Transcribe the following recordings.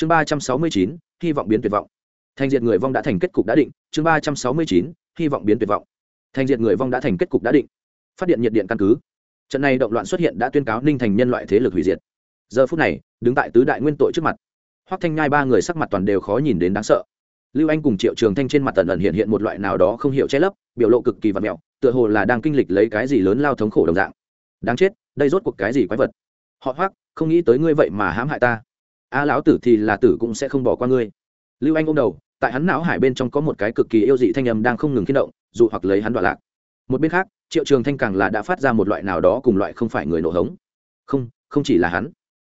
chương ba trăm sáu mươi chín, hy vọng biến tuyệt vọng. Thành diệt người vong đã thành kết cục đã định. Chương ba trăm sáu mươi chín, hy vọng biến tuyệt vọng. Thành diệt người vong đã thành kết cục đã định. Phát điện nhiệt điện căn cứ. Trận này động loạn xuất hiện đã tuyên cáo ninh thành nhân loại thế lực hủy diệt. Giờ phút này, đứng tại tứ đại nguyên tội trước mặt. Hoắc thanh nhai ba người sắc mặt toàn đều khó nhìn đến đáng sợ. Lưu anh cùng triệu trường thanh trên mặt tần ẩn hiện hiện một loại nào đó không hiểu che lấp, biểu lộ cực kỳ vật mẹo, tựa hồ là đang kinh lịch lấy cái gì lớn lao thống khổ đồng dạng. Đáng chết, đây rốt cuộc cái gì quái vật? Họ hoắc, không nghĩ tới ngươi vậy mà hãm hại ta a lão tử thì là tử cũng sẽ không bỏ qua ngươi. Lưu anh ôm đầu tại hắn não hải bên trong có một cái cực kỳ yêu dị thanh âm đang không ngừng khiên động dù hoặc lấy hắn đoạn lạc. Một bên khác triệu trường thanh càng là đã phát ra một loại nào đó cùng loại không phải người nổ hống. Không không chỉ là hắn.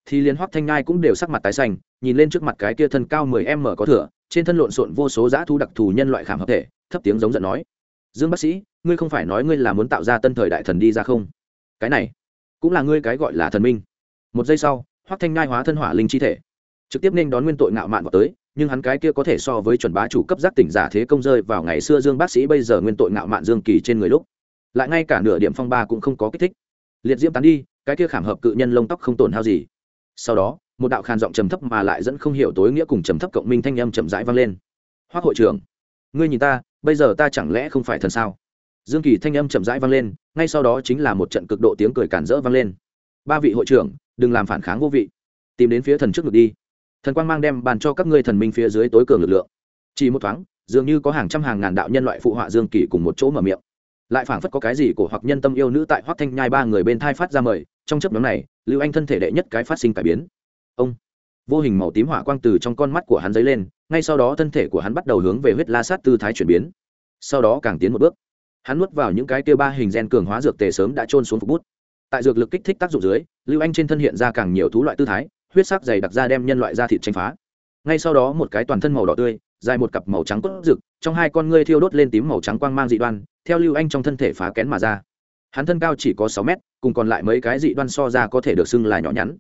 Thì liên hoắc thanh ngai cũng đều sắc mặt tái xanh nhìn lên trước mặt cái kia thân cao mười m có thửa, trên thân lộn xộn vô số dã thu đặc thù nhân loại khảm hợp thể thấp tiếng giống giận nói. Dương bác sĩ ngươi không phải nói ngươi là muốn tạo ra tân thời đại thần đi ra không? Cái này cũng là ngươi cái gọi là thần minh. Một giây sau hoắc thanh ngai hóa thân hỏa linh chi thể. Trực tiếp nên đón nguyên tội ngạo mạn vào tới, nhưng hắn cái kia có thể so với chuẩn bá chủ cấp giác tỉnh giả thế công rơi vào ngày xưa dương bác sĩ bây giờ nguyên tội ngạo mạn dương kỳ trên người lúc. Lại ngay cả nửa điểm phong ba cũng không có kích thích. Liệt diễm tán đi, cái kia khảm hợp cự nhân lông tóc không tổn hao gì. Sau đó, một đạo khàn giọng trầm thấp mà lại dẫn không hiểu tối nghĩa cùng trầm thấp cộng minh thanh âm chậm rãi vang lên. Hoắc hội trưởng, ngươi nhìn ta, bây giờ ta chẳng lẽ không phải thần sao? Dương kỳ thanh âm chậm rãi vang lên, ngay sau đó chính là một trận cực độ tiếng cười cản rỡ vang lên. Ba vị hội trưởng đừng làm phản kháng vô vị. Tìm đến phía thần trước ngực đi. Thần quang mang đem bàn cho các ngươi thần minh phía dưới tối cường lực lượng. Chỉ một thoáng, dường như có hàng trăm hàng ngàn đạo nhân loại phụ họa dương kỳ cùng một chỗ mở miệng. Lại phảng phất có cái gì của hoặc nhân tâm yêu nữ tại hoác thanh nhai ba người bên thai phát ra mời, trong chấp nhóm này, lưu anh thân thể đệ nhất cái phát sinh cải biến. Ông, vô hình màu tím hỏa quang từ trong con mắt của hắn dấy lên, ngay sau đó thân thể của hắn bắt đầu hướng về huyết la sát tư thái chuyển biến. Sau đó càng tiến một bước. Hắn nuốt vào những cái tiêu ba hình gen cường hóa dược tề sớm đã trôn xuống phục bút tại dược lực kích thích tác dụng dưới, lưu anh trên thân hiện ra càng nhiều thú loại tư thái, huyết sắc dày đặc ra đem nhân loại da thịt tranh phá. Ngay sau đó một cái toàn thân màu đỏ tươi, dài một cặp màu trắng cốt rực, trong hai con ngươi thiêu đốt lên tím màu trắng quang mang dị đoan, theo lưu anh trong thân thể phá kén mà ra. Hắn thân cao chỉ có sáu mét, cùng còn lại mấy cái dị đoan so ra có thể được xưng là nhỏ nhắn.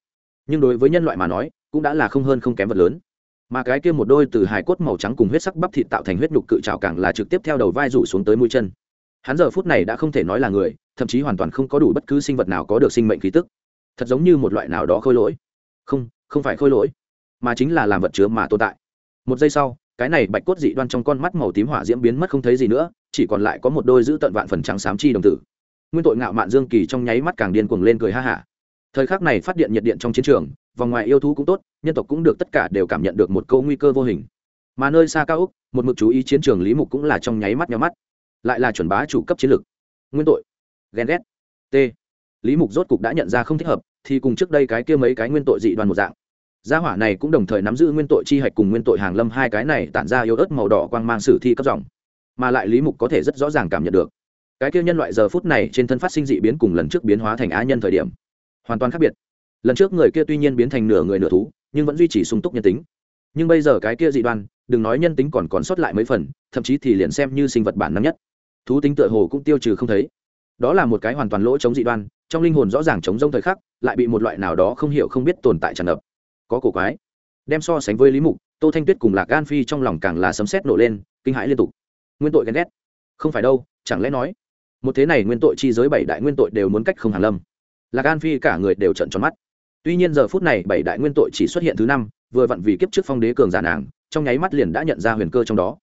Nhưng đối với nhân loại mà nói, cũng đã là không hơn không kém vật lớn. Mà cái kia một đôi từ hài cốt màu trắng cùng huyết sắc bắp thịt tạo thành huyết nhục cự trào càng là trực tiếp theo đầu vai rủ xuống tới mũi chân. Hắn giờ phút này đã không thể nói là người thậm chí hoàn toàn không có đủ bất cứ sinh vật nào có được sinh mệnh khí tức. Thật giống như một loại nào đó khôi lỗi. Không không phải khôi lỗi, mà chính là làm vật chứa mà tồn tại. Một giây sau, cái này bạch cốt dị đoan trong con mắt màu tím hỏa diễm biến mất không thấy gì nữa, chỉ còn lại có một đôi giữ tận vạn phần trắng xám chi đồng tử. Nguyên tội ngạo mạn dương kỳ trong nháy mắt càng điên cuồng lên cười ha hả. Thời khắc này phát điện nhiệt điện trong chiến trường, vòng ngoài yêu thú cũng tốt, nhân tộc cũng được tất cả đều cảm nhận được một câu nguy cơ vô hình. Mà nơi xa cao úc, một mực chú ý chiến trường lý mục cũng là trong nháy mắt nhau mắt, lại là chuẩn bá chủ cấp chiến lược. Nguyên tội ghen ghét. T. Lý mục rốt cục đã nhận ra không thích hợp, thì cùng trước đây cái kia mấy cái nguyên tội dị đoàn một dạng. Gia hỏa này cũng đồng thời nắm giữ nguyên tội chi hạch cùng nguyên tội hàng lâm hai cái này tản ra yếu ớt màu đỏ quang mang sử thi cấp dòng. Mà lại lý mục có thể rất rõ ràng cảm nhận được, cái kia nhân loại giờ phút này trên thân phát sinh dị biến cùng lần trước biến hóa thành á nhân thời điểm, hoàn toàn khác biệt. Lần trước người kia tuy nhiên biến thành nửa người nửa thú, nhưng vẫn duy trì sung túc nhân tính. Nhưng bây giờ cái kia dị đoan, đừng nói nhân tính còn còn sót lại mấy phần, thậm chí thì liền xem như sinh vật bản năng nhất. Thú tính tựa hồ cũng tiêu trừ không thấy đó là một cái hoàn toàn lỗ chống dị đoan, trong linh hồn rõ ràng chống rông thời khắc, lại bị một loại nào đó không hiểu không biết tồn tại tràn ngập. Có cổ quái. Đem so sánh với lý mục, tô thanh tuyết cùng lạc gan phi trong lòng càng là sấm sét nổ lên, kinh hãi liên tục. Nguyên tội ghen ghét. Không phải đâu, chẳng lẽ nói, một thế này nguyên tội chi giới bảy đại nguyên tội đều muốn cách không hàn lâm. Lạc gan phi cả người đều trận tròn mắt. Tuy nhiên giờ phút này bảy đại nguyên tội chỉ xuất hiện thứ năm, vừa vặn vì kiếp trước phong đế cường giả nàng, trong nháy mắt liền đã nhận ra huyền cơ trong đó.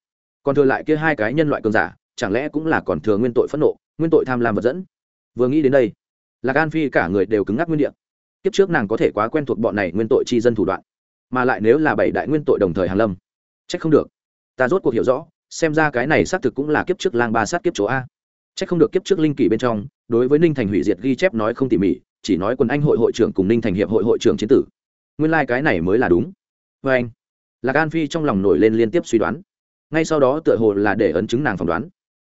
Còn thừa lại kia hai cái nhân loại cường giả, chẳng lẽ cũng là còn thừa nguyên tội phẫn nộ? Nguyên tội tham lam vật dẫn. Vừa nghĩ đến đây, lạc an phi cả người đều cứng ngắc nguyên địa. Kiếp trước nàng có thể quá quen thuộc bọn này nguyên tội chi dân thủ đoạn, mà lại nếu là bảy đại nguyên tội đồng thời hàn lâm trách không được. Ta rốt cuộc hiểu rõ, xem ra cái này xác thực cũng là kiếp trước lang ba sát kiếp chỗ a. Trách không được kiếp trước linh kỷ bên trong, đối với ninh thành hủy diệt ghi chép nói không tỉ mỉ, chỉ nói quân anh hội hội trưởng cùng ninh thành hiệp hội hội trưởng chiến tử. Nguyên lai、like、cái này mới là đúng. Vê anh, lạc an phi trong lòng nổi lên liên tiếp suy đoán. Ngay sau đó tựa hồ là để ấn chứng nàng phỏng đoán.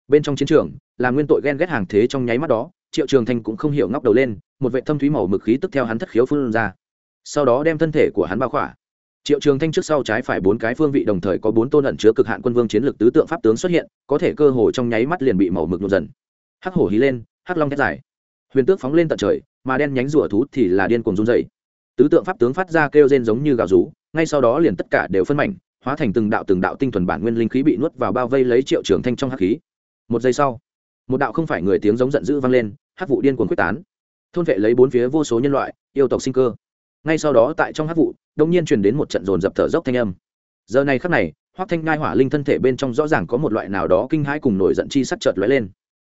Bên trong chiến trường là nguyên tội ghen ghét hàng thế trong nháy mắt đó, triệu trường thanh cũng không hiểu ngóc đầu lên, một vệ thâm thúy màu mực khí tức theo hắn thất khiếu phương ra. Sau đó đem thân thể của hắn bao khỏa. Triệu trường thanh trước sau trái phải bốn cái phương vị đồng thời có bốn tôn ẩn chứa cực hạn quân vương chiến lược tứ tượng pháp tướng xuất hiện, có thể cơ hồ trong nháy mắt liền bị màu mực nụt dần. Hắc hổ hí lên, hắc long thét dài. Huyền tước phóng lên tận trời, mà đen nhánh rùa thú thì là điên cuồng run dày tứ tượng pháp tướng phát ra kêu rên giống như gào rú, ngay sau đó liền tất cả đều phân mảnh, hóa thành từng đạo từng đạo tinh thuần bản nguyên linh khí bị nuốt vào bao vây lấy triệu trường thanh trong hắc khí. Một giây sau một đạo không phải người tiếng giống giận dữ vang lên hát vụ điên cuồng quyết tán. Thôn vệ lấy bốn phía vô số nhân loại, yêu tộc sinh cơ. Ngay sau đó tại trong hát vụ đông nhiên truyền đến một trận dồn dập thở dốc thanh âm. Giờ này khắc này hoác thanh ngai hỏa linh thân thể bên trong rõ ràng có một loại nào đó kinh hãi cùng nổi giận chi sắc chợt lóe lên.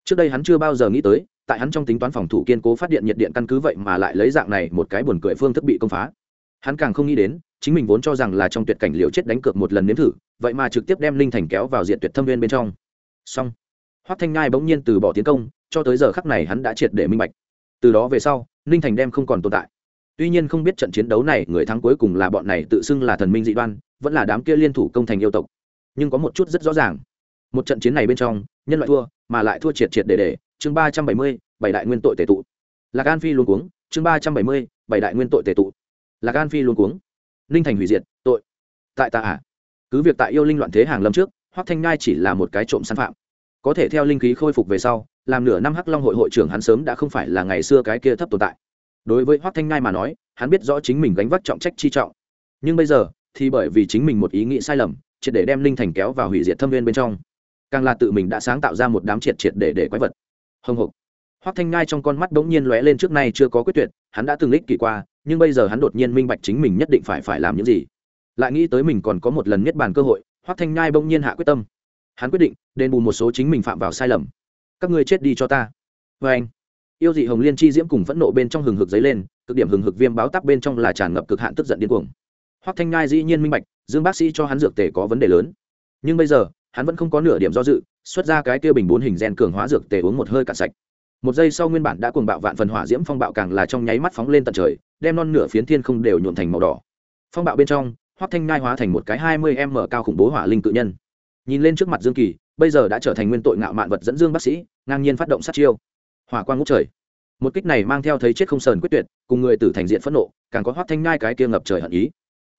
Trước đây hắn chưa bao giờ nghĩ tới, tại hắn trong tính toán phòng thủ kiên cố phát điện nhiệt điện căn cứ vậy mà lại lấy dạng này một cái buồn cười phương thức bị công phá. Hắn càng không nghĩ đến, chính mình vốn cho rằng là trong tuyệt cảnh liều chết đánh cược một lần nếm thử, vậy mà trực tiếp đem linh thành kéo vào diện tuyệt thâm viên bên trong. Xong hoắc thanh Nhai bỗng nhiên từ bỏ tiến công, cho tới giờ khắc này hắn đã triệt để minh bạch. Từ đó về sau, ninh thành đem không còn tồn tại. Tuy nhiên không biết trận chiến đấu này người thắng cuối cùng là bọn này tự xưng là thần minh dị đoan, vẫn là đám kia liên thủ công thành yêu tộc. Nhưng có một chút rất rõ ràng. Một trận chiến này bên trong, nhân loại thua, mà lại thua triệt triệt để để, chương ba trăm bảy mươi, bảy đại nguyên tội tệ tụ. Lạc an phi luôn cuống, chương ba trăm bảy mươi, bảy đại nguyên tội tệ tụ. Lạc an phi luôn cuống. Ninh thành hủy diệt, tội. Tại ta à? Cứ việc tại yêu linh loạn thế hàng lâm trước hoắc thanh Nhai chỉ là một cái trộm săn phạm có thể theo linh khí khôi phục về sau, làm nửa năm hắc long hội hội trưởng hắn sớm đã không phải là ngày xưa cái kia thấp tồn tại. Đối với hoác thanh ngai mà nói, hắn biết rõ chính mình gánh vác trọng trách chi trọng. Nhưng bây giờ, thì bởi vì chính mình một ý nghĩ sai lầm, triệt để đem linh thành kéo vào hủy diệt thâm viên bên trong. Càng là tự mình đã sáng tạo ra một đám triệt triệt để để quái vật. Hồng hộc. Hoác thanh ngai trong con mắt bỗng nhiên lóe lên trước nay chưa có quyết tuyệt, hắn đã từng lích kỳ qua, nhưng bây giờ hắn đột nhiên minh bạch chính mình nhất định phải phải làm những gì. Lại nghĩ tới mình còn có một lần niết bàn cơ hội hoác thanh ngai bỗng nhiên hạ quyết tâm hắn quyết định, đền bù một số chính mình phạm vào sai lầm. Các ngươi chết đi cho ta. Vê anh, yêu dị hồng liên chi diễm cùng phẫn nộ bên trong hừng hực dấy lên, cực điểm hừng hực viêm báo tắc bên trong là tràn ngập cực hạn tức giận điên cuồng. Hoắc thanh ngai dĩ nhiên minh bạch, dương bác sĩ cho hắn dược tề có vấn đề lớn. Nhưng bây giờ, hắn vẫn không có nửa điểm do dự, xuất ra cái kia bình bốn hình gen cường hóa dược tề uống một hơi cạn sạch. Một giây sau nguyên bản đã cuồng bạo vạn phần hỏa diễm phong bạo càng là trong nháy mắt phóng lên tận trời, đem non nửa phiến thiên không đều nhuộn thành màu đỏ. Phong bạo bên trong, hoắc thanh ngai hóa thành một cái hai mươi m cao khủng bố hỏa linh cự nhân nhìn lên trước mặt dương kỳ, bây giờ đã trở thành nguyên tội ngạo mạn vật dẫn dương bác sĩ, ngang nhiên phát động sát chiêu. Hỏa quang ngút trời. Một kích này mang theo thấy chết không sờn quyết tuyệt, cùng người tử thành diện phẫn nộ, càng có hoác thanh ngai cái kia ngập trời hận ý.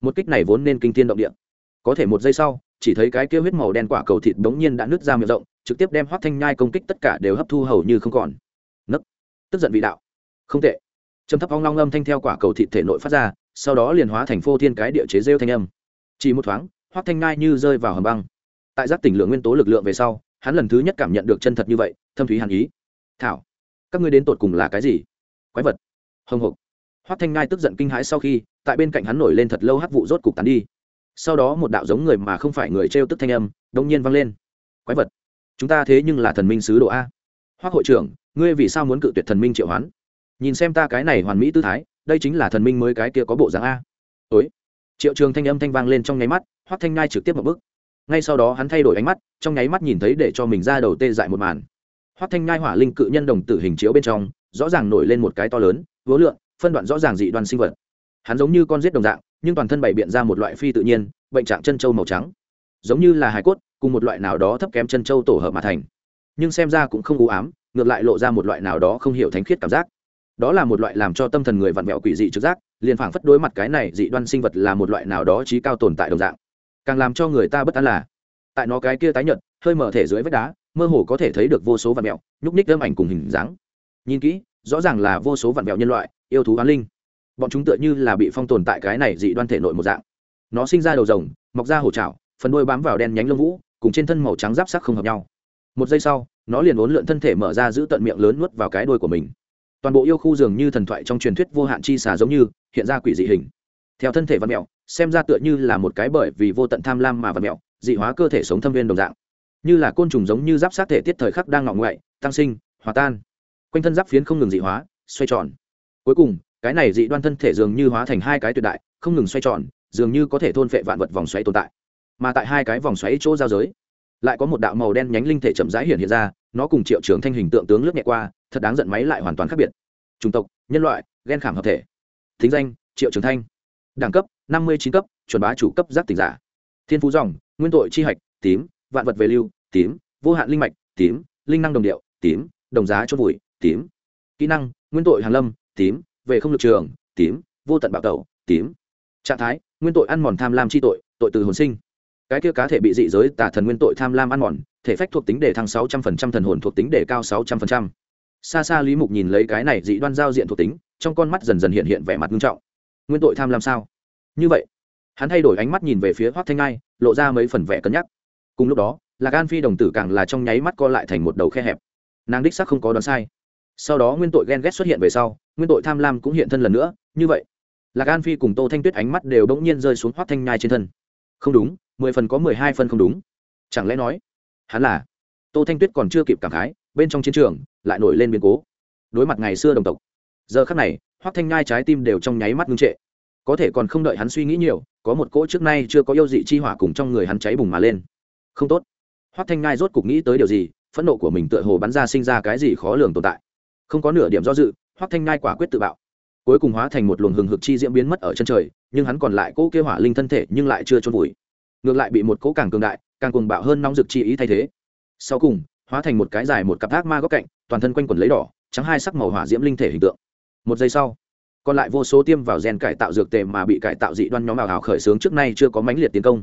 Một kích này vốn nên kinh thiên động địa. Có thể một giây sau, chỉ thấy cái kia huyết màu đen quả cầu thịt bỗng nhiên đã nứt ra miệng rộng, trực tiếp đem hoác thanh nhai công kích tất cả đều hấp thu hầu như không còn. Nấc. Tức giận vị đạo. Không tệ. Trầm thấp ong long âm thanh theo quả cầu thịt thể nội phát ra, sau đó liền hóa thành phô thiên cái địa chế rêu thanh âm. Chỉ một thoáng, hoác thanh nhai như rơi vào hầm băng tại giác tỉnh lượng nguyên tố lực lượng về sau, hắn lần thứ nhất cảm nhận được chân thật như vậy, thâm thúy hàn ý. Thảo, các ngươi đến tột cùng là cái gì? Quái vật. Hồng hộc hoắc thanh ngai tức giận kinh hãi sau khi, tại bên cạnh hắn nổi lên thật lâu hắc vụ rốt cục tán đi. Sau đó một đạo giống người mà không phải người trêu tức thanh âm đông nhiên vang lên. Quái vật, chúng ta thế nhưng là thần minh sứ độ a. Hoắc hội trưởng, ngươi vì sao muốn cự tuyệt thần minh triệu hoán? Nhìn xem ta cái này hoàn mỹ tư thái, đây chính là thần minh mới cái kia có bộ dáng a. Ối triệu trường thanh âm thanh vang lên trong nháy mắt, hoắc thanh ngai trực tiếp một bước ngay sau đó hắn thay đổi ánh mắt, trong nháy mắt nhìn thấy để cho mình ra đầu tê dại một màn. Hoắt thanh nhai hỏa linh cự nhân đồng tử hình chiếu bên trong, rõ ràng nổi lên một cái to lớn, vố lượn, phân đoạn rõ ràng dị đoan sinh vật. Hắn giống như con rết đồng dạng, nhưng toàn thân bày biện ra một loại phi tự nhiên, bệnh trạng chân trâu màu trắng. Giống như là hải cốt, cùng một loại nào đó thấp kém chân trâu tổ hợp mà thành. Nhưng xem ra cũng không u ám, ngược lại lộ ra một loại nào đó không hiểu thánh khiết cảm giác. Đó là một loại làm cho tâm thần người vặn vẹo quỷ dị trực giác, liền phảng phất đối mặt cái này dị đoan sinh vật là một loại nào đó trí cao tồn tại đồng dạng càng làm cho người ta bất an là, tại nó cái kia tái nhợt, hơi mở thể dưới vách đá, mơ hồ có thể thấy được vô số vạn mẹo, nhúc ních âm ảnh cùng hình dáng. Nhìn kỹ, rõ ràng là vô số vạn mẹo nhân loại, yêu thú hoán linh. Bọn chúng tựa như là bị phong tồn tại cái này dị đoan thể nội một dạng. Nó sinh ra đầu rồng, mọc ra hổ trào phần đuôi bám vào đen nhánh lông vũ, cùng trên thân màu trắng giáp sắc không hợp nhau. Một giây sau, nó liền uốn lượn thân thể mở ra giữ tận miệng lớn nuốt vào cái đuôi của mình. Toàn bộ yêu khu dường như thần thoại trong truyền thuyết vô hạn chi xà giống như, hiện ra quỷ dị hình. Theo thân thể văn mẹo xem ra tựa như là một cái bởi vì vô tận tham lam mà vật mẹo, dị hóa cơ thể sống thâm viên đồng dạng. Như là côn trùng giống như giáp sát thể tiết thời khắc đang ngọ ngoại tăng sinh, hòa tan. Quanh thân giáp phiến không ngừng dị hóa, xoay tròn. Cuối cùng, cái này dị đoan thân thể dường như hóa thành hai cái tuyệt đại, không ngừng xoay tròn, dường như có thể thôn phệ vạn vật vòng xoáy tồn tại. Mà tại hai cái vòng xoáy chỗ giao giới, lại có một đạo màu đen nhánh linh thể chậm rãi hiện hiện ra, nó cùng triệu trường thanh hình tượng tướng lướt nhẹ qua, thật đáng giận máy lại hoàn toàn khác biệt. Chủng tộc, nhân loại ghen khảm hợp thể. Thính danh, triệu trường thanh đẳng cấp, năm mươi chín cấp, chuẩn bá chủ cấp giác tỉnh giả. Thiên phú dòng, nguyên tội chi hạch, tím, vạn vật về lưu, tím, vô hạn linh mạch, tím, linh năng đồng điệu, tím, đồng giá chốt vùi, tím. Kỹ năng, nguyên tội hàn lâm, tím, về không lực trường, tím, vô tận bạo tẩu, tím. Trạng thái, nguyên tội ăn mòn tham lam chi tội tội từ hồn sinh. Cái kia cá thể bị dị giới tả thần nguyên tội tham lam ăn mòn, thể phách thuộc tính để thăng sáu trăm phần trăm, thần hồn thuộc tính để cao sáu trăm phần trăm. Xa xa lý mục nhìn lấy cái này dị đoan giao diện thuộc tính, trong con mắt dần dần hiện hiện vẻ mặt nghiêm trọng nguyên tội tham lam sao? Như vậy, hắn thay đổi ánh mắt nhìn về phía hoác thanh ngai, lộ ra mấy phần vẻ cân nhắc. Cùng lúc đó, lạc an phi đồng tử càng là trong nháy mắt co lại thành một đầu khe hẹp. Nàng đích sắc không có đoán sai. Sau đó nguyên tội ghen ghét xuất hiện về sau, nguyên tội tham lam cũng hiện thân lần nữa. Như vậy, lạc an phi cùng tô thanh tuyết ánh mắt đều bỗng nhiên rơi xuống hoác thanh nhai trên thân. Không đúng, mười phần có mười hai phân không đúng. Chẳng lẽ nói, hắn là? Tô thanh tuyết còn chưa kịp cảm khái, bên trong chiến trường lại nổi lên biến cố. Đối mặt ngày xưa đồng tộc, giờ khắc này Hoắc thanh nhai trái tim đều trong nháy mắt ngưng trệ. Có thể còn không đợi hắn suy nghĩ nhiều, có một cỗ trước nay chưa có yêu dị chi hỏa cùng trong người hắn cháy bùng mà lên. Không tốt. Hoắc thanh nhai rốt cục nghĩ tới điều gì, phẫn nộ của mình tựa hồ bắn ra sinh ra cái gì khó lường tồn tại. Không có nửa điểm do dự Hoắc thanh nhai quả quyết tự bạo. Cuối cùng hóa thành một luồng hừng hực chi diễm biến mất ở chân trời, nhưng hắn còn lại cỗ kêu hỏa linh thân thể nhưng lại chưa trôn vùi. Ngược lại bị một cỗ càng cường đại, càng cuồng bạo hơn nóng rực chi ý thay thế. Sau cùng, hóa thành một cái dài một cặp ác ma góc cạnh, toàn thân quanh quần lấy đỏ, trắng hai sắc màu hỏa diễm linh thể hình tượng một giây sau, còn lại vô số tiêm vào gen cải tạo dược tề mà bị cải tạo dị đoan nhóm ảo khởi xướng trước nay chưa có mãnh liệt tiến công.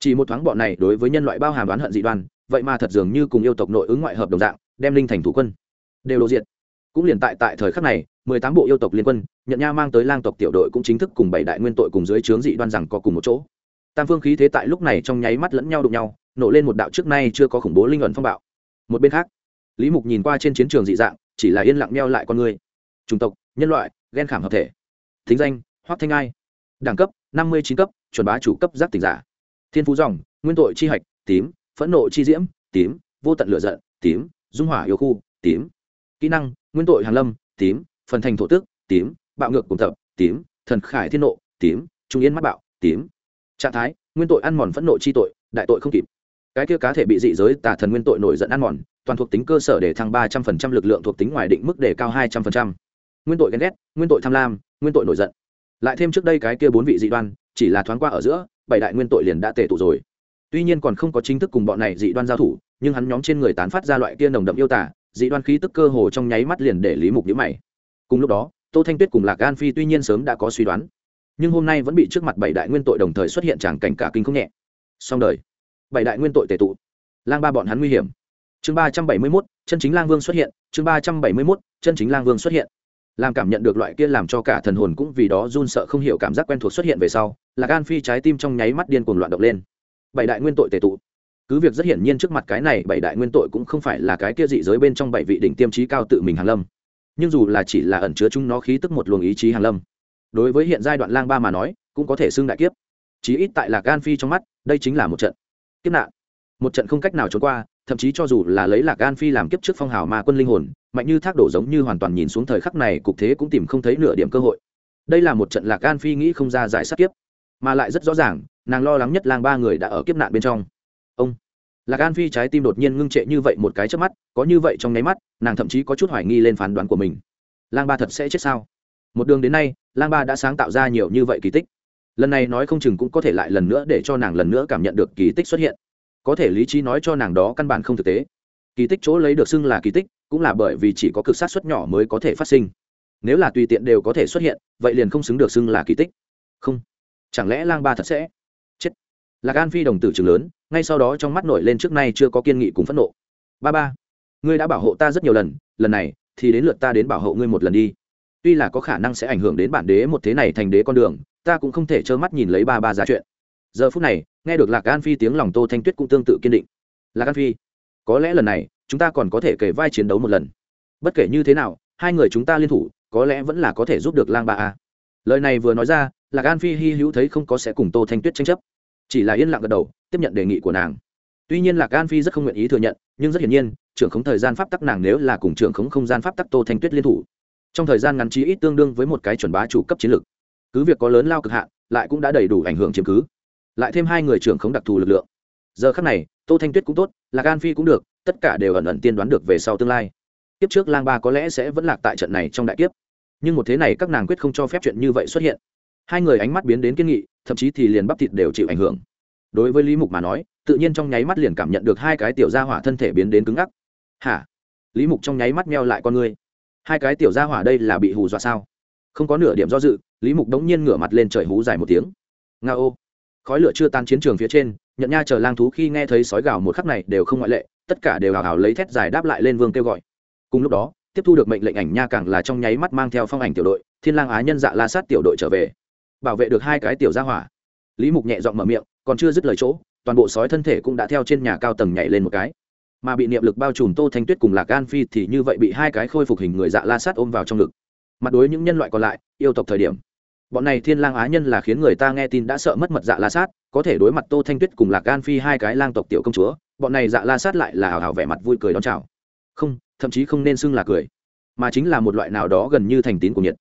Chỉ một thoáng bọn này đối với nhân loại bao hàm đoán hận dị đoan, vậy mà thật dường như cùng yêu tộc nội ứng ngoại hợp đồng dạng, đem linh thành thủ quân đều lộ diện. Cũng liền tại tại thời khắc này, mười tám bộ yêu tộc liên quân nhận nha mang tới lang tộc tiểu đội cũng chính thức cùng bảy đại nguyên tội cùng dưới trướng dị đoan rằng có cùng một chỗ. Tam phương khí thế tại lúc này trong nháy mắt lẫn nhau đụng nhau, nổ lên một đạo trước nay chưa có khủng bố linh ẩn phong bạo. Một bên khác, lý mục nhìn qua trên chiến trường dị dạng, chỉ là yên lặng meo lại con người. Chủng tộc nhân loại ghen khảm hợp thể. Thính danh, hoác thanh ai. Đẳng cấp, năm mươi chín cấp, chuẩn bá chủ cấp giác tỉnh giả. Thiên phú dòng, nguyên tội chi hạch, tím, phẫn nộ chi diễm, tím, vô tận lửa giận, tím, dung hỏa yêu khu, tím. Kỹ năng, nguyên tội hàn lâm, tím, phần thành thổ tước tím, bạo ngược cùng tập, tím, thần khải thiên nộ, tím, trung yên mắt bạo, tím. Trạng thái, nguyên tội ăn mòn phẫn nộ chi tội, đại tội không kịp. Cái kia cá thể bị dị giới tà thần nguyên tội nổi giận ăn mòn, toàn thuộc tính cơ sở để thăng ba trăm phần trăm lực lượng thuộc tính ngoài định mức để cao hai trăm phần trăm nguyên tội ghen ghét, nguyên tội tham lam, nguyên tội nổi giận. Lại thêm trước đây cái kia bốn vị dị đoan, chỉ là thoáng qua ở giữa, bảy đại nguyên tội liền đã tề tụ rồi. Tuy nhiên còn không có chính thức cùng bọn này dị đoan giao thủ, nhưng hắn nhóm trên người tán phát ra loại kia nồng đậm yêu tả dị đoan khí tức cơ hồ trong nháy mắt liền để lý mục nhữ mày. Cùng lúc đó, tô thanh tuyết cùng lạc gan phi tuy nhiên sớm đã có suy đoán, nhưng hôm nay vẫn bị trước mặt bảy đại nguyên tội đồng thời xuất hiện tràng cảnh cả kinh không nhẹ. Song đời, bảy đại nguyên tội tề tụ. Lang ba bọn hắn nguy hiểm. Chương ba trăm bảy mươi mốt, chân chính lang vương xuất hiện. Chương ba trăm bảy mươi mốt, chân chính lang vương xuất hiện làm cảm nhận được loại kia làm cho cả thần hồn cũng vì đó run sợ không hiểu cảm giác quen thuộc xuất hiện về sau là gan phi trái tim trong nháy mắt điên cuồng loạn động lên. Bảy đại nguyên tội tề tụ. Cứ việc rất hiển nhiên trước mặt cái này bảy đại nguyên tội cũng không phải là cái kia dị giới bên trong bảy vị đỉnh tiêm trí cao tự mình hàn lâm. Nhưng dù là chỉ là ẩn chứa chúng nó khí tức một luồng ý chí hàn lâm, đối với hiện giai đoạn lang ba mà nói, cũng có thể xưng đại kiếp. Chí ít tại lạc gan phi trong mắt, đây chính là một trận kiếp nạn. Một trận không cách nào trốn qua, thậm chí cho dù là lấy lạc gan phi làm kiếp trước phong hào ma quân linh hồn mạnh như thác đổ giống như hoàn toàn nhìn xuống thời khắc này, cục thế cũng tìm không thấy nửa điểm cơ hội. Đây là một trận lạc gan phi nghĩ không ra giải sát kiếp. Mà lại rất rõ ràng, nàng lo lắng nhất lang ba người đã ở kiếp nạn bên trong. Ông! Lạc gan phi trái tim đột nhiên ngưng trệ như vậy một cái trước mắt, có như vậy trong nháy mắt, nàng thậm chí có chút hoài nghi lên phán đoán của mình. Lang ba thật sẽ chết sao? Một đường đến nay, lang ba đã sáng tạo ra nhiều như vậy kỳ tích. Lần này nói không chừng cũng có thể lại lần nữa để cho nàng lần nữa cảm nhận được kỳ tích xuất hiện. Có thể lý trí nói cho nàng đó căn bản không thực tế. Kỳ tích chỗ lấy được xưng là kỳ tích cũng là bởi vì chỉ có cực sát xuất nhỏ mới có thể phát sinh. Nếu là tùy tiện đều có thể xuất hiện, vậy liền không xứng được xưng là kỳ tích. Không. Chẳng lẽ lang ba thật sẽ chết? Lạc an phi đồng tử trường lớn, ngay sau đó trong mắt nổi lên trước nay chưa có kiên nghị cùng phẫn nộ. Ba ba, ngươi đã bảo hộ ta rất nhiều lần lần này thì đến lượt ta đến bảo hộ ngươi một lần đi. Tuy là có khả năng sẽ ảnh hưởng đến bản đế một thế này thành đế con đường, ta cũng không thể trơ mắt nhìn lấy ba ba ra chuyện. Giờ phút này, nghe được lạc an phi tiếng lòng tô thanh tuyết cũng tương tự kiên định. Lạc an phi, có lẽ lần này chúng ta còn có thể kể vai chiến đấu một lần. Bất kể như thế nào, hai người chúng ta liên thủ, có lẽ vẫn là có thể giúp được lang ba a. Lời này vừa nói ra, lạc an phi hy hữu thấy không có sẽ cùng tô thanh tuyết tranh chấp. Chỉ là yên lặng gật đầu, tiếp nhận đề nghị của nàng. Tuy nhiên lạc an phi rất không nguyện ý thừa nhận, nhưng rất hiển nhiên, trưởng khống thời gian pháp tắc nàng nếu là cùng trưởng khống không gian pháp tắc tô thanh tuyết liên thủ. Trong thời gian ngắn trí ít tương đương với một cái chuẩn bá chủ cấp chiến lược. Cứ việc có lớn lao cực hạn, lại cũng đã đầy đủ ảnh hưởng chiếm cứ. Lại thêm hai người trưởng khống đặc thù lực lượng. Giờ khắc này, tô thanh tuyết cũng tốt, lạc an phi cũng được tất cả đều ẩn ẩn tiên đoán được về sau tương lai. Kiếp trước lang ba có lẽ sẽ vẫn lạc tại trận này trong đại kiếp. Nhưng một thế này các nàng quyết không cho phép chuyện như vậy xuất hiện. Hai người ánh mắt biến đến kiên nghị, thậm chí thì liền bắp thịt đều chịu ảnh hưởng. Đối với lý mục mà nói, tự nhiên trong nháy mắt liền cảm nhận được hai cái tiểu gia hỏa thân thể biến đến cứng ngắc. Hả? Lý mục trong nháy mắt meo lại con ngươi. Hai cái tiểu gia hỏa đây là bị hù dọa sao? Không có nửa điểm do dự, lý mục đống nhiên ngửa mặt lên trời hú dài một tiếng. Nga ô, khói lửa chưa tan chiến trường phía trên nhận nha chờ lang thú khi nghe thấy sói gào một khắc này đều không ngoại lệ, tất cả đều hào hào lấy thét dài đáp lại lên vương kêu gọi. Cùng lúc đó, tiếp thu được mệnh lệnh ảnh nha càng là trong nháy mắt mang theo phong ảnh tiểu đội, thiên lang á nhân dạ la sát tiểu đội trở về, bảo vệ được hai cái tiểu gia hỏa. Lý mục nhẹ giọng mở miệng, còn chưa dứt lời chỗ, toàn bộ sói thân thể cũng đã theo trên nhà cao tầng nhảy lên một cái. Mà bị niệm lực bao trùm tô thanh tuyết cùng lạc gan phi thì như vậy bị hai cái khôi phục hình người dạ la sát ôm vào trong ngực. Mặt đối những nhân loại còn lại, yêu tộc thời điểm bọn này thiên lang á nhân là khiến người ta nghe tin đã sợ mất mật dạ la sát, có thể đối mặt tô thanh tuyết cùng lạc gan phi hai cái lang tộc tiểu công chúa, bọn này dạ la sát lại là hào hào vẻ mặt vui cười đón chào. Không, thậm chí không nên xưng là cười, mà chính là một loại nào đó gần như thành tín của nhiệt.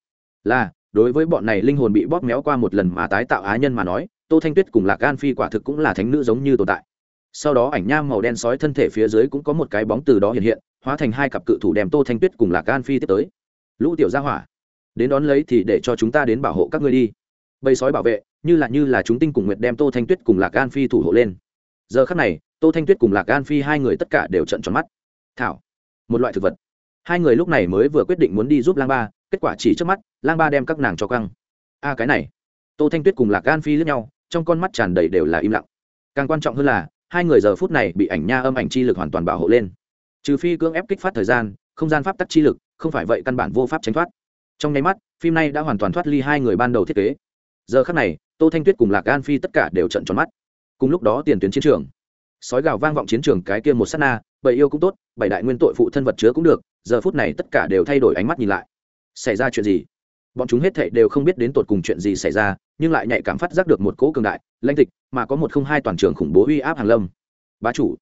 Là, đối với bọn này linh hồn bị bóp méo qua một lần mà tái tạo á nhân mà nói, tô thanh tuyết cùng lạc gan phi quả thực cũng là thánh nữ giống như tồn tại. Sau đó ảnh nham màu đen sói thân thể phía dưới cũng có một cái bóng từ đó hiện hiện, hóa thành hai cặp cự thủ đem tô thanh tuyết cùng lạc gan phi tiếp tới. Lũ tiểu gia hỏa đến đón lấy thì để cho chúng ta đến bảo hộ các ngươi đi. Bầy sói bảo vệ, như là như là chúng tinh cùng nguyệt đem tô thanh tuyết cùng lạc gan phi thủ hộ lên. Giờ khắc này, tô thanh tuyết cùng lạc gan phi hai người tất cả đều trận tròn mắt. Thảo, một loại thực vật. Hai người lúc này mới vừa quyết định muốn đi giúp lang ba, kết quả chỉ trước mắt, lang ba đem các nàng cho căng a à, cái này. Tô thanh tuyết cùng lạc gan phi lướt nhau, trong con mắt tràn đầy đều là im lặng. Càng quan trọng hơn là, hai người giờ phút này bị ảnh nha âm ảnh chi lực hoàn toàn bảo hộ lên. Trừ phi cưỡng ép kích phát thời gian, không gian pháp tắc chi lực, không phải vậy căn bản vô pháp tránh thoát trong nháy mắt, phim này đã hoàn toàn thoát ly hai người ban đầu thiết kế. Giờ khắc này, tô thanh tuyết cùng lạc an phi tất cả đều trận tròn mắt. Cùng lúc đó tiền tuyến chiến trường. Sói gào vang vọng chiến trường cái kia một s á t na, bầy yêu cũng tốt, bảy đại nguyên tội phụ thân vật chứa cũng được, giờ phút này tất cả đều thay đổi ánh mắt nhìn lại. Xảy ra chuyện gì? Bọn chúng hết thệ đều không biết đến tột cùng chuyện gì xảy ra, nhưng lại nhạy cảm phát giác được một cỗ cường đại, lãnh tịch, mà có một không hai toàn trường khủng bố uy áp hàng lâm. Bá chủ.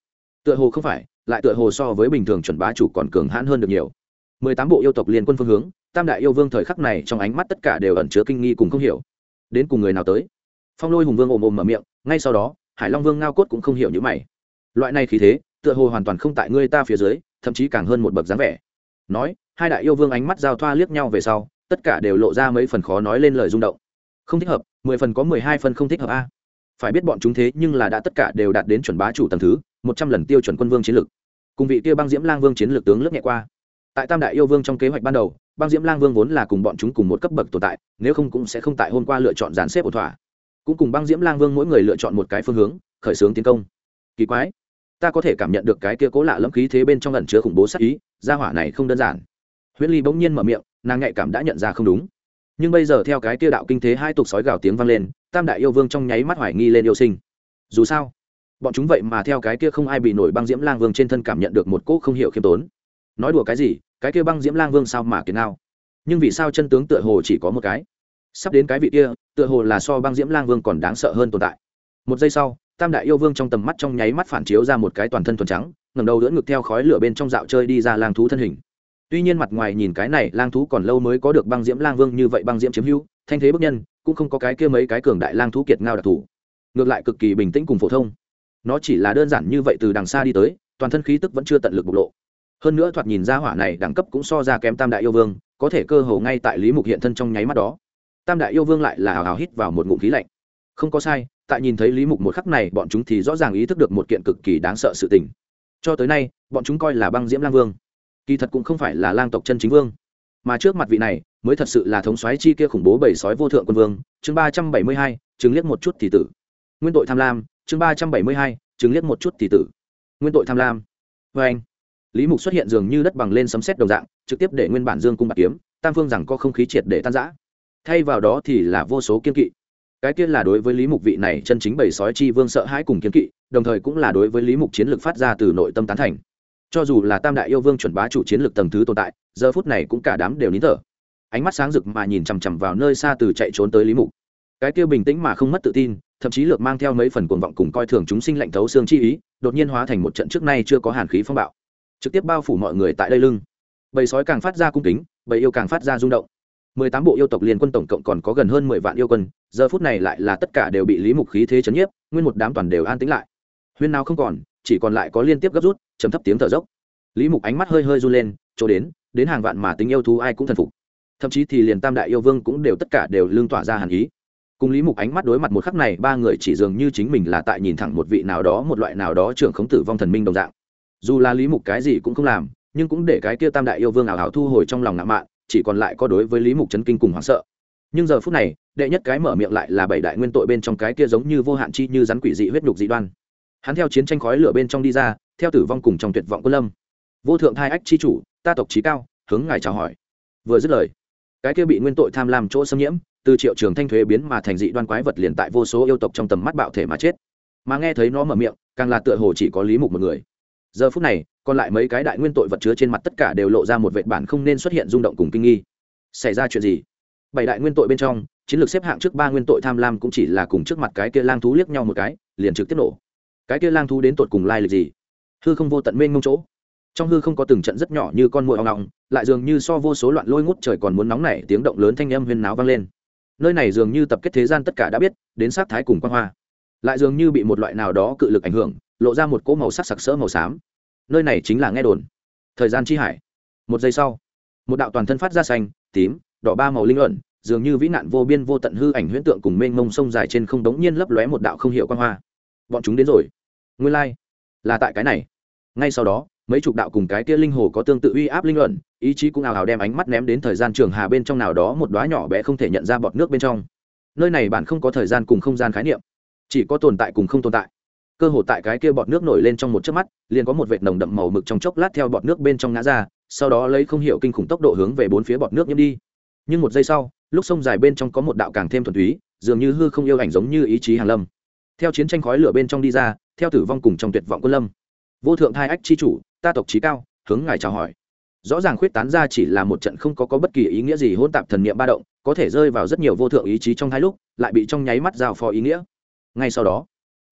Tựa hồ không phải, lại tựa hồ so với bình thường chuẩn bá chủ còn cường hãn hơn được nhiều. Mười tám bộ yêu tộc liên quân phương hướng tam đại yêu vương thời khắc này trong ánh mắt tất cả đều ẩn chứa kinh nghi cùng không hiểu. Đến cùng người nào tới? Phong lôi hùng vương ồm ồm mở miệng, ngay sau đó, hải long vương ngao cốt cũng không hiểu như mày. Loại này khí thế, tựa hồ hoàn toàn không tại ngươi ta phía dưới, thậm chí càng hơn một bậc dáng vẻ. Nói, hai đại yêu vương ánh mắt giao thoa liếc nhau về sau, tất cả đều lộ ra mấy phần khó nói lên lời rung động. Không thích hợp, mười phần có mười hai phần không thích hợp a. Phải biết bọn chúng thế nhưng là đã tất cả đều đạt đến chuẩn bá chủ tầng thứ, một trăm lần tiêu chuẩn quân vương chiến lược. Cùng vị kia băng diễm lang vương chiến lược tướng lớp nhẹ qua. Tại tam đại yêu vương trong kế hoạch ban đầu băng diễm lang vương vốn là cùng bọn chúng cùng một cấp bậc tồn tại, nếu không cũng sẽ không tại hôm qua lựa chọn dàn xếp ổn thỏa. Cũng cùng băng diễm lang vương mỗi người lựa chọn một cái phương hướng, khởi xướng tiến công. Kỳ quái, ta có thể cảm nhận được cái kia cố lạ lẫm khí thế bên trong lần chứa khủng bố sắc ý, gia hỏa này không đơn giản. Huyễn ly bỗng nhiên mở miệng, nàng nhạy cảm đã nhận ra không đúng. Nhưng bây giờ theo cái kia đạo kinh thế hai tục sói gào tiếng vang lên, tam đại yêu vương trong nháy mắt hoài nghi lên yêu sinh. Dù sao, bọn chúng vậy mà theo cái kia không ai bị nổi băng diễm lang vương trên thân cảm nhận được một cỗ không hiểu khiêm tốn. Nói đùa cái gì cái kia băng diễm lang vương sao mà kiến nào nhưng vì sao chân tướng tựa hồ chỉ có một cái? Sắp đến cái vị kia, tựa hồ là so băng diễm lang vương còn đáng sợ hơn tồn tại. Một giây sau, tam đại yêu vương trong tầm mắt trong nháy mắt phản chiếu ra một cái toàn thân thuần trắng ngầm đầu đỡ ngực theo khói lửa bên trong dạo chơi đi ra lang thú thân hình. Tuy nhiên mặt ngoài nhìn cái này, lang thú còn lâu mới có được băng diễm lang vương như vậy băng diễm chiếm hữu, thanh thế bức nhân, cũng không có cái kia mấy cái cường đại lang thú kiệt ngao đặc thù. Ngược lại cực kỳ bình tĩnh cùng phổ thông. Nó chỉ là đơn giản như vậy từ đằng xa đi tới, toàn thân khí tức vẫn chưa tận lực bộc lộ hơn nữa thoạt nhìn ra hỏa này đẳng cấp cũng so ra kém tam đại yêu vương, có thể cơ hồ ngay tại lý mục hiện thân trong nháy mắt đó. Tam đại yêu vương lại là hào hào hít vào một ngụm khí lạnh. Không có sai, tại nhìn thấy lý mục một khắc này, bọn chúng thì rõ ràng ý thức được một kiện cực kỳ đáng sợ sự tình. Cho tới nay, bọn chúng coi là băng diễm lang vương. Kỳ thật cũng không phải là lang tộc chân chính vương. Mà trước mặt vị này, mới thật sự là thống soái chi kia khủng bố bảy sói vô thượng quân vương, chương ba trăm bảy mươi hai, chứng liếc một chút thì tử. Nguyên tội tham lam, chương ba trăm bảy mươi hai, chứng liếc một chút thì tử. Nguyên tội tham lam. Vê anh lý mục xuất hiện dường như đất bằng lên sấm xét đồng dạng, trực tiếp để nguyên bản dương cung bạc kiếm, tam phương rằng có không khí triệt để tan giã thay vào đó thì là vô số kiên kỵ. Cái kia là đối với lý mục vị này chân chính bầy sói chi vương sợ hãi cùng kiên kỵ, đồng thời cũng là đối với lý mục chiến lược phát ra từ nội tâm tán thành. Cho dù là tam đại yêu vương chuẩn bá chủ chiến lược tầng thứ tồn tại, giờ phút này cũng cả đám đều nín thở. Ánh mắt sáng rực mà nhìn chằm chằm vào nơi xa từ chạy trốn tới lý mục. Cái kia bình tĩnh mà không mất tự tin, thậm chí lược mang theo mấy phần cuồng vọng cùng coi thường chúng sinh lạnh thấu xương chi ý, đột nhiên hóa thành một trận trước nay chưa có hàn khí phong bạo trực tiếp bao phủ mọi người tại đây lưng. Bầy sói càng phát ra cung kính, bầy yêu càng phát ra rung động. Mười tám bộ yêu tộc liên quân tổng cộng còn có gần hơn mười vạn yêu quân, giờ phút này lại là tất cả đều bị lý mục khí thế chấn nhiếp, nguyên một đám toàn đều an tĩnh lại. Huyên nào không còn, chỉ còn lại có liên tiếp gấp rút chấm thấp tiếng thở dốc. Lý mục ánh mắt hơi hơi run lên, chỗ đến đến hàng vạn mà tính yêu thú ai cũng thần phục. Thậm chí thì liền tam đại yêu vương cũng đều tất cả đều lương tỏa ra hàn ý. Cùng lý mục ánh mắt đối mặt một khắc này, ba người chỉ dường như chính mình là tại nhìn thẳng một vị nào đó, một loại nào đó trưởng khống tử vong thần minh đồng dạng dù là lý mục cái gì cũng không làm, nhưng cũng để cái kia tam đại yêu vương ảo hảo thu hồi trong lòng ngạo mạn, chỉ còn lại có đối với lý mục chấn kinh cùng hoảng sợ. Nhưng giờ phút này, đệ nhất cái mở miệng lại là bảy đại nguyên tội bên trong cái kia giống như vô hạn chi như rắn quỷ dị huyết nhục dị đoan. Hắn theo chiến tranh khói lửa bên trong đi ra, theo tử vong cùng trong tuyệt vọng quân lâm. Vô thượng thai ách chi chủ, ta tộc trí cao, hướng ngài chào hỏi. Vừa dứt lời, cái kia bị nguyên tội tham lam chỗ xâm nhiễm, từ triệu trường thanh thuế biến mà thành dị đoan quái vật liền tại vô số yêu tộc trong tầm mắt bạo thể mà chết. Mà nghe thấy nó mở miệng, càng là tựa hồ chỉ có lý mục một người giờ phút này, còn lại mấy cái đại nguyên tội vật chứa trên mặt tất cả đều lộ ra một vệ bản không nên xuất hiện rung động cùng kinh nghi. Xảy ra chuyện gì? Bảy đại nguyên tội bên trong, chiến lược xếp hạng trước ba nguyên tội tham lam cũng chỉ là cùng trước mặt cái kia lang thú liếc nhau một cái, liền trực tiếp nổ. Cái kia lang thú đến tột cùng lai lịch gì? Hư không vô tận mênh mông chỗ. Trong hư không có từng trận rất nhỏ như con mồi ong ong, lại dường như so vô số loạn lôi ngút trời còn muốn nóng nảy, tiếng động lớn thanh âm huyên náo vang lên. Nơi này dường như tập kết thế gian tất cả đã biết, đến sát thái cùng quan hoa. Lại dường như bị một loại nào đó cự lực ảnh hưởng lộ ra một cỗ màu sắc sặc sỡ màu xám. Nơi này chính là nghe đồn. Thời gian chi hải. Một giây sau, một đạo toàn thân phát ra xanh, tím, đỏ ba màu linh luận, dường như vĩ nạn vô biên vô tận hư ảnh huyễn tượng cùng mênh mông sông dài trên không đống nhiên lấp lóe một đạo không hiểu quan hoa. Bọn chúng đến rồi. Nguyên lai、like. là tại cái này. Ngay sau đó, mấy chục đạo cùng cái kia linh hồ có tương tự uy áp linh luận, ý chí cũng ảo ảo đem ánh mắt ném đến thời gian trường hà bên trong nào đó một đoá nhỏ bé không thể nhận ra bọt nước bên trong. Nơi này bạn không có thời gian cùng không gian khái niệm, chỉ có tồn tại cùng không tồn tại cơ hồ tại cái kia bọt nước nổi lên trong một chớp mắt, liền có một vệt nồng đậm màu mực trong chốc lát theo bọt nước bên trong ngã ra, sau đó lấy không hiểu kinh khủng tốc độ hướng về bốn phía bọt nước nhiễm đi. Nhưng một giây sau, lúc sông dài bên trong có một đạo càng thêm thuần túy, dường như hư không yêu ảnh giống như ý chí hàng lâm. Theo chiến tranh khói lửa bên trong đi ra, theo tử vong cùng trong tuyệt vọng quân lâm. Vô thượng hai ách chi chủ, ta tộc trí cao, hướng ngài chào hỏi. Rõ ràng khuyết tán ra chỉ là một trận không có có bất kỳ ý nghĩa gì hỗn tạp thần niệm ba động, có thể rơi vào rất nhiều vô thượng ý chí trong hai lúc, lại bị trong nháy mắt giao phó ý nghĩa. Ngay sau đó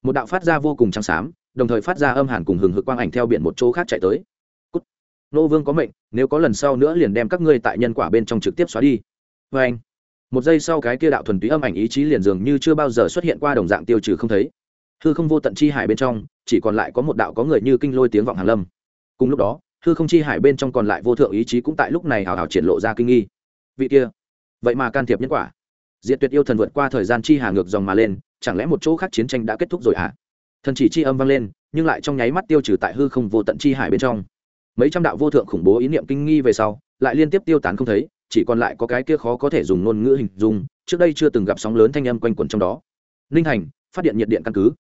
một đạo phát ra vô cùng trắng xám, đồng thời phát ra âm hàn cùng hừng hực quang ảnh theo biển một chỗ khác chạy tới. Cút. nô vương có mệnh, nếu có lần sau nữa liền đem các ngươi tại nhân quả bên trong trực tiếp xóa đi. Vê anh. Một giây sau cái kia đạo thuần túy âm ảnh ý chí liền dường như chưa bao giờ xuất hiện qua đồng dạng tiêu trừ không thấy. Hư không vô tận chi hải bên trong, chỉ còn lại có một đạo có người như kinh lôi tiếng vọng hàn lâm. Cùng lúc đó, hư không chi hải bên trong còn lại vô thượng ý chí cũng tại lúc này hào hào triển lộ ra kinh nghi. Vị kia, vậy mà can thiệp nhân quả. Diệt tuyệt yêu thần vượt qua thời gian chi hà ngược dòng mà lên chẳng lẽ một chỗ khác chiến tranh đã kết thúc rồi à thần chỉ chi âm vang lên, nhưng lại trong nháy mắt tiêu trừ tại hư không vô tận chi hải bên trong. Mấy trăm đạo vô thượng khủng bố ý niệm kinh nghi về sau, lại liên tiếp tiêu tán không thấy, chỉ còn lại có cái kia khó có thể dùng ngôn ngữ hình dung, trước đây chưa từng gặp sóng lớn thanh âm quanh quẩn trong đó. Ninh thành, phát điện nhiệt điện căn cứ.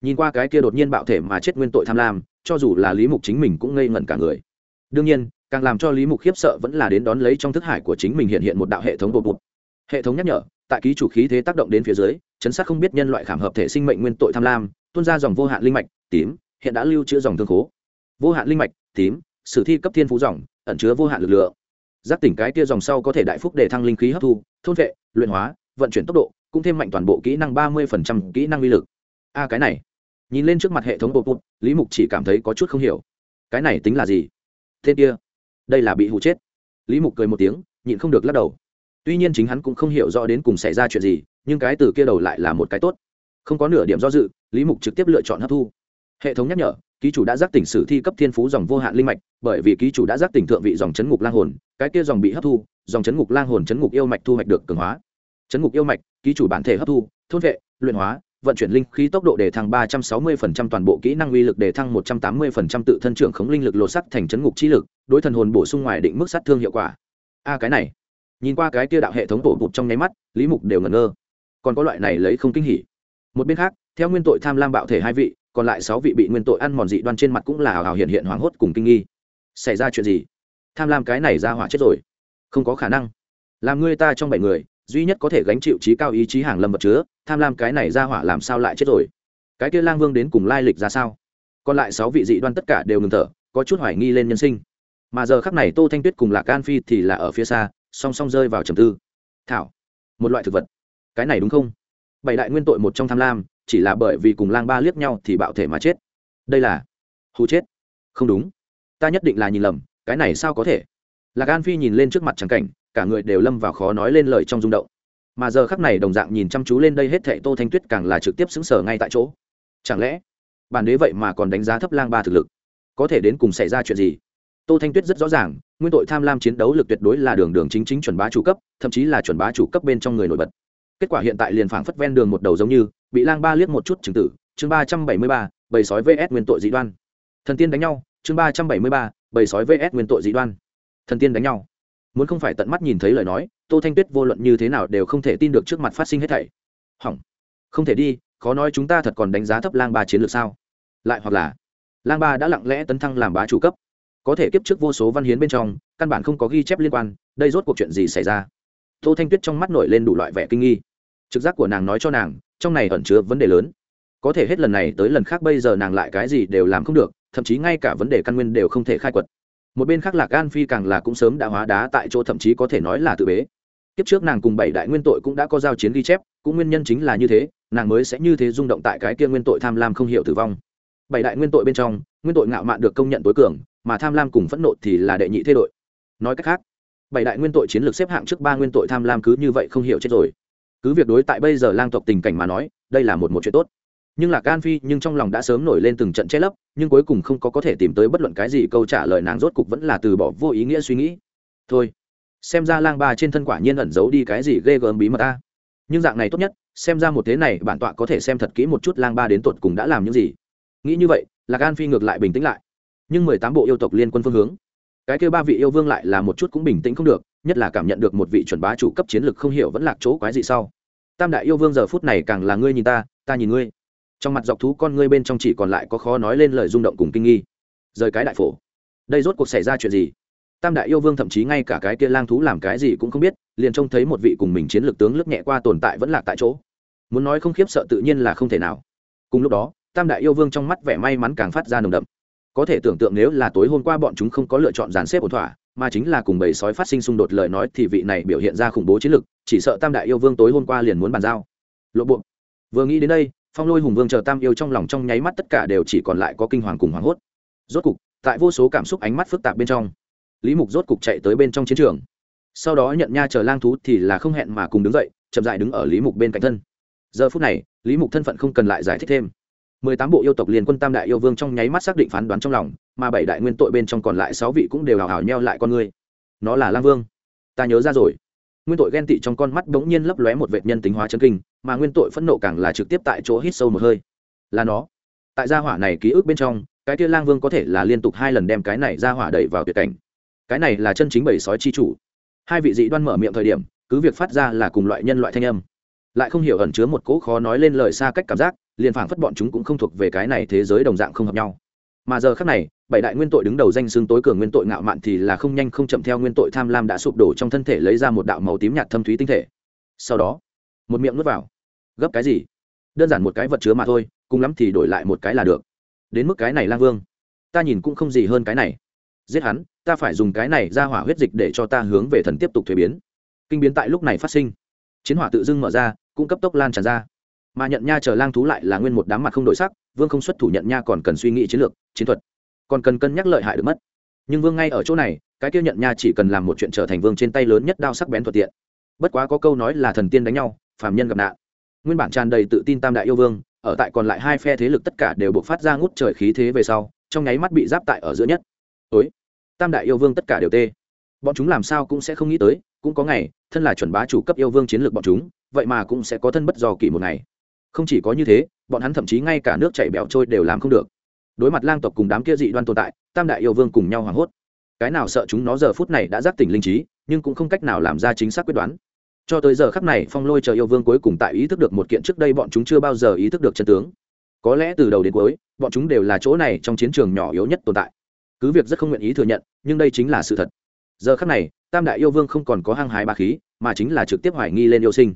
Nhìn qua cái kia đột nhiên bạo thể mà chết nguyên tội tham lam, cho dù là lý mục chính mình cũng ngây ngẩn cả người. Đương nhiên, càng làm cho lý mục khiếp sợ vẫn là đến đón lấy trong thức hải của chính mình hiện hiện một đạo hệ thống bột bột. Hệ thống nhắc nhở, tại ký chủ khí thế tác động đến phía dưới chấn sát không biết nhân loại khảm hợp thể sinh mệnh nguyên tội tham lam, tuôn ra dòng vô hạn linh mạch, tím, hiện đã lưu trữ dòng thương khố. Vô hạn linh mạch, tím, sử thi cấp thiên phú dòng, ẩn chứa vô hạn lực lượng. Giác tỉnh cái tia dòng sau có thể đại phúc để thăng linh khí hấp thu, thôn vệ, luyện hóa, vận chuyển tốc độ, cũng thêm mạnh toàn bộ kỹ năng ba mươi phần trăm kỹ năng uy lực. A, cái này. Nhìn lên trước mặt hệ thống bột bột, lý mục chỉ cảm thấy có chút không hiểu. Cái này tính là gì? Tên kia, đây là bị hụ chết. Lý mục cười một tiếng, nhịn không được lắc đầu. Tuy nhiên chính hắn cũng không hiểu rõ đến cùng xảy ra chuyện gì nhưng cái từ kia đầu lại là một cái tốt không có nửa điểm do dự lý mục trực tiếp lựa chọn hấp thu hệ thống nhắc nhở ký chủ đã giác tỉnh sử thi cấp thiên phú dòng vô hạn linh mạch bởi vì ký chủ đã giác tỉnh thượng vị dòng chấn ngục lang hồn cái kia dòng bị hấp thu dòng chấn ngục lang hồn chấn ngục yêu mạch thu hoạch được cường hóa chấn ngục yêu mạch ký chủ bản thể hấp thu thôn vệ luyện hóa vận chuyển linh khí tốc độ để thăng 360% toàn bộ kỹ năng uy lực để thăng 180% tự thân trưởng khống linh lực lột sắt thành chấn ngục chi lực, đối thần hồn bổ sung ngoài định mức sát thương hiệu quả. A à, cái này, nhìn qua cái kia đạo hệ thống tổ bụt trong nháy mắt, Lý Mục đều ngẩn ngơ. Còn có loại này lấy không kinh hỉ. Một bên khác, theo nguyên tội tham lam bạo thể hai vị, còn lại 6 vị bị nguyên tội ăn mòn dị đoan trên mặt cũng là ảo ảo hiện hiện hoảng hốt cùng kinh nghi. Xảy ra chuyện gì? Tham lam cái này ra hỏa chết rồi. Không có khả năng. Làm ngươi ta trong bảy người, duy nhất có thể gánh chịu trí cao ý chí hàng lâm vật chứa tham lam cái này ra hỏa làm sao lại chết rồi cái kia lang vương đến cùng lai lịch ra sao còn lại sáu vị dị đoan tất cả đều ngừng thở có chút hoài nghi lên nhân sinh mà giờ khắc này tô thanh tuyết cùng lạc an phi thì là ở phía xa song song rơi vào trầm tư thảo một loại thực vật cái này đúng không? Bảy đại nguyên tội một trong tham lam, chỉ là bởi vì cùng lang ba liếc nhau thì bạo thể mà chết. Đây là hù chết. Không đúng. Ta nhất định là nhìn lầm, cái này sao có thể? Lạc an phi nhìn lên trước mặt trắng cảnh, cả người đều lâm vào khó nói lên lời trong rung động. Mà giờ khắc này đồng dạng nhìn chăm chú lên đây hết thệ tô thanh tuyết càng là trực tiếp xứng sở ngay tại chỗ. Chẳng lẽ bản đế vậy mà còn đánh giá thấp lang ba thực lực? Có thể đến cùng xảy ra chuyện gì? Tô thanh tuyết rất rõ ràng, nguyên tội tham lam chiến đấu lực tuyệt đối là đường đường chính chính chuẩn bá chủ cấp, thậm chí là chuẩn bá chủ cấp bên trong người nổi bật kết quả hiện tại liền phảng phất ven đường một đầu giống như, bị lang ba liếc một chút chứng tử. Chương ba trăm bảy mươi ba, bầy sói vs nguyên tội dị đoan. Thần tiên đánh nhau. Chương ba trăm bảy mươi ba, bầy sói vs nguyên tội dị đoan. Thần tiên đánh nhau. Muốn không phải tận mắt nhìn thấy lời nói, tô thanh tuyết vô luận như thế nào đều không thể tin được trước mặt phát sinh hết thảy. Hỏng. Không thể đi, khó nói chúng ta thật còn đánh giá thấp lang ba chiến lược sao. Lại hoặc là, lang ba đã lặng lẽ tấn thăng làm bá chủ cấp. Có thể kiếp trước vô số văn hiến bên trong, căn bản không có ghi chép liên quan, đây rốt cuộc chuyện gì xảy ra? Tô thanh tuyết trong mắt nổi lên đủ loại vẻ kinh nghi. Trực giác của nàng nói cho nàng, trong này ẩn chứa vấn đề lớn. Có thể hết lần này tới lần khác bây giờ nàng lại cái gì đều làm không được, thậm chí ngay cả vấn đề căn nguyên đều không thể khai quật. Một bên khác là Gan phi càng là cũng sớm đã hóa đá tại chỗ thậm chí có thể nói là tự bế. Kiếp trước nàng cùng bảy đại nguyên tội cũng đã có giao chiến ghi chép, cũng nguyên nhân chính là như thế, nàng mới sẽ như thế rung động tại cái kia nguyên tội tham lam không hiểu tử vong. Bảy đại nguyên tội bên trong, nguyên tội ngạo mạn được công nhận tối cường, mà tham lam cùng phẫn nộ thì là đệ nhị thế đội. Nói cách khác bảy đại nguyên tội chiến lược xếp hạng trước ba nguyên tội tham lam cứ như vậy không hiểu chết rồi. Cứ việc đối tại bây giờ lang tộc tình cảnh mà nói, đây là một một chuyện tốt. Nhưng là can phi nhưng trong lòng đã sớm nổi lên từng trận che lấp, nhưng cuối cùng không có có thể tìm tới bất luận cái gì câu trả lời nàng rốt cục vẫn là từ bỏ vô ý nghĩa suy nghĩ. Thôi, xem ra lang ba trên thân quả nhiên ẩn giấu đi cái gì ghê gớm bí mật ta. Nhưng dạng này tốt nhất, xem ra một thế này bản tọa có thể xem thật kỹ một chút lang ba đến tuột cùng đã làm những gì. Nghĩ như vậy là gan phi ngược lại bình tĩnh lại. Nhưng mười tám bộ yêu tộc liên quân phương hướng cái kêu ba vị yêu vương lại là một chút cũng bình tĩnh không được, nhất là cảm nhận được một vị chuẩn bá chủ cấp chiến lược không hiểu vẫn lạc chỗ quái gì sau. Tam đại yêu vương giờ phút này càng là ngươi nhìn ta ta nhìn ngươi. Trong mặt dọc thú con ngươi bên trong chỉ còn lại có khó nói lên lời rung động cùng kinh nghi. Rời cái đại phổ. Đây rốt cuộc xảy ra chuyện gì? Tam đại yêu vương thậm chí ngay cả cái kia lang thú làm cái gì cũng không biết, liền trông thấy một vị cùng mình chiến lược tướng lướt nhẹ qua tồn tại vẫn lạc tại chỗ. Muốn nói không khiếp sợ tự nhiên là không thể nào. Cùng lúc đó, tam đại yêu vương trong mắt vẻ may mắn càng phát ra nồng đậm có thể tưởng tượng nếu là tối hôm qua bọn chúng không có lựa chọn dàn xếp ổn thỏa, mà chính là cùng bầy sói phát sinh xung đột lời nói thì vị này biểu hiện ra khủng bố chiến lực, chỉ sợ tam đại yêu vương tối hôm qua liền muốn bàn giao. Lộ bộ. Vừa nghĩ đến đây, phong lôi hùng vương chờ tam yêu trong lòng trong nháy mắt tất cả đều chỉ còn lại có kinh hoàng cùng hoảng hốt. Rốt cục, tại vô số cảm xúc ánh mắt phức tạp bên trong, lý mục rốt cục chạy tới bên trong chiến trường. Sau đó nhận nha chờ lang thú thì là không hẹn mà cùng đứng dậy, chậm dại đứng ở lý mục bên cạnh thân. Giờ phút này, lý mục thân phận không cần lại giải thích thêm mười tám bộ yêu tộc liên quân tam đại yêu vương trong nháy mắt xác định phán đoán trong lòng, mà bảy đại nguyên tội bên trong còn lại sáu vị cũng đều hào hào nheo lại con người nó là lang vương. Ta nhớ ra rồi. Nguyên tội ghen tị trong con mắt bỗng nhiên lấp lóe một vệ nhân tính hóa chân kinh, mà nguyên tội phẫn nộ càng là trực tiếp tại chỗ hít sâu một hơi. Là nó. Tại gia hỏa này ký ức bên trong, cái kia lang vương có thể là liên tục hai lần đem cái này ra hỏa đẩy vào tuyệt cảnh. Cái này là chân chính bảy sói chi chủ. Hai vị dị đoan mở miệng thời điểm, cứ việc phát ra là cùng loại nhân loại thanh âm. Lại không hiểu ẩn chứa một cỗ khó nói lên lời xa cách cảm giác liền phảng phất bọn chúng cũng không thuộc về cái này thế giới đồng dạng không hợp nhau. Mà giờ khác này, bảy đại nguyên tội đứng đầu danh xương tối cường nguyên tội ngạo mạn thì là không nhanh không chậm theo nguyên tội tham lam đã sụp đổ trong thân thể lấy ra một đạo màu tím nhạt thâm thúy tinh thể. Sau đó, một miệng nuốt vào. Gấp cái gì? Đơn giản một cái vật chứa mà thôi, cùng lắm thì đổi lại một cái là được. Đến mức cái này lang vương, ta nhìn cũng không gì hơn cái này. Giết hắn, ta phải dùng cái này ra hỏa huyết dịch để cho ta hướng về thần tiếp tục thuế biến. Kinh biến tại lúc này phát sinh. Chiến hỏa tự dưng mở ra, cũng cấp tốc lan tràn ra mà nhận nha chờ lang thú lại là nguyên một đám mặt không đổi sắc, vương không xuất thủ nhận nha còn cần suy nghĩ chiến lược, chiến thuật, còn cần cân nhắc lợi hại được mất. Nhưng vương ngay ở chỗ này, cái kia nhận nha chỉ cần làm một chuyện trở thành vương trên tay lớn nhất đao sắc bén thuận tiện. Bất quá có câu nói là thần tiên đánh nhau, phàm nhân gặp nạn. Nguyên bản tràn đầy tự tin tam đại yêu vương, ở tại còn lại hai phe thế lực tất cả đều buộc phát ra ngút trời khí thế về sau, trong nháy mắt bị giáp tại ở giữa nhất. Ối tam đại yêu vương tất cả đều tê. Bọn chúng làm sao cũng sẽ không nghĩ tới, cũng có ngày, thân là chuẩn bá chủ cấp yêu vương chiến lược bọn chúng, vậy mà cũng sẽ có thân bất do kỳ một ngày không chỉ có như thế, bọn hắn thậm chí ngay cả nước chảy bẹo trôi đều làm không được. Đối mặt lang tộc cùng đám kia dị đoan tồn tại, tam đại yêu vương cùng nhau hoảng hốt. Cái nào sợ chúng nó giờ phút này đã giác tỉnh linh trí, nhưng cũng không cách nào làm ra chính xác quyết đoán. Cho tới giờ khắc này, phong lôi chờ yêu vương cuối cùng tại ý thức được một kiện trước đây bọn chúng chưa bao giờ ý thức được chân tướng. Có lẽ từ đầu đến cuối, bọn chúng đều là chỗ này trong chiến trường nhỏ yếu nhất tồn tại. Cứ việc rất không nguyện ý thừa nhận, nhưng đây chính là sự thật. Giờ khắc này, tam đại yêu vương không còn có hăng hái ba khí, mà chính là trực tiếp hoài nghi lên yêu sinh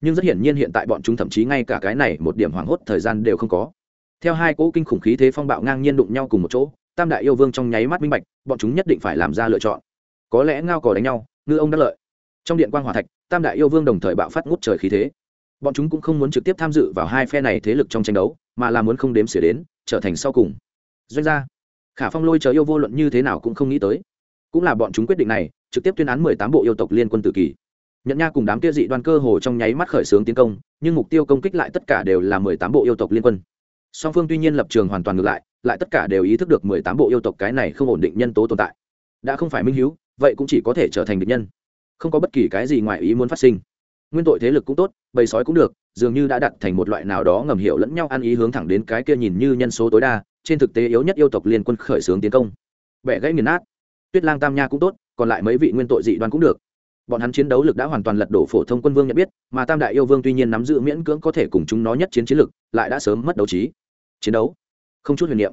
nhưng rất hiển nhiên hiện tại bọn chúng thậm chí ngay cả cái này một điểm hoảng hốt thời gian đều không có. Theo hai cỗ kinh khủng khí thế phong bạo ngang nhiên đụng nhau cùng một chỗ, tam đại yêu vương trong nháy mắt minh bạch, bọn chúng nhất định phải làm ra lựa chọn. Có lẽ ngao cò đánh nhau, ngư ông đắc lợi. Trong điện quan hòa thạch, tam đại yêu vương đồng thời bạo phát ngút trời khí thế. Bọn chúng cũng không muốn trực tiếp tham dự vào hai phe này thế lực trong tranh đấu, mà là muốn không đếm xỉa đến, trở thành sau cùng. Doanh gia, khả phong lôi chờ yêu vô luận như thế nào cũng không nghĩ tới. Cũng là bọn chúng quyết định này, trực tiếp tuyên án mười tám bộ yêu tộc liên quân tự kỷ nhận nha cùng đám kia dị đoan cơ hồ trong nháy mắt khởi xướng tiến công, nhưng mục tiêu công kích lại tất cả đều là mười tám bộ yêu tộc liên quân. Song phương tuy nhiên lập trường hoàn toàn ngược lại lại tất cả đều ý thức được mười tám bộ yêu tộc cái này không ổn định nhân tố tồn tại. Đã không phải minh h vậy cũng chỉ có thể trở thành địch nhân. Không có bất kỳ cái gì ngoài ý muốn phát sinh. Nguyên tội thế lực cũng tốt, bầy sói cũng được, dường như đã đặt thành một loại nào đó ngầm hiểu lẫn nhau ăn ý hướng thẳng đến cái kia nhìn như nhân số tối đa, trên thực tế yếu nhất yêu tộc liên quân khởi xướng tiến công. Bẻ gãy nghiền nát. Tuyết lang tam nha cũng tốt, còn lại mấy vị nguyên tội dị đoan cũng được bọn hắn chiến đấu lực đã hoàn toàn lật đổ phổ thông quân vương nhận biết, mà tam đại yêu vương tuy nhiên nắm giữ miễn cưỡng có thể cùng chúng nó nhất chiến chiến lực, lại đã sớm mất đấu trí. Chiến đấu? Không chút huyền niệm.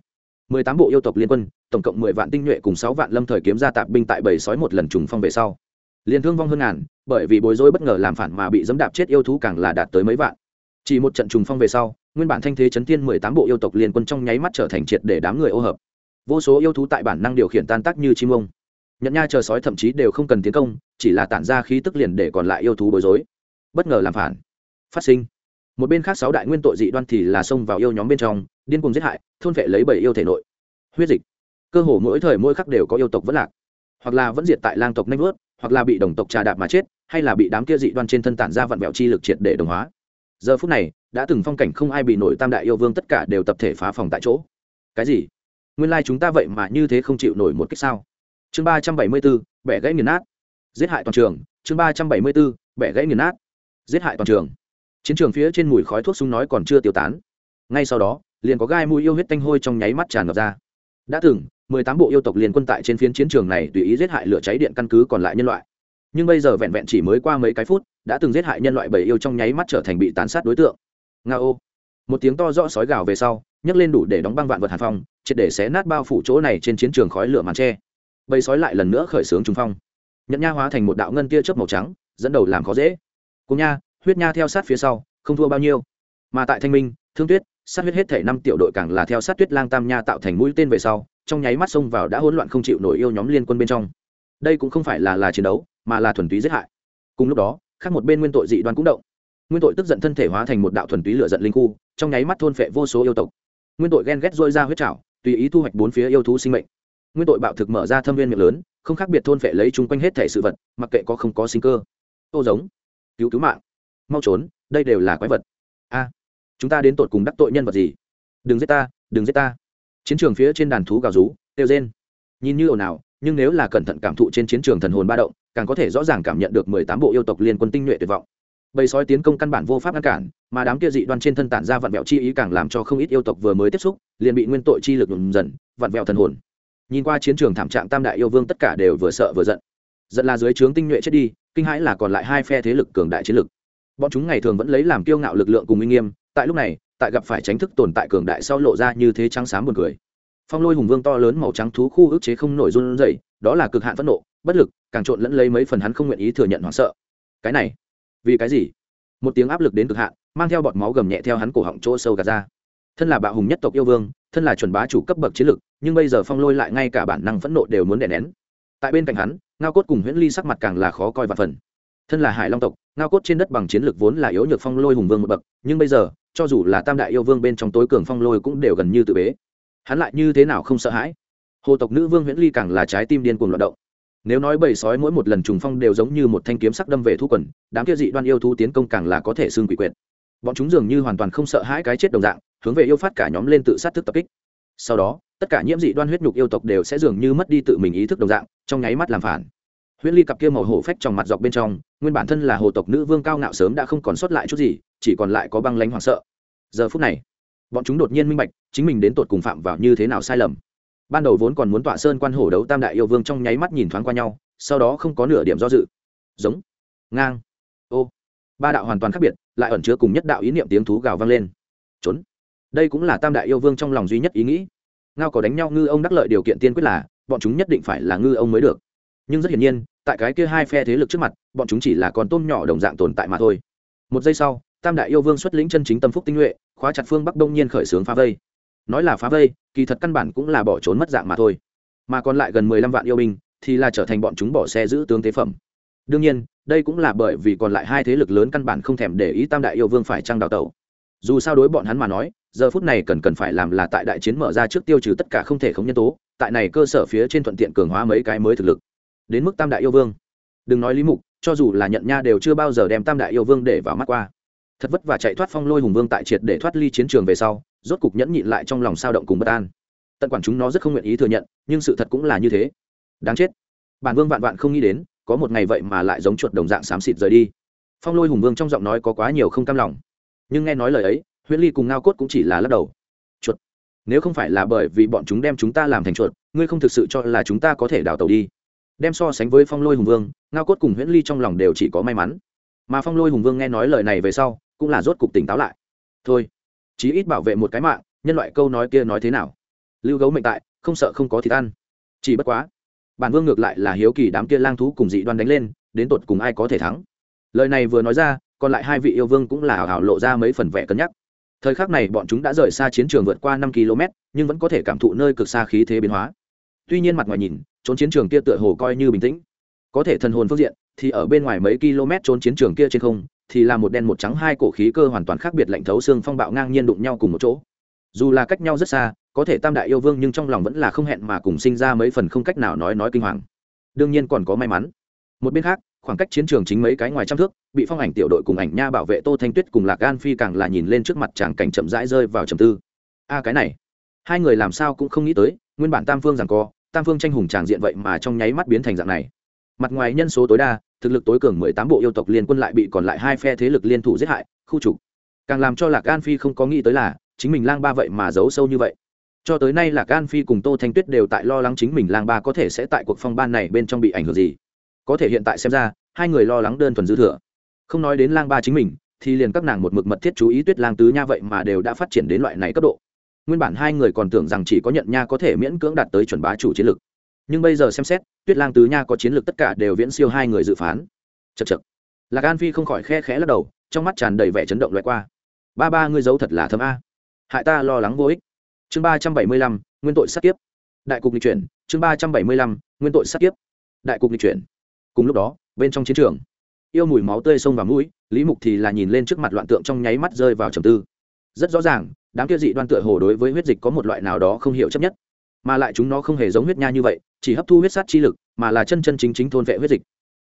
Mười tám bộ yêu tộc liên quân, tổng cộng mười vạn tinh nhuệ cùng sáu vạn lâm thời kiếm ra tạp binh tại bầy sói một lần trùng phong về sau. Liền thương vong hơn ngàn, bởi vì bối rối bất ngờ làm phản mà bị dẫm đạp chết yêu thú càng là đạt tới mấy vạn. Chỉ một trận trùng phong về sau, nguyên bản thanh thế chấn thiên mười tám bộ yêu tộc liên quân trong nháy mắt trở thành triệt để đám người ô hợp. Vô số yêu thú tại bản năng điều khiển tan tác như chim ông nhận nha chờ sói thậm chí đều không cần tiến công, chỉ là tản ra khí tức liền để còn lại yêu thú bối rối. Bất ngờ làm phản. Phát sinh. Một bên khác sáu đại nguyên tội dị đoan thì là xông vào yêu nhóm bên trong, điên cuồng giết hại, thôn vệ lấy bảy yêu thể nội. Huyết dịch. Cơ hồ mỗi thời mỗi khắc đều có yêu tộc vẫn lạc. Hoặc là vẫn diệt tại lang tộc nanh vớt hoặc là bị đồng tộc trà đạp mà chết, hay là bị đám kia dị đoan trên thân tản ra vặn vẹo chi lực triệt để đồng hóa. Giờ phút này, đã từng phong cảnh không ai bị nổi tam đại yêu vương tất cả đều tập thể phá phòng tại chỗ. Cái gì? Nguyên lai、like、chúng ta vậy mà như thế không chịu nổi một cách sao? Chương ba trăm bảy mươi b ố bẻ gãy nghiền nát. Giết hại toàn trường. Chương ba trăm bảy mươi b ố bẻ gãy nghiền nát. Giết hại toàn trường. Chiến trường phía trên mùi khói thuốc súng nói còn chưa tiêu tán. Ngay sau đó, liền có gai mùi yêu huyết tanh hôi trong nháy mắt tràn ngập ra. Đã từng, mười tám bộ yêu tộc liền quân tại trên phiến chiến trường này tùy ý giết hại lửa cháy điện căn cứ còn lại nhân loại. Nhưng bây giờ vẹn vẹn chỉ mới qua mấy cái phút, đã từng giết hại nhân loại bảy yêu trong nháy mắt trở thành bị tàn sát đối tượng. Nga ô. Một tiếng to rõ sói gào về sau, nhấc lên đủ để đóng băng vạn vật hàn phong, triệt để xé nát bao phủ chỗ này trên chiến trường khói lửa màn tre bầy sói lại lần nữa khởi xướng trung phong. Nhận nha hóa thành một đạo ngân tia chớp màu trắng, dẫn đầu làm khó dễ. Cùng nha, huyết nha theo sát phía sau, không thua bao nhiêu. Mà tại thanh minh, thương tuyết, sát huyết hết thể năm tiểu đội càng là theo sát tuyết lang tam nha tạo thành mũi tên về sau, trong nháy mắt xông vào đã hỗn loạn không chịu nổi yêu nhóm liên quân bên trong. Đây cũng không phải là là chiến đấu, mà là thuần túy giết hại. Cùng lúc đó, khác một bên nguyên tội dị đoan cũng động. Nguyên tội tức giận thân thể hóa thành một đạo thuần túy lửa giận linh khu, trong nháy mắt thôn phệ vô số yêu tộc. Nguyên tội ghen ghét dôi ra huyết trảo, tùy ý thu hoạch bốn phía yêu thú sinh mệnh nguyên tội bạo thực mở ra thâm viên miệng lớn, không khác biệt thôn phệ lấy chung quanh hết thể sự vật, mặc kệ có không có sinh cơ. Ô giống, cứu cứu mạng, mau trốn, đây đều là quái vật. A, chúng ta đến tột cùng đắc tội nhân vật gì? Đừng giết ta, đừng giết ta. Chiến trường phía trên đàn thú gào rú, kêu rên. Nhìn như ồn ào, nhưng nếu là cẩn thận cảm thụ trên chiến trường thần hồn ba động, càng có thể rõ ràng cảm nhận được mười tám bộ yêu tộc liên quân tinh nhuệ tuyệt vọng. Bầy sói tiến công căn bản vô pháp ngăn cản, mà đám kia dị đoan trên thân tản ra vặn vẹo chi ý càng làm cho không ít yêu tộc vừa mới tiếp xúc, liền bị nguyên tội chi lực ngừng dần, vặn vẹo thần hồn nhìn qua chiến trường thảm trạng tam đại yêu vương tất cả đều vừa sợ vừa giận. Giận là dưới trướng tinh nhuệ chết đi, kinh hãi là còn lại hai phe thế lực cường đại chiến lực. Bọn chúng ngày thường vẫn lấy làm kiêu ngạo lực lượng cùng uy nghiêm, tại lúc này, tại gặp phải tránh thức tồn tại cường đại sau lộ ra như thế trắng xám buồn cười. Phong lôi hùng vương to lớn màu trắng thú khu ức chế không nổi run rẩy, đó là cực hạn phẫn nộ, bất lực, càng trộn lẫn lấy mấy phần hắn không nguyện ý thừa nhận hoảng sợ. Cái này, vì cái gì? Một tiếng áp lực đến cực hạn, mang theo bọt máu gầm nhẹ theo hắn cổ họng chỗ sâu gạt ra. Thân là bạo hùng nhất tộc yêu vương, thân là chuẩn bá chủ cấp bậc chiến lực nhưng bây giờ phong lôi lại ngay cả bản năng phẫn nộ đều muốn đè nén. Tại bên cạnh hắn, ngao cốt cùng huyễn ly sắc mặt càng là khó coi và phần. Thân là hải long tộc, ngao cốt trên đất bằng chiến lược vốn là yếu nhược phong lôi hùng vương một bậc, nhưng bây giờ, cho dù là tam đại yêu vương bên trong tối cường phong lôi cũng đều gần như tự bế. Hắn lại như thế nào không sợ hãi? Hồ tộc nữ vương huyễn ly càng là trái tim điên cuồng loạt động. Nếu nói bầy sói mỗi một lần trùng phong đều giống như một thanh kiếm sắc đâm về thu quần, đám kia dị đoan yêu thú tiến công càng là có thể xương quỷ quyệt. Bọn chúng dường như hoàn toàn không sợ hãi cái chết đồng dạng, hướng về yêu phát cả nhóm lên tự sát thức tập kích sau đó, tất cả nhiễm dị đoan huyết nhục yêu tộc đều sẽ dường như mất đi tự mình ý thức đồng dạng, trong nháy mắt làm phản. Huyễn ly cặp kia màu hổ phách trong mặt dọc bên trong, nguyên bản thân là hồ tộc nữ vương cao ngạo sớm đã không còn sót lại chút gì, chỉ còn lại có băng lánh hoảng sợ. Giờ phút này, bọn chúng đột nhiên minh bạch, chính mình đến tột cùng phạm vào như thế nào sai lầm. Ban đầu vốn còn muốn tọa sơn quan hổ đấu tam đại yêu vương trong nháy mắt nhìn thoáng qua nhau, sau đó không có nửa điểm do dự. Giống, ngang, ô. Ba đạo hoàn toàn khác biệt, lại ẩn chứa cùng nhất đạo ý niệm tiếng thú gào vang lên. Trốn đây cũng là tam đại yêu vương trong lòng duy nhất ý nghĩ. Ngao có đánh nhau, ngư ông đắc lợi điều kiện tiên quyết là, bọn chúng nhất định phải là ngư ông mới được. Nhưng rất hiển nhiên, tại cái kia hai phe thế lực trước mặt, bọn chúng chỉ là con tôm nhỏ đồng dạng tồn tại mà thôi. Một giây sau, tam đại yêu vương xuất lĩnh chân chính tâm phúc tinh nhuệ, khóa chặt phương bắc đông nhiên khởi xướng phá vây. Nói là phá vây, kỳ thật căn bản cũng là bỏ trốn mất dạng mà thôi. Mà còn lại gần mười lăm vạn yêu binh, thì là trở thành bọn chúng bỏ xe giữ tướng tế phẩm. Đương nhiên, đây cũng là bởi vì còn lại hai thế lực lớn căn bản không thèm để ý tam đại yêu vương phải trăng đào tẩu. Dù sao đối bọn hắn mà nói giờ phút này cần cần phải làm là tại đại chiến mở ra trước tiêu trừ tất cả không thể không nhân tố, tại này cơ sở phía trên thuận tiện cường hóa mấy cái mới thực lực. Đến mức tam đại yêu vương. Đừng nói lý mục, cho dù là nhận nha đều chưa bao giờ đem tam đại yêu vương để vào mắt qua. Thật vất và chạy thoát phong lôi hùng vương tại triệt để thoát ly chiến trường về sau, rốt cục nhẫn nhịn lại trong lòng sao động cùng bất an. Tận quản chúng nó rất không nguyện ý thừa nhận, nhưng sự thật cũng là như thế. Đáng chết. Bản vương vạn vạn không nghĩ đến, có một ngày vậy mà lại giống chuột đồng dạng xám xịt rời đi. Phong lôi hùng vương trong giọng nói có quá nhiều không cam lòng. Nhưng nghe nói lời ấy huyễn ly cùng ngao cốt cũng chỉ là lắc đầu. Chuột. Nếu không phải là bởi vì bọn chúng đem chúng ta làm thành chuột, ngươi không thực sự cho là chúng ta có thể đào tàu đi. Đem so sánh với phong lôi hùng vương, ngao cốt cùng huyễn ly trong lòng đều chỉ có may mắn. Mà phong lôi hùng vương nghe nói lời này về sau, cũng là rốt cục tỉnh táo lại. Thôi, chí ít bảo vệ một cái mạng, nhân loại câu nói kia nói thế nào? Lưu gấu mệnh tại, không sợ không có thịt ăn. Chỉ bất quá, bản vương ngược lại là hiếu kỳ đám kia lang thú cùng dị đoan đánh lên, đến tột cùng ai có thể thắng? Lời này vừa nói ra, còn lại hai vị yêu vương cũng là hào hào lộ ra mấy phần vẻ cân nhắc thời khắc này bọn chúng đã rời xa chiến trường vượt qua năm km, nhưng vẫn có thể cảm thụ nơi cực xa khí thế biến hóa. Tuy nhiên mặt ngoài nhìn, trốn chiến trường kia tựa hồ coi như bình tĩnh. Có thể thần hồn phương diện, thì ở bên ngoài mấy km trốn chiến trường kia trên không, thì là một đen một trắng hai cổ khí cơ hoàn toàn khác biệt lạnh thấu xương phong bạo ngang nhiên đụng nhau cùng một chỗ. Dù là cách nhau rất xa, có thể tam đại yêu vương nhưng trong lòng vẫn là không hẹn mà cùng sinh ra mấy phần không cách nào nói nói kinh hoàng. Đương nhiên còn có may mắn. Một bên khác khoảng cách chiến trường chính mấy cái ngoài trăm thước, bị phong ảnh tiểu đội cùng ảnh nha bảo vệ tô thanh tuyết cùng lạc gan phi càng là nhìn lên trước mặt chàng cảnh chậm rãi rơi vào trầm tư. A, cái này, hai người làm sao cũng không nghĩ tới, nguyên bản tam phương rằng co, tam phương tranh hùng tràng diện vậy mà trong nháy mắt biến thành dạng này. Mặt ngoài nhân số tối đa, thực lực tối cường mười tám bộ yêu tộc liên quân lại bị còn lại hai phe thế lực liên thủ giết hại, khu trục. Càng làm cho lạc an phi không có nghĩ tới là, chính mình lang ba vậy mà giấu sâu như vậy. Cho tới nay lạc an phi cùng tô thanh tuyết đều tại lo lắng chính mình lang ba có thể sẽ tại cuộc phong ban này bên trong bị ảnh hưởng gì có thể hiện tại xem ra, hai người lo lắng đơn thuần dư thừa. Không nói đến lang ba chính mình, thì liền các nàng một mực mật thiết chú ý tuyết lang tứ nha vậy mà đều đã phát triển đến loại này cấp độ. Nguyên bản hai người còn tưởng rằng chỉ có nhận nha có thể miễn cưỡng đạt tới chuẩn bá chủ chiến lược nhưng bây giờ xem xét, tuyết lang tứ nha có chiến lược tất cả đều viễn siêu hai người dự phán. Chật chật lạc an phi không khỏi khe khẽ lắc đầu, trong mắt tràn đầy vẻ chấn động loại qua. Ba ba ngươi giấu thật là thâm a. Hại ta lo lắng vô ích. Chương ba trăm bảy mươi lăm, nguyên tội sát kiếp. Đại cục lịch chuyển, chương ba trăm bảy mươi lăm, nguyên tội sát kiếp. Đại cục lịch chuyển cùng lúc đó, bên trong chiến trường, yêu mùi máu tươi sông vào mũi, lý mục thì là nhìn lên trước mặt loạn tượng trong nháy mắt rơi vào trầm tư. Rất rõ ràng, đám kia dị đoan tựa hồ đối với huyết dịch có một loại nào đó không hiểu chấp nhất, mà lại chúng nó không hề giống huyết nha như vậy, chỉ hấp thu huyết sát chi lực, mà là chân chân chính chính thôn vệ huyết dịch.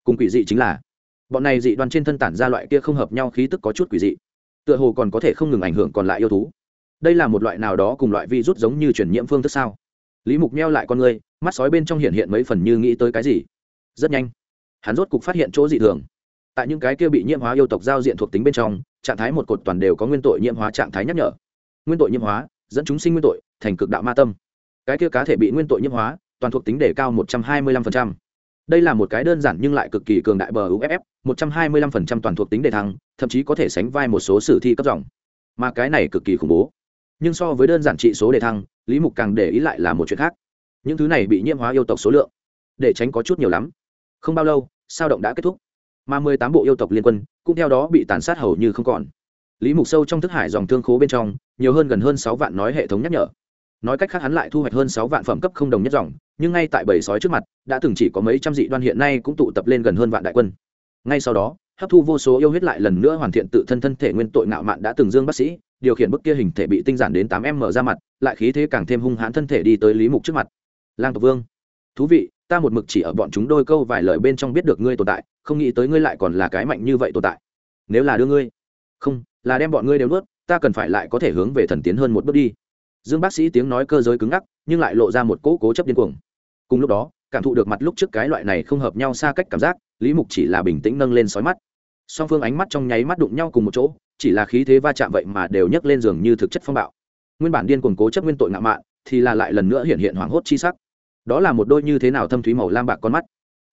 Cùng quỷ dị chính là, bọn này dị đoan trên thân tản ra loại kia không hợp nhau khí tức có chút quỷ dị, tựa hồ còn có thể không ngừng ảnh hưởng còn lại yêu thú. Đây là một loại nào đó cùng loại vi rút giống như chuyển nhiễm phương thức sao? Lý mục meo lại con người mắt sói bên trong hiện hiện mấy phần như nghĩ tới cái gì. Rất nhanh hắn rốt cục phát hiện chỗ dị thường. Tại những cái kia bị nhiễm hóa yêu tộc giao diện thuộc tính bên trong, trạng thái một cột toàn đều có nguyên tội nhiễm hóa trạng thái nhắc nhở. Nguyên tội nhiễm hóa, dẫn chúng sinh nguyên tội, thành cực đạo ma tâm. Cái kia cá thể bị nguyên tội nhiễm hóa, toàn thuộc tính đề cao một trăm hai mươi lăm phần trăm. Đây là một cái đơn giản nhưng lại cực kỳ cường đại bờ uff một trăm hai mươi lăm phần trăm toàn thuộc tính đề thăng, thậm chí có thể sánh vai một số sử thi cấp dòng. Mà cái này cực kỳ khủng bố. Nhưng so với đơn giản trị số đề thăng, lý mục càng để ý lại là một chuyện khác. Những thứ này bị nhiễm hóa yêu tộc số lượng, để tránh có chút nhiều lắm không bao lâu, sao động đã kết thúc. Mà mười tám bộ yêu tộc liên quân, cũng theo đó bị tàn sát hầu như không còn. Lý mục sâu trong thức hải dòng thương khố bên trong, nhiều hơn gần hơn sáu vạn nói hệ thống nhắc nhở. Nói cách khác hắn lại thu hoạch hơn sáu vạn phẩm cấp không đồng nhất dòng, nhưng ngay tại bầy sói trước mặt, đã từng chỉ có mấy trăm dị đoan hiện nay cũng tụ tập lên gần hơn vạn đại quân. Ngay sau đó, hấp thu vô số yêu huyết lại lần nữa hoàn thiện tự thân thân thể nguyên tội ngạo mạn đã từng dương bác sĩ, điều khiển bức kia hình thể bị tinh giản đến tám m ra mặt, lại khí thế càng thêm hung hãn thân thể đi tới lý mục trước mặt. Lang tộc vương. Thú vị ta một mực chỉ ở bọn chúng đôi câu vài lời bên trong biết được ngươi tồn tại, không nghĩ tới ngươi lại còn là cái mạnh như vậy tồn tại. Nếu là đưa ngươi, không, là đem bọn ngươi đều nuốt, ta cần phải lại có thể hướng về thần tiến hơn một bước đi. Dương bác sĩ tiếng nói cơ giới cứng ngắc, nhưng lại lộ ra một cỗ cố chấp điên cuồng. Cùng lúc đó, cảm thụ được mặt lúc trước cái loại này không hợp nhau xa cách cảm giác, lý mục chỉ là bình tĩnh nâng lên sói mắt. Song phương ánh mắt trong nháy mắt đụng nhau cùng một chỗ, chỉ là khí thế va chạm vậy mà đều nhấc lên giường như thực chất phong bạo. Nguyên bản điên cuồng cố chấp nguyên tội ngạo mạn, thì là lại lần nữa hiện hiện hoảng hốt chi sắc đó là một đôi như thế nào thâm thúy màu lam bạc con mắt.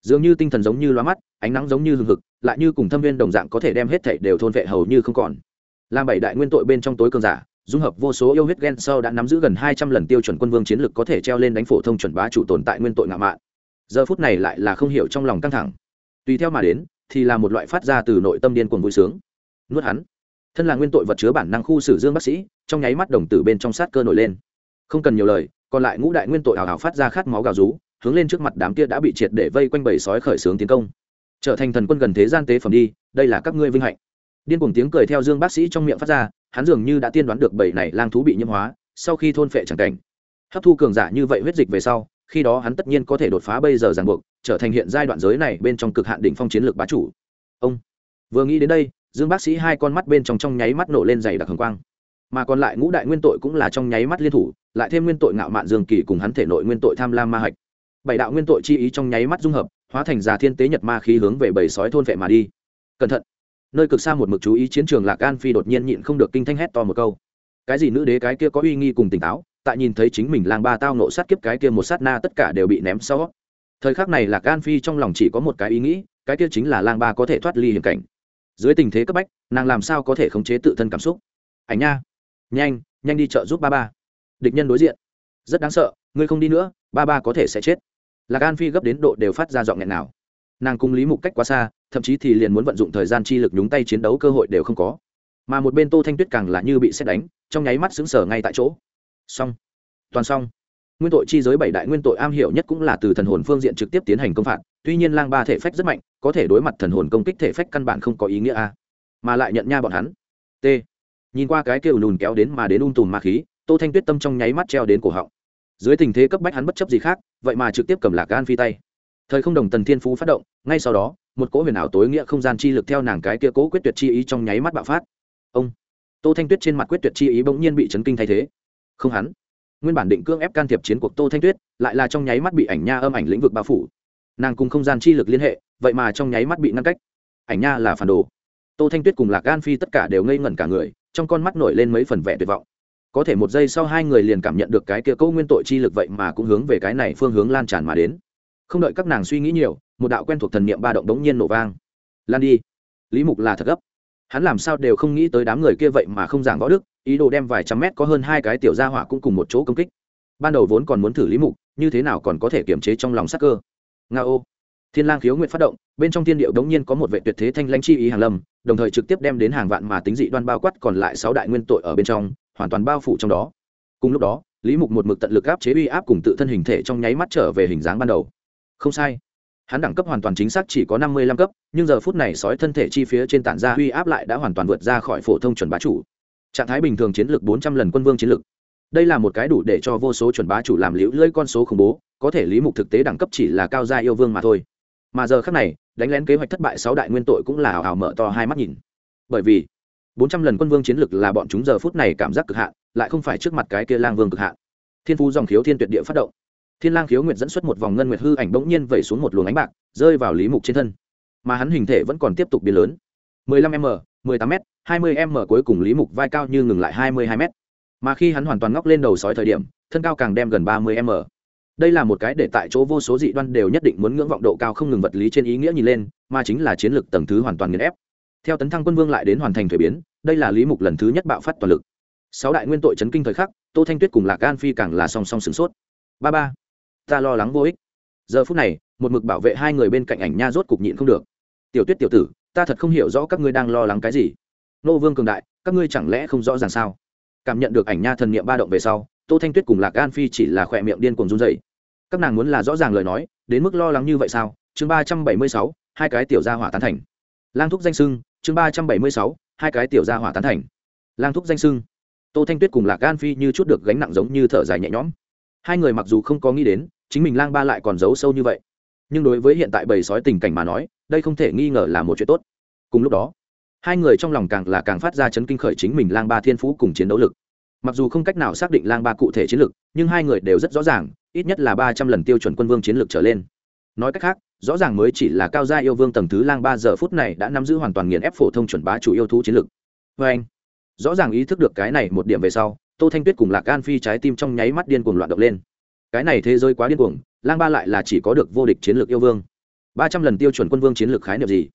Dường như tinh thần giống như loa mắt, ánh nắng giống như hừng hực, lại như cùng thâm viên đồng dạng có thể đem hết thảy đều thôn vệ hầu như không còn. Làm bảy đại nguyên tội bên trong tối cường giả, dung hợp vô số yêu huyết gen sau đã nắm giữ gần hai trăm lần tiêu chuẩn quân vương chiến lực có thể treo lên đánh phổ thông chuẩn bá chủ tồn tại nguyên tội ngạo mạn. Giờ phút này lại là không hiểu trong lòng căng thẳng. Tùy theo mà đến, thì là một loại phát ra từ nội tâm điên cuồng vui sướng. Nuốt hắn. Thân là nguyên tội vật chứa bản năng khu sử dương bác sĩ, trong nháy mắt đồng tử bên trong sát cơ nổi lên. Không cần nhiều lời còn lại ngũ đại nguyên tội hào hào phát ra khát máu gào rú, hướng lên trước mặt đám kia đã bị triệt để vây quanh bầy sói khởi xướng tiến công. Trở thành thần quân gần thế gian tế phẩm đi, đây là các ngươi vinh hạnh. Điên cuồng tiếng cười theo dương bác sĩ trong miệng phát ra, hắn dường như đã tiên đoán được bầy này lang thú bị nhiễm hóa, sau khi thôn phệ chẳng cảnh. Hấp thu cường giả như vậy huyết dịch về sau, khi đó hắn tất nhiên có thể đột phá bây giờ ràng buộc, trở thành hiện giai đoạn giới này bên trong cực hạn đỉnh phong chiến lược bá chủ. Ông, vừa nghĩ đến đây, dương bác sĩ hai con mắt bên trong trong nháy mắt nổ lên dày đặc hồng quang mà còn lại ngũ đại nguyên tội cũng là trong nháy mắt liên thủ, lại thêm nguyên tội ngạo mạn dương kỳ cùng hắn thể nội nguyên tội tham lam ma hạch. Bảy đạo nguyên tội chi ý trong nháy mắt dung hợp, hóa thành già thiên tế nhật ma khí hướng về bầy sói thôn vệ mà đi. Cẩn thận! Nơi cực xa một mực chú ý chiến trường lạc an phi đột nhiên nhịn không được kinh thanh hét to một câu. Cái gì nữ đế cái kia có uy nghi cùng tỉnh táo, tại nhìn thấy chính mình lang ba tao nộ sát kiếp cái kia một sát na tất cả đều bị ném sau. Thời khắc này lạc an phi trong lòng chỉ có một cái ý nghĩ, cái kia chính là lang ba có thể thoát ly hiểm cảnh. Dưới tình thế cấp bách, nàng làm sao có thể khống chế tự thân cảm xúc? Ảnh nha! Nhanh nhanh đi chợ giúp ba ba. Địch nhân đối diện. Rất đáng sợ, ngươi không đi nữa, ba ba có thể sẽ chết. Lạc an phi gấp đến độ đều phát ra giọng nghẹn nào. Nàng cung lý mục cách quá xa, thậm chí thì liền muốn vận dụng thời gian chi lực nhúng tay chiến đấu cơ hội đều không có. Mà một bên tô thanh tuyết càng là như bị xét đánh, trong nháy mắt xứng sở ngay tại chỗ. Xong. Toàn xong. Nguyên tội chi giới bảy đại nguyên tội am hiểu nhất cũng là từ thần hồn phương diện trực tiếp tiến hành công phạt, tuy nhiên lang ba thể phách rất mạnh, có thể đối mặt thần hồn công kích thể phách căn bản không có ý nghĩa a. Mà lại nhận nha bọn hắn. T nhìn qua cái kêu lùn kéo đến mà đến ung tùm ma khí, tô thanh tuyết tâm trong nháy mắt treo đến cổ họng. Dưới tình thế cấp bách hắn bất chấp gì khác, vậy mà trực tiếp cầm lạc gan phi tay. Thời không đồng tần thiên phú phát động, ngay sau đó, một cỗ huyền ảo tối nghĩa không gian chi lực theo nàng cái kia cố quyết tuyệt chi ý trong nháy mắt bạo phát. Ông! Tô thanh tuyết trên mặt quyết tuyệt chi ý bỗng nhiên bị chấn kinh thay thế. Không hắn. Nguyên bản định cưỡng ép can thiệp chiến cuộc tô thanh tuyết, lại là trong nháy mắt bị ảnh nha âm ảnh lĩnh vực bao phủ. Nàng cùng không gian chi lực liên hệ, vậy mà trong nháy mắt bị ngăn cách. Ảnh nha là phản đồ. Tô thanh tuyết cùng lạc gan phi tất cả đều ngây ngẩn cả người trong con mắt nổi lên mấy phần vẻ tuyệt vọng. Có thể một giây sau hai người liền cảm nhận được cái kia câu nguyên tội chi lực vậy mà cũng hướng về cái này phương hướng lan tràn mà đến. Không đợi các nàng suy nghĩ nhiều, một đạo quen thuộc thần niệm ba động đống nhiên nổ vang. Lan đi. Lý mục là thật gấp. Hắn làm sao đều không nghĩ tới đám người kia vậy mà không giảng võ đức, ý đồ đem vài trăm mét có hơn hai cái tiểu gia hỏa cũng cùng một chỗ công kích. Ban đầu vốn còn muốn thử lý mục, như thế nào còn có thể kiềm chế trong lòng sắc cơ. Nga ô thiên lang khiếu nguyện phát động bên trong thiên điệu đống nhiên có một vệ tuyệt thế thanh lãnh chi ý hàng lâm, đồng thời trực tiếp đem đến hàng vạn mà tính dị đoan bao quát còn lại sáu đại nguyên tội ở bên trong, hoàn toàn bao phủ trong đó. Cùng lúc đó, lý mục một mực tận lực áp chế uy áp cùng tự thân hình thể trong nháy mắt trở về hình dáng ban đầu. Không sai. Hắn đẳng cấp hoàn toàn chính xác chỉ có năm mươi lăm cấp, nhưng giờ phút này sói thân thể chi phía trên tản ra uy áp lại đã hoàn toàn vượt ra khỏi phổ thông chuẩn bá chủ. Trạng thái bình thường chiến lược bốn trăm lần quân vương chiến lược. Đây là một cái đủ để cho vô số chuẩn bá chủ làm liễu lưỡi con số khủng bố, có thể lý mục thực tế đẳng cấp chỉ là cao gia yêu vương mà thôi mà giờ khác này, đánh lén kế hoạch thất bại sáu đại nguyên tội cũng là hào hào mở to hai mắt nhìn. Bởi vì, bốn trăm lần quân vương chiến lược là bọn chúng giờ phút này cảm giác cực hạn, lại không phải trước mặt cái kia lang vương cực hạn. Thiên phú dòng khiếu thiên tuyệt địa phát động. Thiên lang khiếu nguyệt dẫn xuất một vòng ngân nguyệt hư ảnh bỗng nhiên vẩy xuống một luồng ánh bạc, rơi vào lý mục trên thân. Mà hắn hình thể vẫn còn tiếp tục biến lớn. 15 m 18 m 20 m cuối cùng lý mục vai cao như ngừng lại 22 m. Mà khi hắn hoàn toàn ngóc lên đầu sói thời điểm, thân cao càng đem gần 30 m đây là một cái để tại chỗ vô số dị đoan đều nhất định muốn ngưỡng vọng độ cao không ngừng vật lý trên ý nghĩa nhìn lên, mà chính là chiến lược tầng thứ hoàn toàn nghiền ép. Theo tấn thăng quân vương lại đến hoàn thành thuế biến, đây là lý mục lần thứ nhất bạo phát toàn lực. Sáu đại nguyên tội chấn kinh thời khắc, tô thanh tuyết cùng lạc gan phi càng là song song sửng sốt. Ba ba, ta lo lắng vô ích. Giờ phút này, một mực bảo vệ hai người bên cạnh ảnh nha rốt cục nhịn không được. Tiểu tuyết tiểu tử, ta thật không hiểu rõ các ngươi đang lo lắng cái gì. Nô vương cường đại, các ngươi chẳng lẽ không rõ ràng sao? Cảm nhận được ảnh nha thần niệm ba động về sau tô thanh tuyết cùng lạc gan phi chỉ là khỏe miệng điên cuồng run rẩy. các nàng muốn là rõ ràng lời nói, đến mức lo lắng như vậy sao? Chương ba trăm bảy mươi sáu, hai cái tiểu gia hỏa tán thành. Lang thúc danh sưng, chương ba trăm bảy mươi sáu, hai cái tiểu gia hỏa tán thành. Lang thúc danh sưng. Tô thanh tuyết cùng lạc gan phi như chút được gánh nặng giống như thở dài nhẹ nhõm. Hai người mặc dù không có nghĩ đến, chính mình lang ba lại còn giấu sâu như vậy. Nhưng đối với hiện tại bầy sói tình cảnh mà nói, đây không thể nghi ngờ là một chuyện tốt. Cùng lúc đó, hai người trong lòng càng là càng phát ra chấn kinh khởi chính mình lang ba thiên phú cùng chiến đấu lực mặc dù không cách nào xác định lang ba cụ thể chiến lược, nhưng hai người đều rất rõ ràng ít nhất là ba trăm lần tiêu chuẩn quân vương chiến lược trở lên. Nói cách khác rõ ràng mới chỉ là cao gia yêu vương tầng thứ lang ba giờ phút này đã nắm giữ hoàn toàn nghiền ép phổ thông chuẩn bá chủ yêu thú chiến lược. Vê anh rõ ràng ý thức được cái này một điểm về sau tô thanh tuyết cùng lạc gan phi trái tim trong nháy mắt điên cuồng loạn động lên. Cái này thế giới quá điên cuồng lang ba lại là chỉ có được vô địch chiến lược yêu vương. Ba trăm lần tiêu chuẩn quân vương chiến lược khái niệm gì?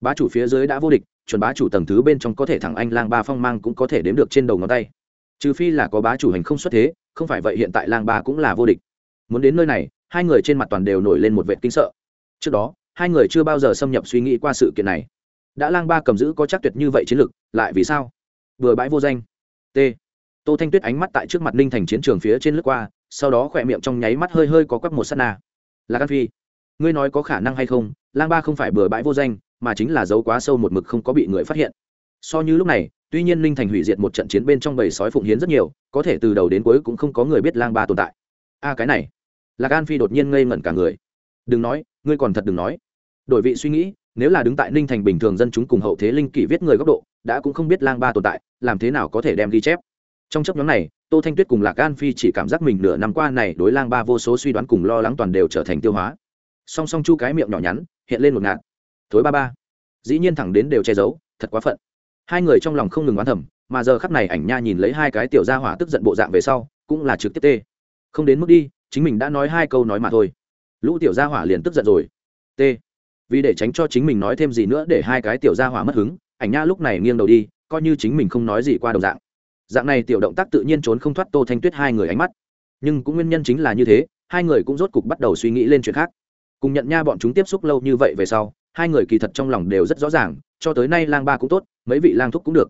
Bá chủ phía dưới đã vô địch chuẩn bá chủ tầng thứ bên trong có thể thẳng anh lang ba phong mang cũng có thể đếm được trên đầu ngón tay trừ phi là có bá chủ hành không xuất thế, không phải vậy hiện tại lang ba cũng là vô địch. Muốn đến nơi này, hai người trên mặt toàn đều nổi lên một vệ kinh sợ. Trước đó, hai người chưa bao giờ xâm nhập suy nghĩ qua sự kiện này. Đã lang ba cầm giữ có chắc tuyệt như vậy chiến lược lại vì sao? Vừa bãi vô danh. T. Tô thanh tuyết ánh mắt tại trước mặt ninh thành chiến trường phía trên lướt qua, sau đó khỏe miệng trong nháy mắt hơi hơi có quắp một s á t na. Là căn phi, ngươi nói có khả năng hay không? Lang ba không phải bừa bãi vô danh, mà chính là dấu quá sâu một mực không có bị người phát hiện. So như lúc này tuy nhiên ninh thành hủy diệt một trận chiến bên trong bầy sói phụng hiến rất nhiều, có thể từ đầu đến cuối cũng không có người biết lang ba tồn tại. A, cái này. Lạc an phi đột nhiên ngây ngẩn cả người. Đừng nói, ngươi còn thật đừng nói. Đổi vị suy nghĩ, nếu là đứng tại ninh thành bình thường dân chúng cùng hậu thế linh kỷ viết người góc độ, đã cũng không biết lang ba tồn tại, làm thế nào có thể đem ghi chép. Trong chấp nhóm này, tô thanh tuyết cùng lạc an phi chỉ cảm giác mình nửa năm qua này đối lang ba vô số suy đoán cùng lo lắng toàn đều trở thành tiêu hóa. Song song chu cái miệng nhỏ nhắn, hiện lên một ngạt. Thối ba ba. Dĩ nhiên thẳng đến đều che giấu, thật quá phận hai người trong lòng không ngừng oán thầm, mà giờ khắp này ảnh nha nhìn lấy hai cái tiểu gia hỏa tức giận bộ dạng về sau, cũng là trực tiếp tê. Không đến mức đi, chính mình đã nói hai câu nói mà thôi. Lũ tiểu gia hỏa liền tức giận rồi. T. Vì để tránh cho chính mình nói thêm gì nữa để hai cái tiểu gia hỏa mất hứng, ảnh nha lúc này nghiêng đầu đi, coi như chính mình không nói gì qua đồng dạng. Dạng này tiểu động tác tự nhiên trốn không thoát tô thanh tuyết hai người ánh mắt. Nhưng cũng nguyên nhân chính là như thế, hai người cũng rốt cục bắt đầu suy nghĩ lên chuyện khác. Cùng nhận nha bọn chúng tiếp xúc lâu như vậy về sau, hai người kỳ thật trong lòng đều rất rõ ràng, cho tới nay lang ba cũng tốt mấy vị lang thúc cũng được.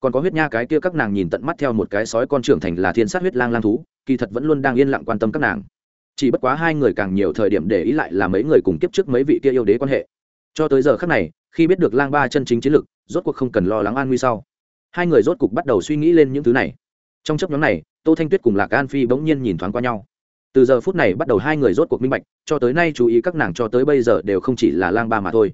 Còn có huyết nha cái kia các nàng nhìn tận mắt theo một cái sói con trưởng thành là thiên sát huyết lang lang thú, kỳ thật vẫn luôn đang yên lặng quan tâm các nàng. Chỉ bất quá hai người càng nhiều thời điểm để ý lại là mấy người cùng kiếp trước mấy vị kia yêu đế quan hệ. Cho tới giờ khác này, khi biết được lang ba chân chính chiến lực, rốt cuộc không cần lo lắng an nguy sau. Hai người rốt cuộc bắt đầu suy nghĩ lên những thứ này. Trong chấp nhóm này, tô thanh tuyết cùng lạc an phi bỗng nhiên nhìn thoáng qua nhau. Từ giờ phút này bắt đầu hai người rốt cuộc minh bạch, cho tới nay chú ý các nàng cho tới bây giờ đều không chỉ là lang ba mà thôi,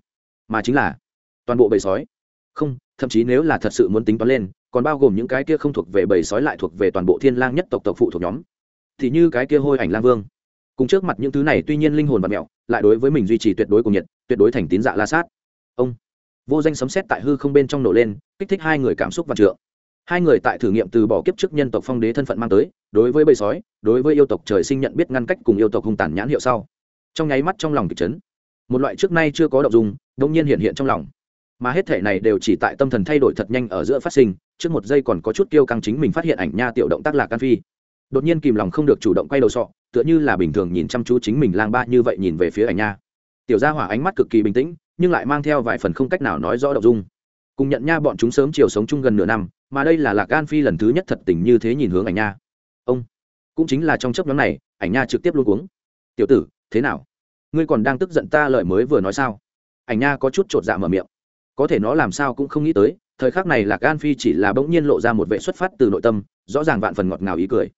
mà chính là toàn bộ bầy sói. Không thậm chí nếu là thật sự muốn tính toán lên, còn bao gồm những cái kia không thuộc về bầy sói lại thuộc về toàn bộ thiên lang nhất tộc tộc phụ thuộc nhóm. Thì như cái kia hôi ảnh lang vương. Cùng trước mặt những thứ này tuy nhiên linh hồn và mẹo, lại đối với mình duy trì tuyệt đối cùng nhiệt, tuyệt đối thành tín dạ la sát. Ông. Vô danh sấm xét tại hư không bên trong nổ lên, kích thích hai người cảm xúc và trượng. Hai người tại thử nghiệm từ bỏ kiếp trước nhân tộc phong đế thân phận mang tới, đối với bầy sói, đối với yêu tộc trời sinh nhận biết ngăn cách cùng yêu tộc hung tàn nhãn hiệu sau. Trong nháy mắt trong lòng kịch chấn. Một loại trước nay chưa có động dung đông nhiên hiện hiện trong lòng mà hết thể này đều chỉ tại tâm thần thay đổi thật nhanh ở giữa phát sinh, trước một giây còn có chút kiêu căng chính mình phát hiện ảnh nha tiểu động tác lạc can phi. Đột nhiên kìm lòng không được chủ động quay đầu sọ, tựa như là bình thường nhìn chăm chú chính mình lang ba như vậy nhìn về phía ảnh nha. Tiểu gia hỏa ánh mắt cực kỳ bình tĩnh, nhưng lại mang theo vài phần không cách nào nói rõ động dung. Cùng nhận nha bọn chúng sớm chiều sống chung gần nửa năm, mà đây là lạc an phi lần thứ nhất thật tình như thế nhìn hướng ảnh nha. Ông, cũng chính là trong chấp nhóm này, ảnh nha trực tiếp luôn cuống. Tiểu tử, thế nào? Ngươi còn đang tức giận ta lời mới vừa nói sao? Ảnh nha có chút chột dạ mở miệng có thể nó làm sao cũng không nghĩ tới, thời khắc này lạc Gan phi chỉ là bỗng nhiên lộ ra một vệ xuất phát từ nội tâm, rõ ràng vạn phần ngọt ngào ý cười.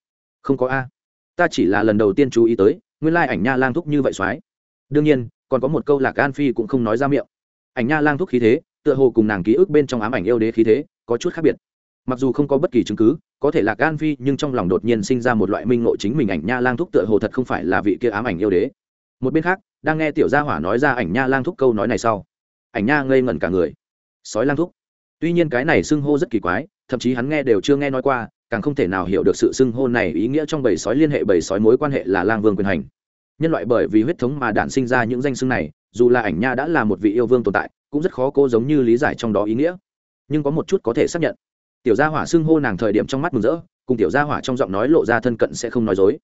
Không có a. Ta chỉ là lần đầu tiên chú ý tới, nguyên lai ảnh nha lang thúc như vậy soái đương nhiên, còn có một câu lạc Gan phi cũng không nói ra miệng. Ảnh nha lang thúc khí thế, tựa hồ cùng nàng ký ức bên trong ám ảnh yêu đế khí thế, có chút khác biệt. Mặc dù không có bất kỳ chứng cứ, có thể lạc Gan phi nhưng trong lòng đột nhiên sinh ra một loại minh ngộ chính mình ảnh nha lang thúc tựa hồ thật không phải là vị kia ám ảnh yêu đế. Một bên khác, đang nghe tiểu gia hỏa nói ra ảnh nha lang thúc câu nói này sau ảnh nha ngây ngẩn cả người. Sói lang thúc. Tuy nhiên cái này xưng hô rất kỳ quái, thậm chí hắn nghe đều chưa nghe nói qua, càng không thể nào hiểu được sự xưng hô này ý nghĩa trong bầy sói liên hệ bầy sói mối quan hệ là lang vương quyền hành. Nhân loại bởi vì huyết thống mà đản sinh ra những danh xưng này, dù là ảnh nha đã là một vị yêu vương tồn tại, cũng rất khó cô giống như lý giải trong đó ý nghĩa. Nhưng có một chút có thể xác nhận. Tiểu gia hỏa xưng hô nàng thời điểm trong mắt mừng rỡ, cùng tiểu gia hỏa trong giọng nói lộ ra thân cận sẽ không nói dối.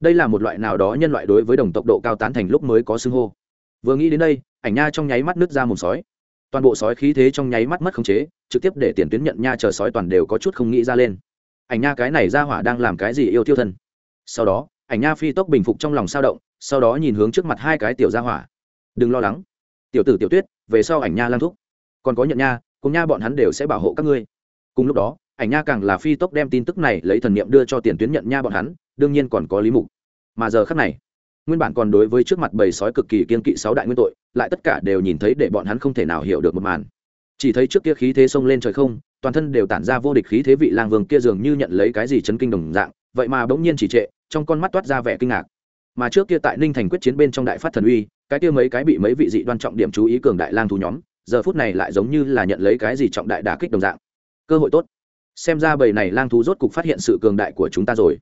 Đây là một loại nào đó nhân loại đối với đồng tộc độ cao tán thành lúc mới có xưng hô. Vừa nghĩ đến đây ảnh nha trong nháy mắt nứt ra một sói. Toàn bộ sói khí thế trong nháy mắt mất khống chế, trực tiếp để tiền tuyến nhận nha chờ sói toàn đều có chút không nghĩ ra lên. Ảnh nha cái này ra hỏa đang làm cái gì yêu tiêu thân? Sau đó, ảnh nha phi tốc bình phục trong lòng sao động, sau đó nhìn hướng trước mặt hai cái tiểu ra hỏa. Đừng lo lắng. Tiểu tử tiểu tuyết, về sau ảnh nha lang thúc. Còn có nhận nha, cùng nha bọn hắn đều sẽ bảo hộ các ngươi. Cùng lúc đó, ảnh nha càng là phi tốc đem tin tức này lấy thần niệm đưa cho tiền tuyến nhận nha bọn hắn, đương nhiên còn có lý mục. Mà giờ khắc này nguyên bản còn đối với trước mặt bầy sói cực kỳ kiên kỵ sáu đại nguyên tội, lại tất cả đều nhìn thấy để bọn hắn không thể nào hiểu được một màn. Chỉ thấy trước kia khí thế xông lên trời không, toàn thân đều tản ra vô địch khí thế vị lang vương kia dường như nhận lấy cái gì chấn kinh đồng dạng, vậy mà bỗng nhiên chỉ trệ, trong con mắt toát ra vẻ kinh ngạc. Mà trước kia tại ninh thành quyết chiến bên trong đại phát thần uy, cái kia mấy cái bị mấy vị dị đoan trọng điểm chú ý cường đại lang thú nhóm, giờ phút này lại giống như là nhận lấy cái gì trọng đại đả kích đồng dạng. Cơ hội tốt. Xem ra bầy này lang thú rốt cục phát hiện sự cường đại của chúng ta rồi.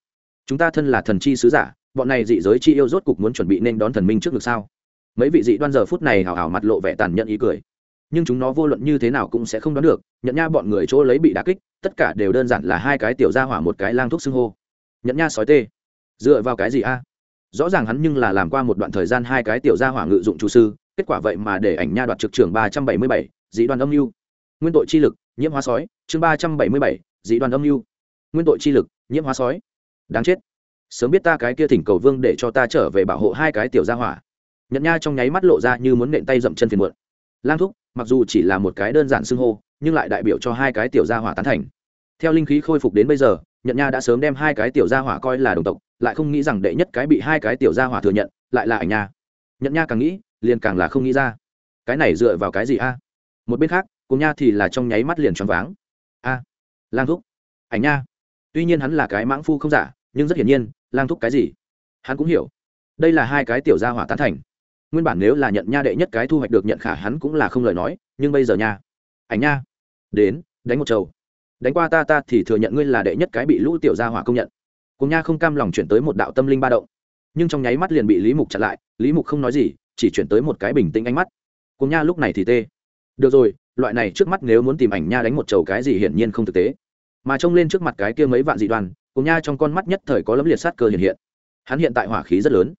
Chúng ta thân là thần chi sứ giả bọn này dị giới chi yêu rốt cục muốn chuẩn bị nên đón thần minh trước được sao? Mấy vị dị đoan giờ phút này hào hào mặt lộ vẻ tàn nhẫn ý cười. Nhưng chúng nó vô luận như thế nào cũng sẽ không đoán được nhận nha bọn người chỗ lấy bị đà kích, tất cả đều đơn giản là hai cái tiểu ra hỏa một cái lang thuốc xưng hô. Nhận nha sói tê. Dựa vào cái gì a? Rõ ràng hắn nhưng là làm qua một đoạn thời gian hai cái tiểu ra hỏa ngự dụng chủ sư, kết quả vậy mà để ảnh nha đoạt trực trường ba trăm bảy mươi bảy, dị đoàn âm mưu. Nguyên tội chi lực, nhiễm hóa sói, chương ba trăm bảy mươi bảy, dị đoàn âm mưu. Nguyên tội chi lực, nhiễm hóa sói. Đáng chết sớm biết ta cái kia thỉnh cầu vương để cho ta trở về bảo hộ hai cái tiểu gia hỏa. Nhận nha trong nháy mắt lộ ra như muốn nện tay dậm chân phiền muộn. Lang thúc, mặc dù chỉ là một cái đơn giản xưng hô, nhưng lại đại biểu cho hai cái tiểu gia hỏa tán thành. Theo linh khí khôi phục đến bây giờ nhận nha đã sớm đem hai cái tiểu gia hỏa coi là đồng tộc, lại không nghĩ rằng đệ nhất cái bị hai cái tiểu gia hỏa thừa nhận, lại là ảnh nha. Nhận nha càng nghĩ, liền càng là không nghĩ ra. Cái này dựa vào cái gì a? Một bên khác, cùng nha thì là trong nháy mắt liền choáng váng. A, lang thúc. Ảnh nha. Tuy nhiên hắn là cái mãng phu không giả nhưng rất hiển nhiên, lang thúc cái gì? Hắn cũng hiểu. Đây là hai cái tiểu gia hỏa tán thành. Nguyên bản nếu là nhận nha đệ nhất cái thu hoạch được nhận khả hắn cũng là không lời nói, nhưng bây giờ nha. Ảnh nha. Đến, đánh một trầu. Đánh qua ta ta thì thừa nhận ngươi là đệ nhất cái bị lũ tiểu gia hỏa công nhận. Cùng nha không cam lòng chuyển tới một đạo tâm linh ba động. Nhưng trong nháy mắt liền bị lý mục chặn lại, lý mục không nói gì, chỉ chuyển tới một cái bình tĩnh ánh mắt. Cùng nha lúc này thì tê. Được rồi, loại này trước mắt nếu muốn tìm ảnh nha đánh một chầu cái gì hiển nhiên không thực tế. Mà trông lên trước mặt cái kia mấy vạn dị đoàn cùng nha trong con mắt nhất thời có lấm liệt sát cơ hiện hiện. Hắn hiện tại hỏa khí rất lớn.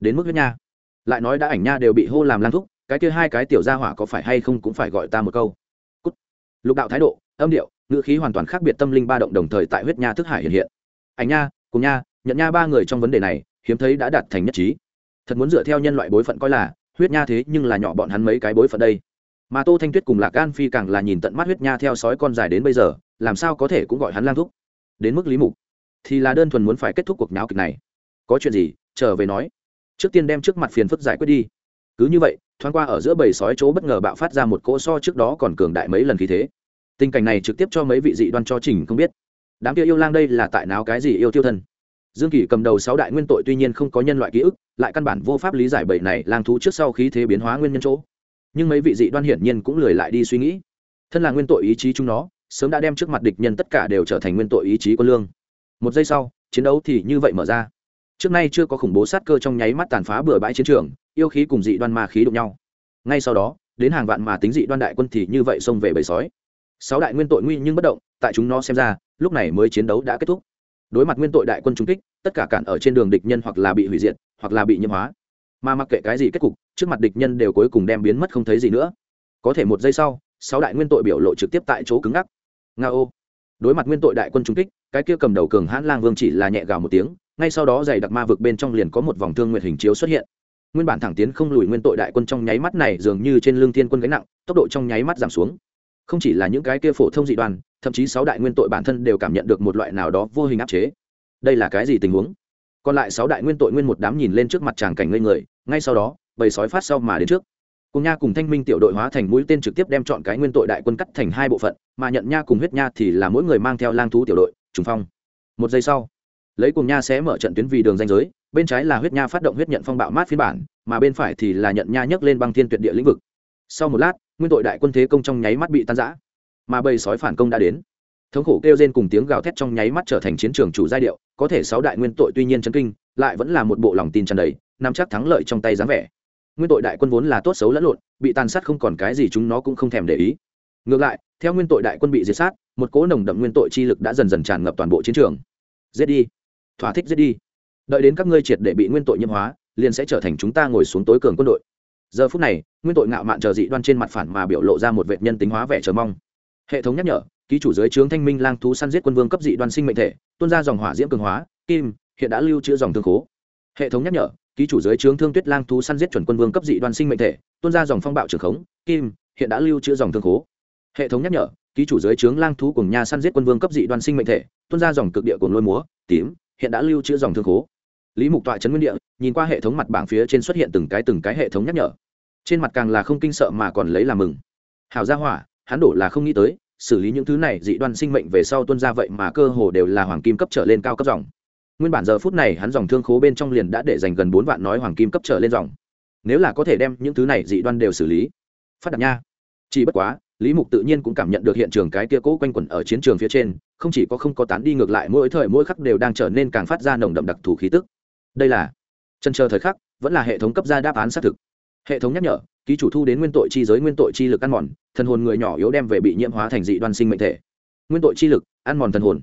Đến mức huyết nha. Lại nói đã ảnh nha đều bị hô làm lang thúc, cái kia hai cái tiểu gia hỏa có phải hay không cũng phải gọi ta một câu. Cút. lục đạo thái độ, âm điệu, ngữ khí hoàn toàn khác biệt tâm linh ba động đồng thời tại huyết nha thức hải hiện hiện. Ảnh nha, cùng nha, nhận nha ba người trong vấn đề này, hiếm thấy đã đạt thành nhất trí. Thật muốn dựa theo nhân loại bối phận coi là, huyết nha thế nhưng là nhỏ bọn hắn mấy cái bối phận đây. Mà tô thanh tuyết cùng lạc gan phi càng là nhìn tận mắt huyết nha theo sói con dài đến bây giờ, làm sao có thể cũng gọi hắn lang thúc. Đến mức lý mục thì là đơn thuần muốn phải kết thúc cuộc náo kịch này. Có chuyện gì? Trở về nói. Trước tiên đem trước mặt phiền phức giải quyết đi. Cứ như vậy, thoáng qua ở giữa bầy sói chỗ bất ngờ bạo phát ra một cỗ so trước đó còn cường đại mấy lần khí thế. Tình cảnh này trực tiếp cho mấy vị dị đoan cho trình không biết. Đám kia yêu lang đây là tại nào cái gì yêu tiêu thân? Dương kỳ cầm đầu sáu đại nguyên tội tuy nhiên không có nhân loại ký ức, lại căn bản vô pháp lý giải bậy này lang thú trước sau khí thế biến hóa nguyên nhân chỗ. Nhưng mấy vị dị đoan hiển nhiên cũng lười lại đi suy nghĩ. Thân là nguyên tội ý chí chúng nó, sớm đã đem trước mặt địch nhân tất cả đều trở thành nguyên tội ý chí quân lương một giây sau, chiến đấu thì như vậy mở ra. Trước nay chưa có khủng bố sát cơ trong nháy mắt tàn phá bừa bãi chiến trường, yêu khí cùng dị đoan ma khí đụng nhau. Ngay sau đó, đến hàng vạn mà tính dị đoan đại quân thì như vậy xông về bầy sói. Sáu đại nguyên tội nguy nhưng bất động, tại chúng nó xem ra, lúc này mới chiến đấu đã kết thúc. Đối mặt nguyên tội đại quân trung kích, tất cả cản ở trên đường địch nhân hoặc là bị hủy diệt, hoặc là bị nhiễm hóa. Mà mặc kệ cái gì kết cục, trước mặt địch nhân đều cuối cùng đem biến mất không thấy gì nữa. Có thể một giây sau, sáu đại nguyên tội biểu lộ trực tiếp tại chỗ cứng ngắc. Nga ô đối mặt nguyên tội đại quân trung kích, cái kia cầm đầu cường hãn lang vương chỉ là nhẹ gào một tiếng, ngay sau đó giày đặc ma vực bên trong liền có một vòng thương nguyện hình chiếu xuất hiện. Nguyên bản thẳng tiến không lùi nguyên tội đại quân trong nháy mắt này dường như trên lương thiên quân gánh nặng, tốc độ trong nháy mắt giảm xuống. Không chỉ là những cái kia phổ thông dị đoàn, thậm chí sáu đại nguyên tội bản thân đều cảm nhận được một loại nào đó vô hình áp chế. Đây là cái gì tình huống? Còn lại sáu đại nguyên tội nguyên một đám nhìn lên trước mặt tràng cảnh ngây người, ngay sau đó, bầy sói phát sau mà đến trước cùng nha cùng thanh minh tiểu đội hóa thành mũi tên trực tiếp đem chọn cái nguyên tội đại quân cắt thành hai bộ phận, mà nhận nha cùng huyết nha thì là mỗi người mang theo lang thú tiểu đội, trùng phong. Một giây sau, lấy cùng nha sẽ mở trận tuyến vì đường danh giới, bên trái là huyết nha phát động huyết nhận phong bạo mát phiên bản, mà bên phải thì là nhận nha nhấc lên băng thiên tuyệt địa lĩnh vực. Sau một lát, nguyên tội đại quân thế công trong nháy mắt bị tan giã mà bầy sói phản công đã đến. Thống khổ kêu rên cùng tiếng gào thét trong nháy mắt trở thành chiến trường chủ giai điệu, có thể sáu đại nguyên tội tuy nhiên chấn kinh, lại vẫn là một bộ lòng tin tràn đầy, nắm chắc thắng lợi trong tay dáng vẻ nguyên tội đại quân vốn là tốt xấu lẫn lộn, bị tàn sát không còn cái gì chúng nó cũng không thèm để ý. Ngược lại, theo nguyên tội đại quân bị diệt sát, một cỗ nồng đậm nguyên tội chi lực đã dần dần tràn ngập toàn bộ chiến trường. Giết đi. Thỏa thích giết đi. Đợi đến các ngươi triệt để bị nguyên tội nhiễm hóa, liền sẽ trở thành chúng ta ngồi xuống tối cường quân đội. Giờ phút này, nguyên tội ngạo mạn chờ dị đoan trên mặt phản mà biểu lộ ra một vệ nhân tính hóa vẻ chờ mong. Hệ thống nhắc nhở, ký chủ giới trướng thanh minh lang thú săn giết quân vương cấp dị đoan sinh mệnh thể, tuôn ra dòng hỏa diễm cường hóa, kim, hiện đã lưu trữ dòng thương khố. Hệ thống nhắc nhở ký chủ giới trướng thương tuyết lang thú săn giết chuẩn quân vương cấp dị đoan sinh mệnh thể, tuôn ra dòng phong bạo trường khống, kim, hiện đã lưu trữ dòng thương khố. Hệ thống nhắc nhở, ký chủ giới trướng lang thú cùng nha săn giết quân vương cấp dị đoan sinh mệnh thể, tuôn ra dòng cực địa cùng lôi múa, tím, hiện đã lưu trữ dòng thương khố. Lý mục tọa trấn nguyên địa, nhìn qua hệ thống mặt bảng phía trên xuất hiện từng cái từng cái hệ thống nhắc nhở. Trên mặt càng là không kinh sợ mà còn lấy làm mừng. Hào gia hỏa, hắn đổ là không nghĩ tới, xử lý những thứ này dị đoan sinh mệnh về sau tuân ra vậy mà cơ hồ đều là hoàng kim cấp trở lên cao cấp dòng nguyên bản giờ phút này hắn dòng thương khố bên trong liền đã để dành gần bốn vạn nói hoàng kim cấp trở lên dòng. Nếu là có thể đem những thứ này dị đoan đều xử lý. Phát đạt nha. Chỉ bất quá, lý mục tự nhiên cũng cảm nhận được hiện trường cái kia cố quanh quẩn ở chiến trường phía trên, không chỉ có không có tán đi ngược lại mỗi thời mỗi khắc đều đang trở nên càng phát ra nồng đậm đặc thù khí tức. Đây là, chân chờ thời khắc, vẫn là hệ thống cấp ra đáp án xác thực. Hệ thống nhắc nhở, ký chủ thu đến nguyên tội chi giới nguyên tội chi lực ăn mòn, thần hồn người nhỏ yếu đem về bị nhiễm hóa thành dị đoan sinh mệnh thể. Nguyên tội chi lực, ăn mòn thần hồn.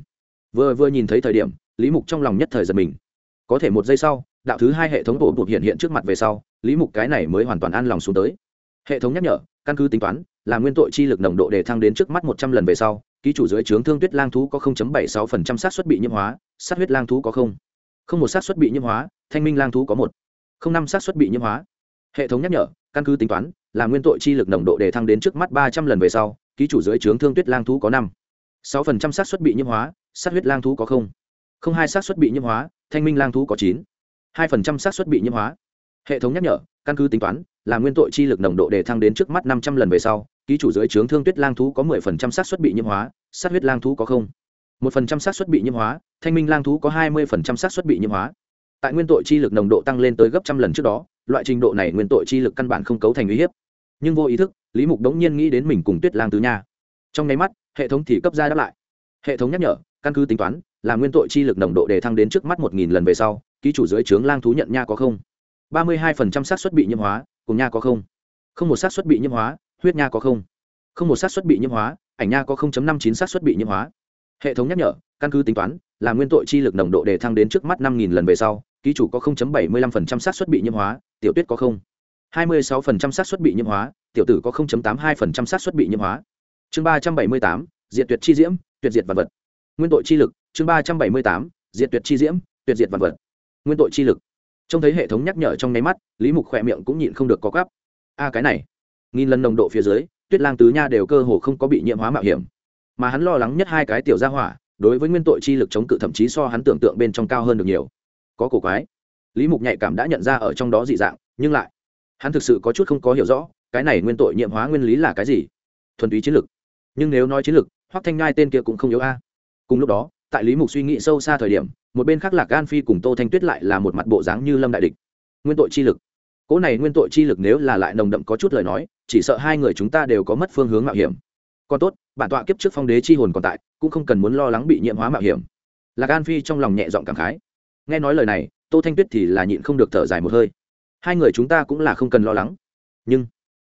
Vừa vừa nhìn thấy thời điểm lý mục trong lòng nhất thời giật mình. Có thể một giây sau, đạo thứ hai hệ thống bộ đột hiện hiện trước mặt về sau, lý mục cái này mới hoàn toàn an lòng xuống tới. Hệ thống nhắc nhở, căn cứ tính toán, là nguyên tội chi lực nồng độ để thăng đến trước mắt một trăm lần về sau, ký chủ dưới trướng thương tuyết lang thú có 0.76% xác suất bị nhiễm hóa, sát huyết lang thú có không. Không một xác suất bị nhiễm hóa, thanh minh lang thú có một. Không năm xác suất bị nhiễm hóa. Hệ thống nhắc nhở, căn cứ tính toán, là nguyên tội chi lực nồng độ để thăng đến trước mắt ba trăm lần về sau, ký chủ dưới trướng thương tuyết lang thú có năm. sáu phần trăm xác suất bị nhiễm hóa, sát huyết lang thú có không không hai xác suất bị nhiễm hóa, thanh minh lang thú có chín. Hai phần trăm xác suất bị nhiễm hóa. Hệ thống nhắc nhở, căn cứ tính toán, là nguyên tội chi lực nồng độ để thăng đến trước mắt năm trăm lần về sau, ký chủ dưới trướng thương tuyết lang thú có mười phần trăm xác suất bị nhiễm hóa, sát huyết lang thú có không. Một phần trăm xác suất bị nhiễm hóa, thanh minh lang thú có hai mươi phần trăm xác suất bị nhiễm hóa. Tại nguyên tội chi lực nồng độ tăng lên tới gấp trăm lần trước đó, loại trình độ này nguyên tội chi lực căn bản không cấu thành uy hiếp. Nhưng vô ý thức, lý mục đống nhiên nghĩ đến mình cùng tuyết lang tứ nha. Trong nháy mắt, hệ thống thì cấp ra đáp lại. Hệ thống nhắc nhở, căn cứ tính toán là nguyên tội chi lực nồng độ để thăng đến trước mắt một nghìn lần về sau ký chủ dưới trướng lang thú nhận nha có không? ba mươi hai phần trăm xác suất bị nhiễm hóa cùng nha có không? không một xác suất bị nhiễm hóa huyết nha có không? không một xác suất bị nhiễm hóa ảnh nha có không chấm năm chín xác suất bị nhiễm hóa. Hệ thống nhắc nhở căn cứ tính toán là nguyên tội chi lực nồng độ để thăng đến trước mắt năm nghìn lần về sau ký chủ có 0.75% xác suất bị nhiễm hóa tiểu tuyết có không? 26% xác suất bị nhiễm hóa tiểu tử có 0.82% xác suất bị nhiễm hóa. Chương 378, diệt tuyệt chi diễm tuyệt diệt vật vật. Nguyên tội chi lực chương 378, diệt tuyệt chi diễm tuyệt diệt vật vật. Nguyên tội chi lực. Trông thấy hệ thống nhắc nhở trong nháy mắt lý mục khỏe miệng cũng nhịn không được có cắp a cái này. Nghìn lần nồng độ phía dưới tuyết lang tứ nha đều cơ hồ không có bị nhiễm hóa mạo hiểm. Mà hắn lo lắng nhất hai cái tiểu gia hỏa đối với nguyên tội chi lực chống cự thậm chí so hắn tưởng tượng bên trong cao hơn được nhiều. Có cổ quái. Lý mục nhạy cảm đã nhận ra ở trong đó dị dạng nhưng lại hắn thực sự có chút không có hiểu rõ cái này nguyên tội nhiễm hóa nguyên lý là cái gì? Thuần túy chiến lực. Nhưng nếu nói chiến lực hoắc thanh ngai tên kia cũng không yếu a. Cùng lúc đó tại lý mục suy nghĩ sâu xa thời điểm, một bên khác lạc gan phi cùng tô thanh tuyết lại là một mặt bộ dáng như lâm đại địch. Nguyên tội chi lực. Cỗ này nguyên tội chi lực nếu là lại nồng đậm có chút lời nói, chỉ sợ hai người chúng ta đều có mất phương hướng mạo hiểm. Còn tốt, bản tọa kiếp trước phong đế chi hồn còn tại, cũng không cần muốn lo lắng bị nhiễm hóa mạo hiểm. Lạc gan phi trong lòng nhẹ giọng cảm khái. Nghe nói lời này, tô thanh tuyết thì là nhịn không được thở dài một hơi. Hai người chúng ta cũng là không cần lo lắng. Nhưng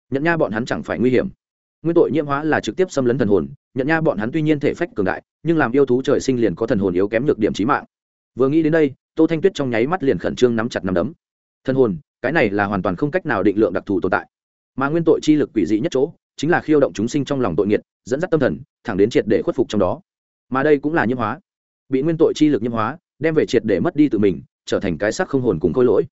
nhận nha bọn hắn chẳng phải nguy hiểm nguyên tội nhiễm hóa là trực tiếp xâm lấn thần hồn, nhận nha bọn hắn tuy nhiên thể phách cường đại, nhưng làm yêu thú trời sinh liền có thần hồn yếu kém nhược điểm trí mạng. Vừa nghĩ đến đây, tô thanh tuyết trong nháy mắt liền khẩn trương nắm chặt nắm đấm. Thần hồn, cái này là hoàn toàn không cách nào định lượng đặc thù tồn tại. Mà nguyên tội chi lực quỷ dị nhất chỗ, chính là khiêu động chúng sinh trong lòng tội nghiệt, dẫn dắt tâm thần, thẳng đến triệt để khuất phục trong đó. Mà đây cũng là nhiễm hóa. Bị nguyên tội chi lực nhiễm hóa, đem về triệt để mất đi tự mình, trở thành cái sắc không hồn cùng khôi lỗi.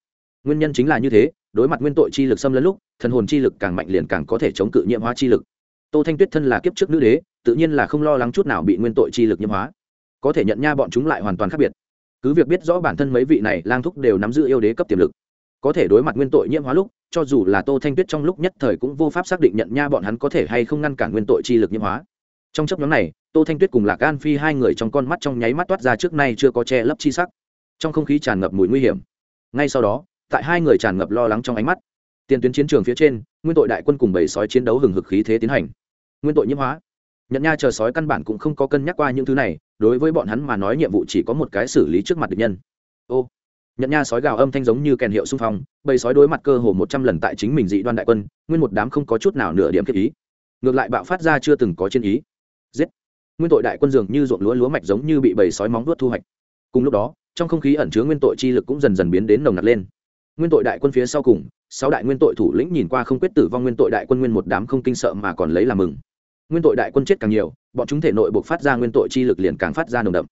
Nguyên nhân chính là như thế, đối mặt nguyên tội chi lực xâm lấn lúc, thần hồn chi lực càng mạnh liền càng có thể chống cự nhiễm hóa chi lực tô thanh tuyết thân là kiếp trước nữ đế, tự nhiên là không lo lắng chút nào bị nguyên tội chi lực nhiễm hóa. Có thể nhận nha bọn chúng lại hoàn toàn khác biệt. Cứ việc biết rõ bản thân mấy vị này lang thúc đều nắm giữ yêu đế cấp tiềm lực, có thể đối mặt nguyên tội nhiễm hóa lúc, cho dù là tô thanh tuyết trong lúc nhất thời cũng vô pháp xác định nhận nha bọn hắn có thể hay không ngăn cản nguyên tội chi lực nhiễm hóa. Trong chấp nhóm này, tô thanh tuyết cùng lạc an phi hai người trong con mắt trong nháy mắt toát ra trước nay chưa có che lấp chi sắc. Trong không khí tràn ngập mùi nguy hiểm. Ngay sau đó, tại hai người tràn ngập lo lắng trong ánh mắt, tiền tuyến chiến trường phía trên, nguyên tội đại quân cùng bầy sói chiến đấu hừng hực khí thế tiến hành nguyên tội nhiễm hóa. Nhận nha chờ sói căn bản cũng không có cân nhắc qua những thứ này, đối với bọn hắn mà nói nhiệm vụ chỉ có một cái xử lý trước mặt địch nhân. Ô nhận nha sói gào âm thanh giống như kèn hiệu xung phong, bầy sói đối mặt cơ hồ một trăm lần tại chính mình dị đoan đại quân, nguyên một đám không có chút nào nửa điểm kết ý. Ngược lại bạo phát ra chưa từng có chiến ý. Giết! Nguyên tội đại quân dường như ruộng lúa lúa mạch giống như bị bầy sói móng vuốt thu hoạch. Cùng lúc đó, trong không khí ẩn chứa nguyên tội chi lực cũng dần dần biến đến nồng nặc lên nguyên tội đại quân phía sau cùng, sáu đại nguyên tội thủ lĩnh nhìn qua không quyết tử vong nguyên tội đại quân nguyên một đám không kinh sợ mà còn lấy làm mừng. Nguyên tội đại quân chết càng nhiều, bọn chúng thể nội buộc phát ra nguyên tội chi lực liền càng phát ra nồng đậm.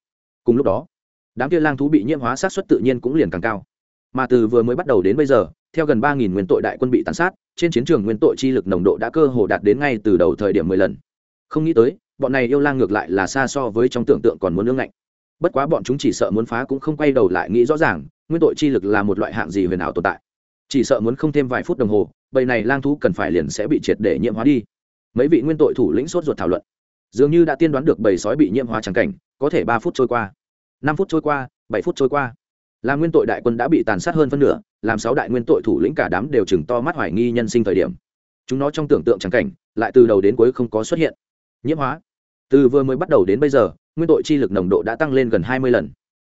Cùng lúc đó, đám kia lang thú bị nhiễm hóa sát xuất tự nhiên cũng liền càng cao. Mà từ vừa mới bắt đầu đến bây giờ, theo gần ba nghìn nguyên tội đại quân bị tàn sát, trên chiến trường nguyên tội chi lực nồng độ đã cơ hồ đạt đến ngay từ đầu thời điểm mười lần. Không nghĩ tới, bọn này yêu lang ngược lại là xa so với trong tưởng tượng còn muốn nương ngạnh bất quá bọn chúng chỉ sợ muốn phá cũng không quay đầu lại nghĩ rõ ràng, nguyên tội chi lực là một loại hạng gì huyền ảo tồn tại. Chỉ sợ muốn không thêm vài phút đồng hồ, bầy này lang thú cần phải liền sẽ bị triệt để nhiễm hóa đi. Mấy vị nguyên tội thủ lĩnh sốt ruột thảo luận. Dường như đã tiên đoán được bầy sói bị nhiễm hóa trắng cảnh, có thể ba phút trôi qua, năm phút trôi qua, bảy phút trôi qua. Là nguyên tội đại quân đã bị tàn sát hơn phân nửa, làm sáu đại nguyên tội thủ lĩnh cả đám đều chừng to mắt hoài nghi nhân sinh thời điểm. Chúng nó trong tưởng tượng trắng cảnh, lại từ đầu đến cuối không có xuất hiện. Nhiễm hóa. Từ vừa mới bắt đầu đến bây giờ nguyên tội chi lực nồng độ đã tăng lên gần hai mươi lần.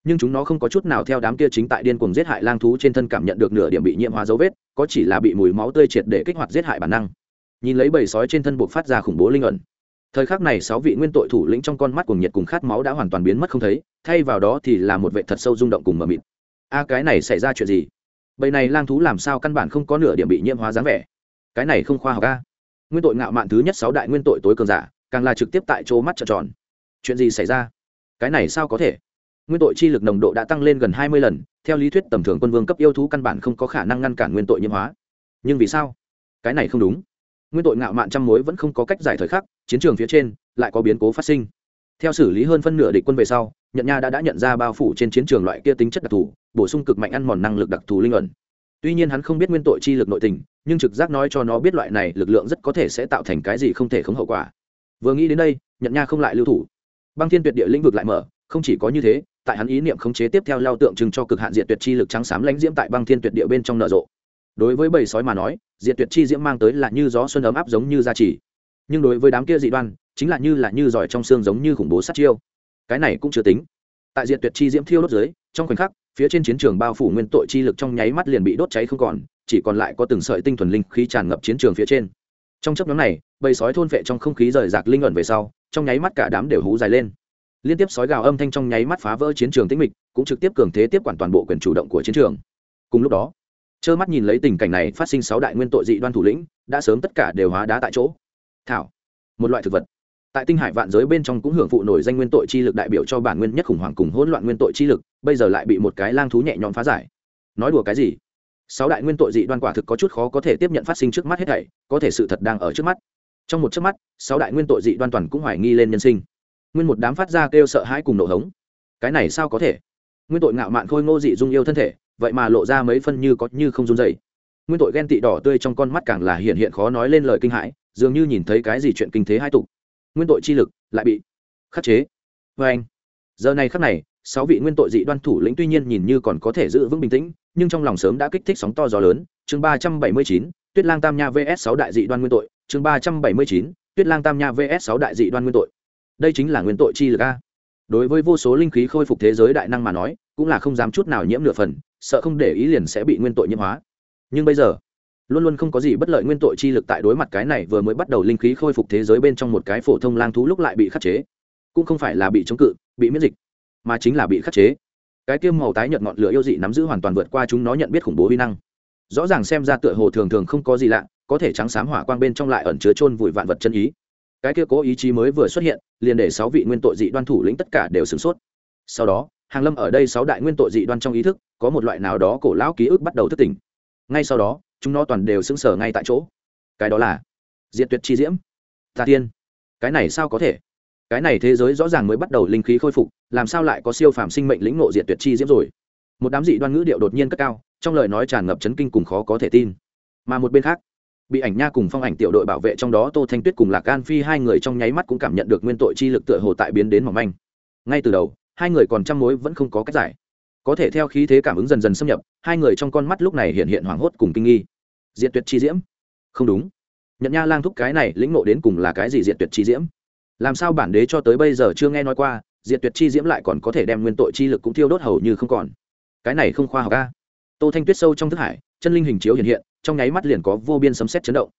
Nhưng chúng nó không có chút nào theo đám kia chính tại điên cuồng giết hại lang thú trên thân cảm nhận được nửa điểm bị nhiễm hóa dấu vết, có chỉ là bị mùi máu tươi triệt để kích hoạt giết hại bản năng. Nhìn lấy bầy sói trên thân buộc phát ra khủng bố linh ẩn. Thời khắc này sáu vị nguyên tội thủ lĩnh trong con mắt cùng nhiệt cùng khát máu đã hoàn toàn biến mất không thấy, thay vào đó thì là một vệ thật sâu rung động cùng mờ mịt. A à, cái này xảy ra chuyện gì? Bầy này lang thú làm sao căn bản không có nửa điểm bị nhiễm hóa dáng vẻ? Cái này không khoa học a. Nguyên tội ngạo mạn thứ nhất sáu đại nguyên tội tối cường giả, càng là trực tiếp tại chỗ mắt trợn tròn chuyện gì xảy ra? Cái này sao có thể? Nguyên tội chi lực nồng độ đã tăng lên gần hai mươi lần, theo lý thuyết tầm thường quân vương cấp yêu thú căn bản không có khả năng ngăn cản nguyên tội nhiễm hóa. Nhưng vì sao? Cái này không đúng. Nguyên tội ngạo mạn trăm mối vẫn không có cách giải thời khắc, chiến trường phía trên lại có biến cố phát sinh. Theo xử lý hơn phân nửa địch quân về sau nhận nha đã đã nhận ra bao phủ trên chiến trường loại kia tính chất đặc thù, bổ sung cực mạnh ăn mòn năng lực đặc thù linh ẩn. Tuy nhiên hắn không biết nguyên tội chi lực nội tình, nhưng trực giác nói cho nó biết loại này lực lượng rất có thể sẽ tạo thành cái gì không thể không hậu quả. Vừa nghĩ đến đây nhận nha không lại lưu thủ băng thiên tuyệt địa lĩnh vực lại mở, không chỉ có như thế, tại hắn ý niệm khống chế tiếp theo lao tượng trưng cho cực hạn diện tuyệt chi lực trắng xám lãnh diễm tại băng thiên tuyệt địa bên trong nở rộ. Đối với bầy sói mà nói diện tuyệt chi diễm mang tới là như gió xuân ấm áp giống như gia trì. Nhưng đối với đám kia dị đoan, chính là như là như giỏi trong xương giống như khủng bố sát chiêu. Cái này cũng chưa tính. Tại diện tuyệt chi diễm thiêu đốt dưới, trong khoảnh khắc, phía trên chiến trường bao phủ nguyên tội chi lực trong nháy mắt liền bị đốt cháy không còn, chỉ còn lại có từng sợi tinh thuần linh khí tràn ngập chiến trường phía trên. Trong chấp nhóm này, bầy sói thôn vệ trong không khí rời rạc linh ẩn về sau trong nháy mắt cả đám đều hú dài lên. Liên tiếp sói gào âm thanh trong nháy mắt phá vỡ chiến trường tĩnh mịch, cũng trực tiếp cường thế tiếp quản toàn bộ quyền chủ động của chiến trường. Cùng lúc đó, trơ mắt nhìn lấy tình cảnh này, phát sinh sáu đại nguyên tội dị đoan thủ lĩnh, đã sớm tất cả đều hóa đá tại chỗ. Thảo, một loại thực vật. Tại tinh hải vạn giới bên trong cũng hưởng phụ nổi danh nguyên tội chi lực đại biểu cho bản nguyên nhất khủng hoảng cùng hỗn loạn nguyên tội chi lực, bây giờ lại bị một cái lang thú nhẹ nhõm phá giải. Nói đùa cái gì? Sáu đại nguyên tội dị đoan quả thực có chút khó có thể tiếp nhận phát sinh trước mắt hết thảy, có thể sự thật đang ở trước mắt trong một chớp mắt, sáu đại nguyên tội dị đoan toàn cũng hoài nghi lên nhân sinh. Nguyên một đám phát ra kêu sợ hãi cùng nổ hống. Cái này sao có thể? Nguyên tội ngạo mạn khôi ngô dị dung yêu thân thể, vậy mà lộ ra mấy phân như có như không run dày nguyên tội ghen tị đỏ tươi trong con mắt càng là hiện hiện khó nói lên lời kinh hãi, dường như nhìn thấy cái gì chuyện kinh thế hai tục nguyên tội chi lực lại bị khắc chế. Vê anh, giờ này khắc này, sáu vị nguyên tội dị đoan thủ lĩnh tuy nhiên nhìn như còn có thể giữ vững bình tĩnh, nhưng trong lòng sớm đã kích thích sóng to gió lớn. Chương ba trăm bảy mươi chín tuyết lang tam nha vs sáu đại dị đoan nguyên tội, chương ba trăm bảy mươi chín, tuyết lang tam nha vs sáu đại dị đoan nguyên tội. Đây chính là nguyên tội chi lực a. Đối với vô số linh khí khôi phục thế giới đại năng mà nói, cũng là không dám chút nào nhiễm nửa phần, sợ không để ý liền sẽ bị nguyên tội nhiễm hóa. Nhưng bây giờ, luôn luôn không có gì bất lợi nguyên tội chi lực tại đối mặt cái này vừa mới bắt đầu linh khí khôi phục thế giới bên trong một cái phổ thông lang thú lúc lại bị khắc chế. Cũng không phải là bị chống cự, bị miễn dịch, mà chính là bị khắc chế. Cái tiêm màu tái nhợt ngọn lửa yêu dị nắm giữ hoàn toàn vượt qua chúng nó nhận biết khủng bố vi năng rõ ràng xem ra tựa hồ thường thường không có gì lạ, có thể trắng xám hỏa quang bên trong lại ẩn chứa chôn vùi vạn vật chân ý. Cái kia cố ý chí mới vừa xuất hiện, liền để sáu vị nguyên tội dị đoan thủ lĩnh tất cả đều sửng sốt. Sau đó, hàng lâm ở đây sáu đại nguyên tội dị đoan trong ý thức, có một loại nào đó cổ lão ký ức bắt đầu thức tỉnh. Ngay sau đó, chúng nó toàn đều sững sờ ngay tại chỗ. Cái đó là diện tuyệt chi diễm. Tà tiên, cái này sao có thể? Cái này thế giới rõ ràng mới bắt đầu linh khí khôi phục, làm sao lại có siêu phàm sinh mệnh lĩnh ngộ diện tuyệt chi diễm rồi? Một đám dị đoan ngữ điệu đột nhiên cất cao trong lời nói tràn ngập chấn kinh cùng khó có thể tin. Mà một bên khác, bị ảnh nha cùng phong ảnh tiểu đội bảo vệ trong đó tô thanh tuyết cùng lạc an phi hai người trong nháy mắt cũng cảm nhận được nguyên tội chi lực tựa hồ tại biến đến mỏng manh. Ngay từ đầu, hai người còn trăm mối vẫn không có cách giải. Có thể theo khí thế cảm ứng dần dần xâm nhập, hai người trong con mắt lúc này hiện hiện hoảng hốt cùng kinh nghi. Diện tuyệt chi diễm? Không đúng. Nhận nha lang thúc cái này lĩnh ngộ đến cùng là cái gì diện tuyệt chi diễm? Làm sao bản đế cho tới bây giờ chưa nghe nói qua diện tuyệt chi diễm lại còn có thể đem nguyên tội chi lực cũng thiêu đốt hầu như không còn? Cái này không khoa học ca tô thanh tuyết sâu trong thức hải, chân linh hình chiếu hiện hiện, trong nháy mắt liền có vô biên sấm xét chấn động.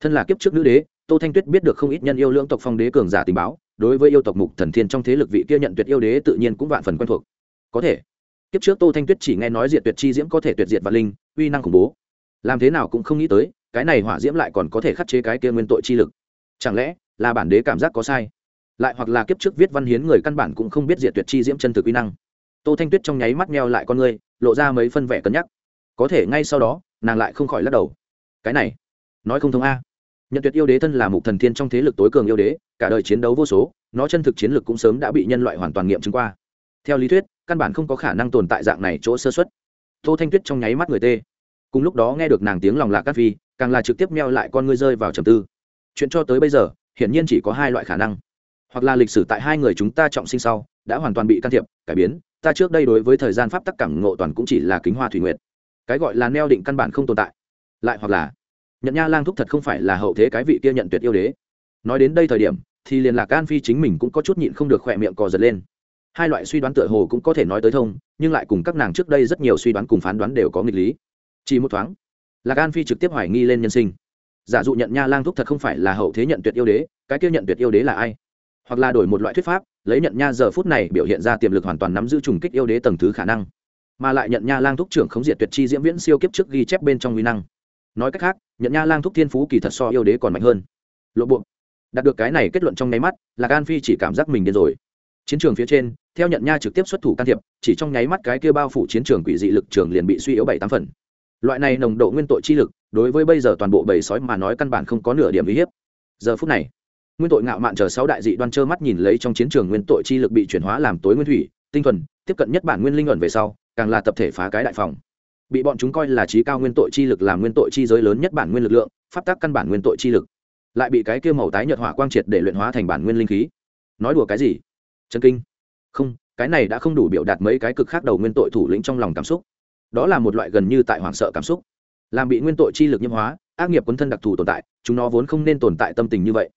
Thân là kiếp trước nữ đế, tô thanh tuyết biết được không ít nhân yêu lưỡng tộc phong đế cường giả tình báo, đối với yêu tộc mục thần thiên trong thế lực vị kia nhận tuyệt yêu đế tự nhiên cũng vạn phần quen thuộc. Có thể, kiếp trước tô thanh tuyết chỉ nghe nói diệt tuyệt chi diễm có thể tuyệt diệt vạn linh, uy năng khủng bố. Làm thế nào cũng không nghĩ tới, cái này hỏa diễm lại còn có thể khắc chế cái kia nguyên tội chi lực. Chẳng lẽ là bản đế cảm giác có sai? Lại hoặc là kiếp trước viết văn hiến người căn bản cũng không biết diệt tuyệt chi diễm chân thực uy năng tô thanh tuyết trong nháy mắt meo lại con ngươi, lộ ra mấy phân vẻ cân nhắc. Có thể ngay sau đó, nàng lại không khỏi lắc đầu. Cái này, nói không thông a. Nhận tuyệt yêu đế thân là mục thần thiên trong thế lực tối cường yêu đế, cả đời chiến đấu vô số, nó chân thực chiến lực cũng sớm đã bị nhân loại hoàn toàn nghiệm chứng qua. Theo lý thuyết, căn bản không có khả năng tồn tại dạng này chỗ sơ xuất tô thanh tuyết trong nháy mắt người tê. Cùng lúc đó nghe được nàng tiếng lòng lạc cát phi, càng là trực tiếp meo lại con ngươi rơi vào trầm tư. Chuyện cho tới bây giờ, hiển nhiên chỉ có hai loại khả năng. Hoặc là lịch sử tại hai người chúng ta trọng sinh sau, đã hoàn toàn bị can thiệp, cải biến ta trước đây đối với thời gian pháp tắc cảm ngộ toàn cũng chỉ là kính hoa thủy nguyệt. Cái gọi là neo định căn bản không tồn tại. Lại hoặc là nhận nha lang thúc thật không phải là hậu thế cái vị kia nhận tuyệt yêu đế. Nói đến đây thời điểm, thì liền lạc an phi chính mình cũng có chút nhịn không được khỏe miệng cò giật lên. Hai loại suy đoán tựa hồ cũng có thể nói tới thông, nhưng lại cùng các nàng trước đây rất nhiều suy đoán cùng phán đoán đều có nghịch lý. Chỉ một thoáng, lạc an phi trực tiếp hoài nghi lên nhân sinh. Giả dụ nhận nha lang thúc thật không phải là hậu thế nhận tuyệt yêu đế, cái kia nhận tuyệt yêu đế là ai? Hoặc là đổi một loại thuyết pháp, lấy nhận nha giờ phút này biểu hiện ra tiềm lực hoàn toàn nắm giữ trùng kích yêu đế tầng thứ khả năng, mà lại nhận nha lang thúc trưởng khống diệt tuyệt chi diễm viễn siêu kiếp trước ghi chép bên trong uy năng. Nói cách khác, nhận nha lang thúc thiên phú kỳ thật so yêu đế còn mạnh hơn. Lộ buộc đạt được cái này kết luận trong nháy mắt, là gan phi chỉ cảm giác mình điên rồi. Chiến trường phía trên, theo nhận nha trực tiếp xuất thủ can thiệp, chỉ trong nháy mắt cái kia bao phủ chiến trường quỷ dị lực trường liền bị suy yếu bảy tám phần. Loại này nồng độ nguyên tội chi lực, đối với bây giờ toàn bộ bầy sói mà nói căn bản không có nửa điểm uy hiếp. Giờ phút này nguyên tội ngạo mạn chờ sáu đại dị đoan trơ mắt nhìn lấy trong chiến trường nguyên tội chi lực bị chuyển hóa làm tối nguyên thủy, tinh thuần, tiếp cận nhất bản nguyên linh ẩn về sau, càng là tập thể phá cái đại phòng. Bị bọn chúng coi là trí cao nguyên tội chi lực làm nguyên tội chi giới lớn nhất bản nguyên lực lượng, pháp tác căn bản nguyên tội chi lực. Lại bị cái kia màu tái nhợt hỏa quang triệt để luyện hóa thành bản nguyên linh khí. Nói đùa cái gì? Chân kinh. Không, cái này đã không đủ biểu đạt mấy cái cực khác đầu nguyên tội thủ lĩnh trong lòng cảm xúc. Đó là một loại gần như tại hoảng sợ cảm xúc. Làm bị nguyên tội chi lực nhiễm hóa, ác nghiệp quấn thân đặc thù tồn tại, chúng nó vốn không nên tồn tại tâm tình như vậy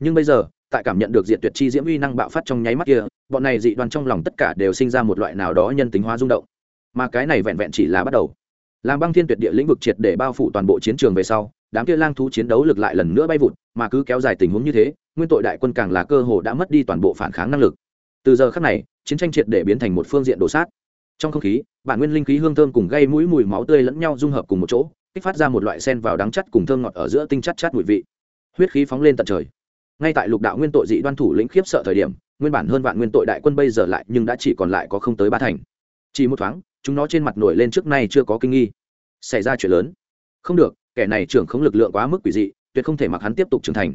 nhưng bây giờ, tại cảm nhận được diện tuyệt chi diễm uy năng bạo phát trong nháy mắt kia, bọn này dị đoan trong lòng tất cả đều sinh ra một loại nào đó nhân tính hóa rung động. Mà cái này vẹn vẹn chỉ là bắt đầu. Làm băng thiên tuyệt địa lĩnh vực triệt để bao phủ toàn bộ chiến trường về sau, đám kia lang thú chiến đấu lực lại lần nữa bay vụt, mà cứ kéo dài tình huống như thế, nguyên tội đại quân càng là cơ hồ đã mất đi toàn bộ phản kháng năng lực. Từ giờ khắc này, chiến tranh triệt để biến thành một phương diện đổ sát. Trong không khí, bản nguyên linh khí hương thơm cùng gây mũi mùi máu tươi lẫn nhau dung hợp cùng một chỗ, kích phát ra một loại sen vào đắng chắt cùng thơm ngọt ở giữa tinh chắt chát mùi vị. Huyết khí phóng lên tận trời ngay tại lục đạo nguyên tội dị đoan thủ lĩnh khiếp sợ thời điểm, nguyên bản hơn vạn nguyên tội đại quân bây giờ lại nhưng đã chỉ còn lại có không tới ba thành. Chỉ một thoáng, chúng nó trên mặt nổi lên trước nay chưa có kinh nghi. Xảy ra chuyện lớn. Không được, kẻ này trưởng không lực lượng quá mức quỷ dị, tuyệt không thể mặc hắn tiếp tục trưởng thành.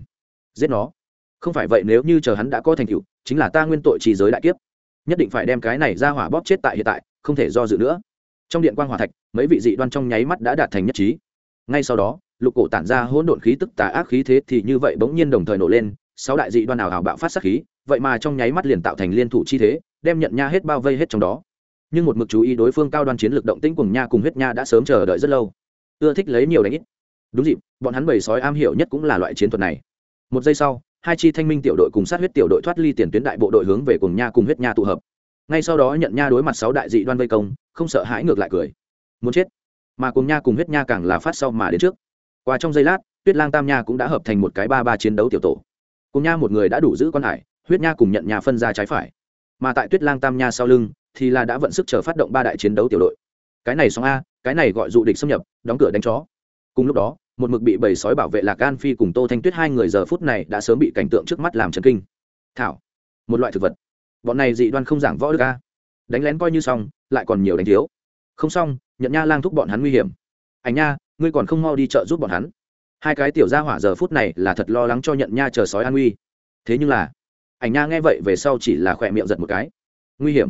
Giết nó. Không phải vậy nếu như chờ hắn đã có thành tựu, chính là ta nguyên tội trì giới đại kiếp. Nhất định phải đem cái này ra hỏa bóp chết tại hiện tại, không thể do dự nữa. Trong điện quan g hòa thạch, mấy vị dị đoan trong nháy mắt đã đạt thành nhất trí. Ngay sau đó lục cổ tản ra hỗn độn khí tức tà ác khí thế thì như vậy bỗng nhiên đồng thời nổ lên, sáu đại dị đoan nào hào bạo phát sát khí, vậy mà trong nháy mắt liền tạo thành liên thủ chi thế, đem nhận nha hết bao vây hết trong đó. Nhưng một mực chú ý đối phương cao đoan chiến lược động tĩnh cùng nha cùng huyết nha đã sớm chờ đợi rất lâu. Ưa thích lấy nhiều đánh ít. Đúng dịp, bọn hắn bầy sói am hiểu nhất cũng là loại chiến thuật này. Một giây sau, hai chi thanh minh tiểu đội cùng sát huyết tiểu đội thoát ly tiền tuyến đại bộ đội hướng về cùng nha cùng huyết nha tụ hợp. Ngay sau đó nhận nha đối mặt sáu đại dị đoan vây công, không sợ hãi ngược lại cười. Muốn chết. Mà cùng nha cùng huyết nha càng là phát sau mà đến trước qua trong giây lát, tuyết lang tam nha cũng đã hợp thành một cái ba ba chiến đấu tiểu tổ. Cùng nha một người đã đủ giữ con hải, huyết nha cùng nhận nhà phân ra trái phải. Mà tại tuyết lang tam nha sau lưng, thì là đã vận sức chờ phát động ba đại chiến đấu tiểu đội. Cái này sóng a, cái này gọi dụ địch xâm nhập, đóng cửa đánh chó. Cùng lúc đó, một mực bị bầy sói bảo vệ lạc gan phi cùng tô thanh tuyết hai người giờ phút này đã sớm bị cảnh tượng trước mắt làm chấn kinh. Thảo, một loại thực vật. Bọn này dị đoan không giảng võ được a. Đánh lén coi như xong, lại còn nhiều đánh thiếu. Không xong, nhận nha lang thúc bọn hắn nguy hiểm. Ảnh nha ngươi còn không mau đi chợ giúp bọn hắn. Hai cái tiểu gia hỏa giờ phút này là thật lo lắng cho nhận nha chờ sói an nguy. Thế nhưng là, ảnh nha nghe vậy về sau chỉ là khỏe miệng giật một cái. Nguy hiểm.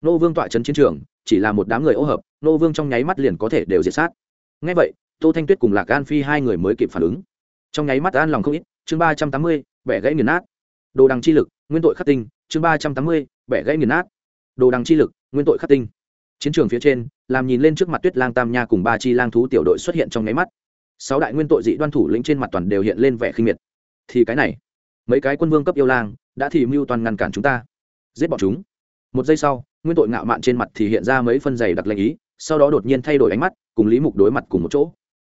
Nô vương tọa trấn chiến trường, chỉ là một đám người ô hợp, nô vương trong nháy mắt liền có thể đều diệt sát. Ngay vậy, tô thanh tuyết cùng lạc an phi hai người mới kịp phản ứng. Trong nháy mắt an lòng không ít, chương ba trăm tám mươi, bẻ gãy nghiền nát. Đồ đằng chi lực, nguyên tội khắc tinh, chương ba trăm tám mươi, bẻ gãy nghiền nát. Đồ đằng chi lực, nguyên tội khắc tinh chiến trường phía trên, làm nhìn lên trước mặt tuyết lang tam nha cùng ba chi lang thú tiểu đội xuất hiện trong nháy mắt. Sáu đại nguyên tội dị đoan thủ lĩnh trên mặt toàn đều hiện lên vẻ khinh miệt. Thì cái này, mấy cái quân vương cấp yêu lang đã thì mưu toàn ngăn cản chúng ta. Giết bọn chúng. Một giây sau, nguyên tội ngạo mạn trên mặt thì hiện ra mấy phân giày đặc lệnh ý, sau đó đột nhiên thay đổi ánh mắt, cùng lý mục đối mặt cùng một chỗ.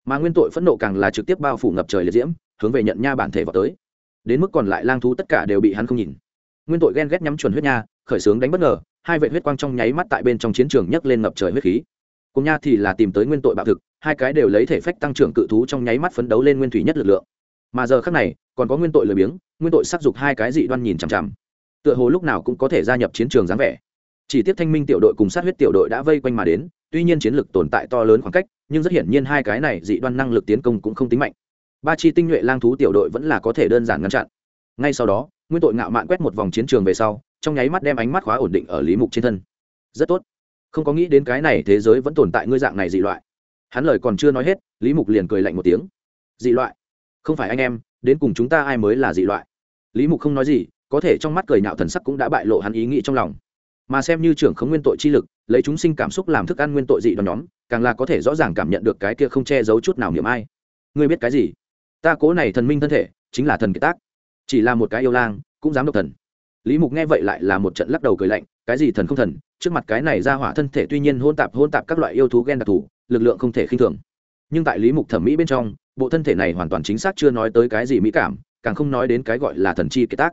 Mà nguyên tội phẫn nộ càng là trực tiếp bao phủ ngập trời liệt diễm, hướng về nhận nha bản thể vào tới. Đến mức còn lại lang thú tất cả đều bị hắn không nhìn. Nguyên tội ghen ghét nhắm chuẩn huyết nha, khởi xướng đánh bất ngờ hai vệ huyết quang trong nháy mắt tại bên trong chiến trường nhấc lên ngập trời huyết khí. Cùng nha thì là tìm tới nguyên tội bạo thực, hai cái đều lấy thể phách tăng trưởng cự thú trong nháy mắt phấn đấu lên nguyên thủy nhất lực lượng. Mà giờ khác này, còn có nguyên tội lười biếng, nguyên tội sắc dục hai cái dị đoan nhìn chằm chằm. Tựa hồ lúc nào cũng có thể gia nhập chiến trường dáng vẻ. Chỉ tiếp thanh minh tiểu đội cùng sát huyết tiểu đội đã vây quanh mà đến, tuy nhiên chiến lược tồn tại to lớn khoảng cách, nhưng rất hiển nhiên hai cái này dị đoan năng lực tiến công cũng không tính mạnh. Ba chi tinh nhuệ lang thú tiểu đội vẫn là có thể đơn giản ngăn chặn. Ngay sau đó, nguyên tội ngạo mạn quét một vòng chiến trường về sau trong nháy mắt đem ánh mắt khóa ổn định ở lý mục trên thân. Rất tốt. Không có nghĩ đến cái này thế giới vẫn tồn tại ngươi dạng này dị loại. Hắn lời còn chưa nói hết, lý mục liền cười lạnh một tiếng. Dị loại? Không phải anh em, đến cùng chúng ta ai mới là dị loại? Lý mục không nói gì, có thể trong mắt cười nhạo thần sắc cũng đã bại lộ hắn ý nghĩ trong lòng. Mà xem như trưởng không nguyên tội chi lực, lấy chúng sinh cảm xúc làm thức ăn nguyên tội dị đoàn nhóm, càng là có thể rõ ràng cảm nhận được cái kia không che giấu chút nào niệm ai. Ngươi biết cái gì? Ta cố này thần minh thân thể, chính là thần kiệt tác. Chỉ là một cái yêu lang, cũng dám độc thần lý mục nghe vậy lại là một trận lắc đầu cười lạnh, cái gì thần không thần, trước mặt cái này ra hỏa thân thể tuy nhiên hôn tạp hôn tạp các loại yêu thú ghen đặc thù, lực lượng không thể khinh thường. Nhưng tại lý mục thẩm mỹ bên trong, bộ thân thể này hoàn toàn chính xác chưa nói tới cái gì mỹ cảm, càng không nói đến cái gọi là thần chi kế tác.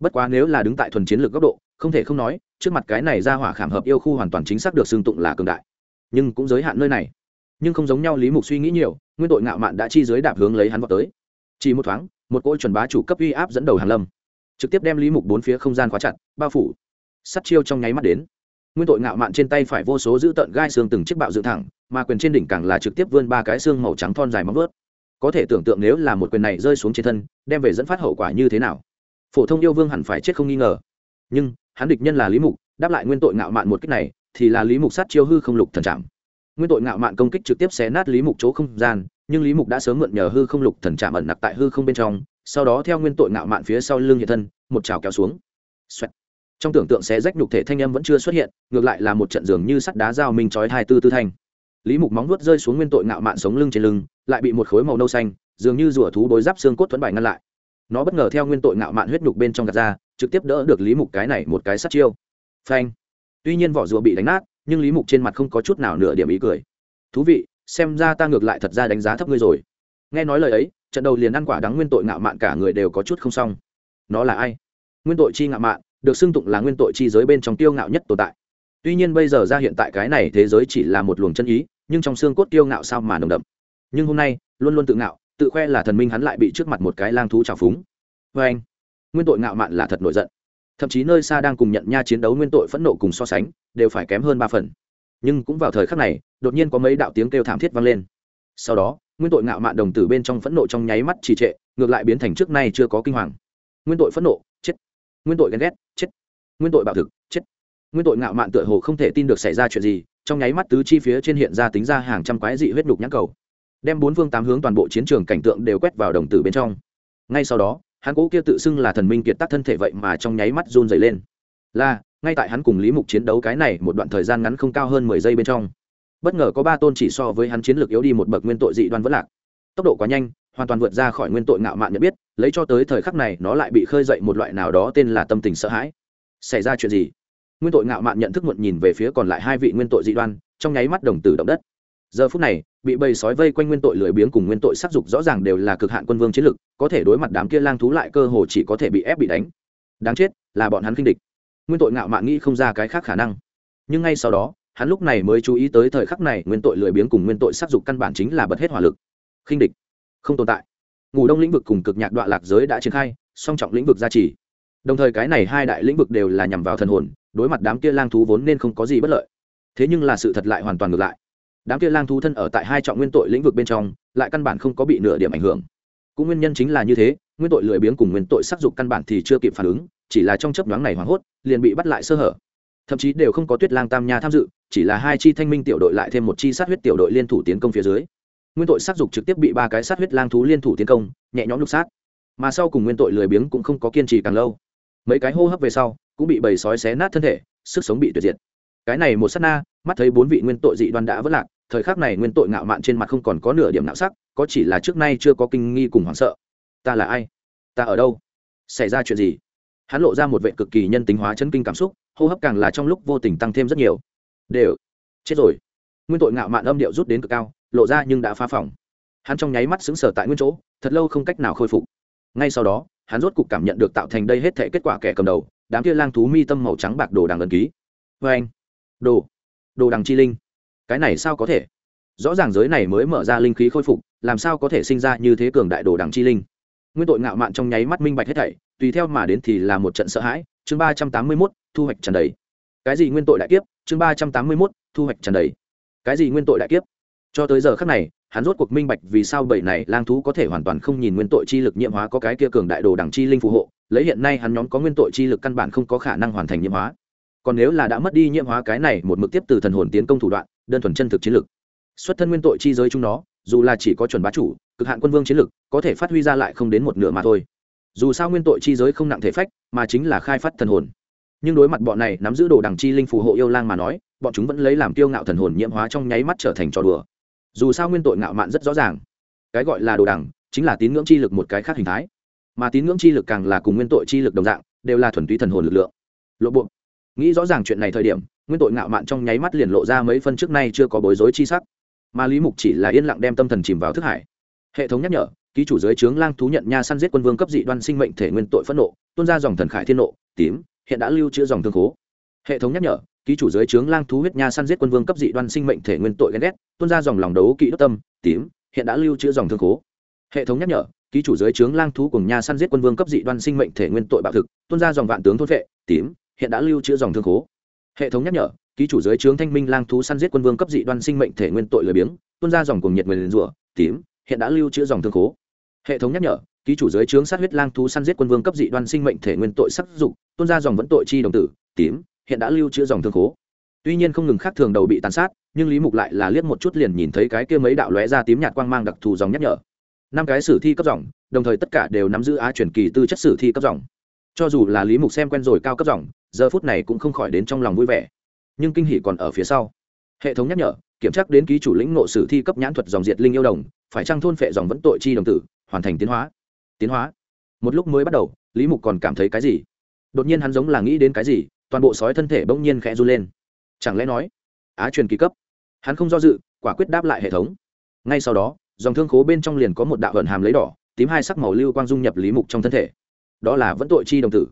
Bất quá nếu là đứng tại thuần chiến lược góc độ, không thể không nói, trước mặt cái này ra hỏa khảm hợp yêu khu hoàn toàn chính xác được xưng tụng là cường đại. Nhưng cũng giới hạn nơi này. Nhưng không giống nhau lý mục suy nghĩ nhiều, nguyên tội ngạo mạn đã chi giới đạp hướng lấy hắn vào tới. Chỉ một thoáng, một cỗ chuẩn bá chủ cấp uy áp dẫn đầu hàn lâm trực tiếp đem lý mục bốn phía không gian khóa chặt, bao phủ. Sắt chiêu trong nháy mắt đến. Nguyên tội ngạo mạn trên tay phải vô số giữ tận gai xương từng chiếc bạo dựng thẳng, mà quyền trên đỉnh càng là trực tiếp vươn ba cái xương màu trắng thon dài móng vớt có thể tưởng tượng nếu là một quyền này rơi xuống trên thân, đem về dẫn phát hậu quả như thế nào? Phổ thông yêu vương hẳn phải chết không nghi ngờ. Nhưng, hắn địch nhân là lý mục, đáp lại nguyên tội ngạo mạn một cách này, thì là lý mục sát chiêu hư không lục thần trạm nguyên tội ngạo mạn công kích trực tiếp xé nát lý mục chỗ không gian, nhưng lý mục đã sớm mượn nhờ hư không lục thần trạm ẩn nặc tại hư không bên trong sau đó theo nguyên tội ngạo mạn phía sau lưng hiện thân, một trào kéo xuống. Xoẹt. trong tưởng tượng xé rách nhục thể thanh âm vẫn chưa xuất hiện, ngược lại là một trận giường như sắt đá dao minh chói hai tư tư thanh. Lý mục móng vuốt rơi xuống nguyên tội ngạo mạn sống lưng trên lưng, lại bị một khối màu nâu xanh, dường như rùa thú bối giáp xương cốt thuẫn bài ngăn lại. Nó bất ngờ theo nguyên tội ngạo mạn huyết nhục bên trong gạt ra, trực tiếp đỡ được lý mục cái này một cái sát chiêu. Phanh. Tuy nhiên vỏ rùa bị đánh nát, nhưng lý mục trên mặt không có chút nào nửa điểm ý cười. Thú vị, xem ra ta ngược lại thật ra đánh giá thấp ngươi rồi. Nghe nói lời ấy trận đầu liền ăn quả đắng nguyên tội ngạo mạn cả người đều có chút không xong. Nó là ai? Nguyên tội chi ngạo mạn, được xưng tụng là nguyên tội chi giới bên trong tiêu ngạo nhất tồn tại. Tuy nhiên bây giờ ra hiện tại cái này thế giới chỉ là một luồng chân ý, nhưng trong xương cốt tiêu ngạo sao mà nồng đậm? Nhưng hôm nay, luôn luôn tự ngạo, tự khoe là thần minh hắn lại bị trước mặt một cái lang thú trào phúng. Vê anh, nguyên tội ngạo mạn là thật nổi giận. Thậm chí nơi xa đang cùng nhận nha chiến đấu nguyên tội phẫn nộ cùng so sánh, đều phải kém hơn ba phần. Nhưng cũng vào thời khắc này, đột nhiên có mấy đạo tiếng kêu thảm thiết vang lên sau đó, nguyên tội ngạo mạn đồng tử bên trong phẫn nộ trong nháy mắt trì trệ, ngược lại biến thành trước nay chưa có kinh hoàng. Nguyên tội phẫn nộ, chết. Nguyên tội ghen ghét, chết. Nguyên tội bạo thực, chết. Nguyên tội ngạo mạn tựa hồ không thể tin được xảy ra chuyện gì, trong nháy mắt tứ chi phía trên hiện ra tính ra hàng trăm quái dị huyết đục nhãn cầu. Đem bốn phương tám hướng toàn bộ chiến trường cảnh tượng đều quét vào đồng tử bên trong. Ngay sau đó, hắn cố kia tự xưng là thần minh kiệt tác thân thể vậy mà trong nháy mắt run dày lên. Là, ngay tại hắn cùng lý mục chiến đấu cái này một đoạn thời gian ngắn không cao hơn mười giây bên trong bất ngờ có ba tôn chỉ so với hắn chiến lược yếu đi một bậc nguyên tội dị đoan vẫn lạc. Tốc độ quá nhanh, hoàn toàn vượt ra khỏi nguyên tội ngạo mạn nhận biết, lấy cho tới thời khắc này nó lại bị khơi dậy một loại nào đó tên là tâm tình sợ hãi. Xảy ra chuyện gì? Nguyên tội ngạo mạn nhận thức muộn nhìn về phía còn lại hai vị nguyên tội dị đoan, trong nháy mắt đồng tử động đất. Giờ phút này, bị bầy sói vây quanh nguyên tội lười biếng cùng nguyên tội sắc dục rõ ràng đều là cực hạn quân vương chiến lực có thể đối mặt đám kia lang thú lại cơ hồ chỉ có thể bị ép bị đánh. Đáng chết, là bọn hắn kinh địch. Nguyên tội ngạo mạn nghĩ không ra cái khác khả năng. Nhưng ngay sau đó hắn lúc này mới chú ý tới thời khắc này nguyên tội lười biếng cùng nguyên tội sắc dục căn bản chính là bật hết hỏa lực. Khinh địch. Không tồn tại. Ngủ đông lĩnh vực cùng cực nhạc đoạn lạc giới đã triển khai, song trọng lĩnh vực gia trì. Đồng thời cái này hai đại lĩnh vực đều là nhằm vào thần hồn, đối mặt đám kia lang thú vốn nên không có gì bất lợi. Thế nhưng là sự thật lại hoàn toàn ngược lại. Đám kia lang thú thân ở tại hai trọng nguyên tội lĩnh vực bên trong, lại căn bản không có bị nửa điểm ảnh hưởng. Cũng nguyên nhân chính là như thế, nguyên tội lười biếng cùng nguyên tội sắc dục căn bản thì chưa kịp phản ứng, chỉ là trong chấp nhoáng này hoảng hốt, liền bị bắt lại sơ hở. Thậm chí đều không có tuyết lang tam nha tham dự chỉ là hai chi thanh minh tiểu đội lại thêm một chi sát huyết tiểu đội liên thủ tiến công phía dưới. Nguyên tội sát dục trực tiếp bị ba cái sát huyết lang thú liên thủ tiến công, nhẹ nhõm lục sát. Mà sau cùng nguyên tội lười biếng cũng không có kiên trì càng lâu. Mấy cái hô hấp về sau, cũng bị bầy sói xé nát thân thể, sức sống bị tuyệt diệt. Cái này một s á t na, mắt thấy bốn vị nguyên tội dị đoan đã vất lạc, thời khắc này nguyên tội ngạo mạn trên mặt không còn có nửa điểm nạo sắc, có chỉ là trước nay chưa có kinh nghi cùng hoảng sợ. Ta là ai? Ta ở đâu? Xảy ra chuyện gì? Hắn lộ ra một vệ cực kỳ nhân tính hóa chân kinh cảm xúc, hô hấp càng là trong lúc vô tình tăng thêm rất nhiều đều. Chết rồi. Nguyên tội ngạo mạn âm điệu rút đến cực cao, lộ ra nhưng đã phá phòng. Hắn trong nháy mắt xứng sở tại nguyên chỗ, thật lâu không cách nào khôi phục. Ngay sau đó, hắn rốt cục cảm nhận được tạo thành đây hết thể kết quả kẻ cầm đầu, đám kia lang thú mi tâm màu trắng bạc đồ đằng ẩn ký. Vê anh. Đồ. Đồ đằng chi linh. Cái này sao có thể? Rõ ràng giới này mới mở ra linh khí khôi phục, làm sao có thể sinh ra như thế cường đại đồ đằng chi linh? Nguyên tội ngạo mạn trong nháy mắt minh bạch hết thảy, tùy theo mà đến thì là một trận sợ hãi. Chương ba trăm tám mươi mốt, thu hoạch trần đầy cái gì nguyên tội đại kiếp? Chương ba trăm tám mươi mốt, thu hoạch trần đầy. Cái gì nguyên tội đại kiếp? Cho tới giờ khác này, hắn rốt cuộc minh bạch vì sao bảy này lang thú có thể hoàn toàn không nhìn nguyên tội chi lực nhiễm hóa có cái kia cường đại đồ đẳng chi linh phù hộ, lấy hiện nay hắn nhóm có nguyên tội chi lực căn bản không có khả năng hoàn thành nhiễm hóa. Còn nếu là đã mất đi nhiễm hóa cái này một mực tiếp từ thần hồn tiến công thủ đoạn, đơn thuần chân thực chiến lực. Xuất thân nguyên tội chi giới chúng nó, dù là chỉ có chuẩn bá chủ, cực hạn quân vương chiến lực, có thể phát huy ra lại không đến một nửa mà thôi. Dù sao nguyên tội chi giới không nặng thể phách, mà chính là khai phát thần hồn nhưng đối mặt bọn này nắm giữ đồ đằng chi linh phù hộ yêu lang mà nói, bọn chúng vẫn lấy làm kiêu ngạo thần hồn nhiễm hóa trong nháy mắt trở thành trò đùa. Dù sao nguyên tội ngạo mạn rất rõ ràng. Cái gọi là đồ đằng, chính là tín ngưỡng chi lực một cái khác hình thái. Mà tín ngưỡng chi lực càng là cùng nguyên tội chi lực đồng dạng, đều là thuần túy thần hồn lực lượng. Lộ buộc nghĩ rõ ràng chuyện này thời điểm, nguyên tội ngạo mạn trong nháy mắt liền lộ ra mấy phân trước nay chưa có bối rối chi sắc. Mà lý mục chỉ là yên lặng đem tâm thần chìm vào thức hải. Hệ thống nhắc nhở, ký chủ giới trướng lang thú nhận nha săn giết quân vương cấp dị đoan sinh mệnh thể nguyên tội phẫn nộ, tuôn ra dòng thần khải thiên nộ, tím hiện đã lưu trữ dòng thương khố. Hệ thống nhắc nhở, ký chủ giới trướng lang thú huyết nha săn giết quân vương cấp dị đoan sinh mệnh thể nguyên tội ghen ghét, tuôn ra dòng lòng đấu kỹ đốt tâm, tím, hiện đã lưu trữ dòng thương khố. Hệ thống nhắc nhở, ký chủ giới trướng lang thú cùng nha săn giết quân vương cấp dị đoan sinh mệnh thể nguyên tội bạo thực, tuôn ra dòng vạn tướng thôn vệ, tím, hiện đã lưu trữ dòng thương khố. Hệ thống nhắc nhở, ký chủ giới trướng thanh minh lang thú săn giết quân vương cấp dị đoan sinh mệnh thể nguyên tội lười biếng, tuôn ra dòng cùng nhiệt nguyền rủa, tím, hiện đã lưu trữ dòng thương khố. Hệ thống nhắc nhở ký chủ giới trướng sát huyết lang thú săn giết quân vương cấp dị đoan sinh mệnh thể nguyên tội sắc dục, tôn ra dòng vẫn tội chi đồng tử, tím, hiện đã lưu trữ dòng thương khố. Tuy nhiên không ngừng khác thường đầu bị tàn sát, nhưng lý mục lại là liếc một chút liền nhìn thấy cái kia mấy đạo lóe ra tím nhạt quang mang đặc thù dòng nhắc nhở. Năm cái sử thi cấp dòng, đồng thời tất cả đều nắm giữ á truyền kỳ tư chất sử thi cấp dòng. Cho dù là lý mục xem quen rồi cao cấp dòng, giờ phút này cũng không khỏi đến trong lòng vui vẻ. Nhưng kinh hỷ còn ở phía sau. Hệ thống nhắc nhở, kiểm tra đến ký chủ lĩnh ngộ sử thi cấp nhãn thuật dòng diệt linh yêu đồng, phải trăng thôn phệ dòng vẫn tội chi đồng tử, hoàn thành tiến hóa tiến hóa. Một lúc mới bắt đầu, lý mục còn cảm thấy cái gì? Đột nhiên hắn giống là nghĩ đến cái gì, toàn bộ sói thân thể bỗng nhiên khẽ run lên. Chẳng lẽ nói, á truyền kỳ cấp? Hắn không do dự, quả quyết đáp lại hệ thống. Ngay sau đó, dòng thương khố bên trong liền có một đạo vận hàm lấy đỏ, tím hai sắc màu lưu quang dung nhập lý mục trong thân thể. Đó là vẫn tội chi đồng tử.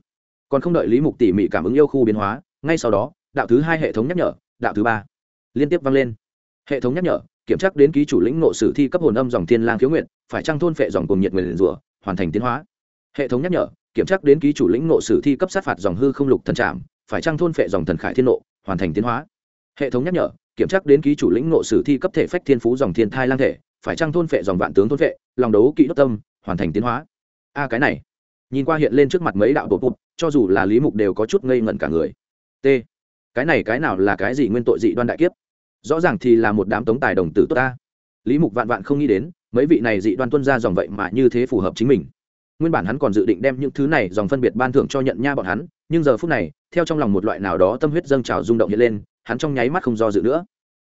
Còn không đợi lý mục tỉ mỉ cảm ứng yêu khu biến hóa, ngay sau đó, đạo thứ hai hệ thống nhắc nhở, đạo thứ ba liên tiếp vang lên. Hệ thống nhắc nhở, kiểm tra đến ký chủ lĩnh nộ sử thi cấp hồn âm dòng thiên lang khiếu nguyện phải trăng thôn phệ dòng cùng nhiệt nguyện rủa? Hoàn thành tiến hóa. Hệ thống nhắc nhở, kiểm tra đến ký chủ lĩnh nộ sử thi cấp sát phạt dòng hư không lục thần trạm phải trăng thôn phệ dòng thần khải thiên nộ, hoàn thành tiến hóa. Hệ thống nhắc nhở, kiểm tra đến ký chủ lĩnh nộ sử thi cấp thể phách thiên phú dòng thiên thai lang thể, phải trăng thôn phệ dòng vạn tướng thôn phệ, lòng đấu kỹ đốt tâm, hoàn thành tiến hóa. A, cái này. Nhìn qua hiện lên trước mặt mấy đạo bột bột cho dù là lý mục đều có chút ngây ngẩn cả người. T. Cái này cái nào là cái gì nguyên tội dị đoan đại kiếp? Rõ ràng thì là một đám tống tài đồng tử tốt ta. Lý mục vạn vạn không nghĩ đến mấy vị này dị đoan tuân ra dòng vậy mà như thế phù hợp chính mình. Nguyên bản hắn còn dự định đem những thứ này dòng phân biệt ban thưởng cho nhận nha bọn hắn, nhưng giờ phút này, theo trong lòng một loại nào đó tâm huyết dâng trào rung động hiện lên, hắn trong nháy mắt không do dự nữa.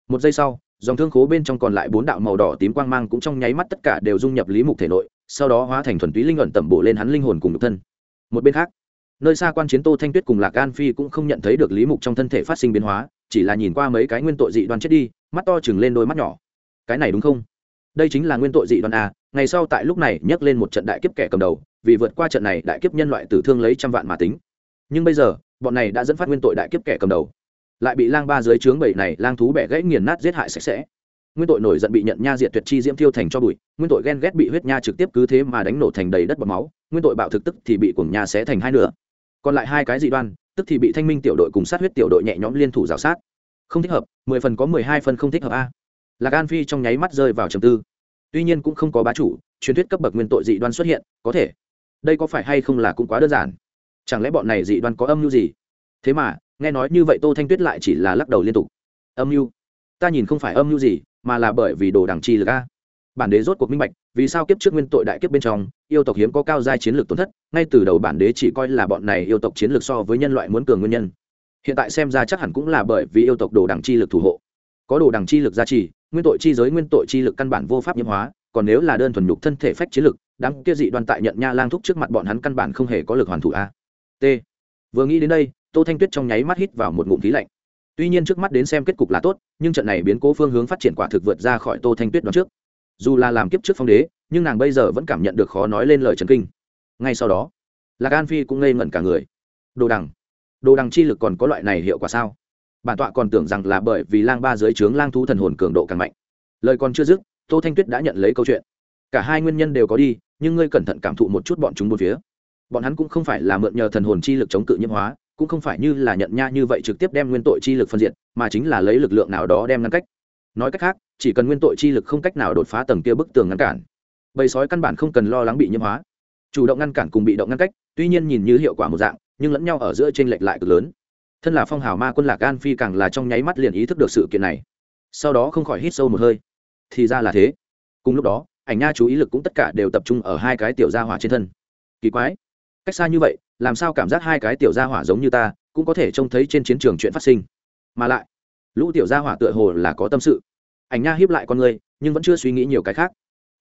Một giây sau, dòng thương khố bên trong còn lại bốn đạo màu đỏ tím quang mang cũng trong nháy mắt tất cả đều dung nhập lý mục thể nội, sau đó hóa thành thuần túy linh ẩn tẩm bổ lên hắn linh hồn cùng nhục thân. Một bên khác, nơi xa quan chiến tô thanh tuyết cùng lạc an phi cũng không nhận thấy được lý mục trong thân thể phát sinh biến hóa, chỉ là nhìn qua mấy cái nguyên tội dị đoan chết đi, mắt to chừng lên đôi mắt nhỏ. Cái này đúng không? Đây chính là nguyên tội dị đoan a, ngày sau tại lúc này nhắc lên một trận đại kiếp kẻ cầm đầu, vì vượt qua trận này đại kiếp nhân loại tử thương lấy trăm vạn mà tính. Nhưng bây giờ, bọn này đã dẫn phát nguyên tội đại kiếp kẻ cầm đầu. Lại bị lang ba dưới trướng bảy này lang thú bẻ gãy nghiền nát giết hại sạch sẽ. Nguyên tội nổi giận bị nhận nha diệt tuyệt chi diễm thiêu thành cho bụi, nguyên tội ghen ghét bị huyết nha trực tiếp cứ thế mà đánh nổ thành đầy đất bọt máu, nguyên tội bạo thực tức thì bị cuồng nha xé thành hai nửa. Còn lại hai cái dị đoan, tức thì bị thanh minh tiểu đội cùng sát huyết tiểu đội nhẹ nhõm liên thủ rào sát. Không thích hợp, mười phần có mười hai phần không thích hợp a lạc an phi trong nháy mắt rơi vào trầm tư. Tuy nhiên cũng không có bá chủ, truyền thuyết cấp bậc nguyên tội dị đoan xuất hiện, có thể. Đây có phải hay không là cũng quá đơn giản? Chẳng lẽ bọn này dị đoan có âm mưu gì? Thế mà, nghe nói như vậy tô thanh tuyết lại chỉ là lắc đầu liên tục. Âm mưu? Ta nhìn không phải âm mưu gì, mà là bởi vì đồ đằng chi lực a. Bản đế rốt cuộc minh bạch, vì sao kiếp trước nguyên tội đại kiếp bên trong, yêu tộc hiếm có cao giai chiến lược tổn thất, ngay từ đầu bản đế chỉ coi là bọn này yêu tộc chiến lược so với nhân loại muốn cường nguyên nhân. Hiện tại xem ra chắc hẳn cũng là bởi vì yêu tộc đồ đằng chi lực thủ hộ có đồ đằng chi lực gia trì, nguyên tội chi giới nguyên tội chi lực căn bản vô pháp nhiễm hóa, còn nếu là đơn thuần nhục thân thể phách chiến lực, đám kia dị đoan tại nhận nha lang thúc trước mặt bọn hắn căn bản không hề có lực hoàn thủ a. T. Vừa nghĩ đến đây, tô thanh tuyết trong nháy mắt hít vào một ngụm khí lạnh. Tuy nhiên trước mắt đến xem kết cục là tốt, nhưng trận này biến cố phương hướng phát triển quả thực vượt ra khỏi tô thanh tuyết đoán trước. Dù là làm kiếp trước phong đế, nhưng nàng bây giờ vẫn cảm nhận được khó nói lên lời trần kinh. Ngay sau đó, lạc an phi cũng ngây ngẩn cả người. Đồ đằng đồ đằng chi lực còn có loại này hiệu quả sao? Bản tọa còn tưởng rằng là bởi vì lang ba dưới trướng lang thú thần hồn cường độ càng mạnh. Lời còn chưa dứt, tô thanh tuyết đã nhận lấy câu chuyện. Cả hai nguyên nhân đều có đi, nhưng ngươi cẩn thận cảm thụ một chút bọn chúng một phía. Bọn hắn cũng không phải là mượn nhờ thần hồn chi lực chống cự nhiễm hóa, cũng không phải như là nhận nha như vậy trực tiếp đem nguyên tội chi lực phân diện mà chính là lấy lực lượng nào đó đem ngăn cách. Nói cách khác, chỉ cần nguyên tội chi lực không cách nào đột phá tầng kia bức tường ngăn cản, bầy sói căn bản không cần lo lắng bị nhiễm hóa. Chủ động ngăn cản cùng bị động ngăn cách, tuy nhiên nhìn như hiệu quả một dạng, nhưng lẫn nhau ở giữa t r ê n lệch lại cực lớn thân là phong hào ma quân lạc an phi càng là trong nháy mắt liền ý thức được sự kiện này sau đó không khỏi hít sâu một hơi thì ra là thế cùng lúc đó ảnh nha chú ý lực cũng tất cả đều tập trung ở hai cái tiểu gia hỏa trên thân kỳ quái cách xa như vậy làm sao cảm giác hai cái tiểu gia hỏa giống như ta cũng có thể trông thấy trên chiến trường chuyện phát sinh mà lại lũ tiểu gia hỏa tựa hồ là có tâm sự ảnh nha hiếp lại con người nhưng vẫn chưa suy nghĩ nhiều cái khác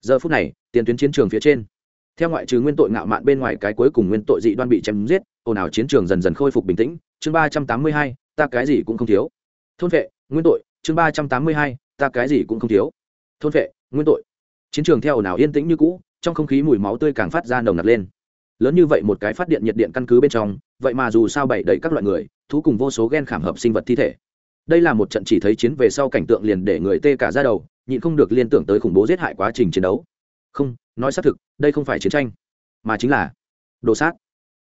giờ phút này tiền tuyến chiến trường phía trên theo ngoại trừ nguyên tội ngạo mạn bên ngoài cái cuối cùng nguyên tội dị đoan bị chém giết, ồn ào chiến trường dần dần khôi phục bình tĩnh. Chương ba trăm tám mươi hai, ta cái gì cũng không thiếu. Thôn vệ, nguyên tội. Chương ba trăm tám mươi hai, ta cái gì cũng không thiếu. Thôn vệ, nguyên tội. Chiến trường theo ồn ào yên tĩnh như cũ, trong không khí mùi máu tươi càng phát ra nồng nặc lên. Lớn như vậy một cái phát điện nhiệt điện căn cứ bên trong, vậy mà dù sao bày đầy các loại người, thú cùng vô số g e n khảm hợp sinh vật thi thể. Đây là một trận chỉ thấy chiến về sau cảnh tượng liền để người tê cả ra đầu, nhịn không được liên tưởng tới khủng bố giết hại quá trình chiến đấu. Không nói xác thực đây không phải chiến tranh mà chính là đồ sát.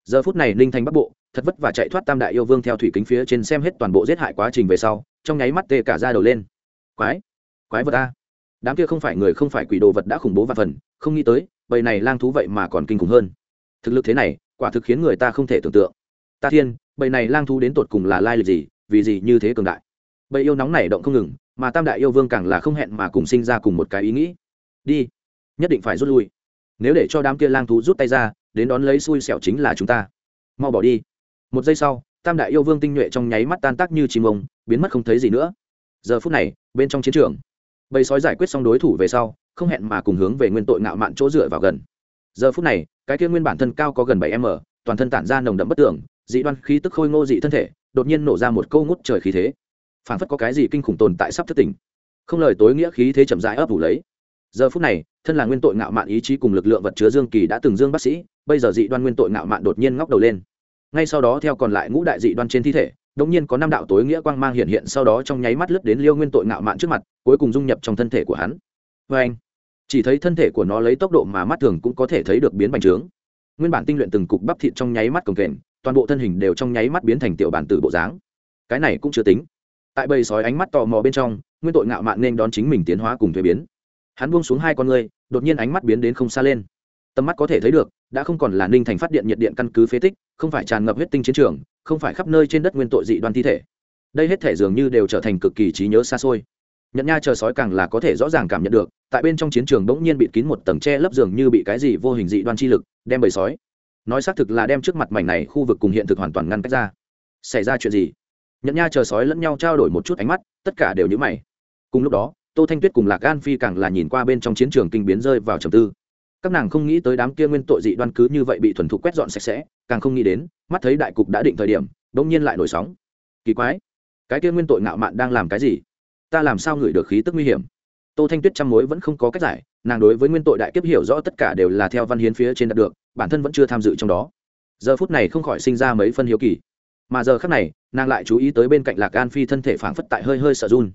Giờ phút này ninh thành bắc bộ thật vất và chạy thoát tam đại yêu vương theo thủy kính phía trên xem hết toàn bộ giết hại quá trình về sau trong nháy mắt tê cả ra đầu lên. Quái quái vật ta, đám kia không phải người không phải quỷ đồ vật đã khủng bố và phần không nghĩ tới bầy này lang thú vậy mà còn kinh khủng hơn. Thực lực thế này quả thực khiến người ta không thể tưởng tượng. Ta thiên bầy này lang thú đến tột cùng là lai lịch gì vì gì như thế cường đại? Bầy yêu nóng này động không ngừng mà tam đại yêu vương càng là không hẹn mà cùng sinh ra cùng một cái ý nghĩ. Đi nhất định phải rút lui. Nếu để cho đám kia lang thú rút tay ra, đến đón lấy xui xẻo chính là chúng ta. Mau bỏ đi. Một giây sau, tam đại yêu vương tinh nhuệ trong nháy mắt tan tác như chim ông, biến mất không thấy gì nữa. Giờ phút này, bên trong chiến trường, bầy sói giải quyết xong đối thủ về sau, không hẹn mà cùng hướng về nguyên tội ngạo mạn chỗ dựa vào gần. Giờ phút này, cái kia nguyên bản thân cao có gần bảy m, toàn thân tản ra nồng đậm bất tưởng, dị đoan khí tức khôi ngô dị thân thể, đột nhiên nổ ra một câu ngút trời khí thế. Phản phất có cái gì kinh khủng tồn tại sắp thất tình không lời tối nghĩa khí thế chậm rãi ấp ủ lấy giờ phút này, thân là nguyên tội ngạo mạn ý chí cùng lực lượng vật chứa dương kỳ đã từng dương bác sĩ, bây giờ dị đoan nguyên tội ngạo mạn đột nhiên ngóc đầu lên. Ngay sau đó theo còn lại ngũ đại dị đoan trên thi thể đống nhiên có năm đạo tối nghĩa quang mang hiện hiện sau đó trong nháy mắt lướt đến liêu nguyên tội ngạo mạn trước mặt, cuối cùng dung nhập trong thân thể của hắn. Vê anh, chỉ thấy thân thể của nó lấy tốc độ mà mắt thường cũng có thể thấy được biến bành trướng. Nguyên bản tinh luyện từng cục bắp thịt trong nháy mắt cồng kềnh, toàn bộ thân hình đều trong nháy mắt biến thành tiểu bản tử bộ dáng. Cái này cũng chưa tính. Tại bầy sói ánh mắt tò mò bên trong, nguyên tội ngạo mạn nên đón chính mình tiến hóa cùng thuế biến hắn buông xuống hai con người, đột nhiên ánh mắt biến đến không xa lên. Tầm mắt có thể thấy được đã không còn là ninh thành phát điện nhiệt điện căn cứ phế tích không phải tràn ngập huyết tinh chiến trường không phải khắp nơi trên đất nguyên tội dị đoan thi thể. Đây hết thể dường như đều trở thành cực kỳ trí nhớ xa xôi. Nhận nha chờ sói càng là có thể rõ ràng cảm nhận được tại bên trong chiến trường bỗng nhiên bị kín một tầng tre lấp dường như bị cái gì vô hình dị đoan chi lực đem bầy sói. Nói xác thực là đem trước mặt mảnh này khu vực cùng hiện thực hoàn toàn ngăn cách ra. Xảy ra chuyện gì? Nhận nha chờ sói lẫn nhau trao đổi một chút ánh mắt tất cả đều nhữ mày. Cùng lúc đó tô thanh tuyết cùng lạc gan phi càng là nhìn qua bên trong chiến trường kinh biến rơi vào trầm tư. Các nàng không nghĩ tới đám kia nguyên tội dị đoan cứ như vậy bị thuần thục quét dọn sạch sẽ, càng không nghĩ đến, mắt thấy đại cục đã định thời điểm đông nhiên lại nổi sóng. Kỳ quái, cái kia nguyên tội ngạo mạn đang làm cái gì? Ta làm sao ngửi được khí tức nguy hiểm? Tô thanh tuyết trăm mối vẫn không có cách giải, nàng đối với nguyên tội đại kiếp hiểu rõ tất cả đều là theo văn hiến phía trên đạt được, bản thân vẫn chưa tham dự trong đó. Giờ phút này không khỏi sinh ra mấy phân hiếu kỳ. Mà giờ khác này, nàng lại chú ý tới bên cạnh lạc an phi thân thể phảng phất tại hơi hơi sợ run.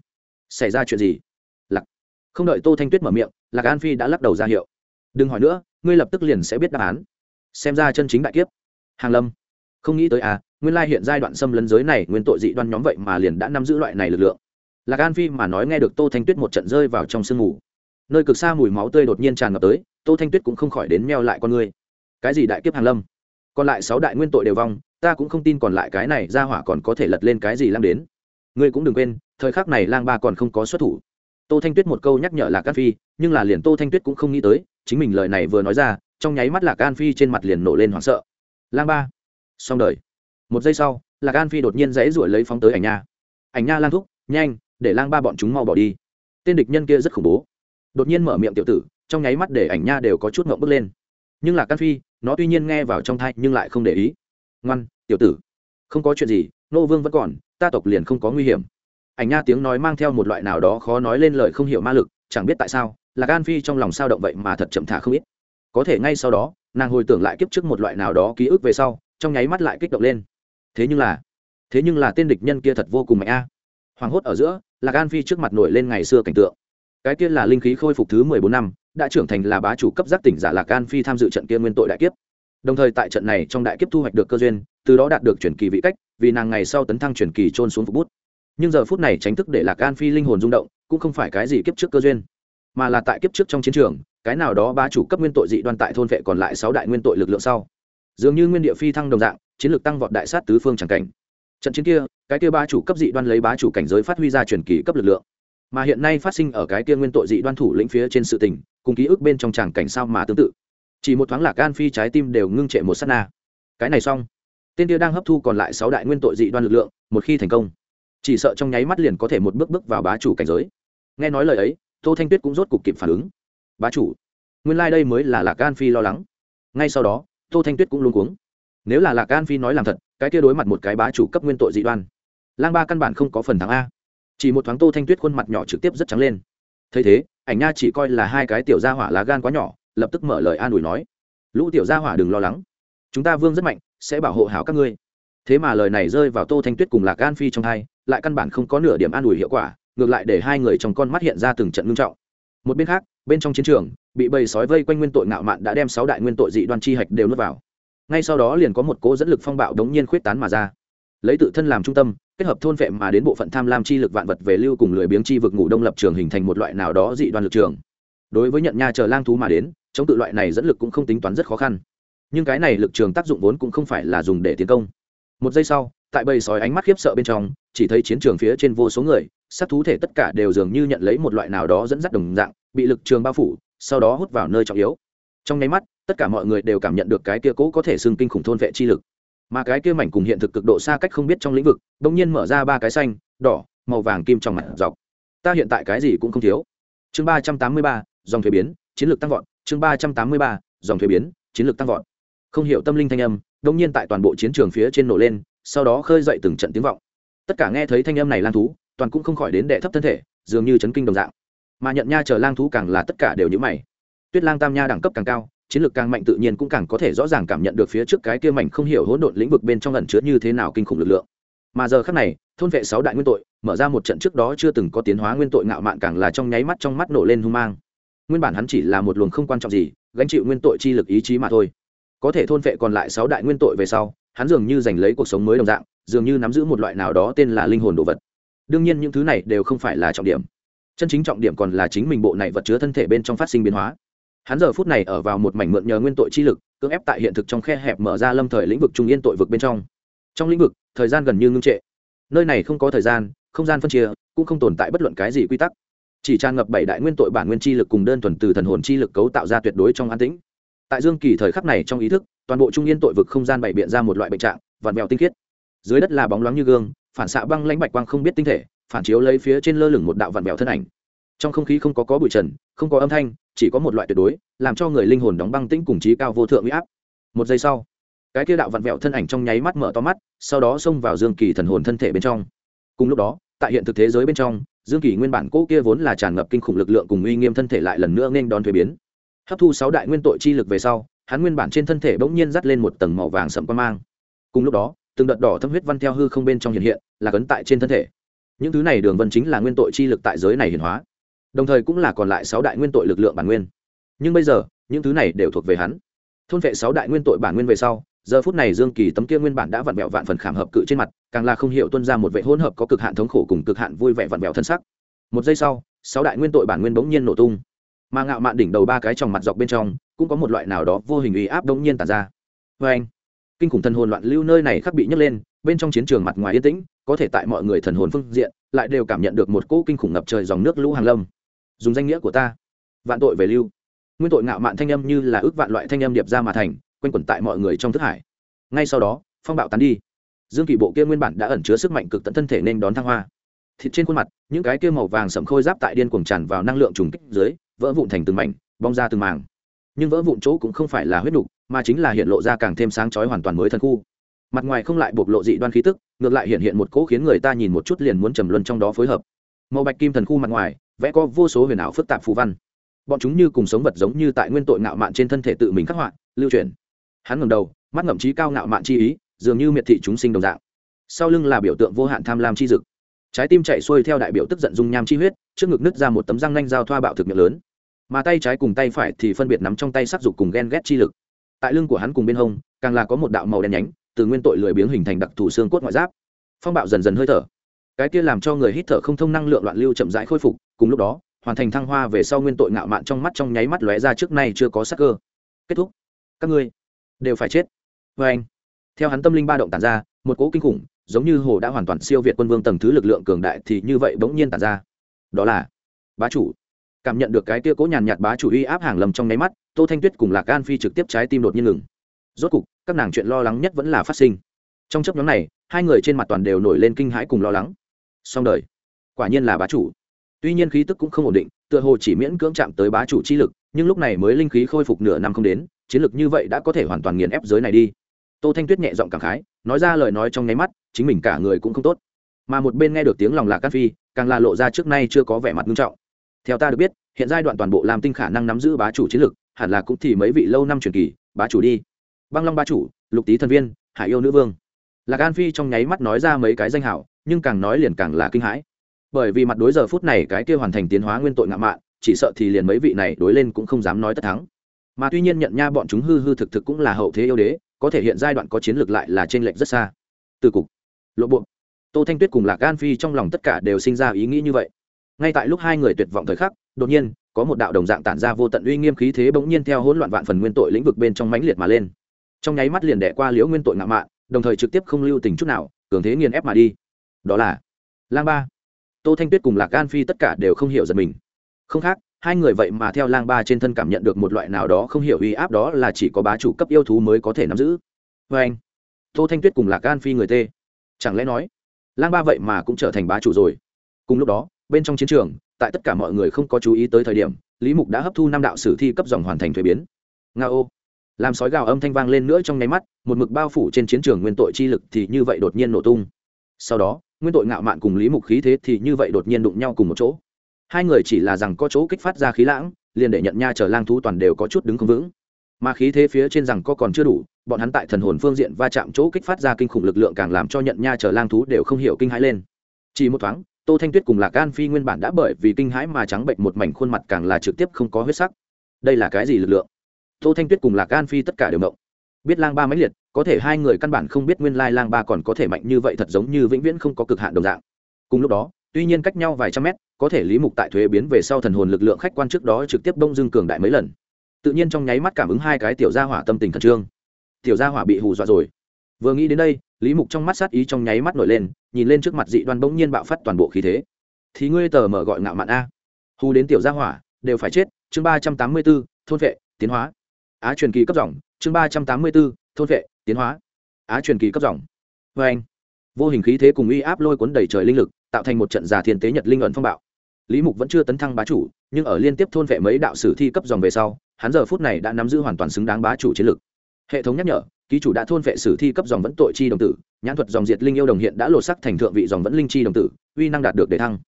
Xảy ra chuyện gì? Không đợi tô thanh tuyết mở miệng, lạc an phi đã lắc đầu ra hiệu. Đừng hỏi nữa, ngươi lập tức liền sẽ biết đáp án. Xem ra chân chính đại kiếp. Hàng lâm, không nghĩ tới à nguyên lai hiện giai đoạn xâm lấn giới này, nguyên tội dị đoan nhóm vậy mà liền đã nắm giữ loại này lực lượng. Lạc an phi mà nói nghe được tô thanh tuyết một trận rơi vào trong sương mù. Nơi cực xa mùi máu tươi đột nhiên tràn ngập tới, tô thanh tuyết cũng không khỏi đến meo lại con ngươi cái gì đại kiếp hàng lâm? Còn lại sáu đại nguyên tội đều vong, ta cũng không tin còn lại cái này ra hỏa còn có thể lật lên cái gì lang đến. Ngươi cũng đừng quên, thời khắc này lang ba còn không có xuất thủ tô thanh tuyết một câu nhắc nhở lạc an phi, nhưng là liền tô thanh tuyết cũng không nghĩ tới, chính mình lời này vừa nói ra, trong nháy mắt lạc an phi trên mặt liền nổ lên hoảng sợ. Lang ba, xong đời. Một giây sau, lạc an phi đột nhiên dãy ruổi lấy phóng tới ảnh nha. Ảnh nha lang thúc, nhanh, để lang ba bọn chúng mau bỏ đi. Tên địch nhân kia rất khủng bố. Đột nhiên mở miệng tiểu tử, trong nháy mắt để ảnh nha đều có chút ngậm bước lên. Nhưng là an phi, nó tuy nhiên nghe vào trong thai nhưng lại không để ý. Ngoan, tiểu tử, không có chuyện gì, nô vương vẫn còn, ta tộc liền không có nguy hiểm ảnh nha tiếng nói mang theo một loại nào đó khó nói lên lời không hiểu ma lực, chẳng biết tại sao là gan phi trong lòng sao động vậy mà thật chậm thả không ít. Có thể ngay sau đó, nàng hồi tưởng lại kiếp trước một loại nào đó ký ức về sau, trong nháy mắt lại kích động lên. Thế nhưng là, thế nhưng là tên địch nhân kia thật vô cùng mạnh a. À. hoảng hốt ở giữa là gan phi trước mặt nổi lên ngày xưa cảnh tượng. Cái kia là linh khí khôi phục thứ mười bốn năm, đã trưởng thành là bá chủ cấp giác tỉnh giả lạc gan phi tham dự trận kia nguyên tội đại kiếp. Đồng thời tại trận này trong đại kiếp thu hoạch được cơ duyên, từ đó đạt được chuyển kỳ vị cách, vì nàng ngày sau tấn thăng chuyển kỳ trôn xuống phục bút nhưng giờ phút này tránh thức để lạc an phi linh hồn rung động, cũng không phải cái gì kiếp trước cơ duyên, mà là tại kiếp trước trong chiến trường, cái nào đó ba chủ cấp nguyên tội dị đoan tại thôn vệ còn lại sáu đại nguyên tội lực lượng sau. Dường như nguyên địa phi thăng đồng dạng, chiến lược tăng vọt đại sát tứ phương c cảnh. Trận chiến kia, cái kia ba chủ cấp dị đoan lấy bá chủ cảnh giới phát huy ra truyền kỳ cấp lực lượng. Mà hiện nay phát sinh ở cái kia nguyên tội dị đoan thủ lĩnh phía trên sự tình, cùng ký ức bên trong tràng cảnh sao mà tương tự. Chỉ một thoáng lạc gan phi trái tim đều ngưng trệ một s á t na. Cái này xong. Tên kia đang hấp thu còn lại sáu đại nguyên tội dị đoan lực lượng, một khi thành công chỉ sợ trong nháy mắt liền có thể một bước bước vào bá chủ cảnh giới. Nghe nói lời ấy, tô thanh tuyết cũng rốt cục kịp phản ứng. Bá chủ, nguyên lai、like、đây mới là lạc gan phi lo lắng. Ngay sau đó, tô thanh tuyết cũng luôn cuống. Nếu là lạc gan phi nói làm thật, cái kia đối mặt một cái bá chủ cấp nguyên tội dị đoan, lang ba căn bản không có phần thắng a. Chỉ một thoáng tô thanh tuyết khuôn mặt nhỏ trực tiếp rất trắng lên. Thấy thế, ảnh nha chỉ coi là hai cái tiểu gia hỏa lá gan quá nhỏ, lập tức mở lời an ủi nói, lũ tiểu gia hỏa đừng lo lắng. Chúng ta vương rất mạnh, sẽ bảo hộ hảo các ngươi thế mà lời này rơi vào tô thanh tuyết cùng lạc gan phi trong hai, lại căn bản không có nửa điểm an ủi hiệu quả, ngược lại để hai người trong con mắt hiện ra từng trận ngưng trọng. Một bên khác, bên trong chiến trường, bị bầy sói vây quanh nguyên tội ngạo mạn đã đem sáu đại nguyên tội dị đoan chi hạch đều nuốt vào. Ngay sau đó liền có một cố dẫn lực phong bạo đống nhiên khuyết tán mà ra. Lấy tự thân làm trung tâm, kết hợp thôn vệ mà đến bộ phận tham lam chi lực vạn vật về lưu cùng lười biếng chi vực ngủ đông lập trường hình thành một loại nào đó dị đoan lực trường. Đối với nhận nha chờ lang thú mà đến, chống tự loại này dẫn lực cũng không tính toán rất khó khăn. Nhưng cái này lực trường tác dụng vốn cũng không phải là dùng để tiến công một giây sau, tại bầy sói ánh mắt khiếp sợ bên trong, chỉ thấy chiến trường phía trên vô số người, sát thú thể tất cả đều dường như nhận lấy một loại nào đó dẫn dắt đồng dạng, bị lực trường bao phủ, sau đó hút vào nơi trọng yếu. Trong nháy mắt, tất cả mọi người đều cảm nhận được cái kia cố có thể xưng kinh khủng thôn vệ chi lực. Mà cái kia mảnh cùng hiện thực cực độ xa cách không biết trong lĩnh vực đ ỗ n g nhiên mở ra ba cái xanh, đỏ, màu vàng kim trong mặt dọc. Ta hiện tại cái gì cũng không thiếu. Chương ba trăm tám mươi ba, dòng thuế biến, chiến lược tăng vọt. Chương ba trăm tám mươi ba, dòng thuế biến, chiến lược tăng vọt. Không hiểu tâm linh thanh âm đông nhiên tại toàn bộ chiến trường phía trên nổ lên, sau đó khơi dậy từng trận tiếng vọng. Tất cả nghe thấy thanh âm này lang thú, toàn cũng không khỏi đến đệ thấp thân thể, dường như chấn kinh đồng dạng. Mà nhận nha chờ lang thú càng là tất cả đều như mày. Tuyết lang tam nha đẳng cấp càng cao, chiến lược càng mạnh tự nhiên cũng càng có thể rõ ràng cảm nhận được phía trước cái kia mảnh không hiểu hỗn độn lĩnh vực bên trong lần chứa như thế nào kinh khủng lực lượng. Mà giờ khắc này, thôn vệ sáu đại nguyên tội, mở ra một trận trước đó chưa từng có tiến hóa nguyên tội ngạo mạn càng là trong nháy mắt trong mắt nổ lên hung mang. Nguyên bản hắn chỉ là một luồng không quan trọng gì, gánh chịu nguyên tội chi lực ý chí mà thôi có thể thôn vệ còn lại sáu đại nguyên tội về sau, hắn dường như giành lấy cuộc sống mới đồng dạng, dường như nắm giữ một loại nào đó tên là linh hồn đồ vật. Đương nhiên những thứ này đều không phải là trọng điểm. Chân chính trọng điểm còn là chính mình bộ này vật chứa thân thể bên trong phát sinh biến hóa. Hắn giờ phút này ở vào một mảnh mượn nhờ nguyên tội chi lực, cưỡng ép tại hiện thực trong khe hẹp mở ra lâm thời lĩnh vực trung yên tội vực bên trong. Trong lĩnh vực, thời gian gần như ngưng trệ. Nơi này không có thời gian, không gian phân chia, cũng không tồn tại bất luận cái gì quy tắc. Chỉ tràn ngập bảy đại nguyên tội bản nguyên chi lực cùng đơn thuần từ thần hồn chi lực cấu tạo ra tuyệt đối trong an tĩnh tại dương kỳ thời khắc này trong ý thức, toàn bộ trung yên tội vực không gian bày biện ra một loại bệnh trạng vạt mèo tinh khiết. Dưới đất là bóng loáng như gương, phản xạ băng lãnh bạch quang không biết tinh thể, phản chiếu lấy phía trên lơ lửng một đạo vạt mèo thân ảnh. Trong không khí không có có bụi trần, không có âm thanh, chỉ có một loại tuyệt đối, làm cho người linh hồn đóng băng tĩnh cùng trí cao vô thượng huy áp. Một giây sau, cái kia đạo vặn vẹo thân ảnh trong nháy mắt mở to mắt, sau đó xông vào dương kỳ thần hồn thân thể bên trong. Cùng lúc đó, tại hiện thực thế giới bên trong, dương kỳ nguyên bản cỗ kia vốn là tràn ngập kinh khủng lực lượng cùng uy nghiêm thân thể lại lần nữa nên đón thuế biến hấp thu sáu đại nguyên tội chi lực về sau, hắn nguyên bản trên thân thể bỗng nhiên dắt lên một tầng màu vàng sậm quan mang. Cùng lúc đó, từng đợt đỏ thâm huyết văn theo hư không bên trong hiện hiện, là cấn tại trên thân thể. Những thứ này đường vân chính là nguyên tội chi lực tại giới này hiển hóa. Đồng thời cũng là còn lại sáu đại nguyên tội lực lượng bản nguyên. Nhưng bây giờ, những thứ này đều thuộc về hắn. Thôn vệ sáu đại nguyên tội bản nguyên về sau, giờ phút này dương kỳ tấm kia nguyên bản đã vặn vẹo vạn phần khảm hợp cự trên mặt, càng là không hiểu tuân ra một vệ hỗn hợp có cực hạn thống khổ cùng cực hạn vui vẻ vặn vẹo thân sắc. Một giây sau, sáu đại nguyên tội bản nguyên bỗng nhiên nổ tung mà ngạo mạn đỉnh đầu ba cái tròng mặt dọc bên trong, cũng có một loại nào đó vô hình uy áp bỗng nhiên tàn ra. Vê anh, kinh khủng thần hồn loạn lưu nơi này khắc bị nhấc lên, bên trong chiến trường mặt ngoài yên tĩnh, có thể tại mọi người thần hồn phương diện, lại đều cảm nhận được một cỗ kinh khủng ngập trời dòng nước lũ hàng lâm. Dùng danh nghĩa của ta, vạn tội về lưu. Nguyên tội ngạo mạn thanh âm như là ước vạn loại thanh âm điệp ra mà thành, quanh quẩn tại mọi người trong thức hải. Ngay sau đó, phong bạo tán đi. Dương kỳ bộ kia nguyên bản đã ẩn chứa sức mạnh cực tận thân thể nên đón thăng hoa. Thịt trên khuôn mặt, những cái kia màu vàng sẫm khôi giáp tại điên cuồng tràn vào năng lượng trùng kích dưới vỡ vụn thành từng mảnh, bong ra từng màng. Nhưng vỡ vụn chỗ cũng không phải là huyết đục mà chính là hiện lộ ra càng thêm sáng chói hoàn toàn mới thân khu. Mặt ngoài không lại bộc lộ dị đoan khí tức, ngược lại hiện hiện một cỗ khiến người ta nhìn một chút liền muốn trầm luân trong đó phối hợp. Màu bạch kim thần khu mặt ngoài, vẽ có vô số huyền ảo phức tạp phù văn. Bọn chúng như cùng sống vật giống như tại nguyên tội ngạo mạn trên thân thể tự mình khắc họa, lưu truyền. Hắn ngầm đầu, mắt ngậm trí cao ngạo mạn chi ý, dường như miệt thị chúng sinh đồng dạng. Sau lưng là biểu tượng vô hạn tham lam chi dực. Trái tim chạy xuôi theo đại biểu tức giận dung nham chi huyết, trước ngực nứt ra một tấm răng nanh dao thoa bạo thực miệng lớn mà tay trái cùng tay phải thì phân biệt nắm trong tay sắc dục cùng ghen ghét chi lực. Tại lưng của hắn cùng bên hông, càng là có một đạo màu đen nhánh, từ nguyên tội lười biếng hình thành đặc thù xương cốt ngoại giáp. Phong bạo dần dần hơi thở. Cái kia làm cho người hít thở không thông năng lượng loạn lưu chậm rãi khôi phục, cùng lúc đó, hoàn thành thăng hoa về sau nguyên tội ngạo mạn trong mắt trong nháy mắt lóe ra trước nay chưa có sắc cơ. Kết thúc. Các ngươi đều phải chết. Vê anh, theo hắn tâm linh ba động tàn ra, một cỗ kinh khủng, giống như hồ đã hoàn toàn siêu việt quân vương tầng thứ lực lượng cường đại thì như vậy bỗng nhiên tàn ra. Đó là bá chủ cảm nhận được cái tia cố nhàn nhạt bá chủ uy áp hàng lầm trong nháy mắt, tô thanh tuyết cùng lạc gan phi trực tiếp trái tim đột nhiên ngừng. Rốt cục, các nàng chuyện lo lắng nhất vẫn là phát sinh. Trong chấp nhóm này, hai người trên mặt toàn đều nổi lên kinh hãi cùng lo lắng. Xong đời. Quả nhiên là bá chủ. Tuy nhiên khí tức cũng không ổn định, tựa hồ chỉ miễn cưỡng chạm tới bá chủ chi lực, nhưng lúc này mới linh khí khôi phục nửa năm không đến, chiến lực như vậy đã có thể hoàn toàn nghiền ép giới này đi. Tô thanh tuyết nhẹ giọng cảm khái, nói ra lời nói trong nháy mắt, chính mình cả người cũng không tốt. Mà một bên nghe được tiếng lòng lạc cát phi, càng là lộ ra trước nay chưa có vẻ mặt nghiêm trọng theo ta được biết hiện giai đoạn toàn bộ làm tinh khả năng nắm giữ bá chủ chiến lược, hẳn là cũng thì mấy vị lâu năm truyền kỳ bá chủ đi. Băng long bá chủ lục tý thần viên hải yêu nữ vương. Lạc an phi trong nháy mắt nói ra mấy cái danh hảo nhưng càng nói liền càng là kinh hãi. Bởi vì mặt đối giờ phút này cái kia hoàn thành tiến hóa nguyên tội ngạo mạn chỉ sợ thì liền mấy vị này đối lên cũng không dám nói tất thắng. Mà tuy nhiên nhận nha bọn chúng hư hư thực thực cũng là hậu thế yêu đế có thể hiện giai đoạn có chiến lược lại là trên lệnh rất xa. Từ cục lộ bộ tô thanh tuyết cùng lạc gan phi trong lòng tất cả đều sinh ra ý nghĩ như vậy ngay tại lúc hai người tuyệt vọng thời khắc, đột nhiên, có một đạo đồng dạng tản ra vô tận uy nghiêm khí thế bỗng nhiên theo hỗn loạn vạn phần nguyên tội lĩnh vực bên trong mãnh liệt mà lên. Trong nháy mắt liền đẻ qua liễu nguyên tội ngạo mạn, đồng thời trực tiếp không lưu tình chút nào, cường thế nghiền ép mà đi. Đó là lang ba. Tô thanh tuyết cùng lạc gan phi tất cả đều không hiểu giật mình. Không khác, hai người vậy mà theo lang ba trên thân cảm nhận được một loại nào đó không hiểu uy áp đó là chỉ có bá chủ cấp yêu thú mới có thể nắm giữ. Vê anh, tô thanh tuyết cùng lạc gan phi người tê. Chẳng lẽ nói, lang ba vậy mà cũng trở thành bá chủ rồi? Cùng lúc đó bên trong chiến trường, tại tất cả mọi người không có chú ý tới thời điểm, lý mục đã hấp thu năm đạo sử thi cấp dòng hoàn thành thuế biến. Nga ô. Làm sói gào âm thanh vang lên nữa trong nháy mắt, một mực bao phủ trên chiến trường nguyên tội chi lực thì như vậy đột nhiên nổ tung. Sau đó, nguyên tội ngạo mạn cùng lý mục khí thế thì như vậy đột nhiên đụng nhau cùng một chỗ. Hai người chỉ là rằng có chỗ kích phát ra khí lãng, liền để nhận nha chờ lang thú toàn đều có chút đứng không vững. Mà khí thế phía trên rằng có còn chưa đủ, bọn hắn tại thần hồn phương diện va chạm chỗ kích phát ra kinh khủng lực lượng càng làm cho nhận nha chờ lang thú đều không hiểu kinh hãi lên. Chỉ một thoáng tô thanh tuyết cùng lạc an phi nguyên bản đã bởi vì kinh hãi mà trắng bệnh một mảnh khuôn mặt càng là trực tiếp không có huyết sắc. Đây là cái gì lực lượng? Tô thanh tuyết cùng lạc an phi tất cả đều động. Biết lang ba mãnh liệt, có thể hai người căn bản không biết nguyên lai lang ba còn có thể mạnh như vậy thật giống như vĩnh viễn không có cực hạn đồng dạng. Cùng lúc đó, tuy nhiên cách nhau vài trăm mét, có thể lý mục tại thuế biến về sau thần hồn lực lượng khách quan trước đó trực tiếp đông dương cường đại mấy lần. Tự nhiên trong nháy mắt cảm ứng hai cái tiểu gia hỏa tâm tình khẩn trương. Tiểu gia hỏa bị hù dọa rồi. Vừa nghĩ đến đây lý mục trong mắt sát ý trong nháy mắt nổi lên, nhìn lên trước mặt dị đoan bỗng nhiên bạo phát toàn bộ khí thế. Thì ngươi tờ mở gọi ngạo mạn a. Hù đến tiểu gia hỏa, đều phải chết. Chương ba trăm tám mươi b ố thôn vệ, tiến hóa. Á truyền kỳ cấp dòng, chương ba trăm tám mươi b ố thôn vệ, tiến hóa. Á truyền kỳ cấp dòng. Vê anh, vô hình khí thế cùng uy áp lôi cuốn đầy trời linh lực, tạo thành một trận giả thiên tế nhật linh ẩn phong bạo. Lý mục vẫn chưa tấn thăng bá chủ, nhưng ở liên tiếp thôn vệ mấy đạo sử thi cấp dòng về sau, hắn giờ phút này đã nắm giữ hoàn toàn xứng đáng bá chủ chiến lực hệ thống nhắc nhở ký chủ đã thôn vệ sử thi cấp dòng vẫn tội chi đồng tử nhãn thuật dòng diệt linh yêu đồng hiện đã lột sắc thành thượng vị dòng vẫn linh chi đồng tử uy năng đạt được để thăng.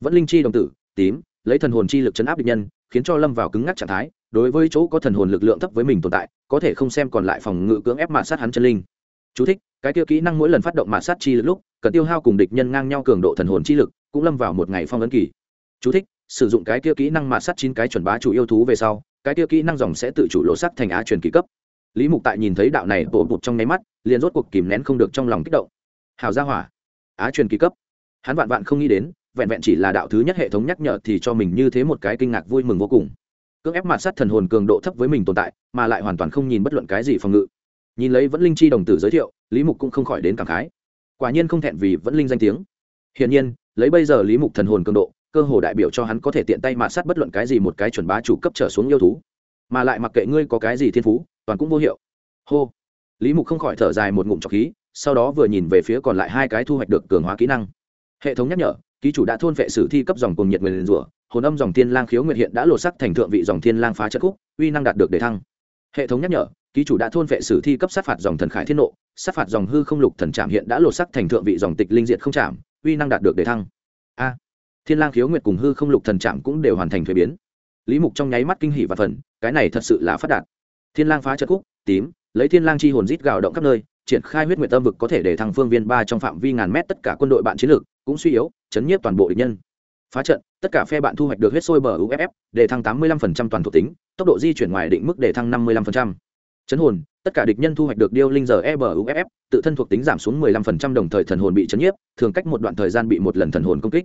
Vẫn linh chi đồng tử tím lấy thần hồn chi lực chấn áp địch nhân khiến cho lâm vào cứng ngắc trạng thái đối với chỗ có thần hồn lực lượng thấp với mình tồn tại có thể không xem còn lại phòng ngự cưỡng ép mạ sát hắn chân linh. Chú thích, cái tiêu kỹ năng mỗi lần phát động mạ sát chi lực lúc cần tiêu hao cùng địch nhân ngang nhau cường độ thần hồn chi lực cũng lâm vào một ngày phong ấn kỳ. Chú thích, sử dụng cái tiêu kỹ năng mạ sát chín cái chuẩn bá chủ yêu thú về sau cái tiêu kỹ năng dòng sẽ tự chủ lộ sắc thành á truyền kỳ cấp lý mục tại nhìn thấy đạo này bộ bụt trong nháy mắt, liền rốt cuộc kìm nén không được trong lòng kích động. Hào gia hỏa, á truyền kỳ cấp. Hắn vạn vạn không nghĩ đến, vẹn vẹn chỉ là đạo thứ nhất hệ thống nhắc nhở thì cho mình như thế một cái kinh ngạc vui mừng vô cùng. Cưỡng ép mặt sát thần hồn cường độ thấp với mình tồn tại, mà lại hoàn toàn không nhìn bất luận cái gì phòng ngự. Nhìn lấy vẫn linh chi đồng tử giới thiệu, lý mục cũng không khỏi đến cảm khái. Quả nhiên không thẹn vì vẫn linh danh tiếng. Hiển nhiên, lấy bây giờ lý mục thần hồn cường độ, cơ hồ đại biểu cho hắn có thể tiện tay mạt sát bất luận cái gì một cái chuẩn bá chủ cấp trở xuống yêu thú. Mà lại mặc kệ ngươi có cái gì thiên phú toàn cũng vô hiệu. Hô. Lý mục không khỏi thở dài một ngụm trọc khí, sau đó vừa nhìn về phía còn lại hai cái thu hoạch được cường hóa kỹ năng. Hệ thống nhắc nhở, ký chủ đã thôn vệ sử thi cấp dòng cùng nhiệt nguyền rủa hồn âm dòng thiên lang khiếu nguyệt hiện đã lột sắc thành thượng vị dòng thiên lang phá chất khúc, uy năng đạt được để thăng. Hệ thống nhắc nhở, ký chủ đã thôn vệ sử thi cấp sát phạt dòng thần khải thiên nộ, sát phạt dòng hư không lục thần trạm hiện đã lột sắc thành thượng vị dòng tịch linh diệt không trạm uy năng đạt được để thăng. A. Thiên lang khiếu nguyệt cùng hư không lục thần trạm cũng đều hoàn thành thuế biến. Lý mục trong nháy mắt kinh hỉ và phần cái này thật sự là phát đạt thiên lang phá trận khúc tím lấy thiên lang chi hồn rít gào động khắp nơi triển khai huyết nguyệt tâm vực có thể để thăng phương viên ba trong phạm vi ngàn mét tất cả quân đội bạn chiến lược cũng suy yếu chấn nhiếp toàn bộ địch nhân phá trận tất cả phe bạn thu hoạch được huyết sôi bờ uff để thăng tám mươi 85% toàn thuộc tính tốc độ di chuyển ngoài định mức để thăng năm mươi 55%. chấn hồn tất cả địch nhân thu hoạch được điêu linh giờ e bờ uff tự thân thuộc tính giảm xuống 15% đồng thời thần hồn bị chấn nhiếp thường cách một đoạn thời gian bị một lần thần hồn công kích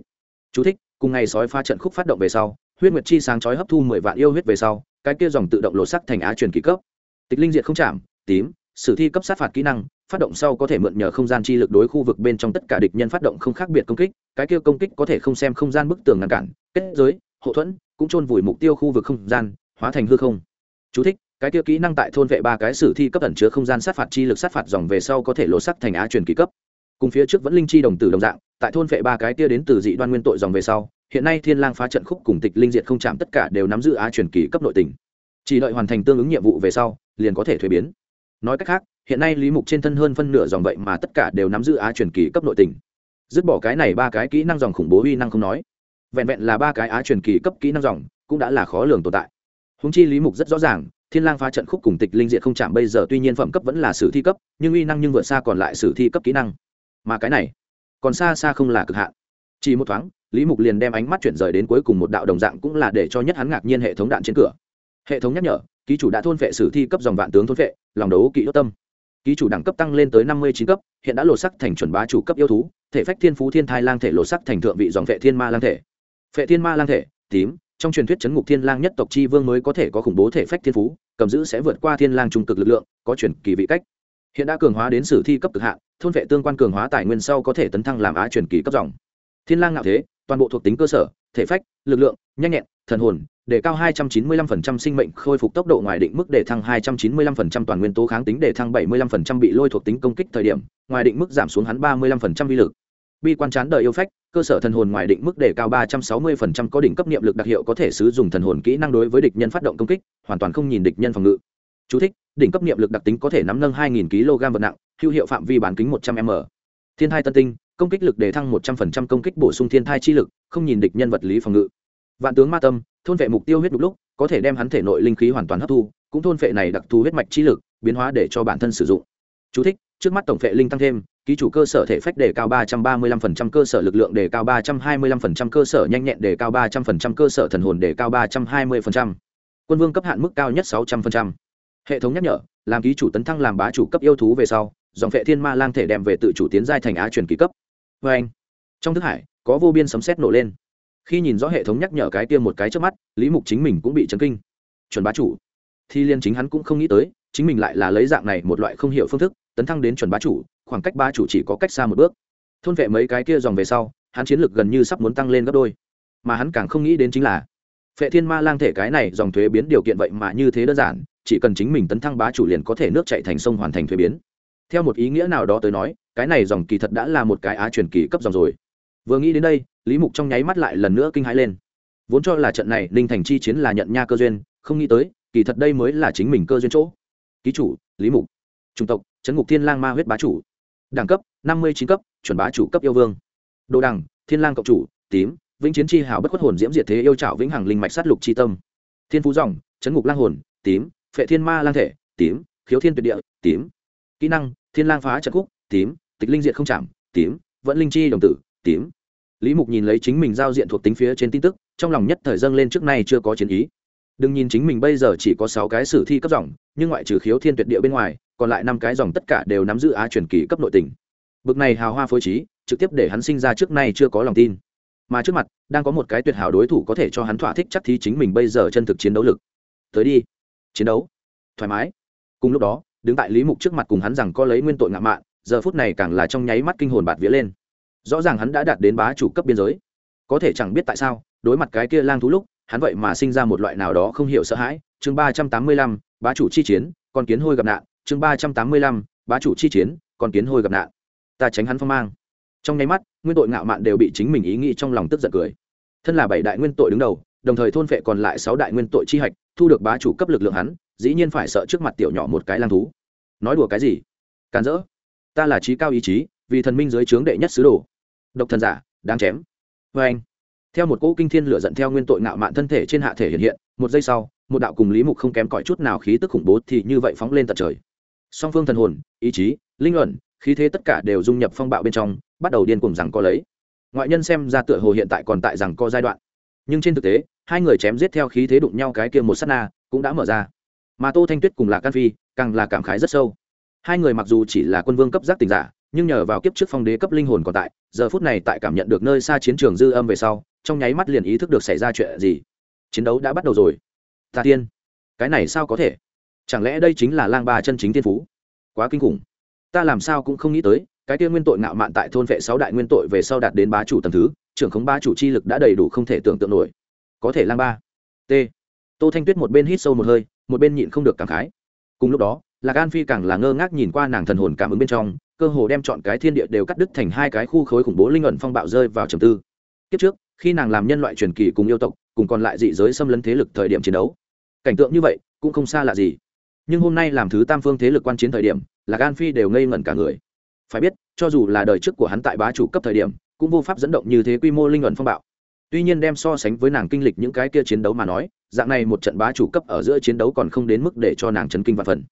Chú thích, cùng ngày sói phá trận khúc phát động về sau huyết nguyệt chi sáng chói hấp thu mười vạn yêu huyết về sau cái kia dòng tự động lột sắc thành á truyền kỳ cấp. Tịch linh diệt không chạm tím sử thi cấp sát phạt kỹ năng phát động sau có thể mượn nhờ không gian chi lực đối khu vực bên trong tất cả địch nhân phát động không khác biệt công kích cái kia công kích có thể không xem không gian bức tường ngăn cản kết giới hậu thuẫn cũng chôn vùi mục tiêu khu vực không gian hóa thành hư không. Chú thích, cái kia kỹ năng tại thôn vệ ba cái sử thi cấp ẩn chứa không gian sát phạt chi lực sát phạt dòng về sau có thể lột sắc thành á truyền kỳ cấp. Cùng phía trước vẫn linh chi đồng tử đồng dạng tại thôn vệ ba cái kia đến từ dị đoan nguyên tội dòng về sau hiện nay thiên lang phá trận khúc cùng tịch linh diệt không chạm tất cả đều nắm giữ á truyền kỳ cấp nội tình. Chỉ đợi hoàn thành tương ứng nhiệm vụ về sau, liền có thể thuế biến. Nói cách khác, hiện nay lý mục trên thân hơn phân nửa dòng vậy mà tất cả đều nắm giữ á truyền kỳ cấp nội tình. Dứt bỏ cái này ba cái kỹ năng dòng khủng bố uy năng không nói. Vẹn vẹn là ba cái á truyền kỳ cấp kỹ năng dòng, cũng đã là khó lường tồn tại. Húng chi lý mục rất rõ ràng, thiên lang phá trận khúc cùng tịch linh diệt không chạm bây giờ tuy nhiên phẩm cấp vẫn là sử thi cấp, nhưng uy năng nhưng vượt xa còn lại sử thi cấp kỹ năng. Mà cái này, còn xa xa không là cực hạn. Chỉ một thoáng lý mục liền đem ánh mắt chuyển rời đến cuối cùng một đạo đồng dạng cũng là để cho nhất hắn ngạc nhiên hệ thống đạn trên cửa. Hệ thống nhắc nhở, ký chủ đã thôn vệ sử thi cấp dòng vạn tướng thôn vệ, lòng đấu kỵ đốt tâm. Ký chủ đẳng cấp tăng lên tới năm mươi chín cấp, hiện đã lột sắc thành chuẩn bá chủ cấp yêu thú, thể phách thiên phú thiên thai lang thể lột sắc thành thượng vị dòng vệ thiên ma lang thể. Vệ thiên ma lang thể, tím, trong truyền thuyết chấn ngục thiên lang nhất tộc chi vương mới có thể có khủng bố thể phách thiên phú, cầm giữ sẽ vượt qua thiên lang trung cực lực lượng, có chuyển kỳ vị cách. Hiện đã cường hóa đến sử thi cấp cực hạn, thôn vệ tương quan cường hóa tài nguyên sau có thể tấn thăng làm á truyền kỳ cấp dòng. Thiên lang ngạo thế toàn bộ thuộc tính cơ sở thể phách lực lượng nhanh nhẹn thần hồn để cao 295% sinh mệnh khôi phục tốc độ ngoài định mức để thăng 295% toàn nguyên tố kháng tính để thăng 75% bị lôi thuộc tính công kích thời điểm ngoài định mức giảm xuống hắn 35% vi lực. Bi quan chán đời yêu phách cơ sở thần hồn ngoài định mức để cao 360% có đỉnh cấp niệm lực đặc hiệu có thể sử dụng thần hồn kỹ năng đối với địch nhân phát động công kích hoàn toàn không nhìn địch nhân phòng ngự. Chú thích, đỉnh cấp niệm lực đặc tính có thể nắm nâng 2000 kg vật nặng hữu hiệu phạm vi bán kính 100 m. Thiên hai tân tinh công kích lực đề thăng 100% công kích bổ sung thiên thai chi lực không nhìn địch nhân vật lý phòng ngự vạn tướng ma tâm thôn vệ mục tiêu huyết đục lúc có thể đem hắn thể nội linh khí hoàn toàn hấp thu cũng thôn vệ này đặc thù huyết mạch chi lực biến hóa để cho bản thân sử dụng Chú thích, trước mắt tổng vệ linh tăng thêm ký chủ cơ sở thể phách đề cao 335% cơ sở lực lượng đề cao 325% cơ sở nhanh nhẹn đề cao 300% cơ sở thần hồn đề cao 320%. quân vương cấp hạn mức cao nhất 600%. hệ thống nhắc nhở làm ký chủ tấn thăng làm bá chủ cấp yêu thú về sau dòng vệ thiên ma lang thể đem về tự chủ tiến giai thành á truyền kỳ cấp vê anh. Trong thức hải, có vô biên sấm sét nổ lên. Khi nhìn rõ hệ thống nhắc nhở cái kia một cái trước mắt, lý mục chính mình cũng bị chấn kinh. Chuẩn bá chủ. Thì liên chính hắn cũng không nghĩ tới, chính mình lại là lấy dạng này một loại không hiểu phương thức, tấn thăng đến chuẩn bá chủ, khoảng cách bá chủ chỉ có cách xa một bước. Thôn vệ mấy cái kia dòng về sau, hắn chiến lược gần như sắp muốn tăng lên gấp đôi. Mà hắn càng không nghĩ đến chính là, phệ thiên ma lang thể cái này dòng thuế biến điều kiện vậy mà như thế đơn giản, chỉ cần chính mình tấn thăng bá chủ liền có thể nước chạy thành sông hoàn thành thuế biến theo một ý nghĩa nào đó tới nói, cái này dòng kỳ thật đã là một cái á truyền kỳ cấp dòng rồi. Vừa nghĩ đến đây, lý mục trong nháy mắt lại lần nữa kinh hãi lên. Vốn cho là trận này linh thành chi chiến là nhận nha cơ duyên, không nghĩ tới, kỳ thật đây mới là chính mình cơ duyên chỗ. Ký chủ, lý mục. Chủng tộc, trấn ngục thiên lang ma huyết bá chủ. Đẳng cấp, năm mươi chín cấp, chuẩn bá chủ cấp yêu vương. Đồ đằng thiên lang cộng chủ, tím, vĩnh chiến chi hào bất khuất hồn diễm diệt thế yêu trảo vĩnh hằng linh mạch sát lục chi tâm. Thiên phú dòng, trấn ngục lang hồn, tím, phệ thiên ma lang thể, tím, khiếu thiên tuyệt địa, tím. Kỹ năng thiên lang phá trận khúc, tím, tịch linh diện không chạm, tím, vẫn linh chi đồng tử, tím. Lý mục nhìn lấy chính mình giao diện thuộc tính phía trên tin tức, trong lòng nhất thời dâng lên trước nay chưa có chiến ý. Đừng nhìn chính mình bây giờ chỉ có sáu cái sử thi cấp dòng, nhưng ngoại trừ khiếu thiên tuyệt địa bên ngoài, còn lại năm cái dòng tất cả đều nắm giữ á truyền kỳ cấp nội tình. Bực này hào hoa phối trí, trực tiếp để hắn sinh ra trước nay chưa có lòng tin. Mà trước mặt, đang có một cái tuyệt hảo đối thủ có thể cho hắn thỏa thích chắc thí chính mình bây giờ chân thực chiến đấu lực. Tới đi. Chiến đấu. Thoải mái. Cùng lúc đó đứng tại lý mục trước mặt cùng hắn rằng có lấy nguyên tội ngạo mạn, giờ phút này càng là trong nháy mắt kinh hồn bạt vía lên. Rõ ràng hắn đã đạt đến bá chủ cấp biên giới. Có thể chẳng biết tại sao, đối mặt cái kia lang thú lúc, hắn vậy mà sinh ra một loại nào đó không hiểu sợ hãi. Chương ba trăm tám mươi lăm, bá chủ chi chiến, con kiến hôi gặp nạn. Chương ba trăm tám mươi lăm, bá chủ chi chiến, con kiến hôi gặp nạn. Ta tránh hắn phong mang. Trong nháy mắt, nguyên tội ngạo mạn đều bị chính mình ý nghĩ trong lòng tức giận cười. Thân là bảy đại nguyên tội đứng đầu đồng thời thôn phệ còn lại sáu đại nguyên tội chi hạch, thu được bá chủ cấp lực lượng hắn, dĩ nhiên phải sợ trước mặt tiểu nhỏ một cái lang thú. Nói đùa cái gì? Càn rỡ. Ta là trí cao ý chí, vì thần minh dưới trướng đệ nhất sứ đồ. Độc thần giả, đáng chém. Vê anh, theo một cỗ kinh thiên lửa dẫn theo nguyên tội ngạo mạn thân thể trên hạ thể hiện hiện, một giây sau, một đạo cùng lý mục không kém cỏi chút nào khí tức khủng bố thì như vậy phóng lên tận trời. Song phương thần hồn, ý chí, linh luận, khí thế tất cả đều dung nhập phong bạo bên trong, bắt đầu điên cuồng rằng co lấy. Ngoại nhân xem ra tựa hồ hiện tại còn tại rằng co giai đoạn nhưng trên thực tế, hai người chém giết theo khí thế đụng nhau cái kia một s á t na cũng đã mở ra. Mà tô thanh tuyết cùng lạc can phi càng là cảm khái rất sâu. Hai người mặc dù chỉ là quân vương cấp giác tình giả, nhưng nhờ vào kiếp trước phong đế cấp linh hồn còn tại, giờ phút này tại cảm nhận được nơi xa chiến trường dư âm về sau, trong nháy mắt liền ý thức được xảy ra chuyện gì. Chiến đấu đã bắt đầu rồi. Ta tiên, cái này sao có thể? Chẳng lẽ đây chính là lang ba chân chính tiên phú? Quá kinh khủng. Ta làm sao cũng không nghĩ tới, cái kia nguyên tội ngạo mạn tại thôn vệ sáu đại nguyên tội về sau đạt đến bá chủ tầm thứ trưởng khống ba chủ chi lực đã đầy đủ không thể tưởng tượng nổi. Có thể lang ba. T. Tô thanh tuyết một bên hít sâu một hơi, một bên nhịn không được cảm khái. Cùng lúc đó, lạc an phi càng là ngơ ngác nhìn qua nàng thần hồn cảm ứng bên trong, cơ hồ đem chọn cái thiên địa đều cắt đứt thành hai cái khu khối khủng bố linh ẩn phong bạo rơi vào trầm tư. Kiếp trước, khi nàng làm nhân loại truyền kỳ cùng yêu tộc, cùng còn lại dị giới xâm lấn thế lực thời điểm chiến đấu, cảnh tượng như vậy cũng không xa lạ gì. Nhưng hôm nay làm thứ tam phương thế lực quan chiến thời điểm là gan phi đều ngây ngẩn cả người. Phải biết, cho dù là đời trước của hắn tại bá chủ cấp thời điểm cũng vô pháp dẫn động như thế quy mô linh ẩn phong bạo. Tuy nhiên đem so sánh với nàng kinh lịch những cái kia chiến đấu mà nói, dạng này một trận bá chủ cấp ở giữa chiến đấu còn không đến mức để cho nàng chấn kinh và phần.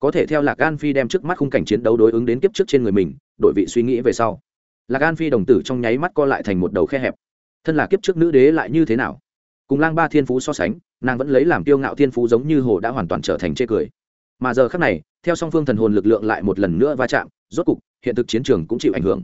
Có thể theo lạc an phi đem trước mắt khung cảnh chiến đấu đối ứng đến kiếp trước trên người mình, đổi vị suy nghĩ về sau. Lạc an phi đồng tử trong nháy mắt co lại thành một đầu khe hẹp. Thân là kiếp trước nữ đế lại như thế nào? Cùng lang ba thiên phú so sánh, nàng vẫn lấy làm tiêu ngạo thiên phú giống như hồ đã hoàn toàn trở thành chê cười. Mà giờ khác này, theo song phương thần hồn lực lượng lại một lần nữa va chạm, rốt cục, hiện thực chiến trường cũng chịu ảnh hưởng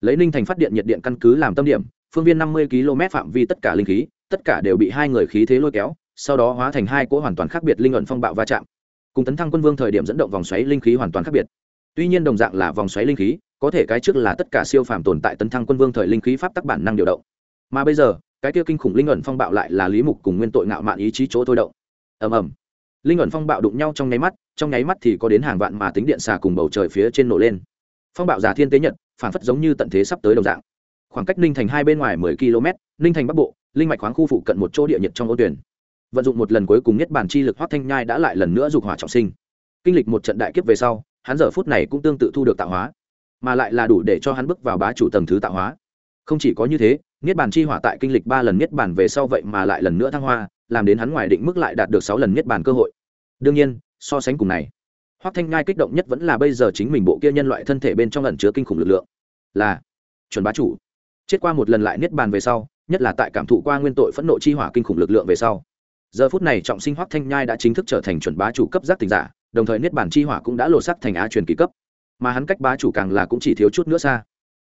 lấy ninh thành phát điện nhiệt điện căn cứ làm tâm điểm, phương viên năm mươi km phạm vi tất cả linh khí, tất cả đều bị hai người khí thế lôi kéo, sau đó hóa thành hai cỗ hoàn toàn khác biệt linh ẩn phong bạo va chạm. Cùng tấn thăng quân vương thời điểm dẫn động vòng xoáy linh khí hoàn toàn khác biệt. Tuy nhiên đồng dạng là vòng xoáy linh khí, có thể cái trước là tất cả siêu phàm tồn tại tấn thăng quân vương thời linh khí pháp tắc bản năng điều động. Mà bây giờ, cái kia kinh khủng linh ẩn phong bạo lại là lý mục cùng nguyên tội ngạo mạn ý chí chỗ thôi động. Ầm ầm. Linh ẩn phong bạo đụng nhau trong nháy mắt, trong nháy mắt thì có đến hàng vạn mà tính điện xà cùng bầu trời phía trên nổ lên. Phong bạo giả thiên tế nhật phản phất giống như tận thế sắp tới đồng dạng. Khoảng cách ninh thành hai bên ngoài mười km, ninh thành bắc bộ, linh mạch khoáng khu phụ cận một chỗ địa nhiệt trong ô tuyển. Vận dụng một lần cuối cùng nhất bản chi lực hoác thanh nhai đã lại lần nữa dục hỏa trọng sinh. Kinh lịch một trận đại kiếp về sau, hắn giờ phút này cũng tương tự thu được tạo hóa, mà lại là đủ để cho hắn bước vào bá chủ tầng thứ tạo hóa. Không chỉ có như thế, niết bàn chi hỏa tại kinh lịch ba lần niết bàn về sau vậy mà lại lần nữa thăng hoa, làm đến hắn ngoài định mức lại đạt được sáu lần niết bàn cơ hội. Đương nhiên, so sánh cùng này hoắc thanh ngai kích động nhất vẫn là bây giờ chính mình bộ kia nhân loại thân thể bên trong ẩn chứa kinh khủng lực lượng. Là, chuẩn bá chủ. Chết qua một lần lại niết bàn về sau, nhất là tại cảm thụ qua nguyên tội phẫn nộ chi hỏa kinh khủng lực lượng về sau. Giờ phút này trọng sinh hoắc thanh nhai đã chính thức trở thành chuẩn bá chủ cấp giác tình giả, đồng thời niết bàn chi hỏa cũng đã lột sắc thành á truyền kỳ cấp. Mà hắn cách bá chủ càng là cũng chỉ thiếu chút nữa xa.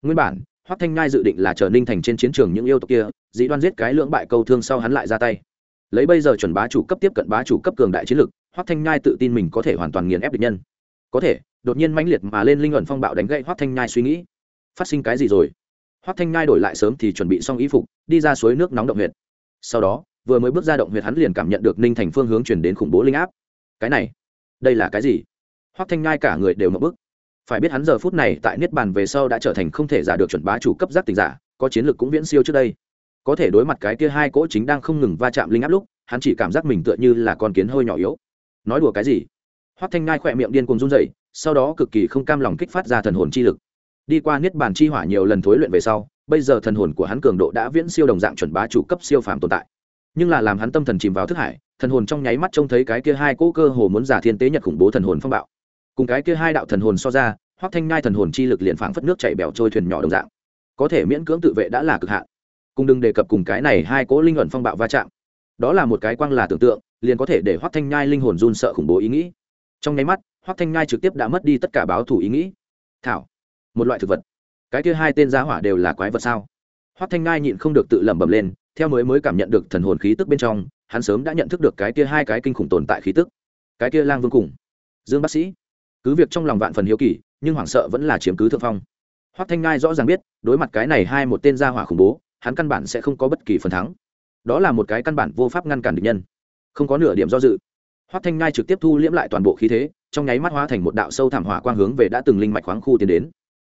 Nguyên bản, hoắc thanh nhai dự định là chờ ninh thành trên chiến trường những yêu tộc kia dĩ đoan giết cái lưỡng bại câu thương sau hắn lại ra tay lấy bây giờ chuẩn bá chủ cấp tiếp cận bá chủ cấp cường đại chiến lực, hoắc thanh nhai tự tin mình có thể hoàn toàn nghiền ép địch nhân. Có thể, đột nhiên mãnh liệt mà lên linh ẩn phong bạo đánh gậy hoắc thanh nhai suy nghĩ. Phát sinh cái gì rồi? Hoắc thanh nhai đổi lại sớm thì chuẩn bị xong y phục, đi ra suối nước nóng động huyệt. Sau đó, vừa mới bước ra động huyệt hắn liền cảm nhận được ninh thành phương hướng chuyển đến khủng bố linh áp. Cái này, đây là cái gì? Hoắc thanh nhai cả người đều mập bức. Phải biết hắn giờ phút này tại niết bàn về sau đã trở thành không thể giả được chuẩn bá chủ cấp giác tình giả, có chiến lược cũng viễn siêu trước đây có thể đối mặt cái kia hai cỗ chính đang không ngừng va chạm linh áp lúc, hắn chỉ cảm giác mình tựa như là con kiến hơi nhỏ yếu. Nói đùa cái gì? Hoắc thanh ngai khỏe miệng điên cuồng run rẩy, sau đó cực kỳ không cam lòng kích phát ra thần hồn chi lực. Đi qua niết bàn chi hỏa nhiều lần thối luyện về sau, bây giờ thần hồn của hắn cường độ đã viễn siêu đồng dạng chuẩn bá chủ cấp siêu phàm tồn tại. Nhưng là làm hắn tâm thần chìm vào thức hải, thần hồn trong nháy mắt trông thấy cái kia hai cỗ cơ hồ muốn giả thiên tế nhật khủng bố thần hồn phong bạo. Cùng cái kia hai đạo thần hồn so ra, hoắc thanh ngai thần hồn chi lực liền phảng phất nước chảy bèo trôi thuyền nhỏ đồng dạng. Có thể miễn cưỡng tự vệ đã là cực hạn cùng đừng đề cập cùng cái này hai cỗ linh luận phong bạo va chạm. Đó là một cái quang là tưởng tượng, liền có thể để hoắc thanh nhai linh hồn run sợ khủng bố ý nghĩ. Trong nháy mắt, hoắc thanh nhai trực tiếp đã mất đi tất cả báo thủ ý nghĩ. Thảo, một loại thực vật. Cái kia hai tên giá hỏa đều là quái vật sao? Hoắc thanh nhai nhịn không được tự lẩm bẩm lên, theo mới mới cảm nhận được thần hồn khí tức bên trong, hắn sớm đã nhận thức được cái kia hai cái kinh khủng tồn tại khí tức. Cái kia lang vương cùng dương bác sĩ. Cứ việc trong lòng vạn phần hiếu kỳ, nhưng hoảng sợ vẫn là chiếm cứ thượng phong. Hoắc thanh nhai rõ ràng biết, đối mặt cái này hai một tên gia hỏa khủng bố hắn căn bản sẽ không có bất kỳ phần thắng. Đó là một cái căn bản vô pháp ngăn cản địch nhân. Không có nửa điểm do dự. Hoắc thanh ngai trực tiếp thu liễm lại toàn bộ khí thế, trong nháy mắt hóa thành một đạo sâu thảm hỏa quang hướng về đã từng linh mạch khoáng khu tiến đến.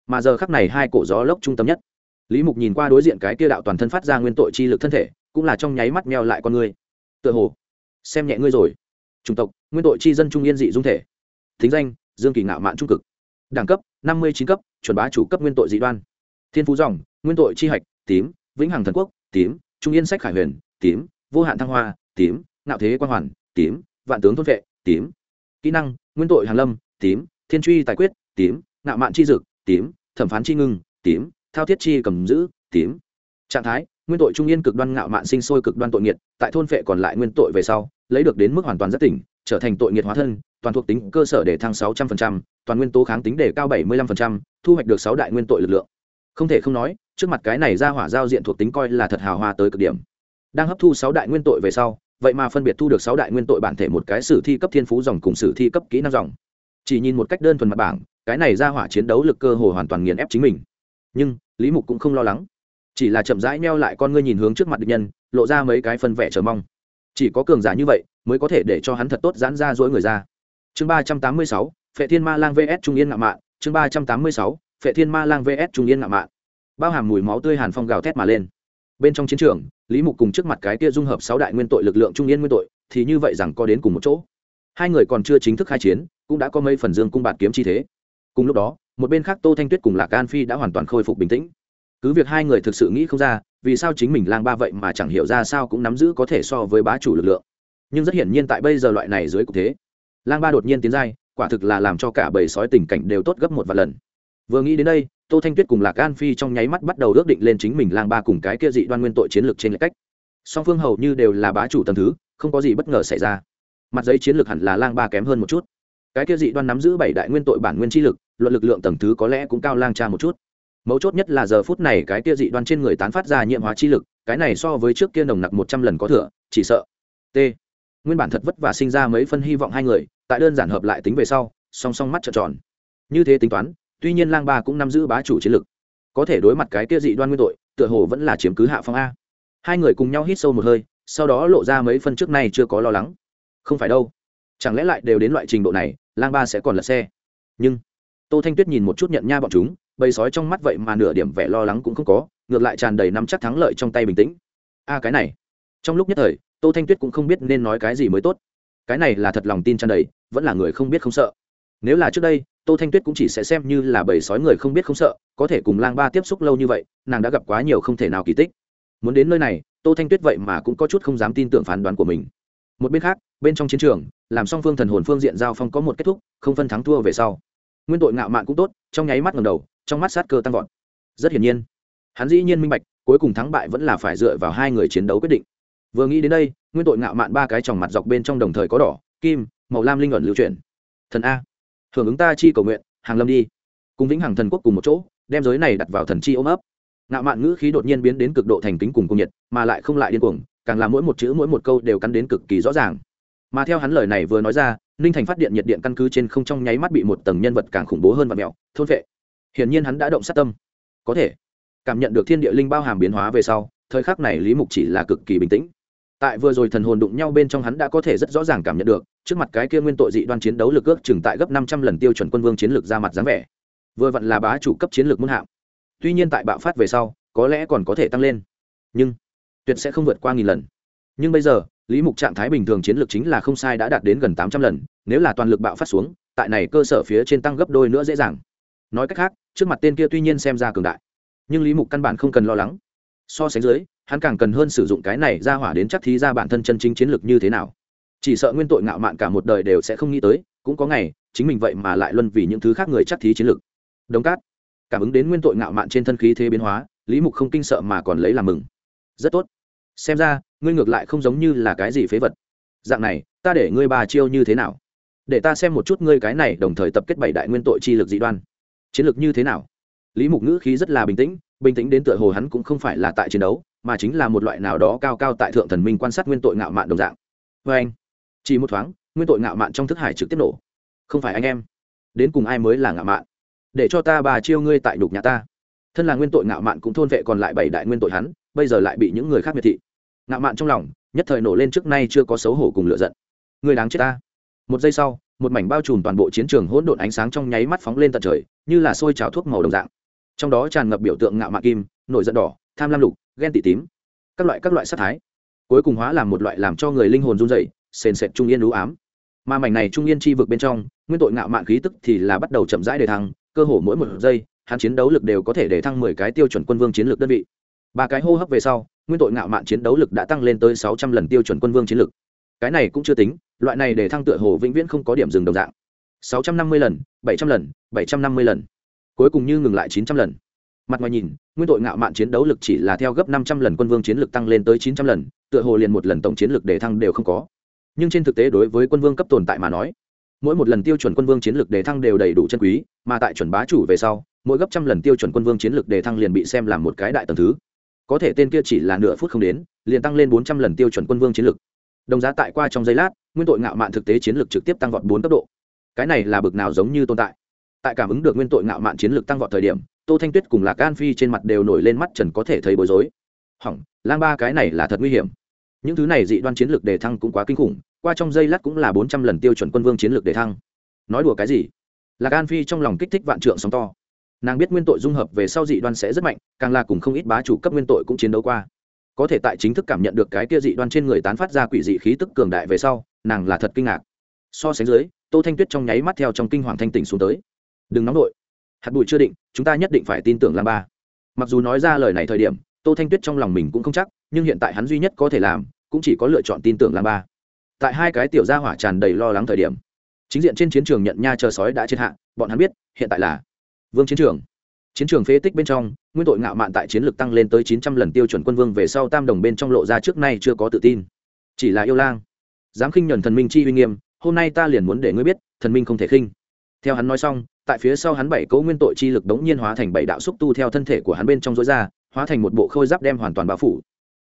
Mà giờ khắc này hai cổ gió lốc trung tâm nhất. Lý mục nhìn qua đối diện cái kia đạo toàn thân phát ra nguyên tội chi lực thân thể, cũng là trong nháy mắt meo lại con ngươi. Tựa hồ, xem nhẹ ngươi rồi. Chủng tộc, nguyên tội chi dân trung yên dị dung thể. Thính danh, dương kỳ ngạo mạn trung cực. Đẳng cấp, năm mươi chín cấp, chuẩn bá chủ cấp nguyên tội dị đoan. Thiên phú dòng, nguyên tội chi hạch, tím vĩnh hằng thần quốc tím trung yên sách khải huyền tím vô hạn thăng hoa tím ngạo thế quan hoàn tím vạn tướng thôn vệ tím kỹ năng nguyên tội hàn lâm tím thiên truy tài quyết tím ngạo mạn chi dực tím thẩm phán chi ngưng tím thao thiết chi cầm giữ tím trạng thái nguyên tội trung yên cực đoan ngạo mạn sinh sôi cực đoan tội nghiệt tại thôn vệ còn lại nguyên tội về sau lấy được đến mức hoàn toàn rất tỉnh trở thành tội nghiệt hóa thân toàn thuộc tính cơ sở để thăng 600%, toàn nguyên tố kháng tính để cao 75%, thu hoạch được 6 đại nguyên tội lực lượng. Không thể không nói, trước mặt cái này ra hỏa giao diện thuộc tính coi là thật hào hoa tới cực điểm. Đang hấp thu sáu đại nguyên tội về sau, vậy mà phân biệt thu được sáu đại nguyên tội bản thể một cái sử thi cấp thiên phú dòng cùng sử thi cấp kỹ năng dòng. Chỉ nhìn một cách đơn thuần mặt bảng, cái này ra hỏa chiến đấu lực cơ hồ hoàn toàn nghiền ép chính mình. Nhưng, Lý Mục cũng không lo lắng, chỉ là chậm rãi meo lại con ngươi nhìn hướng trước mặt địch nhân, lộ ra mấy cái phân vẻ chờ mong. Chỉ có cường giả như vậy, mới có thể để cho hắn thật tốt giãn ra dỗi người ra chương ba trăm tám mươi sáu phệ thiên ma lang vs trung yên ngạo mạn chương ba trăm tám mươi sáu phệ thiên ma lang vs trung yên ngạo mạn bao hàm mùi máu tươi hàn phong gào thét mà lên. Bên trong chiến trường, lý mục cùng trước mặt cái kia dung hợp sáu đại nguyên tội lực lượng trung yên nguyên tội, thì như vậy rằng có đến cùng một chỗ. Hai người còn chưa chính thức khai chiến, cũng đã có mấy phần dương cung bạt kiếm chi thế. Cùng lúc đó, một bên khác tô thanh tuyết cùng lạc an phi đã hoàn toàn khôi phục bình tĩnh. Cứ việc hai người thực sự nghĩ không ra, vì sao chính mình lang ba vậy mà chẳng hiểu ra sao cũng nắm giữ có thể so với bá chủ lực lượng. Nhưng rất hiển nhiên tại bây giờ loại này dưới cục thế, lang ba đột nhiên tiến giai, quả thực là làm cho cả bầy sói tình cảnh đều tốt gấp một vài lần vừa nghĩ đến đây, tô thanh tuyết cùng lạc an phi trong nháy mắt bắt đầu ước định lên chính mình lang ba cùng cái kia dị đoan nguyên tội chiến lược trên lệch cách. Song phương hầu như đều là bá chủ tầm thứ, không có gì bất ngờ xảy ra. Mặt giấy chiến lược hẳn là lang ba kém hơn một chút. Cái kia dị đoan nắm giữ bảy đại nguyên tội bản nguyên chi lực, luận lực lượng tầng thứ có lẽ cũng cao lang cha một chút. Mấu chốt nhất là giờ phút này cái kia dị đoan trên người tán phát ra nhiệm hóa chi lực, cái này so với trước kia nồng nặc một trăm lần có thừa, chỉ sợ. T. Nguyên bản thật vất vả sinh ra mấy phân hy vọng hai người, tại đơn giản hợp lại tính về sau, song song mắt trợn tròn. Như thế tính toán tuy nhiên lang ba cũng nắm giữ bá chủ chiến lực. Có thể đối mặt cái kia dị đoan nguyên tội, tựa hồ vẫn là chiếm cứ hạ phong a. Hai người cùng nhau hít sâu một hơi, sau đó lộ ra mấy phân trước nay chưa có lo lắng. Không phải đâu. Chẳng lẽ lại đều đến loại trình độ này, lang ba sẽ còn lật xe? Nhưng, tô thanh tuyết nhìn một chút nhận nha bọn chúng, bầy sói trong mắt vậy mà nửa điểm vẻ lo lắng cũng không có, ngược lại tràn đầy nắm chắc thắng lợi trong tay bình tĩnh. A, cái này. Trong lúc nhất thời, tô thanh tuyết cũng không biết nên nói cái gì mới tốt. Cái này là thật lòng tin tràn đầy, vẫn là người không biết không sợ. Nếu là trước đây tô thanh tuyết cũng chỉ sẽ xem như là bầy sói người không biết không sợ, có thể cùng lang ba tiếp xúc lâu như vậy, nàng đã gặp quá nhiều không thể nào kỳ tích. Muốn đến nơi này, tô thanh tuyết vậy mà cũng có chút không dám tin tưởng phán đoán của mình. Một bên khác, bên trong chiến trường, làm song phương thần hồn phương diện giao phong có một kết thúc, không phân thắng thua về sau. Nguyên tội ngạo mạn cũng tốt, trong nháy mắt ngầm đầu, trong mắt sát cơ tăng vọt. Rất hiển nhiên, hắn dĩ nhiên minh bạch, cuối cùng thắng bại vẫn là phải dựa vào hai người chiến đấu quyết định. Vừa nghĩ đến đây, nguyên tội ngạo mạn ba cái tròng mặt dọc bên trong đồng thời có đỏ, kim, màu lam linh ẩn lưu chuyển. Thần a hưởng ứng ta chi cầu nguyện, hàng lâm đi. Cùng vĩnh hằng thần quốc cùng một chỗ, đem giới này đặt vào thần chi ôm ấp. Ngạo mạn ngữ khí đột nhiên biến đến cực độ thành kính cùng cung nhiệt, mà lại không lại điên cuồng, càng làm mỗi một chữ mỗi một câu đều cắn đến cực kỳ rõ ràng. Mà theo hắn lời này vừa nói ra, ninh thành phát điện nhiệt điện căn cứ trên không trong nháy mắt bị một tầng nhân vật càng khủng bố hơn và mẹo, thôn vệ. Hiển nhiên hắn đã động sát tâm. Có thể cảm nhận được thiên địa linh bao hàm biến hóa về sau, thời khắc này lý mục chỉ là cực kỳ bình tĩnh tại vừa rồi thần hồn đụng nhau bên trong hắn đã có thể rất rõ ràng cảm nhận được, trước mặt cái kia nguyên tội dị đoan chiến đấu lực ước chừng tại gấp năm trăm lần tiêu chuẩn quân vương chiến lược ra mặt dáng vẻ. Vừa vặn là bá chủ cấp chiến lược muôn hạng tuy nhiên tại bạo phát về sau, có lẽ còn có thể tăng lên. Nhưng, tuyệt sẽ không vượt qua nghìn lần. Nhưng bây giờ, lý mục trạng thái bình thường chiến lược chính là không sai đã đạt đến gần tám trăm lần, nếu là toàn lực bạo phát xuống, tại này cơ sở phía trên tăng gấp đôi nữa dễ dàng. Nói cách khác, trước mặt tên kia tuy nhiên xem ra cường đại, nhưng lý mục căn bản không cần lo lắng. So sánh dưới hắn càng cần hơn sử dụng cái này ra hỏa đến chắc thí ra bản thân chân chính chiến lược như thế nào. Chỉ sợ nguyên tội ngạo mạn cả một đời đều sẽ không nghĩ tới, cũng có ngày, chính mình vậy mà lại luân vì những thứ khác người chắc thí chiến lược. Đống cát. Cảm ứng đến nguyên tội ngạo mạn trên thân khí thế biến hóa, lý mục không kinh sợ mà còn lấy làm mừng. Rất tốt. Xem ra, ngươi ngược lại không giống như là cái gì phế vật. Dạng này, ta để ngươi bà chiêu như thế nào? Để ta xem một chút ngươi cái này đồng thời tập kết bảy đại nguyên tội chi lực dị đoan. Chiến lược như thế nào? Lý mục ngữ khí rất là bình tĩnh bình tĩnh đến tựa hồ hắn cũng không phải là tại chiến đấu mà chính là một loại nào đó cao cao tại thượng thần minh quan sát nguyên tội ngạo mạn đồng dạng. Vê anh. Chỉ một thoáng, nguyên tội ngạo mạn trong thức hải trực tiếp nổ. Không phải anh em. Đến cùng ai mới là ngạo mạn? Để cho ta bà chiêu ngươi tại đục nhà ta. Thân là nguyên tội ngạo mạn cũng thôn vệ còn lại bảy đại nguyên tội hắn, bây giờ lại bị những người khác miệt thị. Ngạo mạn trong lòng, nhất thời nổ lên trước nay chưa có xấu hổ cùng lựa giận. Người đáng chết ta. Một giây sau, một mảnh bao trùm toàn bộ chiến trường hỗn độn ánh sáng trong nháy mắt phóng lên tận trời, như là sôi trào thuốc màu đồng dạng. Trong đó tràn ngập biểu tượng ngạo mạn kim, nổi giận đỏ, tham lam lục ghen tị tím, các loại các loại sắc thái. Cuối cùng hóa làm một loại làm cho người linh hồn run dậy sền sệt trung yên lũ ám. Mà mảnh này trung yên chi vực bên trong, nguyên tội ngạo mạn khí tức thì là bắt đầu chậm rãi đề thăng, cơ hồ mỗi một giây, hắn chiến đấu lực đều có thể để thăng mười cái tiêu chuẩn quân vương chiến lược đơn vị. Ba cái hô hấp về sau, nguyên tội ngạo mạn chiến đấu lực đã tăng lên tới sáu trăm lần tiêu chuẩn quân vương chiến lược. Cái này cũng chưa tính, loại này để thăng tựa hồ vĩnh viễn không có điểm dừng đồng dạng. Sáu trăm năm mươi lần, bảy trăm lần, bảy trăm năm mươi lần. Cuối cùng như ngừng lại chín trăm lần mặt ngoài nhìn, nguyên tội ngạo mạn chiến đấu lực chỉ là theo gấp năm trăm lần quân vương chiến lực tăng lên tới chín trăm lần, tựa hồ liền một lần tổng chiến lực để thăng đều không có. Nhưng trên thực tế đối với quân vương cấp tồn tại mà nói, mỗi một lần tiêu chuẩn quân vương chiến lực đề thăng đều đầy đủ chân quý, mà tại chuẩn bá chủ về sau, mỗi gấp trăm lần tiêu chuẩn quân vương chiến lực đề thăng liền bị xem là một cái đại tầng thứ. Có thể tên kia chỉ là nửa phút không đến, liền tăng lên bốn trăm lần tiêu chuẩn quân vương chiến lực. đồng giá tại qua trong giây lát, nguyên tội ngạo mạn thực tế chiến lực trực tiếp tăng vọt bốn cấp độ. Cái này là bực nào giống như tồn tại? Tại cảm ứng được nguyên tội ngạo mạn chiến lực tăng vọt thời điểm tô thanh tuyết cùng lạc an phi trên mặt đều nổi lên mắt trần có thể thấy bối rối. Hỏng, lang ba cái này là thật nguy hiểm. Những thứ này dị đoan chiến lược đề thăng cũng quá kinh khủng, qua trong giây lát cũng là bốn trăm lần tiêu chuẩn quân vương chiến lược đề thăng. Nói đùa cái gì? Lạc an phi trong lòng kích thích vạn trượng sóng to. Nàng biết nguyên tội dung hợp về sau dị đoan sẽ rất mạnh, càng là cùng không ít bá chủ cấp nguyên tội cũng chiến đấu qua. Có thể tại chính thức cảm nhận được cái kia dị đoan trên người tán phát ra quỷ dị khí tức cường đại về sau, nàng là thật kinh ngạc. So sánh dưới, tô thanh tuyết trong nháy mắt theo trong kinh hoàng thanh tỉnh xuống tới. Đừng nóng đội hạt bụi chưa định, chúng ta nhất định phải tin tưởng lam ba. Mặc dù nói ra lời này thời điểm, tô thanh tuyết trong lòng mình cũng không chắc, nhưng hiện tại hắn duy nhất có thể làm, cũng chỉ có lựa chọn tin tưởng lam ba. Tại hai cái tiểu gia hỏa tràn đầy lo lắng thời điểm, chính diện trên chiến trường nhận nha chờ sói đã chết hạ, bọn hắn biết, hiện tại là vương chiến trường. Chiến trường phế tích bên trong, nguyên tội ngạo mạn tại chiến lược tăng lên tới chín trăm lần tiêu chuẩn quân vương về sau tam đồng bên trong lộ ra trước nay chưa có tự tin. Chỉ là yêu lang. Dám khinh nhuần thần minh chi uy nghiêm, hôm nay ta liền muốn để ngươi biết, thần minh không thể khinh. Theo hắn nói xong tại phía sau hắn bảy cấu nguyên tội chi lực đống nhiên hóa thành bảy đạo xúc tu theo thân thể của hắn bên trong rối ra, hóa thành một bộ khôi giáp đem hoàn toàn bao phủ.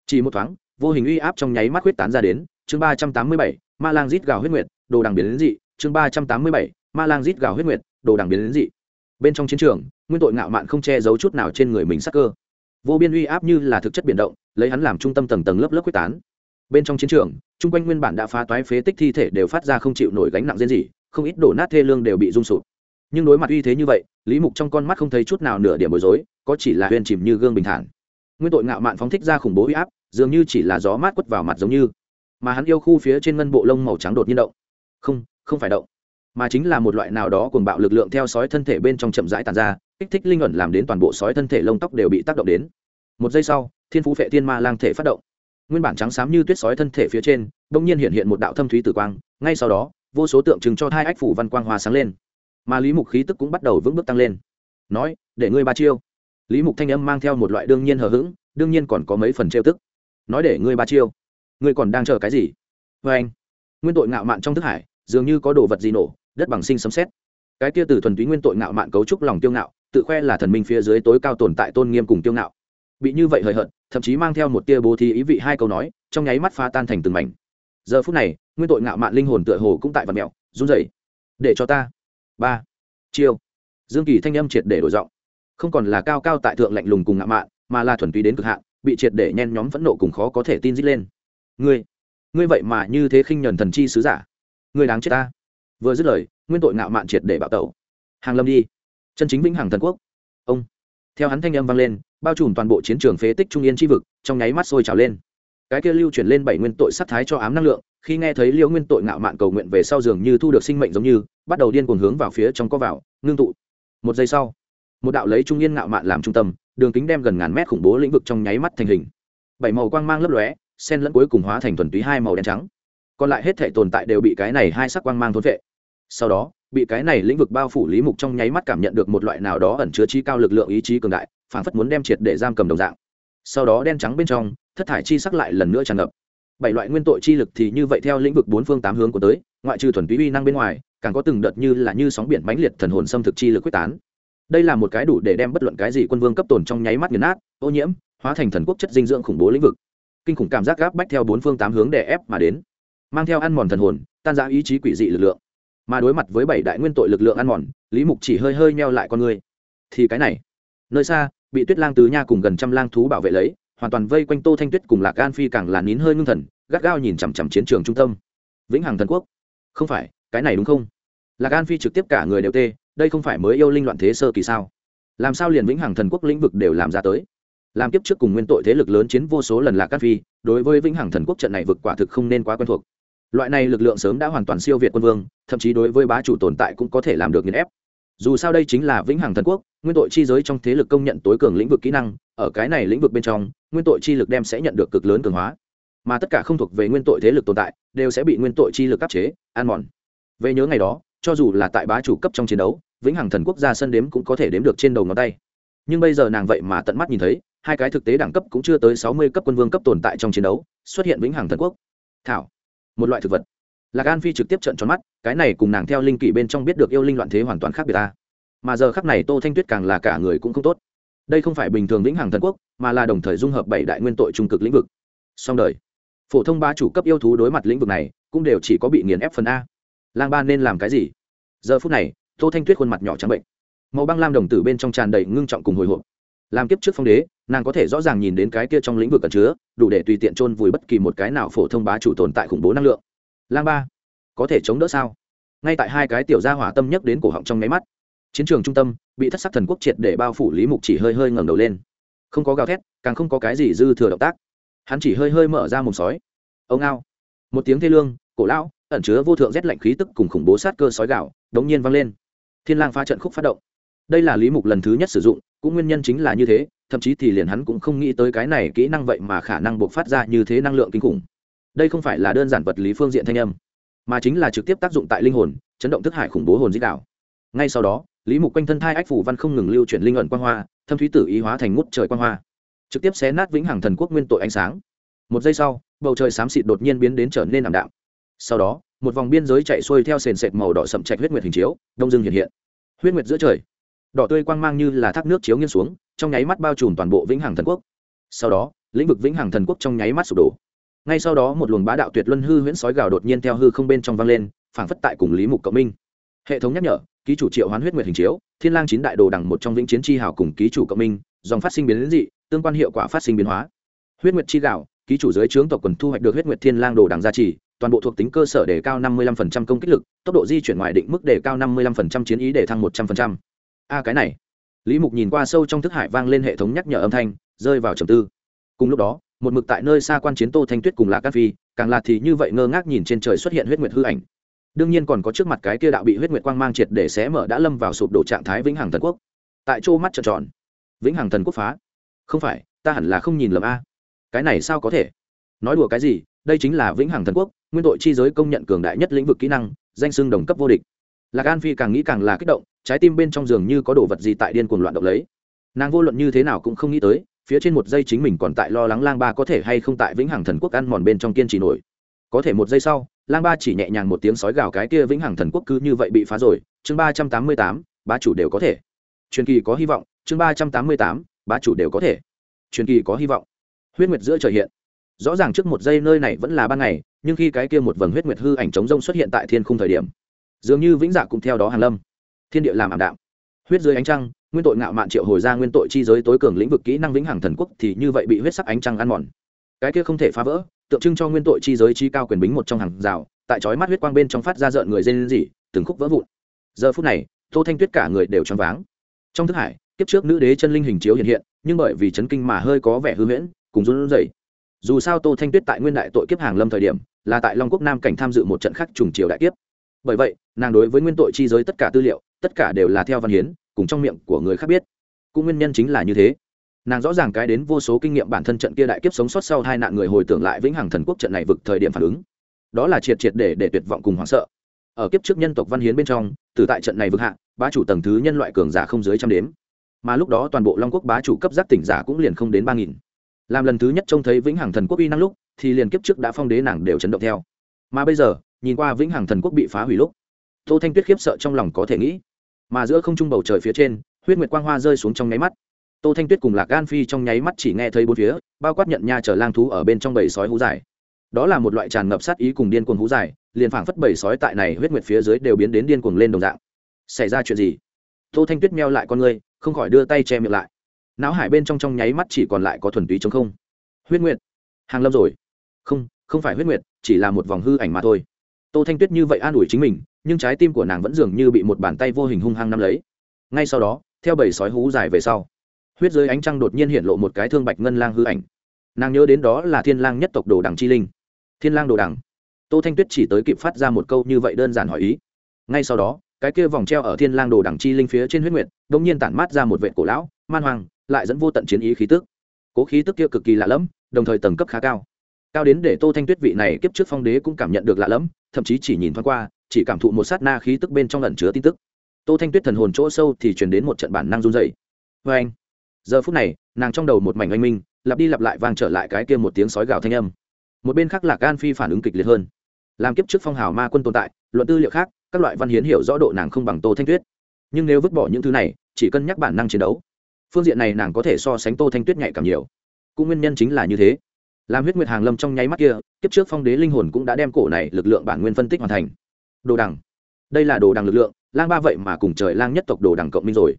Chỉ một thoáng, vô hình uy áp trong nháy mắt huyết tán ra đến, chương ba trăm tám mươi bảy, ma lang rít gào huyết nguyệt, đồ đằng biến đến dị, chương ba trăm tám mươi bảy, ma lang rít gào huyết nguyệt, đồ đằng biến đến dị. Bên trong chiến trường, nguyên tội ngạo mạn không che giấu chút nào trên người mình sắc cơ. Vô biên uy áp như là thực chất biển động, lấy hắn làm trung tâm tầng tầng lớp lớp quyết tán. Bên trong chiến trường, chung quanh nguyên bản đã phá toái phế tích thi thể đều phát ra không chịu nổi gánh nặng riêng gì không ít đổ nát thê lương đều bị rung sụp nhưng đối mặt uy thế như vậy, lý mục trong con mắt không thấy chút nào nửa điểm bối rối, có chỉ là huyền chìm như gương bình thản. Nguyên tội ngạo mạn phóng thích ra khủng bố uy áp, dường như chỉ là gió mát quất vào mặt giống như. Mà hắn yêu khu phía trên ngân bộ lông màu trắng đột nhiên động. Không không phải động, mà chính là một loại nào đó cuồng bạo lực lượng theo sói thân thể bên trong chậm rãi tàn ra, kích thích linh ẩn làm đến toàn bộ sói thân thể lông tóc đều bị tác động đến. Một giây sau, thiên phú phệ thiên ma lang thể phát động. Nguyên bản trắng xám như tuyết sói thân thể phía trên đông nhiên hiện hiện một đạo thâm thúy tử quang, ngay sau đó, vô số tượng trưng cho hai ách phủ văn quang hoa sáng lên mà lý mục khí tức cũng bắt đầu vững bước tăng lên. Nói, để ngươi ba chiêu. Lý mục thanh âm mang theo một loại đương nhiên hờ hững, đương nhiên còn có mấy phần trêu tức. Nói, để ngươi ba chiêu. Ngươi còn đang chờ cái gì? Vê anh. Nguyên tội ngạo mạn trong thức hải, dường như có đồ vật gì nổ, đất bằng sinh sấm xét cái kia từ thuần túy nguyên tội ngạo mạn cấu trúc lòng tiêu ngạo, tự khoe là thần minh phía dưới tối cao tồn tại tôn nghiêm cùng tiêu ngạo. Bị như vậy hời hợt, thậm chí mang theo một tia bố thí ý vị hai câu nói, trong nháy mắt phá tan thành từng mảnh. Giờ phút này, nguyên tội ngạo mạn linh hồn tựa hồ cũng tại vật mẹo run rẩy. Để cho ta ba. Chiêu. Dương kỳ thanh âm triệt để đổi giọng. Không còn là cao cao tại thượng lạnh lùng cùng ngạo mạn, mà là thuần túy đến cực hạn, bị triệt để nhen nhóm phẫn nộ cùng khó có thể tin dít lên. Ngươi ngươi vậy mà như thế khinh nhuần thần chi sứ giả. Ngươi đáng chết ta. Vừa dứt lời, nguyên tội ngạo mạn triệt để bạo tẩu. Hàng lâm đi. Chân chính vĩnh hằng thần quốc. Ông. Theo hắn thanh âm vang lên, bao trùm toàn bộ chiến trường phế tích trung yên tri vực, trong nháy mắt sôi trào lên. Cái kia lưu chuyển lên bảy nguyên tội sát thái cho ám năng lượng, khi nghe thấy liễu nguyên tội ngạo mạn cầu nguyện về sau giường như thu được sinh mệnh giống như bắt đầu điên cuồng hướng vào phía trong có vào, ngưng tụ. Một giây sau, một đạo lấy trung yên ngạo mạn làm trung tâm, đường kính đem gần ngàn mét khủng bố lĩnh vực trong nháy mắt thành hình. Bảy màu quang mang lấp lóe, sen lẫn cuối cùng hóa thành thuần túy hai màu đen trắng. Còn lại hết thể tồn tại đều bị cái này hai sắc quang mang thôn vệ sau đó, bị cái này lĩnh vực bao phủ lý mục trong nháy mắt cảm nhận được một loại nào đó ẩn chứa chi cao lực lượng ý chí cường đại phản phất muốn đem triệt để giam cầm đồng dạng. Sau đó đen trắng bên trong, thất thải chi sắc lại lần nữa tràn ngập. Bảy loại nguyên tội chi lực thì như vậy theo lĩnh vực bốn phương tám hướng của tới ngoại trừ thuần túy uy năng bên ngoài, càng có từng đợt như là như sóng biển mãnh liệt thần hồn xâm thực chi lực quyết tán. Đây là một cái đủ để đem bất luận cái gì quân vương cấp tồn trong nháy mắt nghiền nát, ô nhiễm, hóa thành thần quốc chất dinh dưỡng khủng bố lĩnh vực. Kinh khủng cảm giác gáp bách theo bốn phương tám hướng để ép mà đến, mang theo ăn mòn thần hồn, tan ra ý chí quỷ dị lực lượng. Mà đối mặt với bảy đại nguyên tội lực lượng ăn mòn, lý mục chỉ hơi hơi neo lại con người. Thì cái này, nơi xa, bị tuyết lang tứ nha cùng gần trăm lang thú bảo vệ lấy, hoàn toàn vây quanh tô thanh tuyết cùng lạc an phi càng là nín hơi ngưng thần, gắt gao nhìn chằm chằm chiến trường trung tâm. Vĩnh hằng thần quốc không phải, cái này đúng không? Lạc an phi trực tiếp cả người đều tê, đây không phải mới yêu linh loạn thế sơ kỳ sao? Làm sao liền vĩnh hằng thần quốc lĩnh vực đều làm ra tới? Làm kiếp trước cùng nguyên tội thế lực lớn chiến vô số lần lạc an phi, đối với vĩnh hằng thần quốc trận này vực quả thực không nên quá quen thuộc. Loại này lực lượng sớm đã hoàn toàn siêu việt quân vương, thậm chí đối với bá chủ tồn tại cũng có thể làm được nghiền ép. Dù sao đây chính là vĩnh hằng thần quốc, nguyên tội chi giới trong thế lực công nhận tối cường lĩnh vực kỹ năng, ở cái này lĩnh vực bên trong, nguyên tội chi lực đem sẽ nhận được cực lớn cường hóa mà tất cả không thuộc về nguyên tội thế lực tồn tại, đều sẽ bị nguyên tội chi lực áp chế an mòn. Về nhớ ngày đó, cho dù là tại bá chủ cấp trong chiến đấu, vĩnh hằng thần quốc gia sân đếm cũng có thể đếm được trên đầu ngón tay. Nhưng bây giờ nàng vậy mà tận mắt nhìn thấy, hai cái thực tế đẳng cấp cũng chưa tới sáu mươi cấp quân vương cấp tồn tại trong chiến đấu, xuất hiện vĩnh hằng thần quốc. Thảo, một loại thực vật. Lạc an phi trực tiếp trận tròn mắt, cái này cùng nàng theo linh kỷ bên trong biết được yêu linh loạn thế hoàn toàn khác biệt ta. Mà giờ khắc này tô thanh tuyết càng là cả người cũng không tốt. Đây không phải bình thường vĩnh hằng thần quốc, mà là đồng thời dung hợp bảy đại nguyên tội trung cực lĩnh vực. Song đời phổ thông ba chủ cấp yêu thú đối mặt lĩnh vực này cũng đều chỉ có bị nghiền ép phần a. Lang ba nên làm cái gì? Giờ phút này, tô thanh tuyết khuôn mặt nhỏ trắng bệnh. Màu băng lam đồng tử bên trong tràn đầy ngưng trọng cùng hồi hộp. Làm kiếp trước phong đế, nàng có thể rõ ràng nhìn đến cái kia trong lĩnh vực cẩn chứa, đủ để tùy tiện chôn vùi bất kỳ một cái nào phổ thông bá chủ tồn tại khủng bố năng lượng. Lang ba, có thể chống đỡ sao? Ngay tại hai cái tiểu gia hỏa tâm nhất đến cổ họng trong nháy mắt, chiến trường trung tâm bị thất sắc thần quốc triệt để bao phủ lý mục chỉ hơi hơi ngẩng đầu lên. Không có gào thét, càng không có cái gì dư thừa động tác hắn chỉ hơi hơi mở ra mồm sói. Ông ao một tiếng thê lương, cổ lão, ẩn chứa vô thượng rét lạnh khí tức cùng khủng bố sát cơ sói gạo, đống nhiên vang lên. Thiên lang phá trận khúc phát động. Đây là lý mục lần thứ nhất sử dụng, cũng nguyên nhân chính là như thế, thậm chí thì liền hắn cũng không nghĩ tới cái này kỹ năng vậy mà khả năng buộc phát ra như thế năng lượng kinh khủng. Đây không phải là đơn giản vật lý phương diện thanh âm, mà chính là trực tiếp tác dụng tại linh hồn, chấn động thức hải khủng bố hồn dích đạo. Ngay sau đó, lý mục quanh thân thai ách phủ văn không ngừng lưu chuyển linh ẩn quan hoa, thâm thúy tử ý hóa thành ngút trời quan hoa trực tiếp xé nát vĩnh hằng thần quốc nguyên tội ánh sáng. Một giây sau, bầu trời xám xịt đột nhiên biến đến trở nên ảm đạm. Sau đó, một vòng biên giới chạy xuôi theo sền sệt màu đỏ sậm chạch huyết nguyệt hình chiếu, đông dương hiện hiện. Huyết nguyệt giữa trời, đỏ tươi quang mang như là thác nước chiếu nghiêng xuống, trong nháy mắt bao trùm toàn bộ vĩnh hằng thần quốc. Sau đó, lĩnh vực vĩnh hằng thần quốc trong nháy mắt sụp đổ. Ngay sau đó, một luồng bá đạo tuyệt luân hư huyễn sói gào đột nhiên theo hư không bên trong vang lên, phảng phất tại cùng lý mục cộng minh. Hệ thống nhắc nhở, ký chủ triệu hoán huyết nguyệt hình chiếu, thiên lang chín đại đồ đẳng một trong vĩnh chiến chi hào cùng ký chủ cộng minh, dòng phát sinh biến đến dị tương quan hiệu quả phát sinh biến hóa. Huyết nguyệt chi gạo, ký chủ dưới trướng tộc quần thu hoạch được huyết nguyệt thiên lang đồ đẳng gia trì, toàn bộ thuộc tính cơ sở đề cao 55% công kích lực, tốc độ di chuyển ngoài định mức đề cao 55% chiến ý đề thăng 100%. a cái này. Lý mục nhìn qua sâu trong thức hải vang lên hệ thống nhắc nhở âm thanh, rơi vào trầm tư. Cùng lúc đó, một mực tại nơi xa quan chiến tô thanh tuyết cùng lạc cát phi, càng là thì như vậy ngơ ngác nhìn trên trời xuất hiện huyết nguyệt hư ảnh. Đương nhiên còn có trước mặt cái kia đạo bị huyết nguyệt quang mang triệt để xé mở đã lâm vào sụp đổ trạng thái vĩnh hằng thần quốc. Tại chỗ mắt trợn tròn, vĩnh hằng thần quốc phá không phải, ta hẳn là không nhìn lầm a. Cái này sao có thể? Nói đùa cái gì, đây chính là vĩnh hằng thần quốc, nguyên tội chi giới công nhận cường đại nhất lĩnh vực kỹ năng, danh xưng đồng cấp vô địch. Lạc an phi càng nghĩ càng là kích động, trái tim bên trong giường như có đồ vật gì tại điên cuồng loạn động lấy. Nàng vô luận như thế nào cũng không nghĩ tới, phía trên một giây chính mình còn tại lo lắng lang ba có thể hay không tại vĩnh hằng thần quốc ăn mòn bên trong kiên trì nổi. Có thể một giây sau, lang ba chỉ nhẹ nhàng một tiếng sói gào cái kia vĩnh hằng thần quốc cứ như vậy bị phá rồi. Chương ba trăm tám mươi tám, bá chủ đều có thể. Truyền kỳ có hy vọng, chương ba trăm tám mươi tám bá chủ đều có thể. Truyền kỳ có hy vọng. Huyết nguyệt giữa trời hiện. Rõ ràng trước một giây nơi này vẫn là ban ngày, nhưng khi cái kia một vầng huyết nguyệt hư ảnh trống rông xuất hiện tại thiên khung thời điểm, dường như vĩnh dạ cũng theo đó hàn lâm. Thiên địa làm ảm đạm. Huyết dưới ánh trăng, nguyên tội ngạo mạn triệu hồi ra nguyên tội chi giới tối cường lĩnh vực kỹ năng vĩnh hằng thần quốc thì như vậy bị huyết sắc ánh trăng ăn mòn. Cái kia không thể phá vỡ, tượng trưng cho nguyên tội chi giới chi cao quyền bính một trong hàng rào, tại chói mắt huyết quang bên trong phát ra rợn người dên gì từng khúc vỡ vụn. Giờ phút này, tô thanh tuyết cả người đều choáng váng. Trong thức hải kiếp trước nữ đế chân linh hình chiếu hiện hiện, nhưng bởi vì chấn kinh mà hơi có vẻ hư huyễn, cùng run rẩy. Dù sao tô thanh tuyết tại nguyên đại tội kiếp hàng lâm thời điểm, là tại long quốc nam cảnh tham dự một trận khắc trùng triều đại kiếp. Bởi vậy, nàng đối với nguyên tội chi giới tất cả tư liệu, tất cả đều là theo văn hiến, cùng trong miệng của người khác biết. Cũng nguyên nhân chính là như thế. Nàng rõ ràng cái đến vô số kinh nghiệm bản thân trận kia đại kiếp sống sót sau hai nạn người hồi tưởng lại vĩnh hằng thần quốc trận này vực thời điểm phản ứng. Đó là triệt triệt để để tuyệt vọng cùng hoảng sợ. Ở kiếp trước nhân tộc văn hiến bên trong, từ tại trận này vực hạ, bá chủ tầng thứ nhân loại cường giả không dưới trăm đếm mà lúc đó toàn bộ long quốc bá chủ cấp giác tỉnh giả cũng liền không đến ba nghìn. Làm lần thứ nhất trông thấy vĩnh hằng thần quốc uy năng lúc, thì liền kiếp trước đã phong đế nàng đều chấn động theo. Mà bây giờ, nhìn qua vĩnh hằng thần quốc bị phá hủy lúc, tô thanh tuyết khiếp sợ trong lòng có thể nghĩ. Mà giữa không trung bầu trời phía trên, huyết nguyệt quang hoa rơi xuống trong nháy mắt. Tô thanh tuyết cùng lạc gan phi trong nháy mắt chỉ nghe thấy bốn phía, bao quát nhận nha chở lang thú ở bên trong bầy sói hú dài. Đó là một loại tràn ngập sát ý cùng điên cuồng hú dài, liền phảng phất bầy sói tại này huyết nguyệt phía dưới đều biến đến điên cuồng lên đồng dạng. Xảy ra chuyện gì? Tô thanh tuyết meo lại con người không khỏi đưa tay che miệng lại. Não hải bên trong trong nháy mắt chỉ còn lại có thuần túy chống không. Huyết nguyệt. Hàng lâm rồi. Không không phải huyết nguyệt, chỉ là một vòng hư ảnh mà thôi. Tô thanh tuyết như vậy an ủi chính mình, nhưng trái tim của nàng vẫn dường như bị một bàn tay vô hình hung hăng nắm lấy. Ngay sau đó, theo bầy sói hú dài về sau, huyết dưới ánh trăng đột nhiên hiện lộ một cái thương bạch ngân lang hư ảnh. Nàng nhớ đến đó là thiên lang nhất tộc đồ đằng chi linh. Thiên lang đồ đằng. Tô thanh tuyết chỉ tới kịp phát ra một câu như vậy đơn giản hỏi ý. Ngay sau đó cái kia vòng treo ở thiên lang đồ đằng chi linh phía trên huyết nguyệt đung nhiên tản mát ra một vệt cổ lão, man hoàng lại dẫn vô tận chiến ý khí tức. Cố khí tức kia cực kỳ lạ lẫm, đồng thời tầng cấp khá cao. Cao đến để tô thanh tuyết vị này kiếp trước phong đế cũng cảm nhận được lạ lẫm, thậm chí chỉ nhìn thoáng qua, chỉ cảm thụ một sát na khí tức bên trong ẩn chứa tin tức. Tô thanh tuyết thần hồn chỗ sâu thì truyền đến một trận bản năng run dày vê anh, giờ phút này, nàng trong đầu một mảnh oanh minh, lặp đi lặp lại vang trở lại cái kia một tiếng sói gào thanh âm. Một bên khác là gan phi phản ứng kịch liệt hơn. Làm kiếp trước phong hào ma quân tồn tại, luận tư liệu khác các loại văn hiến hiểu rõ độ nàng không bằng tô thanh tuyết. Nhưng nếu vứt bỏ những thứ này, chỉ cân nhắc bản năng chiến đấu. Phương diện này nàng có thể so sánh tô thanh tuyết nhạy cảm nhiều. Cũng nguyên nhân chính là như thế. Làm huyết nguyệt hàng lâm trong nháy mắt kia, kiếp trước phong đế linh hồn cũng đã đem cổ này lực lượng bản nguyên phân tích hoàn thành. Đồ đằng. Đây là đồ đằng lực lượng, lang ba vậy mà cùng trời lang nhất tộc đồ đằng cộng minh rồi.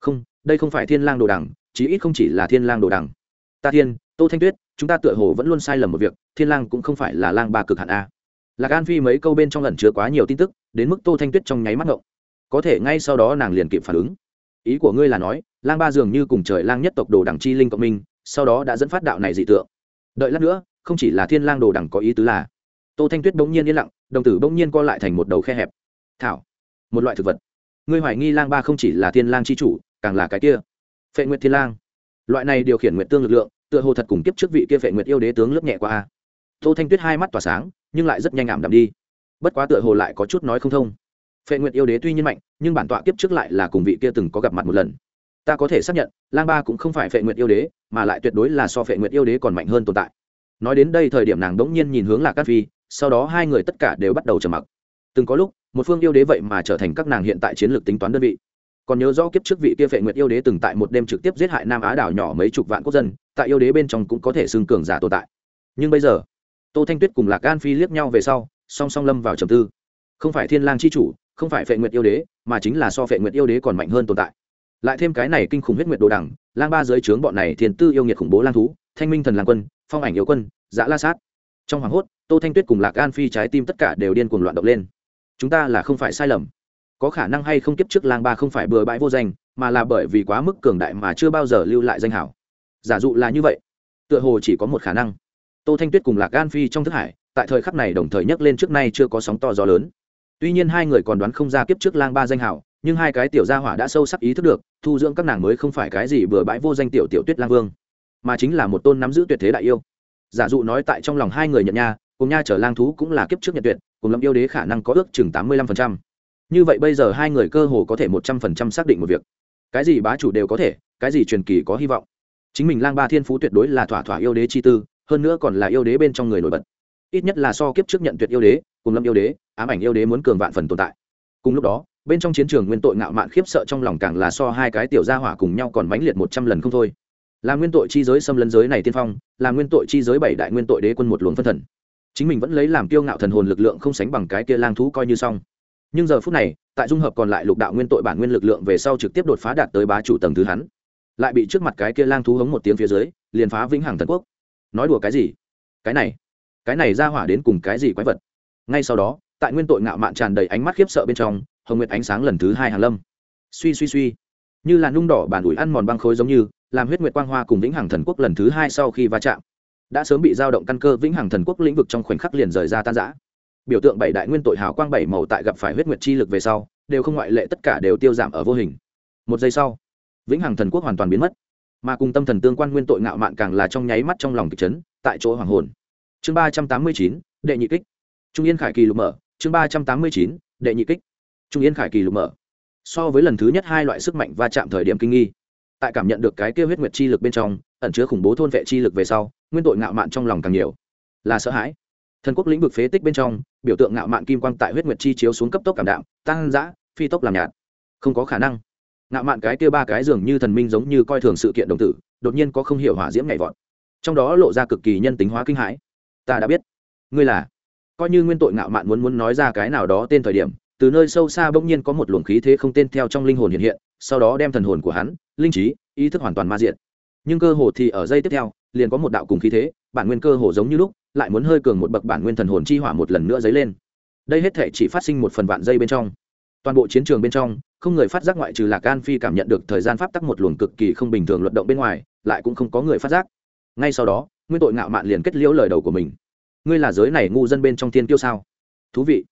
Không, đây không phải thiên lang đồ đằng, chí ít không chỉ là thiên lang đồ đằng. Ta thiên, tô thanh tuyết, chúng ta tựa hồ vẫn luôn sai lầm một việc, thiên lang cũng không phải là lang ba cực hạn a. Lạc an phi mấy câu bên trong lần chứa quá nhiều tin tức đến mức tô thanh tuyết trong nháy mắt ngộng. Có thể ngay sau đó nàng liền kịp phản ứng. Ý của ngươi là nói, lang ba dường như cùng trời lang nhất tộc đồ đằng chi linh cộng minh, sau đó đã dẫn phát đạo này dị tượng. Đợi lát nữa, không chỉ là thiên lang đồ đằng có ý tứ là, tô thanh tuyết bỗng nhiên yên lặng, đồng tử bỗng nhiên co lại thành một đầu khe hẹp. Thảo, một loại thực vật. Ngươi hoài nghi lang ba không chỉ là thiên lang chi chủ, càng là cái kia. Phệ nguyệt thiên lang. Loại này điều khiển nguyệt tương lực lượng, tựa hồ thật cùng kiếp trước vị kia phệ nguyệt yêu đế tướng lớp nhẹ qua a. Tô thanh tuyết hai mắt tỏa sáng, nhưng lại rất nhanh ảm đạm đi bất quá tựa hồ lại có chút nói không thông. Phệ nguyệt yêu đế tuy nhiên mạnh, nhưng bản tọa kiếp trước lại là cùng vị kia từng có gặp mặt một lần. Ta có thể xác nhận, lang ba cũng không phải phệ nguyệt yêu đế, mà lại tuyệt đối là so phệ nguyệt yêu đế còn mạnh hơn tồn tại. Nói đến đây thời điểm nàng đống nhiên nhìn hướng lạc cát phi, sau đó hai người tất cả đều bắt đầu trầm mặc. Từng có lúc, một phương yêu đế vậy mà trở thành các nàng hiện tại chiến lược tính toán đơn vị. Còn nhớ rõ kiếp trước vị kia phệ nguyệt yêu đế từng tại một đêm trực tiếp giết hại nam á đảo nhỏ mấy chục vạn quốc dân, tại yêu đế bên trong cũng có thể xưng cường giả tồn tại. Nhưng bây giờ, tô thanh tuyết cùng lạc gan phi liếc nhau về sau song song lâm vào trầm tư. Không phải thiên lang chi chủ, không phải phệ nguyệt yêu đế, mà chính là so phệ nguyệt yêu đế còn mạnh hơn tồn tại. Lại thêm cái này kinh khủng huyết nguyệt đồ đẳng lang ba dưới trướng bọn này thiên tư yêu nghiệt khủng bố lang thú, thanh minh thần lang quân, phong ảnh yêu quân dã la sát. Trong hoàng hốt, tô thanh tuyết cùng lạc gan phi trái tim tất cả đều điên cuồng loạn động lên. Chúng ta là không phải sai lầm. Có khả năng hay không kiếp trước lang ba không phải bừa bãi vô danh, mà là bởi vì quá mức cường đại mà chưa bao giờ lưu lại danh hảo. Giả dụ là như vậy, tựa hồ chỉ có một khả năng. Tô thanh tuyết cùng lạc gan phi trong thức hải tại thời khắc này đồng thời nhấc lên trước nay chưa có sóng to gió lớn. Tuy nhiên hai người còn đoán không ra kiếp trước lang ba danh hảo, nhưng hai cái tiểu gia hỏa đã sâu sắc ý thức được, thu dưỡng các nàng mới không phải cái gì bừa bãi vô danh tiểu tiểu tuyết lang vương, mà chính là một tôn nắm giữ tuyệt thế đại yêu. Giả dụ nói tại trong lòng hai người nhận nha, cùng nha trở lang thú cũng là kiếp trước nhật tuyệt, cùng lâm yêu đế khả năng có ước chừng tám mươi lăm phần trăm. Như vậy bây giờ hai người cơ hồ có thể một trăm phần trăm xác định một việc. Cái gì bá chủ đều có thể, cái gì truyền kỳ có hy vọng. Chính mình lang ba thiên phú tuyệt đối là thỏa thỏa yêu đế chi tư, hơn nữa còn là yêu đế bên trong người nổi bật ít nhất là so kiếp trước nhận tuyệt yêu đế, cùng lâm yêu đế, ám ảnh yêu đế muốn cường vạn phần tồn tại. Cùng lúc đó, bên trong chiến trường nguyên tội ngạo mạn khiếp sợ trong lòng càng là so hai cái tiểu gia hỏa cùng nhau còn mãnh liệt một trăm lần không thôi. Là nguyên tội chi giới xâm lấn giới này tiên phong, là nguyên tội chi giới bảy đại nguyên tội đế quân một luồng phân thần. Chính mình vẫn lấy làm kiêu ngạo thần hồn lực lượng không sánh bằng cái kia lang thú coi như xong. Nhưng giờ phút này, tại dung hợp còn lại lục đạo nguyên tội bản nguyên lực lượng về sau trực tiếp đột phá đạt tới bá chủ tầng thứ hắn. Lại bị trước mặt cái kia lang thú hống một tiếng phía dưới, liền phá vĩnh hằng thần quốc. Nói đùa cái gì? Cái này cái này ra hỏa đến cùng cái gì quái vật? Ngay sau đó, tại nguyên tội ngạo mạn tràn đầy ánh mắt khiếp sợ bên trong, hồng nguyệt ánh sáng lần thứ hai hàn lâm. Suy suy suy. Như là nung đỏ bản ủi ăn mòn băng khối giống như, làm huyết nguyệt quang hoa cùng vĩnh hằng thần quốc lần thứ hai sau khi va chạm, đã sớm bị giao động căn cơ vĩnh hằng thần quốc lĩnh vực trong khoảnh khắc liền rời ra tan giã biểu tượng bảy đại nguyên tội hào quang bảy màu tại gặp phải huyết nguyệt chi lực về sau, đều không ngoại lệ tất cả đều tiêu giảm ở vô hình. Một giây sau, vĩnh hằng thần quốc hoàn toàn biến mất. Mà cùng tâm thần tương quan nguyên tội ngạo mạn càng là trong nháy mắt trong lòng kịch chấn, tại chỗ hoàng hồn chương ba trăm tám mươi chín, đệ nhị kích. Trung yên khải kỳ lục mở. Chương ba trăm tám mươi chín, đệ nhị kích. Trung yên khải kỳ lục mở. So với lần thứ nhất, hai loại sức mạnh va chạm thời điểm kinh nghi. Tại cảm nhận được cái kêu huyết nguyệt chi lực bên trong, ẩn chứa khủng bố thôn vệ chi lực về sau, nguyên tội ngạo mạn trong lòng càng nhiều. Là sợ hãi. Thần quốc lĩnh vực phế tích bên trong, biểu tượng ngạo mạn kim quang tại huyết nguyệt chi chiếu xuống cấp tốc cảm đạm, tăng dã, phi tốc làm nhạt. Không có khả năng. Ngạo mạn cái kia ba cái dường như thần minh giống như coi thường sự kiện đồng tử, đột nhiên có không hiểu hỏa diễm nhảy vọt. Trong đó lộ ra cực kỳ nhân tính hóa kinh hãi ta đã biết. Ngươi là? Coi như nguyên tội ngạo mạn muốn muốn nói ra cái nào đó tên thời điểm, từ nơi sâu xa bỗng nhiên có một luồng khí thế không tên theo trong linh hồn hiện hiện, sau đó đem thần hồn của hắn, linh trí, ý thức hoàn toàn ma diện nhưng cơ hồ thì ở giây tiếp theo, liền có một đạo cùng khí thế, bản nguyên cơ hồ giống như lúc, lại muốn hơi cường một bậc bản nguyên thần hồn chi hỏa một lần nữa dấy lên. Đây hết thể chỉ phát sinh một phần vạn giây bên trong. Toàn bộ chiến trường bên trong, không người phát giác ngoại trừ lạc an phi cảm nhận được thời gian pháp tắc một luồng cực kỳ không bình thường luận động bên ngoài, lại cũng không có người phát giác. Ngay sau đó nguyên tội ngạo mạn liền kết liễu lời đầu của mình. Ngươi là giới này ngu dân bên trong thiên kiêu sao? Thú vị.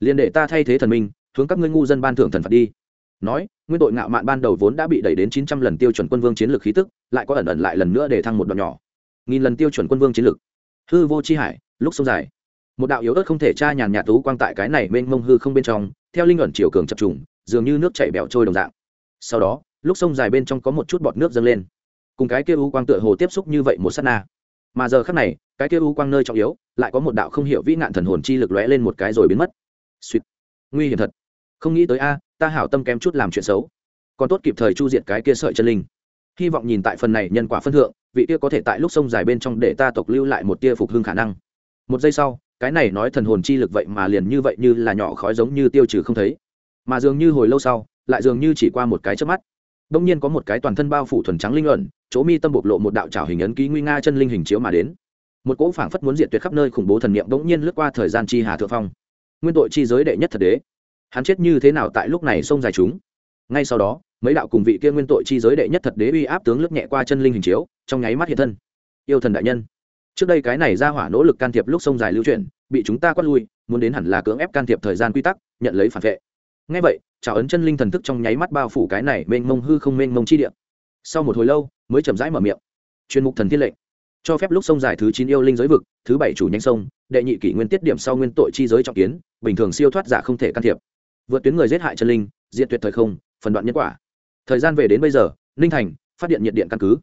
Liền để ta thay thế thần minh, hướng các ngươi ngu dân ban thưởng thần phạt đi. Nói, nguyên tội ngạo mạn ban đầu vốn đã bị đẩy đến chín trăm lần tiêu chuẩn quân vương chiến lược khí tức, lại có ẩn ẩn lại lần nữa để thăng một đoạn nhỏ. Nghìn lần tiêu chuẩn quân vương chiến lược. Hư vô chi hải, lúc sông dài. Một đạo yếu ớt không thể tra nhàn nhạt tú quang tại cái này mênh mông hư không bên trong, theo linh ẩn chiều cường chập trùng, dường như nước chảy bẹo trôi đồng dạng. Sau đó, lúc sông dài bên trong có một chút bọt nước dâng lên. Cùng cái kia u quang tựa hồ tiếp xúc như vậy một sát na mà giờ khắc này, cái kia u quang nơi trọng yếu, lại có một đạo không hiểu vĩ nạn thần hồn chi lực lóe lên một cái rồi biến mất. Suýt nguy hiểm thật. Không nghĩ tới a, ta hảo tâm kém chút làm chuyện xấu. Còn tốt kịp thời chu diệt cái kia sợi chân linh. Hy vọng nhìn tại phần này nhân quả phân thượng, vị kia có thể tại lúc sông dài bên trong để ta tộc lưu lại một tia phục hưng khả năng. Một giây sau, cái này nói thần hồn chi lực vậy mà liền như vậy như là nhỏ khói giống như tiêu trừ không thấy. Mà dường như hồi lâu sau, lại dường như chỉ qua một cái trước mắt đông nhiên có một cái toàn thân bao phủ thuần trắng linh luận chỗ mi tâm bộc lộ một đạo trào hình ấn ký nguy nga chân linh hình chiếu mà đến. Một cỗ phảng phất muốn diệt tuyệt khắp nơi khủng bố thần niệm bỗng nhiên lướt qua thời gian chi hà thượng phong. Nguyên tội chi giới đệ nhất thật đế. Hắn chết như thế nào tại lúc này xông dài chúng? Ngay sau đó, mấy đạo cùng vị kia nguyên tội chi giới đệ nhất thật đế uy áp tướng lướt nhẹ qua chân linh hình chiếu, trong nháy mắt hiện thân. Yêu thần đại nhân, trước đây cái này ra hỏa nỗ lực can thiệp lúc sông dài lưu chuyển, bị chúng ta quát lui, muốn đến hẳn là cưỡng ép can thiệp thời gian quy tắc, nhận lấy phản vệ ngay vậy trào ấn chân linh thần thức trong nháy mắt bao phủ cái này mênh mông hư không mênh mông chi điện sau một hồi lâu, mới chậm rãi mở miệng. Chuyên mục thần thiên lệnh. Cho phép lúc sông dài thứ chín yêu linh giới vực, thứ bảy chủ nhanh sông, đệ nhị kỷ nguyên tiết điểm sau nguyên tội chi giới trọng kiến, bình thường siêu thoát giả không thể can thiệp. Vượt tuyến người giết hại chân linh diện tuyệt thời không, phần đoạn nhân quả. Thời gian về đến bây giờ, ninh thành, phát điện nhiệt điện căn cứ.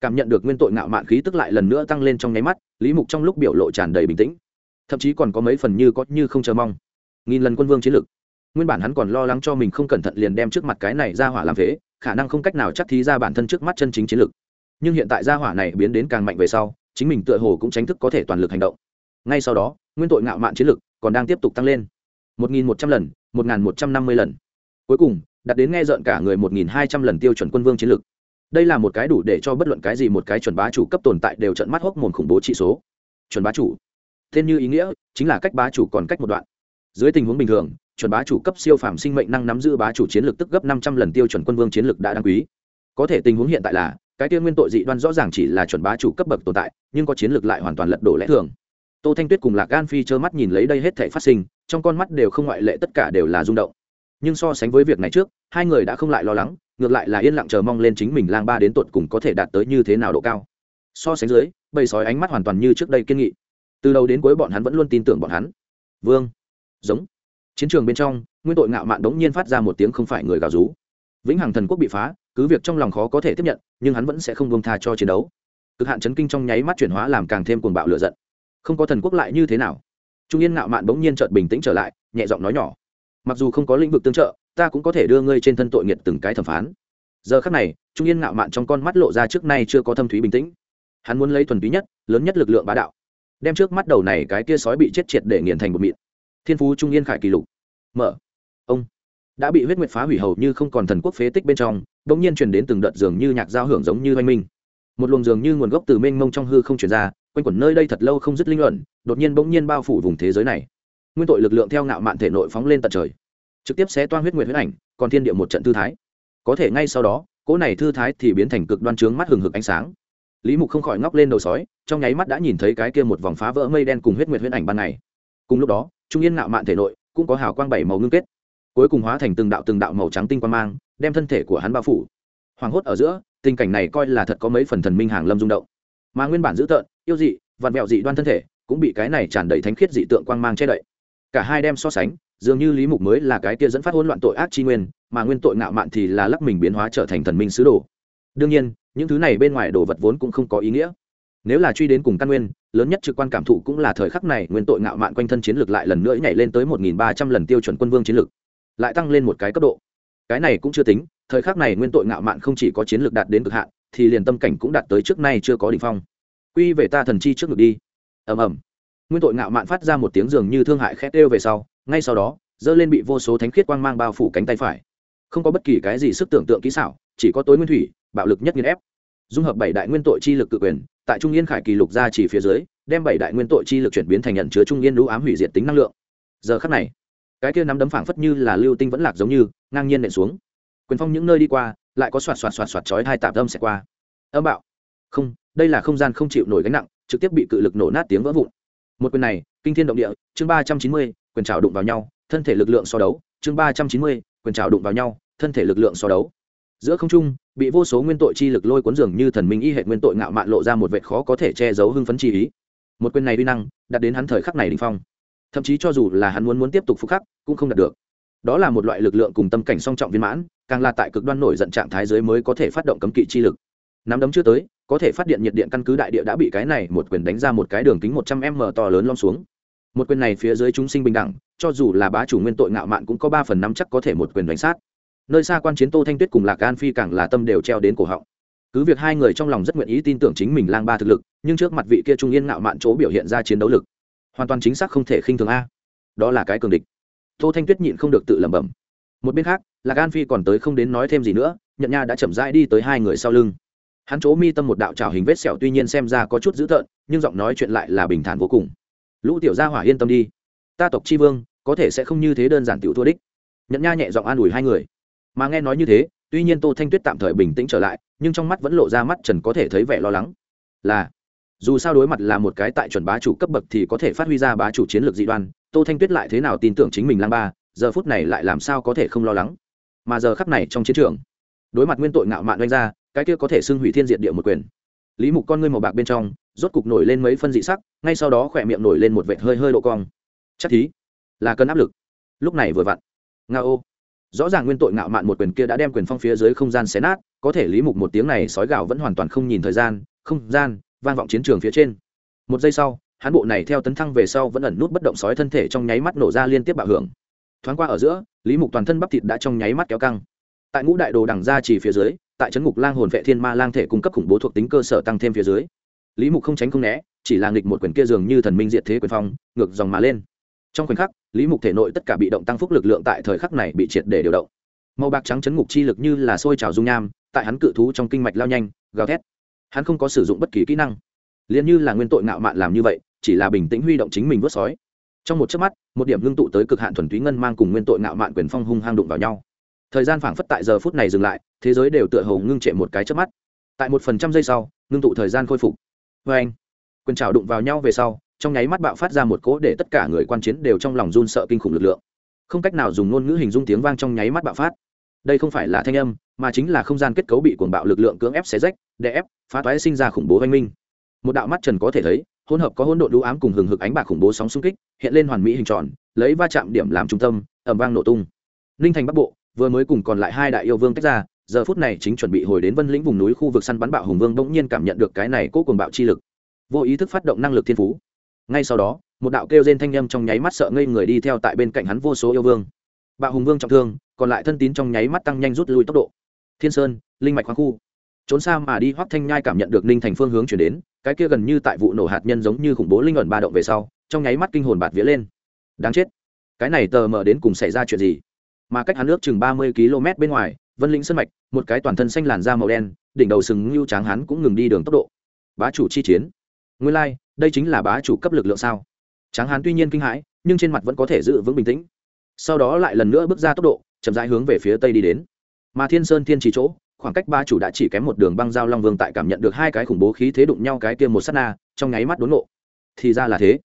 Cảm nhận được nguyên tội ngạo mạn khí tức lại lần nữa tăng lên trong nháy mắt, lý mục trong lúc biểu lộ tràn đầy bình tĩnh. Thậm chí còn có mấy phần như có như không chờ mong. Nghìn lần quân vương chiến lược nguyên bản hắn còn lo lắng cho mình không cẩn thận liền đem trước mặt cái này ra hỏa làm phế, khả năng không cách nào chắc thí ra bản thân trước mắt chân chính chiến lược nhưng hiện tại gia hỏa này biến đến càng mạnh về sau, chính mình tựa hồ cũng tránh thức có thể toàn lực hành động. Ngay sau đó, nguyên tội ngạo mạn chiến lược còn đang tiếp tục tăng lên. Một nghìn một trăm lần, một nghìn một trăm năm mươi lần. Cuối cùng, đạt đến nghe rợn cả người một nghìn hai trăm lần tiêu chuẩn quân vương chiến lược đây là một cái đủ để cho bất luận cái gì một cái chuẩn bá chủ cấp tồn tại đều trận mắt hốc mồm khủng bố trị số. Chuẩn bá chủ. Tên như ý nghĩa chính là cách bá chủ còn cách một đoạn. Dưới tình huống bình thường chuẩn bá chủ cấp siêu phàm sinh mệnh năng nắm giữ bá chủ chiến lược tức gấp năm trăm lần tiêu chuẩn quân vương chiến lược đã đăng quý. Có thể tình huống hiện tại là, cái tiên nguyên tội dị đoan rõ ràng chỉ là chuẩn bá chủ cấp bậc tồn tại, nhưng có chiến lược lại hoàn toàn lật đổ lẽ thường. Tô thanh tuyết cùng lạc gan phi trơ mắt nhìn lấy đây hết thảy phát sinh, trong con mắt đều không ngoại lệ tất cả đều là rung động. Nhưng so sánh với việc này trước, hai người đã không lại lo lắng, ngược lại là yên lặng chờ mong lên chính mình lang ba đến tuột cùng có thể đạt tới như thế nào độ cao. So sánh dưới, bầy sói ánh mắt hoàn toàn như trước đây kiên nghị. Từ đầu đến cuối bọn hắn vẫn luôn tin tưởng bọn hắn. Vương. Giống chiến trường bên trong, nguyên tội ngạo mạn đống nhiên phát ra một tiếng không phải người gào rú. Vĩnh hằng thần quốc bị phá, cứ việc trong lòng khó có thể tiếp nhận, nhưng hắn vẫn sẽ không buông tha cho chiến đấu. Cực hạn chấn kinh trong nháy mắt chuyển hóa làm càng thêm cuồng bạo lửa giận. Không có thần quốc lại như thế nào? Trung yên ngạo mạn bỗng nhiên chợt bình tĩnh trở lại, nhẹ giọng nói nhỏ. Mặc dù không có lĩnh vực tương trợ, ta cũng có thể đưa ngươi trên thân tội nghiệt từng cái thẩm phán. Giờ khắc này, trung yên ngạo mạn trong con mắt lộ ra trước nay chưa có thâm thúy bình tĩnh. Hắn muốn lấy thuần túy nhất, lớn nhất lực lượng bá đạo, đem trước mắt đầu này cái kia sói bị chết triệt để nghiền thành một mịn. Thiên phú trung yên khải kỷ lục mở. Ông đã bị huyết nguyệt phá hủy hầu như không còn thần quốc phế tích bên trong đ ỗ n g nhiên truyền đến từng đợt dường như nhạc giao hưởng giống như oanh minh. Một luồng dường như nguồn gốc từ mênh mông trong hư không chuyển ra, quanh quẩn nơi đây thật lâu không dứt linh luận, đột nhiên bỗng nhiên bao phủ vùng thế giới này. Nguyên tội lực lượng theo ngạo mạn thể nội phóng lên tận trời, trực tiếp xé toan huyết nguyệt huyết ảnh, còn thiên địa một trận thư thái. Có thể ngay sau đó, cỗ này thư thái thì biến thành cực đoan trướng mắt hừng hực ánh sáng. Lý mục không khỏi ngóc lên đầu sói, trong nháy mắt đã nhìn thấy cái kia một vòng phá vỡ mây đen cùng huyết nguyệt huyết ảnh ban ngày. Cùng lúc đó, trung yên ngạo mạn thể nội cũng có hào quang bảy màu ngưng kết, cuối cùng hóa thành từng đạo từng đạo màu trắng tinh quang mang, đem thân thể của hắn bao phủ. Hoàng hốt ở giữa, tình cảnh này coi là thật có mấy phần thần minh hàng lâm rung động. Mà nguyên bản dữ tợn, yêu dị, vặn vẹo dị đoan thân thể, cũng bị cái này tràn đầy thánh khiết dị tượng quang mang che đậy. Cả hai đem so sánh, dường như lý mục mới là cái kia dẫn phát hỗn loạn tội ác chi nguyên, mà nguyên tội ngạo mạn thì là lắc mình biến hóa trở thành thần minh sứ đồ. Đương nhiên, những thứ này bên ngoài đồ vật vốn cũng không có ý nghĩa nếu là truy đến cùng căn nguyên, lớn nhất trực quan cảm thụ cũng là thời khắc này nguyên tội ngạo mạn quanh thân chiến lược lại lần nữa nhảy lên tới một nghìn ba trăm lần tiêu chuẩn quân vương chiến lược, lại tăng lên một cái cấp độ. Cái này cũng chưa tính, thời khắc này nguyên tội ngạo mạn không chỉ có chiến lược đạt đến cực hạn, thì liền tâm cảnh cũng đạt tới trước nay chưa có đ ỉ n h phong. Quy về ta thần chi trước ngực đi. Ầm ầm. Nguyên tội ngạo mạn phát ra một tiếng dường như thương hại khét đêu về sau, ngay sau đó dơ lên bị vô số thánh khiết quang mang bao phủ cánh tay phải. Không có bất kỳ cái gì sức tưởng tượng kỹ xảo, chỉ có tối nguyên thủy, bạo lực nhất nghiên ép. Dung hợp bảy đại nguyên tội chi lực tự quyền tại trung yên khải kỳ lục ra chỉ phía dưới, đem bảy đại nguyên tội chi lực chuyển biến thành nhận chứa trung yên lũ ám hủy diệt tính năng lượng. Giờ khắc này, cái kia nắm đấm phảng phất như là lưu tinh vẫn lạc giống như, ngang nhiên nện xuống. Quyền phong những nơi đi qua, lại có xoạt xoạt xoạt xoạt chói hai tạp âm sẽ qua. Âm bạo. Không, đây là không gian không chịu nổi gánh nặng, trực tiếp bị cự lực nổ nát tiếng vỡ vụn. Một quyền này, kinh thiên động địa, chương ba trăm chín mươi, quyền trào đụng vào nhau, thân thể lực lượng so đấu, chương ba trăm chín mươi, quyền trào đụng vào nhau, thân thể lực lượng so đấu. Giữa không trung bị vô số nguyên tội chi lực lôi cuốn dường như thần minh y hệ nguyên tội ngạo mạn lộ ra một vệt khó có thể che giấu hưng phấn chi ý. Một quyền này uy năng đặt đến hắn thời khắc này đình phong. Thậm chí cho dù là hắn muốn muốn tiếp tục phục khắc, cũng không đạt được. Đó là một loại lực lượng cùng tâm cảnh song trọng viên mãn, càng là tại cực đoan nổi giận trạng thái dưới mới có thể phát động cấm kỵ chi lực. Nắm đấm chưa tới, có thể phát điện nhiệt điện căn cứ đại địa đã bị cái này một quyền đánh ra một cái đường kính một trăm m to lớn lom xuống. Một quyền này phía dưới chúng sinh bình đẳng, cho dù là bá chủ nguyên tội ngạo mạn cũng có ba phần năm chắc có thể một quyền đánh sát nơi xa quan chiến tô thanh tuyết cùng lạc an phi càng là tâm đều treo đến cổ họng. Cứ việc hai người trong lòng rất nguyện ý tin tưởng chính mình lang ba thực lực, nhưng trước mặt vị kia trung yên ngạo mạn chỗ biểu hiện ra chiến đấu lực, hoàn toàn chính xác không thể khinh thường a. Đó là cái cường địch. Tô thanh tuyết nhịn không được tự lẩm bẩm. Một bên khác, lạc an phi còn tới không đến nói thêm gì nữa nhận nha đã chậm rãi đi tới hai người sau lưng. Hắn chỗ mi tâm một đạo trào hình vết sẹo tuy nhiên xem ra có chút dữ tợn, nhưng giọng nói chuyện lại là bình thản vô cùng. Lũ tiểu gia hỏa yên tâm đi. Ta tộc chi vương, có thể sẽ không như thế đơn giản tiểu thua đích. Nhận nha nhẹ giọng an ủi hai người mà nghe nói như thế, tuy nhiên tô thanh tuyết tạm thời bình tĩnh trở lại, nhưng trong mắt vẫn lộ ra mắt trần có thể thấy vẻ lo lắng. Là, dù sao đối mặt là một cái tại chuẩn bá chủ cấp bậc thì có thể phát huy ra bá chủ chiến lược dị đoan, tô thanh tuyết lại thế nào tin tưởng chính mình lang ba, giờ phút này lại làm sao có thể không lo lắng? Mà giờ khắc này trong chiến trường, đối mặt nguyên tội ngạo mạn oanh ra, cái kia có thể xưng hủy thiên diệt địa một quyền. Lý mục con ngươi màu bạc bên trong, rốt cục nổi lên mấy phân dị sắc, ngay sau đó khỏe miệng nổi lên một vệt hơi hơi độ cong. Chắc thí, là cơn áp lực. Lúc này vừa vặn nga ô rõ ràng nguyên tội ngạo mạn một quyền kia đã đem quyền phong phía dưới không gian xé nát, có thể lý mục một tiếng này sói gạo vẫn hoàn toàn không nhìn thời gian, không gian, vang vọng chiến trường phía trên. Một giây sau hán bộ này theo tấn thăng về sau vẫn ẩn nút bất động sói thân thể trong nháy mắt nổ ra liên tiếp bạo hưởng. Thoáng qua ở giữa, lý mục toàn thân bắp thịt đã trong nháy mắt kéo căng. Tại ngũ đại đồ đằng ra chỉ phía dưới, tại trấn ngục lang hồn vệ thiên ma lang thể cung cấp khủng bố thuộc tính cơ sở tăng thêm phía dưới. Lý mục không tránh không né, chỉ là nghịch một quyền kia dường như thần minh diệt thế quyền phong, ngược dòng mà lên. Trong khoảnh khắc lý mục thể nội tất cả bị động tăng phúc lực lượng tại thời khắc này bị triệt để điều động. Màu bạc trắng chấn ngục chi lực như là sôi trào dung nham, tại hắn cự thú trong kinh mạch lao nhanh, gào thét. Hắn không có sử dụng bất kỳ kỹ năng. Liền như là nguyên tội ngạo mạn làm như vậy, chỉ là bình tĩnh huy động chính mình vớt sói. Trong một chớp mắt, một điểm ngưng tụ tới cực hạn thuần túy ngân mang cùng nguyên tội ngạo mạn quyền phong hung hang đụng vào nhau. Thời gian phảng phất tại giờ phút này dừng lại, thế giới đều tựa hồ ngưng trệ một cái chớp mắt. Tại một phần trăm giây sau, ngưng tụ thời gian khôi phục. Vê anh quyền trào đụng vào nhau về sau trong nháy mắt bạo phát ra một cỗ để tất cả người quan chiến đều trong lòng run sợ kinh khủng lực lượng. Không cách nào dùng ngôn ngữ hình dung tiếng vang trong nháy mắt bạo phát. Đây không phải là thanh âm, mà chính là không gian kết cấu bị cuồng bạo lực lượng cưỡng ép xé rách, đè ép, phá toái sinh ra khủng bố oanh minh. Một đạo mắt trần có thể thấy, hỗn hợp có hỗn độn đũ ám cùng hừng hực ánh bạc khủng bố sóng xung kích, hiện lên hoàn mỹ hình tròn, lấy va chạm điểm làm trung tâm ẩm vang nổ tung. Ninh thành bắc bộ, vừa mới cùng còn lại hai đại yêu vương tách ra, giờ phút này chính chuẩn bị hồi đến vân lĩnh vùng núi khu vực săn bắn bạo hùng vương bỗng nhiên cảm nhận được cái này cố cuồng bạo chi lực. Vô ý thức phát động năng lực thiên phú ngay sau đó một đạo kêu rên thanh â m trong nháy mắt sợ ngây người đi theo tại bên cạnh hắn vô số yêu vương. Bạo hùng vương trọng thương còn lại thân tín trong nháy mắt tăng nhanh rút lui tốc độ. Thiên sơn linh mạch khoáng khu. Trốn xa mà đi hoắc thanh nhai cảm nhận được ninh thành phương hướng chuyển đến cái kia gần như tại vụ nổ hạt nhân giống như khủng bố linh ẩn ba động về sau trong nháy mắt kinh hồn bạt vía lên. Đáng chết. Cái này tờ mờ đến cùng xảy ra chuyện gì? Mà cách hắn nước chừng ba mươi km bên ngoài vân lĩnh sân mạch một cái toàn thân xanh làn da màu đen đỉnh đầu sừng ngưu tráng hắn cũng ngừng đi đường tốc độ. Bá chủ chi chiến. Nguyên lai、like, đây chính là bá chủ cấp lực lượng sao? Tráng hán tuy nhiên kinh hãi, nhưng trên mặt vẫn có thể giữ vững bình tĩnh. Sau đó lại lần nữa bước ra tốc độ, chậm rãi hướng về phía tây đi đến. Mà thiên sơn thiên trí chỗ, khoảng cách ba chủ đã chỉ kém một đường băng giao long vương tại cảm nhận được hai cái khủng bố khí thế đụng nhau cái tiêm một s á t na, trong nháy mắt đốn nộ thì ra là thế.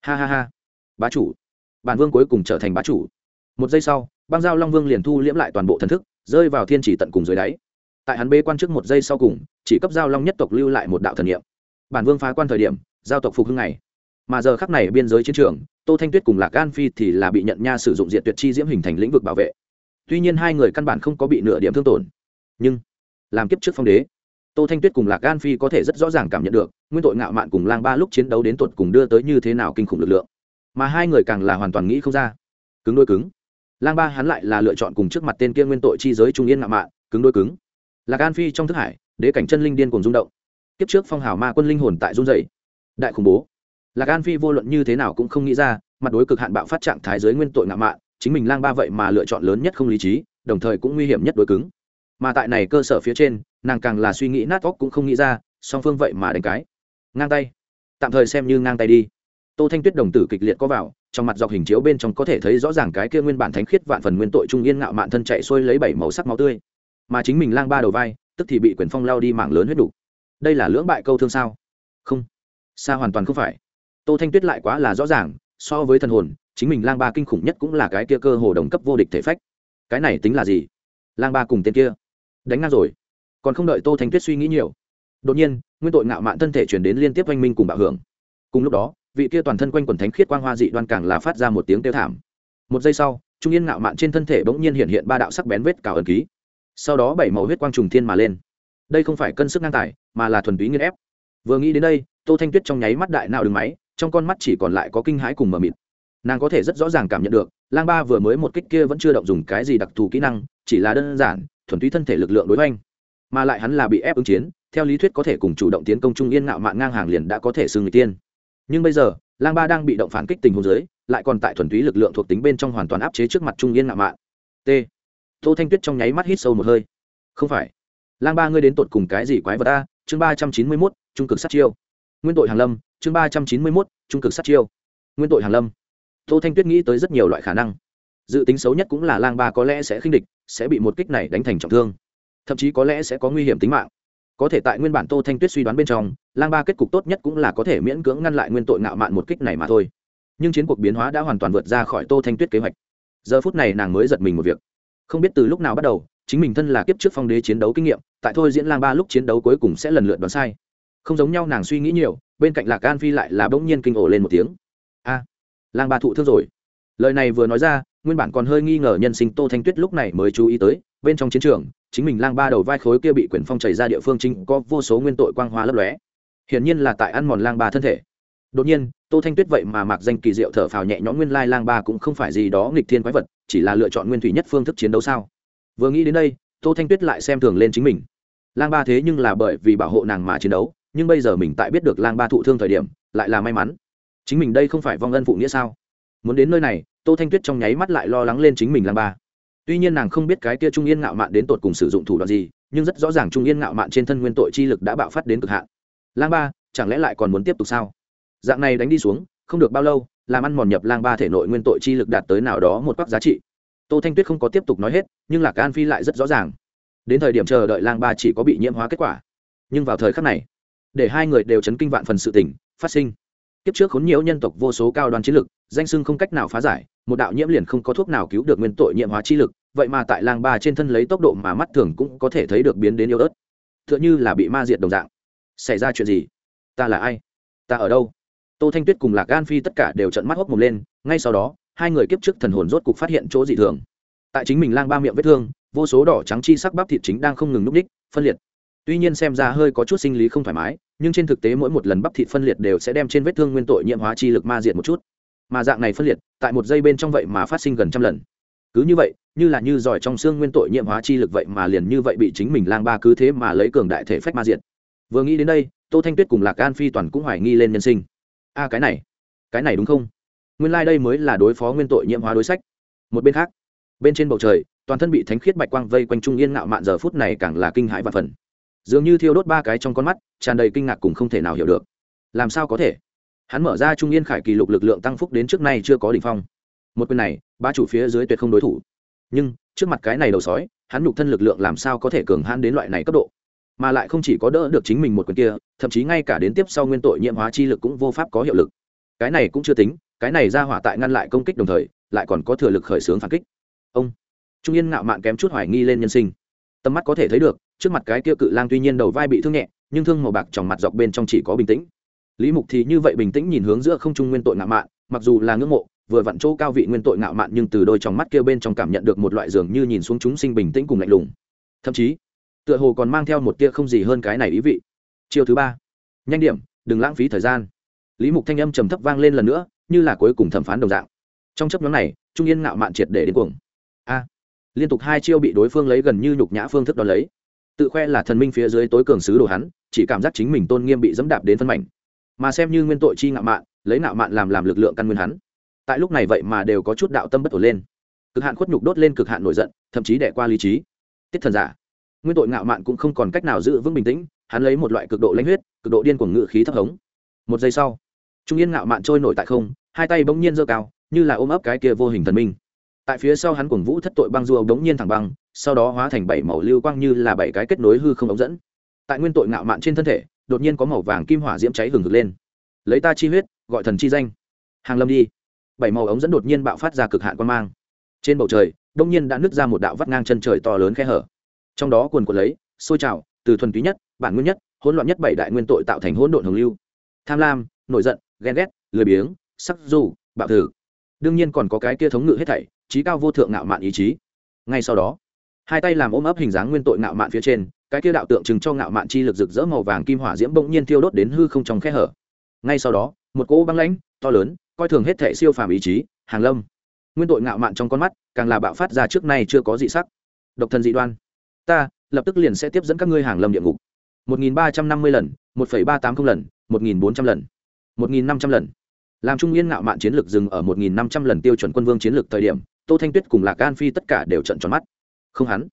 Ha ha ha. Bá chủ. Bản vương cuối cùng trở thành bá chủ. Một giây sau, băng giao long vương liền thu liễm lại toàn bộ thần thức, rơi vào thiên chỉ tận cùng dưới đáy. Tại hắn bê quan trước một giây sau cùng, chỉ cấp giao long nhất tộc lưu lại một đạo thần niệm. Bản vương phá quan thời điểm giao tộc phục hưng này mà giờ khắc này biên giới chiến trường, tô thanh tuyết cùng lạc an phi thì là bị nhận nha sử dụng diện tuyệt chi diễm hình thành lĩnh vực bảo vệ. Tuy nhiên hai người căn bản không có bị nửa điểm thương tổn. Nhưng, làm kiếp trước phong đế, tô thanh tuyết cùng lạc an phi có thể rất rõ ràng cảm nhận được, nguyên tội ngạo mạn cùng lang ba lúc chiến đấu đến tột cùng đưa tới như thế nào kinh khủng lực lượng. Mà hai người càng là hoàn toàn nghĩ không ra. Cứng đôi cứng. Lang ba hắn lại là lựa chọn cùng trước mặt tên kia nguyên tội chi giới trung yên ngạo mạn, cứng đôi cứng. Lạc an phi trong thức hải, đế cảnh chân linh điên cùng rung động. Kiếp trước phong hào ma quân linh hồn tại run dày đại khủng bố. Lạc an phi vô luận như thế nào cũng không nghĩ ra, mặt đối cực hạn bạo phát trạng thái giới nguyên tội ngạo mạn, chính mình lang ba vậy mà lựa chọn lớn nhất không lý trí, đồng thời cũng nguy hiểm nhất đối cứng. Mà tại này cơ sở phía trên, nàng càng là suy nghĩ nát óc cũng không nghĩ ra, song phương vậy mà đánh cái. Ngang tay. Tạm thời xem như ngang tay đi. Tô thanh tuyết đồng tử kịch liệt có vào, trong mặt dọc hình chiếu bên trong có thể thấy rõ ràng cái kia nguyên bản thánh khiết vạn phần nguyên tội trung yên ngạo mạn thân chạy xuôi lấy bảy màu sắc máu tươi. Mà chính mình lang ba đầu vai, tức thì bị quyền phong lao đi mảng lớn huyết đủ. Đây là lưỡng bại câu thương sao? Không xa hoàn toàn không phải. Tô thanh tuyết lại quá là rõ ràng, so với thần hồn, chính mình lang ba kinh khủng nhất cũng là cái kia cơ hồ đồng cấp vô địch thể phách. Cái này tính là gì? Lang ba cùng tên kia. Đánh ngang rồi. Còn không đợi tô thanh tuyết suy nghĩ nhiều. Đột nhiên, nguyên tội ngạo mạn thân thể chuyển đến liên tiếp oanh minh cùng bạo hưởng. Cùng lúc đó, vị kia toàn thân quanh quần thánh khiết quang hoa dị đoan càng là phát ra một tiếng kêu thảm. Một giây sau, trung yên ngạo mạn trên thân thể bỗng nhiên hiện hiện ba đạo sắc bén vết cào ẩn ký. Sau đó bảy màu huyết quang trùng thiên mà lên. Đây không phải cân sức ngang tài, mà là thuần túy nghiên ép vừa nghĩ đến đây, tô thanh tuyết trong nháy mắt đại nào đường máy, trong con mắt chỉ còn lại có kinh hãi cùng mờ mịt. Nàng có thể rất rõ ràng cảm nhận được, lang ba vừa mới một kích kia vẫn chưa động dùng cái gì đặc thù kỹ năng, chỉ là đơn giản, thuần túy thân thể lực lượng đối với anh mà lại hắn là bị ép ứng chiến, theo lý thuyết có thể cùng chủ động tiến công trung yên ngạo mạn ngang hàng liền đã có thể xưng người tiên. Nhưng bây giờ, lang ba đang bị động phản kích tình huống dưới, lại còn tại thuần túy lực lượng thuộc tính bên trong hoàn toàn áp chế trước mặt trung yên ngạo mạn. T. Tô thanh tuyết trong nháy mắt hít sâu một hơi. Không phải. Lang ba ngươi đến tột cùng cái gì quái vật ta chương ba trăm chín mươi mốt, trung cực sát chiêu. Nguyên tội hàng lâm, chương ba trăm chín mươi mốt, trung cực sát chiêu. Nguyên tội hàng lâm. Tô thanh tuyết nghĩ tới rất nhiều loại khả năng. Dự tính xấu nhất cũng là lang ba có lẽ sẽ khinh địch, sẽ bị một kích này đánh thành trọng thương. Thậm chí có lẽ sẽ có nguy hiểm tính mạng. Có thể tại nguyên bản tô thanh tuyết suy đoán bên trong, lang ba kết cục tốt nhất cũng là có thể miễn cưỡng ngăn lại nguyên tội ngạo mạn một kích này mà thôi. Nhưng chiến cuộc biến hóa đã hoàn toàn vượt ra khỏi tô thanh tuyết kế hoạch. Giờ phút này nàng mới giật mình một việc. Không biết từ lúc nào bắt đầu chính mình thân là kiếp trước phong đế chiến đấu kinh nghiệm, tại thôi diễn lang ba lúc chiến đấu cuối cùng sẽ lần lượt đoán sai. Không giống nhau nàng suy nghĩ nhiều, bên cạnh lạc an phi lại là bỗng nhiên kinh ổ lên một tiếng. A, lang ba thụ thương rồi. Lời này vừa nói ra, nguyên bản còn hơi nghi ngờ nhân sinh tô thanh tuyết lúc này mới chú ý tới, bên trong chiến trường, chính mình lang ba đầu vai khối kia bị quyển phong chảy ra địa phương chính có vô số nguyên tội quang hoa lấp lóe. Hiển nhiên là tại ăn mòn lang ba thân thể. Đột nhiên, tô thanh tuyết vậy mà mặc danh kỳ diệu thở phào nhẹ nhõm nguyên lai lang ba cũng không phải gì đó nghịch thiên quái vật, chỉ là lựa chọn nguyên thủy nhất phương thức chiến đấu sao? Vừa nghĩ đến đây, tô thanh tuyết lại xem thường lên chính mình. Lang ba thế nhưng là bởi vì bảo hộ nàng mà chiến đấu, nhưng bây giờ mình tại biết được lang ba thụ thương thời điểm, lại là may mắn. Chính mình đây không phải vong ân phụ nghĩa sao? Muốn đến nơi này, tô thanh tuyết trong nháy mắt lại lo lắng lên chính mình lang ba. Tuy nhiên nàng không biết cái kia trung yên ngạo mạn đến tột cùng sử dụng thủ đoạn gì, nhưng rất rõ ràng trung yên ngạo mạn trên thân nguyên tội chi lực đã bạo phát đến cực hạn. Lang ba, chẳng lẽ lại còn muốn tiếp tục sao? Dạng này đánh đi xuống, không được bao lâu, làm ăn mòn nhập lang ba thể nội nguyên tội chi lực đạt tới nào đó một quắc giá trị tô thanh tuyết không có tiếp tục nói hết, nhưng lạc an phi lại rất rõ ràng. Đến thời điểm chờ đợi lang ba chỉ có bị nhiễm hóa kết quả. Nhưng vào thời khắc này, để hai người đều chấn kinh vạn phần sự tình phát sinh. Kiếp trước khốn nhiễu nhân tộc vô số cao đoan chiến lực, danh sưng không cách nào phá giải, một đạo nhiễm liền không có thuốc nào cứu được nguyên tội nhiễm hóa chi lực, vậy mà tại lang ba trên thân lấy tốc độ mà mắt thường cũng có thể thấy được biến đến yếu ớt. T h ư ợ n h ư là bị ma diệt đồng dạng. Xảy ra chuyện gì? Ta là ai? Ta ở đâu? Tô thanh tuyết cùng lạc gan phi tất cả đều trận mắt hốc mồm lên, ngay sau đó hai người kiếp trước thần hồn rốt cục phát hiện chỗ dị thường. Tại chính mình lang ba miệng vết thương, vô số đỏ trắng chi sắc bắp thịt chính đang không ngừng núp ních phân liệt. Tuy nhiên xem ra hơi có chút sinh lý không thoải mái, nhưng trên thực tế mỗi một lần bắp thịt phân liệt đều sẽ đem trên vết thương nguyên tội nhiễm hóa chi lực ma diệt một chút. Mà dạng này phân liệt, tại một giây bên trong vậy mà phát sinh gần trăm lần. Cứ như vậy, như là như giỏi trong xương nguyên tội nhiễm hóa chi lực vậy mà liền như vậy bị chính mình lang ba cứ thế mà lấy cường đại thể phách ma diệt. Vừa nghĩ đến đây, tô thanh tuyết cùng lạc an phi toàn cũng hoài nghi lên nhân sinh. A, cái này cái này đúng không? Nguyên lai、like、đây mới là đối phó nguyên tội nhiễm hóa đối sách. Một bên khác, bên trên bầu trời, toàn thân bị thánh khiết bạch quang vây quanh trung yên ngạo mạn giờ phút này càng là kinh hãi và phần. Dường như thiêu đốt ba cái trong con mắt, tràn đầy kinh ngạc cùng không thể nào hiểu được. Làm sao có thể? Hắn mở ra trung yên khải kỷ lục lực lượng tăng phúc đến trước nay chưa có đ ỉ n h phong. Một quyền này ba chủ phía dưới tuyệt không đối thủ. Nhưng, trước mặt cái này đầu sói, hắn nhục thân lực lượng làm sao có thể cường hãn đến loại này cấp độ? Mà lại không chỉ có đỡ được chính mình một quyền kia, thậm chí ngay cả đến tiếp sau nguyên tội nhiễm hóa chi lực cũng vô pháp có hiệu lực. Cái này cũng chưa tính cái này ra hỏa tại ngăn lại công kích đồng thời, lại còn có thừa lực khởi xướng phản kích. Ông, trung yên ngạo mạn kém chút hoài nghi lên nhân sinh. Tầm mắt có thể thấy được, trước mặt cái kia cự lang tuy nhiên đầu vai bị thương nhẹ, nhưng thương màu bạc trong mặt dọc bên trong chỉ có bình tĩnh. Lý mục thì như vậy bình tĩnh nhìn hướng giữa không trung nguyên tội ngạo mạn, mặc dù là ngưỡng mộ, vừa vặn chỗ cao vị nguyên tội ngạo mạn nhưng từ đôi trong mắt kia bên trong cảm nhận được một loại giường như nhìn xuống chúng sinh bình tĩnh cùng lạnh lùng. Thậm chí, tựa hồ còn mang theo một tia không gì hơn cái này ý vị. Chiều thứ ba, nhanh điểm, đừng lãng phí thời gian. Lý mục thanh âm trầm thấp vang lên lần nữa như là cuối cùng thẩm phán đồng dạng. Trong chấp nhóm này, trung yên ngạo mạn triệt để đến cuồng. A, liên tục hai chiêu bị đối phương lấy gần như nhục nhã phương thức đón lấy. Tự khoe là thần minh phía dưới tối cường sứ đồ hắn, chỉ cảm giác chính mình tôn nghiêm bị dẫm đạp đến phân mảnh. Mà xem như nguyên tội chi ngạo mạn, lấy ngạo mạn làm làm lực lượng căn nguyên hắn. Tại lúc này vậy mà đều có chút đạo tâm bất ổn lên. Cực hạn khuất nhục đốt lên cực hạn nổi giận, thậm chí đẻ qua lý trí. Tiết thần giả, nguyên tội ngạo mạn cũng không còn cách nào giữ vững bình tĩnh, hắn lấy một loại cực độ lãnh huyết, cực độ điên của ngự khí thấp hống. Một giây sau, trung yên ngạo mạn trôi nổi tại không hai tay bỗng nhiên giơ cao, như là ôm ấp cái kia vô hình thần minh. Tại phía sau hắn cuồng vũ thất tội băng du bỗng nhiên thẳng băng, sau đó hóa thành bảy màu lưu quang như là bảy cái kết nối hư không ống dẫn. Tại nguyên tội ngạo mạn trên thân thể, đột nhiên có màu vàng kim hỏa diễm cháy hừng hực lên. Lấy ta chi huyết, gọi thần chi danh. Hàng lâm đi. Bảy màu ống dẫn đột nhiên bạo phát ra cực hạn quan mang. Trên bầu trời đông nhiên đã nứt ra một đạo vắt ngang chân trời to lớn khe hở. Trong đó quần quần lấy, sôi trào, từ thuần túy nhất, bản nguyên nhất, hỗn loạn nhất bảy đại nguyên tội tạo thành hỗn độn hồng lưu. Tham lam, nổi giận, ghen ghét, lười biếng sắc dù, bạo thử. Đương nhiên còn có cái kia thống ngự hết thảy, trí cao vô thượng ngạo mạn ý chí. Ngay sau đó, hai tay làm ôm ấp hình dáng nguyên tội ngạo mạn phía trên, cái kia đạo tượng trưng cho ngạo mạn chi lực rực rỡ màu vàng kim hỏa diễm bỗng nhiên thiêu đốt đến hư không trong khe hở. Ngay sau đó, một cỗ băng lãnh, to lớn, coi thường hết thảy siêu phàm ý chí, hàng lâm. Nguyên tội ngạo mạn trong con mắt, càng là bạo phát ra trước nay chưa có dị sắc. Độc thân dị đoan, ta lập tức liền sẽ tiếp dẫn các ngươi hàng lâm địa ngục. Một nghìn ba trăm năm mươi lần, một phẩy ba tám không lần, một nghìn bốn trăm lần, một nghìn năm trăm lần làm trung yên ngạo mạn chiến lược dừng ở một nghìn năm trăm lần tiêu chuẩn quân vương chiến lược thời điểm, tô thanh tuyết cùng lạc an phi tất cả đều trận tròn mắt. Không hắn.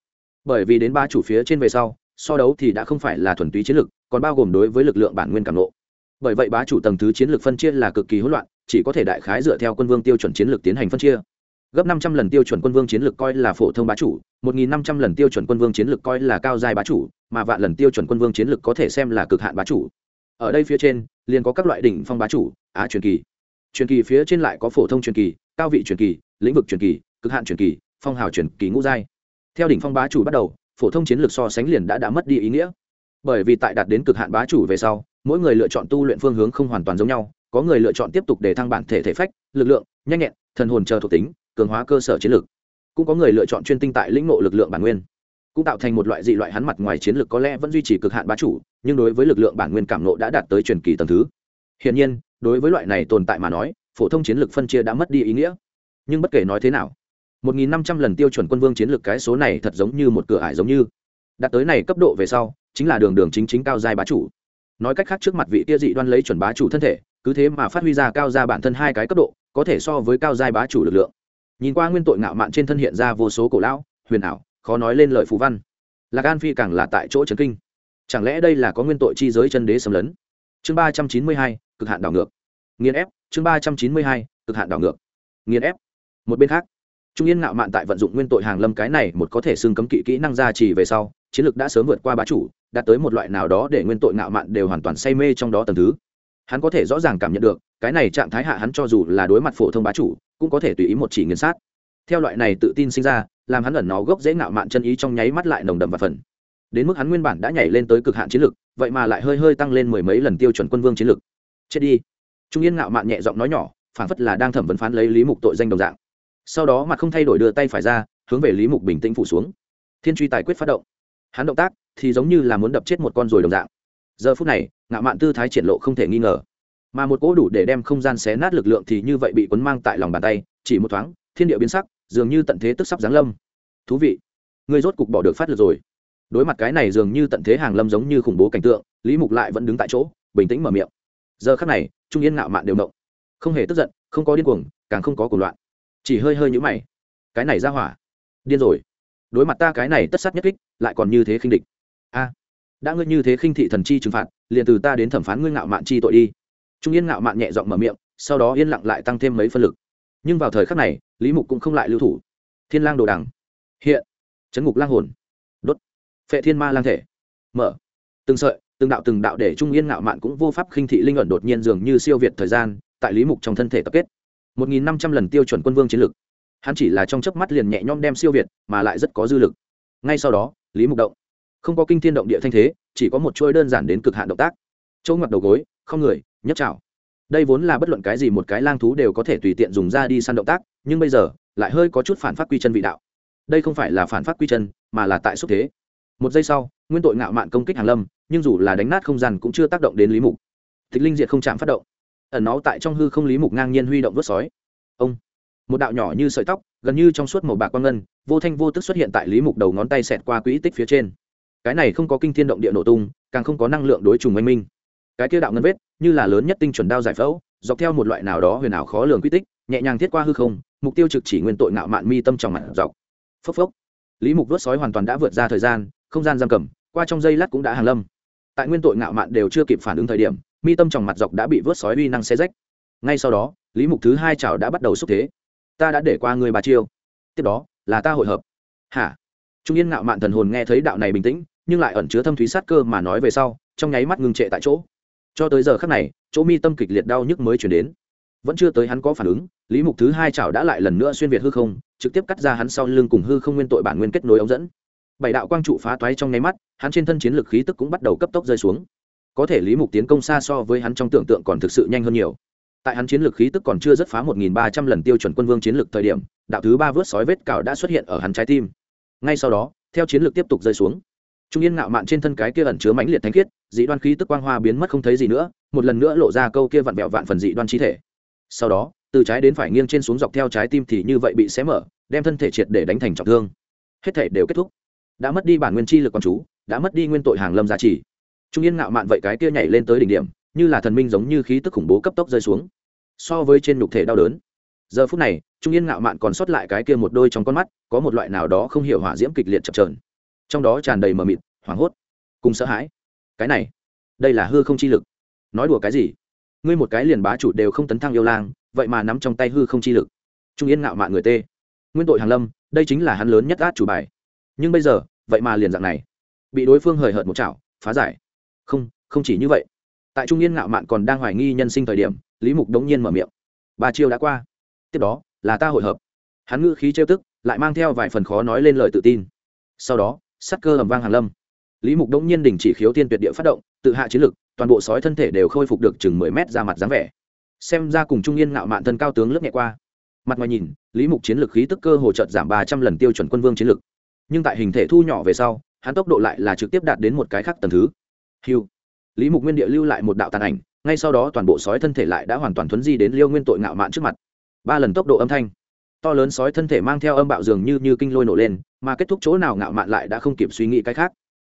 Bởi vì đến ba chủ phía trên về sau, so đấu thì đã không phải là thuần túy chiến lược, còn bao gồm đối với lực lượng bản nguyên cảm lộ. bởi vậy bá chủ tầng thứ chiến lược phân chia là cực kỳ hỗn loạn, chỉ có thể đại khái dựa theo quân vương tiêu chuẩn chiến lược tiến hành phân chia. Gấp năm trăm lần tiêu chuẩn quân vương chiến lược coi là phổ thông bá chủ, một nghìn năm trăm lần tiêu chuẩn quân vương chiến lược coi là cao dài bá chủ, mà vạn lần tiêu chuẩn quân vương chiến lược có thể xem là cực hạn bá chủ. Ở đây phía trên, liền có các loại đỉnh phong bá chủ, á truyền kỳ truyền kỳ phía trên lại có phổ thông truyền kỳ, cao vị truyền kỳ, lĩnh vực truyền kỳ, cực hạn truyền kỳ, phong hào truyền kỳ ngũ giai. Theo đỉnh phong bá chủ bắt đầu, phổ thông chiến lược so sánh liền đã đã mất đi ý nghĩa. Bởi vì tại đạt đến cực hạn bá chủ về sau, mỗi người lựa chọn tu luyện phương hướng không hoàn toàn giống nhau, có người lựa chọn tiếp tục để thăng bản thể thể phách, lực lượng, nhanh nhẹn, thần hồn chờ thuộc tính, cường hóa cơ sở chiến lược. Cũng có người lựa chọn chuyên tinh tại lĩnh ngộ lực lượng bản nguyên. Cũng tạo thành một loại dị loại hắn mặt ngoài chiến lược có lẽ vẫn duy trì cực hạn bá chủ, nhưng đối với lực lượng bản nguyên cảm nộ đã đạt tới truyền kỳ tầng thứ. Hiển nhiên đối với loại này tồn tại mà nói, phổ thông chiến lược phân chia đã mất đi ý nghĩa. Nhưng bất kể nói thế nào, một nghìn năm trăm lần tiêu chuẩn quân vương chiến lược cái số này thật giống như một cửa ải giống như. Đạt tới này cấp độ về sau, chính là đường đường chính chính cao giai bá chủ. Nói cách khác trước mặt vị tia dị đoan lấy chuẩn bá chủ thân thể, cứ thế mà phát huy ra cao ra bản thân hai cái cấp độ, có thể so với cao giai bá chủ lực lượng. Nhìn qua nguyên tội ngạo mạn trên thân hiện ra vô số cổ lão, huyền ảo, khó nói lên lời phú văn. Lạc an phi càng là tại chỗ trấn kinh. Chẳng lẽ đây là có nguyên tội chi giới chân đế xâm lấn? Chương ba trăm chín mươi hai cực hạn đảo ngược. Nghiền ép, chương ba trăm chín mươi hai, cực hạn đảo ngược. Nghiền ép. Một bên khác, trung yên ngạo mạn tại vận dụng nguyên tội hàng lâm cái này một có thể xưng cấm kỵ kỹ năng gia trì về sau, chiến lược đã sớm vượt qua bá chủ, đạt tới một loại nào đó để nguyên tội ngạo mạn đều hoàn toàn say mê trong đó tầm thứ. Hắn có thể rõ ràng cảm nhận được, cái này trạng thái hạ hắn cho dù là đối mặt phổ thông bá chủ, cũng có thể tùy ý một chỉ nghiền sát. Theo loại này tự tin sinh ra, làm hắn ẩn nó gốc dễ ngạo mạn chân ý trong nháy mắt lại nồng đậm và phần. Đến mức hắn nguyên bản đã nhảy lên tới cực hạn chiến lược, vậy mà lại hơi hơi tăng lên mười mấy lần tiêu chuẩn quân vương chiến lược chết đi. Trung yên ngạo mạn nhẹ giọng nói nhỏ phản phất là đang thẩm vấn phán lấy lý mục tội danh đồng dạng. Sau đó mặt không thay đổi đưa tay phải ra, hướng về lý mục bình tĩnh phủ xuống. Thiên truy tài quyết phát động. Hắn động tác thì giống như là muốn đập chết một con ruồi đồng dạng. Giờ phút này, ngạo mạn tư thái triển lộ không thể nghi ngờ. Mà một cỗ đủ để đem không gian xé nát lực lượng thì như vậy bị cuốn mang tại lòng bàn tay, chỉ một thoáng, thiên địa biến sắc, dường như tận thế tức sắp giáng lâm. Thú vị. Ngươi rốt cục bỏ được phát lực rồi. Đối mặt cái này dường như tận thế hàng lâm giống như khủng bố cảnh tượng, lý mục lại vẫn đứng tại chỗ, bình tĩnh mở miệng giờ khắc này trung yên ngạo mạn đều động không hề tức giận không có điên cuồng càng không có cuồng loạn chỉ hơi hơi nhũ mày cái này ra hỏa điên rồi đối mặt ta cái này tất sát nhất kích lại còn như thế khinh địch a đã ngươi như thế khinh thị thần chi trừng phạt liền từ ta đến thẩm phán ngươi ngạo mạn chi tội đi trung yên ngạo mạn nhẹ giọng mở miệng sau đó yên lặng lại tăng thêm mấy phân lực nhưng vào thời khắc này lý mục cũng không lại lưu thủ thiên lang đồ đằng hiện chấn ngục lang hồn đốt phệ thiên ma lang thể mở từng sợi từng đạo từng đạo để trung yên ngạo mạn cũng vô pháp khinh thị linh ẩn đột nhiên dường như siêu việt thời gian, tại lý mục trong thân thể tập kết. Một nghìn năm trăm lần tiêu chuẩn quân vương chiến lược hắn chỉ là trong chớp mắt liền nhẹ nhõm đem siêu việt, mà lại rất có dư lực. Ngay sau đó, lý mục động. Không có kinh thiên động địa thanh thế, chỉ có một chuôi đơn giản đến cực hạn động tác. Chỗ ngoặt đầu gối, không người, nhấc chảo. Đây vốn là bất luận cái gì một cái lang thú đều có thể tùy tiện dùng ra đi săn động tác, nhưng bây giờ, lại hơi có chút phản phát quy chân vị đạo. Đây không phải là phản phát quy chân, mà là tại xúc thế. Một giây sau nguyên tội ngạo mạn công kích hàng lâm, nhưng dù là đánh nát không gian cũng chưa tác động đến lý mục. Tịch linh diệt không chạm phát động. Ẩn nó tại trong hư không lý mục ngang nhiên huy động vớt sói. Ông, một đạo nhỏ như sợi tóc, gần như trong suốt màu bạc quang ngân, vô thanh vô tức xuất hiện tại lý mục đầu ngón tay xẹt qua quỹ tích phía trên. Cái này không có kinh thiên động địa nổ tung, càng không có năng lượng đối trùng oanh minh. Cái kia đạo ngân vết, như là lớn nhất tinh chuẩn đao giải phẫu, dọc theo một loại nào đó huyền ảo khó lường quy tích, nhẹ nhàng thiết qua hư không, mục tiêu trực chỉ nguyên tội ngạo mạn mi tâm trong mặt dọc. Phốc phốc. Lý mục vớt sói hoàn toàn đã vượt ra thời gian, không gian giam cầm qua trong giây lát cũng đã hàng lâm. Tại nguyên tội ngạo mạn đều chưa kịp phản ứng thời điểm, mi tâm trong mặt dọc đã bị vớt sói uy năng xe rách. Ngay sau đó, lý mục thứ hai chảo đã bắt đầu xúc thế. Ta đã để qua người bà chiêu. Tiếp đó, là ta hội hợp. Hả? Trung yên ngạo mạn thần hồn nghe thấy đạo này bình tĩnh, nhưng lại ẩn chứa thâm thúy sát cơ mà nói về sau, trong nháy mắt ngừng trệ tại chỗ. Cho tới giờ khắc này, chỗ mi tâm kịch liệt đau nhức mới chuyển đến. Vẫn chưa tới hắn có phản ứng, lý mục thứ hai chảo đã lại lần nữa xuyên việt hư không, trực tiếp cắt ra hắn sau lưng cùng hư không nguyên tội bản nguyên kết nối ống dẫn bảy đạo quang trụ phá toái trong nháy mắt, hắn trên thân chiến lực khí tức cũng bắt đầu cấp tốc rơi xuống. Có thể lý mục tiến công xa so với hắn trong tưởng tượng còn thực sự nhanh hơn nhiều. Tại hắn chiến lực khí tức còn chưa rất phá một nghìn ba trăm lần tiêu chuẩn quân vương chiến lực thời điểm, đạo thứ ba vớt sói vết cào đã xuất hiện ở hắn trái tim. Ngay sau đó, theo chiến lược tiếp tục rơi xuống. Trung yên ngạo mạn trên thân cái kia ẩn chứa mãnh liệt thánh khiết, dị đoan khí tức quang hoa biến mất không thấy gì nữa, một lần nữa lộ ra câu kia vặn vẹo vạn phần dị đoan chi thể. Sau đó, từ trái đến phải nghiêng trên xuống dọc theo trái tim thì như vậy bị xé mở, đem thân thể triệt để đánh thành trọng thương. Hết thể đều kết thúc đã mất đi bản nguyên chi lực con chú, đã mất đi nguyên tội hàng lâm giá trị trung yên ngạo mạn vậy cái kia nhảy lên tới đỉnh điểm, như là thần minh giống như khí tức khủng bố cấp tốc rơi xuống. So với trên nhục thể đau đớn. Giờ phút này, trung yên ngạo mạn còn sót lại cái kia một đôi trong con mắt, có một loại nào đó không hiểu hỏa diễm kịch liệt chập trờn trong đó tràn đầy mờ mịt, hoảng hốt, cùng sợ hãi. Cái này, đây là hư không chi lực. Nói đùa cái gì? Ngươi một cái liền bá chủ đều không tấn thăng yêu lang, vậy mà nắm trong tay hư không chi lực. Trung yên ngạo mạn người tê. Nguyên tội hàn lâm, đây chính là hắn lớn nhất át chủ bài nhưng bây giờ, vậy mà liền dạng này. Bị đối phương hời hợt một chảo, phá giải. Không không chỉ như vậy. Tại trung yên ngạo mạn còn đang hoài nghi nhân sinh thời điểm, lý mục đống nhiên mở miệng. Ba chiêu đã qua. Tiếp đó, là ta hội hợp. Hắn ngữ khí trêu tức, lại mang theo vài phần khó nói lên lời tự tin. Sau đó sắc cơ ầm vang hàn lâm. Lý mục đống nhiên đình chỉ khiếu tiên tuyệt địa phát động, tự hạ chiến lực, toàn bộ sói thân thể đều khôi phục được chừng mười mét ra mặt dáng vẻ. Xem ra cùng trung niên ngạo mạn thân cao tướng lớp nhẹ qua. Mặt ngoài nhìn, lý mục chiến lực khí tức cơ hồ trợt giảm ba trăm lần tiêu chuẩn quân vương chiến lực nhưng tại hình thể thu nhỏ về sau, hắn tốc độ lại là trực tiếp đạt đến một cái khác tầng thứ. Hiu lý mục nguyên địa lưu lại một đạo tàn ảnh, ngay sau đó toàn bộ sói thân thể lại đã hoàn toàn thuấn di đến liêu nguyên tội ngạo mạn trước mặt. Ba lần tốc độ âm thanh. To lớn sói thân thể mang theo âm bạo dường như như kinh lôi nổ lên, mà kết thúc chỗ nào ngạo mạn lại đã không kịp suy nghĩ cái khác.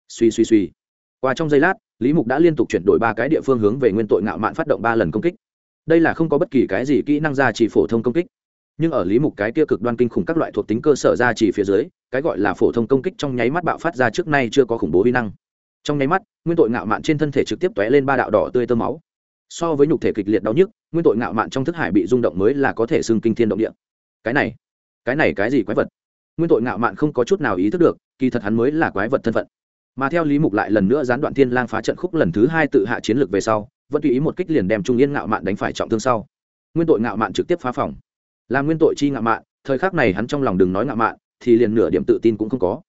Suy suy suy. Qua trong giây lát, lý mục đã liên tục chuyển đổi ba cái địa phương hướng về nguyên tội ngạo mạn phát động ba lần công kích. Đây là không có bất kỳ cái gì kỹ năng ra chỉ phổ thông công kích nhưng ở lý mục cái kia cực đoan kinh khủng các loại thuộc tính cơ sở ra chỉ phía dưới, cái gọi là phổ thông công kích trong nháy mắt bạo phát ra trước nay chưa có khủng bố vi năng. Trong nháy mắt, nguyên tội ngạo mạn trên thân thể trực tiếp t lên ba đạo đỏ tươi tơ máu. So với nhục thể kịch liệt đau nhức, nguyên tội ngạo mạn trong thức hải bị rung động mới là có thể xưng kinh thiên động địa. Cái này cái này cái gì quái vật? Nguyên tội ngạo mạn không có chút nào ý thức được, kỳ thật hắn mới là quái vật thân phận. Mà theo lý mục lại lần nữa gián đoạn thiên lang phá trận khúc lần thứ hai tự hạ chiến lược về sau, vẫn tùy ý một kích liền đem trung yên ngạo mạn đánh phải trọng thương sau. Nguyên tội ngạo mạn trực tiếp phá phòng là nguyên tội chi ngạo mạn, thời khắc này hắn trong lòng đừng nói ngạo mạn, thì liền nửa điểm tự tin cũng không có.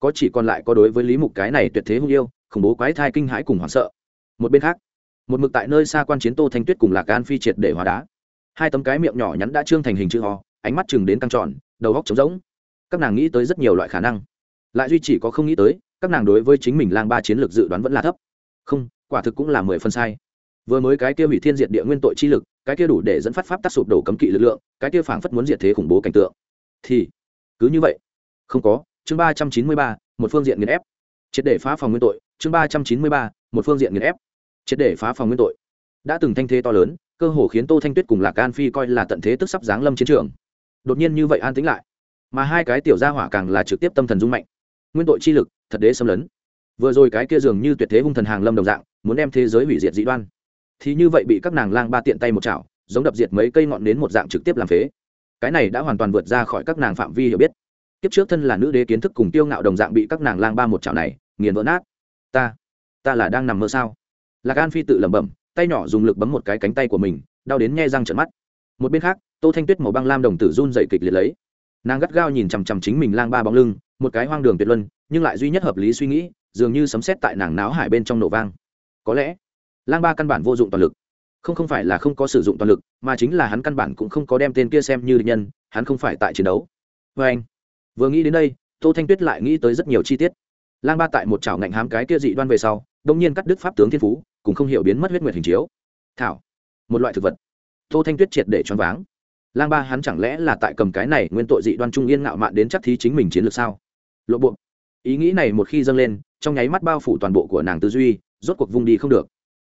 Có chỉ còn lại có đối với lý mục cái này tuyệt thế hung yêu, khủng bố quái thai kinh hãi cùng hoảng sợ. Một bên khác, một mực tại nơi xa quan chiến tô thanh tuyết cùng lạc gan phi triệt để hóa đá. Hai tấm cái miệng nhỏ nhắn đã trương thành hình chữ ho ánh mắt chừng đến căng tròn, đầu góc trống rỗng. Các nàng nghĩ tới rất nhiều loại khả năng. Lại duy chỉ có không nghĩ tới, các nàng đối với chính mình lang ba chiến lược dự đoán vẫn là thấp. Không, quả thực cũng là mười phân sai vừa mới cái kia hủy thiên diệt địa nguyên tội chi lực, cái kia đủ để dẫn phát pháp tác sụp đổ cấm kỵ lực lượng, cái kia phảng phất muốn diệt thế khủng bố cảnh tượng. Thì, cứ như vậy. Không có, chương ba trăm chín mươi ba, một phương diện nghiền ép. Triệt để phá phòng nguyên tội, chương ba trăm chín mươi ba, một phương diện nghiền ép. Triệt để phá phòng nguyên tội. Đã từng thanh thế to lớn, cơ hồ khiến tô thanh tuyết cùng lạc an phi coi là tận thế tức sắp giáng lâm chiến trường. Đột nhiên như vậy an tĩnh lại. Mà hai cái tiểu gia hỏa càng là trực tiếp tâm thần dung mạnh. Nguyên tội chi lực, thật đế xâm lấn. Vừa rồi cái kia dường như tuyệt thế hung thần hàng lâm đồng dạng, muốn đem thế giới hủy diệt dị đoan thì như vậy bị các nàng lang ba tiện tay một chảo, giống đập diệt mấy cây ngọn nến một dạng trực tiếp làm phế. Cái này đã hoàn toàn vượt ra khỏi các nàng phạm vi hiểu biết. Kiếp trước thân là nữ đế kiến thức cùng tiêu ngạo đồng dạng bị các nàng lang ba một chảo này, nghiền vỡ nát. Ta ta là đang nằm mơ sao? Lạc an phi tự lẩm bẩm, tay nhỏ dùng lực bấm một cái cánh tay của mình, đau đến nghe răng trận mắt. Một bên khác, tô thanh tuyết màu băng lam đồng tử run dậy kịch liệt lấy. Nàng gắt gao nhìn chằm chằm chính mình lang ba bóng lưng, một cái hoang đường tuyệt luân, nhưng lại duy nhất hợp lý suy nghĩ, dường như sấm xét tại nàng náo hải bên trong nổ vang. Có lẽ lang ba căn bản vô dụng toàn lực. Không không phải là không có sử dụng toàn lực, mà chính là hắn căn bản cũng không có đem tên kia xem như địch nhân, hắn không phải tại chiến đấu. Vê anh, vừa nghĩ đến đây, tô thanh tuyết lại nghĩ tới rất nhiều chi tiết. Lang ba tại một chảo ngạnh hám cái kia dị đoan về sau đông nhiên cắt đứt pháp tướng thiên phú, cũng không hiểu biến mất huyết nguyệt hình chiếu. Thảo, một loại thực vật. Tô thanh tuyết triệt để choáng váng. Lang ba hắn chẳng lẽ là tại cầm cái này nguyên tội dị đoan trung yên ngạo mạn đến chắc thí chính mình chiến lược sao? Lộ bộ. Ý nghĩ này một khi dâng lên, trong nháy mắt bao phủ toàn bộ của nàng tư duy, rốt cuộc vung đi không được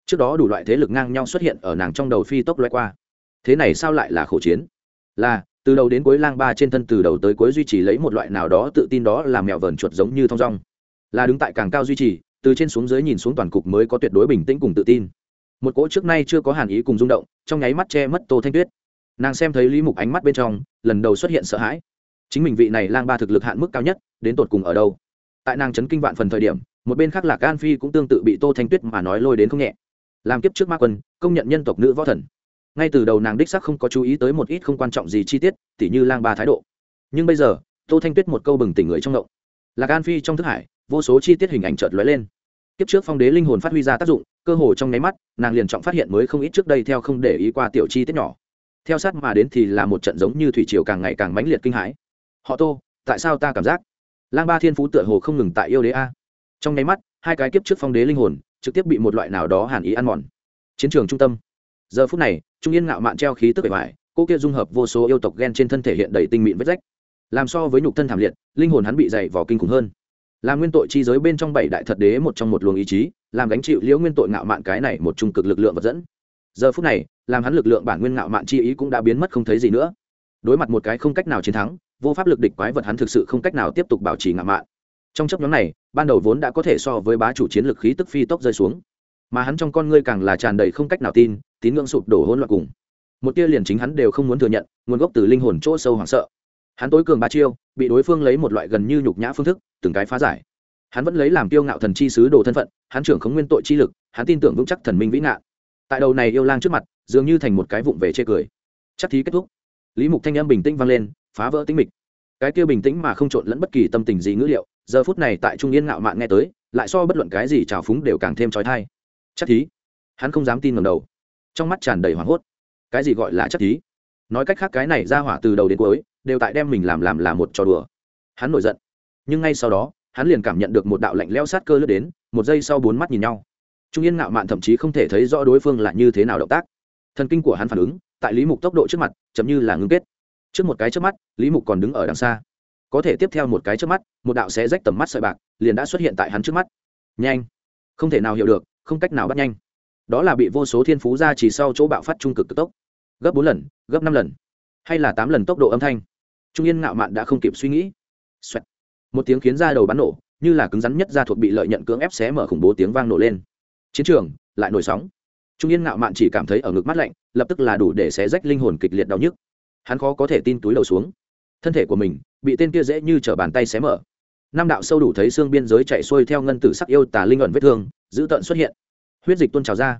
trước đó đủ loại thế lực ngang nhau xuất hiện ở nàng trong đầu phi tốc loay qua. Thế này sao lại là khổ chiến? Là, từ đầu đến cuối lang ba trên thân từ đầu tới cuối duy trì lấy một loại nào đó tự tin đó là mèo vờn chuột giống như thong dong. Là đứng tại càng cao duy trì, từ trên xuống dưới nhìn xuống toàn cục mới có tuyệt đối bình tĩnh cùng tự tin. Một cỗ trước nay chưa có hàn ý cùng rung động, trong nháy mắt che mất tô thanh tuyết. Nàng xem thấy lý mục ánh mắt bên trong, lần đầu xuất hiện sợ hãi. Chính mình vị này lang ba thực lực hạn mức cao nhất, đến tột cùng ở đâu? Tại nàng chấn kinh vạn phần thời điểm, một bên khác là can phi cũng tương tự bị tô thanh tuyết mà nói lôi đến không nhẹ làm kiếp trước ma quân, công nhận nhân tộc nữ võ thần. Ngay từ đầu nàng đích sắc không có chú ý tới một ít không quan trọng gì chi tiết, tỉ như lang ba thái độ. Nhưng bây giờ, tô thanh tuyết một câu bừng tỉnh người trong ngộng. Lạc an phi trong thức hải, vô số chi tiết hình ảnh chợt lóe lên. Kiếp trước phong đế linh hồn phát huy ra tác dụng, cơ hồ trong nháy mắt, nàng liền trọng phát hiện mới không ít trước đây theo không để ý qua tiểu chi tiết nhỏ. Theo sát mà đến thì là một trận giống như thủy triều càng ngày càng mãnh liệt kinh hãi. Họ tô, tại sao ta cảm giác? Lang ba thiên phú tựa hồ không ngừng tại yêu đế a. Trong nháy mắt, hai cái kiếp trước phong đế linh hồn trực tiếp bị một loại nào đó hàn ý ăn mòn. Chiến trường trung tâm. Giờ phút này, trung yên ngạo mạn treo khí tức bề ngoài, cô kia dung hợp vô số yêu tộc gen trên thân thể hiện đầy tinh mịn vết rách. Làm so với nhục thân thảm liệt, linh hồn hắn bị dày vò kinh khủng hơn. Là nguyên tội chi giới bên trong bảy đại thật đế một trong một luồng ý chí, làm gánh chịu liễu nguyên tội ngạo mạn cái này một trung cực lực lượng vật dẫn. Giờ phút này, làm hắn lực lượng bản nguyên ngạo mạn chi ý cũng đã biến mất không thấy gì nữa. Đối mặt một cái không cách nào chiến thắng, vô pháp lực địch quái vật hắn thực sự không cách nào tiếp tục bảo trì ngạo mạn trong chấp nhóm này, ban đầu vốn đã có thể so với bá chủ chiến lực khí tức phi tốc rơi xuống, mà hắn trong con ngươi càng là tràn đầy không cách nào tin, tín ngưỡng sụp đổ hỗn loạn cùng. Một tia liền chính hắn đều không muốn thừa nhận, nguồn gốc từ linh hồn chỗ sâu hoảng sợ. Hắn tối cường ba chiêu, bị đối phương lấy một loại gần như nhục nhã phương thức, từng cái phá giải. Hắn vẫn lấy làm tiêu ngạo thần chi sứ đồ thân phận, hắn trưởng không nguyên tội chi lực, hắn tin tưởng vững chắc thần minh vĩ ngạn. Tại đầu này yêu lang trước mặt, dường như thành một cái vụng về chê cười. Chắc thí kết thúc. Lý mục thanh em bình tĩnh vang lên, phá vỡ tính mịch. Cái kia bình tĩnh mà không trộn lẫn bất kỳ tâm tình gì ngữ liệu giờ phút này tại trung yên ngạo mạn nghe tới, lại so bất luận cái gì trào phúng đều càng thêm trói thai. Chắc thí. Hắn không dám tin ngầm đầu. Trong mắt tràn đầy hoảng hốt. Cái gì gọi là chắc thí? Nói cách khác cái này ra hỏa từ đầu đến cuối, đều tại đem mình làm làm là một trò đùa. Hắn nổi giận. Nhưng ngay sau đó, hắn liền cảm nhận được một đạo lạnh leo sát cơ lướt đến, một giây sau bốn mắt nhìn nhau. Trung yên ngạo mạn thậm chí không thể thấy rõ đối phương là như thế nào động tác. Thần kinh của hắn phản ứng, tại lý mục tốc độ trước mặt, chậm như là ngưng kết. Trước một cái trước mắt, lý mục còn đứng ở đằng xa có thể tiếp theo một cái trước mắt, một đạo sẽ rách tầm mắt sợi bạc liền đã xuất hiện tại hắn trước mắt. Nhanh! Không thể nào hiểu được, không cách nào bắt nhanh. Đó là bị vô số thiên phú ra chỉ sau chỗ bạo phát trung cực cực tốc. Gấp bốn lần, gấp năm lần, hay là tám lần tốc độ âm thanh. Trung yên ngạo mạn đã không kịp suy nghĩ、Xoẹt. một tiếng khiến ra đầu bắn nổ, như là cứng rắn nhất ra thuộc bị lợi nhận cưỡng ép xé mở khủng bố tiếng vang nổ lên. Chiến trường lại nổi sóng. Trung yên ngạo mạn chỉ cảm thấy ở ngực mắt lạnh, lập tức là đủ để xé rách linh hồn kịch liệt đau nhức. Hắn khó có thể tin túi đầu xuống. Thân thể của mình bị tên kia dễ như t bàn tay xé mở. Năm đạo sâu đủ thấy xương biên giới chạy xuôi theo ngân tử sắc yêu tà linh ẩn vết thương, dữ tợn xuất hiện. Huyết dịch tuôn trào ra.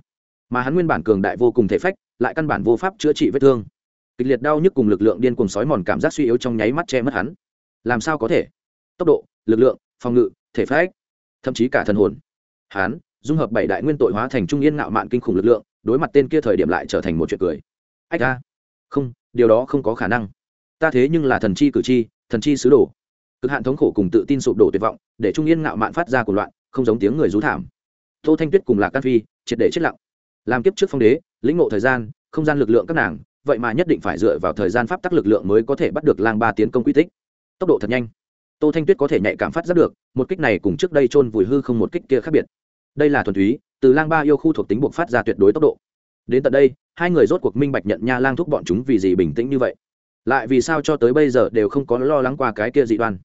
Mà hắn nguyên bản cường đại vô cùng thể phách, lại căn bản vô pháp chữa trị vết thương. Kịch liệt đau nhức cùng lực lượng điên cùng sói mòn cảm giác suy yếu trong nháy mắt che mất hắn. Làm sao có thể? Tốc độ, lực lượng, phòng ngự, thể phách, thậm chí cả thần hồn. Hắn, dung hợp bảy đại nguyên tội hóa thành trung yên ngạo mạn kinh khủng lực lượng, đối mặt tên kia thời điểm lại trở thành một chuyện cười. Ách a. Không, điều đó không có khả năng. Ta thế nhưng là thần chi cử chi thần chi sứ đồ. Cực hạn thống khổ cùng tự tin sụp đổ tuyệt vọng, để trung yên ngạo mạn phát ra của loạn, không giống tiếng người rú thảm. Tô thanh tuyết cùng lạc can phi, triệt để chết lặng. Làm kiếp trước phong đế, lĩnh ngộ thời gian, không gian lực lượng các nàng, vậy mà nhất định phải dựa vào thời gian pháp tắc lực lượng mới có thể bắt được lang ba tiến công quy tích. Tốc độ thật nhanh. Tô thanh tuyết có thể nhạy cảm phát giác được, một kích này cùng trước đây chôn vùi hư không một kích kia khác biệt. Đây là thuần túy, từ lang ba yêu khu thuộc tính buộc phát ra tuyệt đối tốc độ. Đến tận đây, hai người rốt cuộc minh bạch nhận nha lang thúc bọn chúng vì gì bình tĩnh như vậy lại vì sao cho tới bây giờ đều không có lo lắng qua cái kia dị đoan?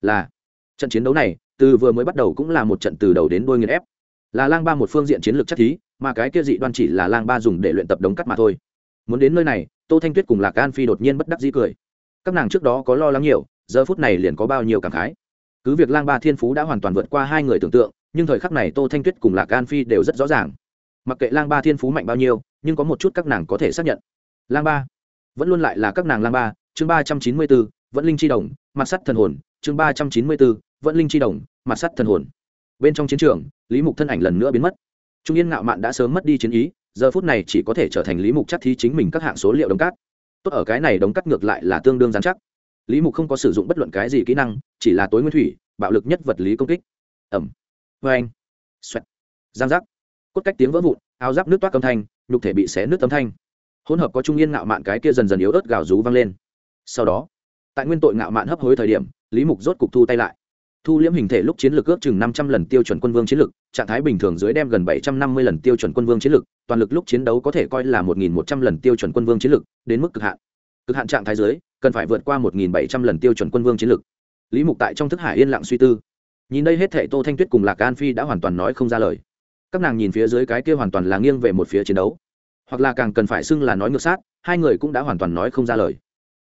Là, trận chiến đấu này, từ vừa mới bắt đầu cũng là một trận từ đầu đến đôi nghiền ép. Là lang ba một phương diện chiến lược chắc thí, mà cái kia dị đoan chỉ là lang ba dùng để luyện tập đống cắt mà thôi. Muốn đến nơi này, tô thanh tuyết cùng lạc an phi đột nhiên bất đắc dĩ cười. Các nàng trước đó có lo lắng nhiều, giờ phút này liền có bao nhiêu cảm khái. Cứ việc lang ba thiên phú đã hoàn toàn vượt qua hai người tưởng tượng, nhưng thời khắc này tô thanh tuyết cùng lạc an phi đều rất rõ ràng. Mặc kệ lang ba thiên phú mạnh bao nhiêu, nhưng có một chút các nàng có thể xác nhận. Lang ba vẫn luôn lại là các nàng lang ba, chương ba trăm chín mươi bốn, vẫn linh chi đồng, mặt sắt thần hồn, chương ba trăm chín mươi bốn, vẫn linh chi đồng, mặt sắt thần hồn. Bên trong chiến trường, lý mục thân ảnh lần nữa biến mất. Trung yên ngạo mạn đã sớm mất đi chiến ý, giờ phút này chỉ có thể trở thành lý mục chắc thi chính mình các hạng số liệu đống cát. Tốt ở cái này đống cắt ngược lại là tương đương giám chắc. Lý mục không có sử dụng bất luận cái gì kỹ năng, chỉ là tối nguyên thủy, bạo lực nhất vật lý công kích. Ẩm vê anh. Xoẹt. Giang giác. Cốt cách tiếng vỡ vụn, áo giáp nước toát âm thanh, nhục thể bị xé nước âm thanh hỗn hợp có trung yên ngạo mạn cái kia dần dần yếu ớt gào rú vang lên. Sau đó, tại nguyên tội ngạo mạn hấp hối thời điểm, lý mục rốt cục thu tay lại. Thu liễm hình thể lúc chiến lược ước chừng năm trăm lần tiêu chuẩn quân vương chiến lược, trạng thái bình thường dưới đem gần bảy trăm năm mươi lần tiêu chuẩn quân vương chiến lược, toàn lực lúc chiến đấu có thể coi là một nghìn một trăm lần tiêu chuẩn quân vương chiến lược, đến mức cực hạn. Cực hạn trạng thái dưới, cần phải vượt qua một nghìn bảy trăm lần tiêu chuẩn quân vương chiến lược. Lý mục tại trong thức hải yên lặng suy tư. Nhìn đây hết thệ tô thanh tuyết cùng lạc an phi đã hoàn toàn nói không ra lời. Các nàng nhìn phía dưới cái kia hoàn toàn là nghiêng về một phía chiến đấu hoặc là càng cần phải xưng là nói ngược sát, hai người cũng đã hoàn toàn nói không ra lời.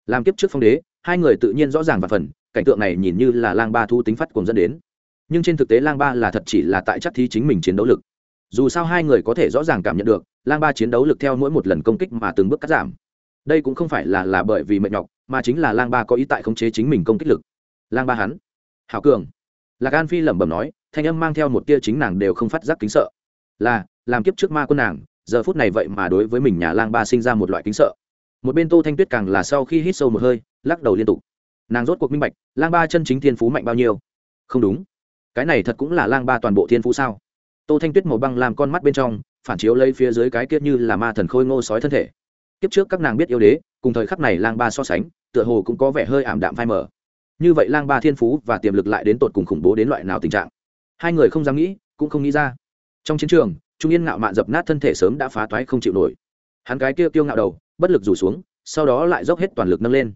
Làm kiếp trước phong đế, hai người tự nhiên rõ ràng và phần, cảnh tượng này nhìn như là lang ba thu tính phát cùng dẫn đến. Nhưng trên thực tế lang ba là thật chỉ là tại chắc thí chính mình chiến đấu lực. Dù sao hai người có thể rõ ràng cảm nhận được, lang ba chiến đấu lực theo mỗi một lần công kích mà từng bước cắt giảm. Đây cũng không phải là là bởi vì mệt nhọc, mà chính là lang ba có ý tại khống chế chính mình công kích lực. Lang ba hắn, hảo cường. Lạc an phi lẩm bẩm nói, thanh âm mang theo một tia chính nàng đều không phát giác kính sợ. Là, làm kiếp trước ma quân nàng giờ phút này vậy mà đối với mình nhà lang ba sinh ra một loại kính sợ. Một bên tô thanh tuyết càng là sau khi hít sâu một hơi, lắc đầu liên tục. Nàng rốt cuộc minh bạch, lang ba chân chính thiên phú mạnh bao nhiêu. Không đúng. Cái này thật cũng là lang ba toàn bộ thiên phú sao? Tô thanh tuyết màu băng làm con mắt bên trong, phản chiếu lấy phía dưới cái kia như là ma thần khôi ngô sói thân thể. Kiếp trước các nàng biết yêu đế, cùng thời khắc này lang ba so sánh, tựa hồ cũng có vẻ hơi ảm đạm phai mờ. Như vậy lang ba thiên phú và tiềm lực lại đến tột cùng khủng bố đến loại nào tình trạng? Hai người không dám nghĩ, cũng không nghĩ ra. Trong chiến trường trung yên ngạo mạn dập nát thân thể sớm đã phá toái không chịu nổi. Hắn cái kia kiêu ngạo đầu, bất lực rủ xuống, sau đó lại dốc hết toàn lực nâng lên.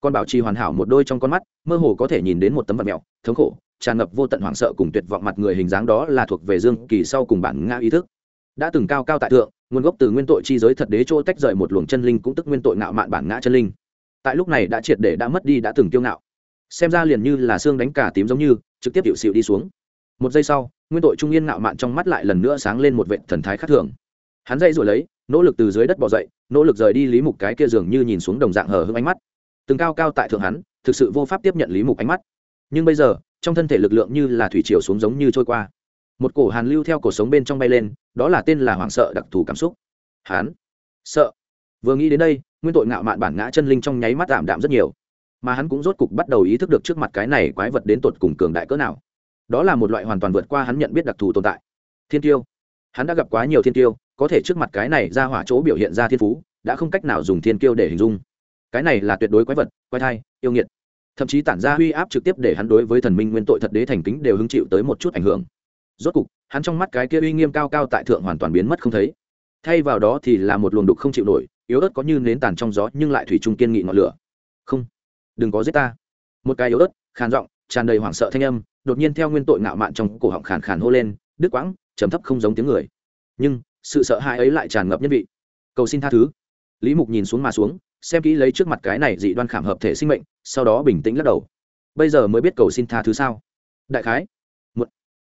Con bảo trì hoàn hảo một đôi trong con mắt, mơ hồ có thể nhìn đến một tấm vật mẹo, thống khổ, tràn ngập vô tận hoảng sợ cùng tuyệt vọng mặt người hình dáng đó là thuộc về dương kỳ sau cùng bản ngã ý thức. Đã từng cao cao tại thượng, nguồn gốc từ nguyên tội chi giới thật đế chỗ tách rời một luồng chân linh cũng tức nguyên tội ngạo mạn bản ngã chân linh. Tại lúc này đã triệt để đã mất đi đã từng kiêu ngạo. Xem ra liền như là xương đánh cả tím giống như, trực tiếp hiệu xịu đi xuống. Một giây sau nguyên tội trung yên ngạo mạn trong mắt lại lần nữa sáng lên một vệ thần thái khác thường. Hắn dây rồi lấy, nỗ lực từ dưới đất bỏ dậy, nỗ lực rời đi lý mục cái kia dường như nhìn xuống đồng dạng hờ hững ánh mắt. Từng cao cao tại thượng hắn, thực sự vô pháp tiếp nhận lý mục ánh mắt. Nhưng bây giờ, trong thân thể lực lượng như là thủy chiều xuống giống như trôi qua. Một cổ hàn lưu theo cổ sống bên trong bay lên, đó là tên là hoảng sợ đặc thù cảm xúc. Hắn, sợ. Vừa nghĩ đến đây, nguyên tội ngạo mạn bản ngã chân linh trong nháy mắt tạm đạm rất nhiều. Mà hắn cũng rốt cục bắt đầu ý thức được trước mặt cái này quái vật đến tột cùng cường đại cỡ nào đó là một loại hoàn toàn vượt qua hắn nhận biết đặc thù tồn tại. Thiên tiêu. Hắn đã gặp quá nhiều thiên tiêu, có thể trước mặt cái này ra hỏa chỗ biểu hiện ra thiên phú, đã không cách nào dùng thiên tiêu để hình dung. Cái này là tuyệt đối quái vật, quái thai, yêu nghiệt. Thậm chí tản ra uy áp trực tiếp để hắn đối với thần minh nguyên tội thật đế thành kính đều hứng chịu tới một chút ảnh hưởng. Rốt cục, hắn trong mắt cái kia uy nghiêm cao cao tại thượng hoàn toàn biến mất không thấy. Thay vào đó thì là một luồng đục không chịu nổi, yếu ớt có như nến tàn trong gió nhưng lại thủy trung kiên nghị ngọn lửa. Không, đừng có giết ta. Một cái yếu ớt, khàn giọng, tràn đầy hoảng sợ thanh âm đột nhiên theo nguyên tội ngạo mạn trong cổ họng khàn khàn hô lên đứt quãng, trầm thấp không giống tiếng người. Nhưng, sự sợ hãi ấy lại tràn ngập nhân vị. Cầu xin tha thứ. Lý mục nhìn xuống mà xuống, xem kỹ lấy trước mặt cái này dị đoan khảm hợp thể sinh mệnh, sau đó bình tĩnh lắc đầu. Bây giờ mới biết cầu xin tha thứ sao? Đại khái. Một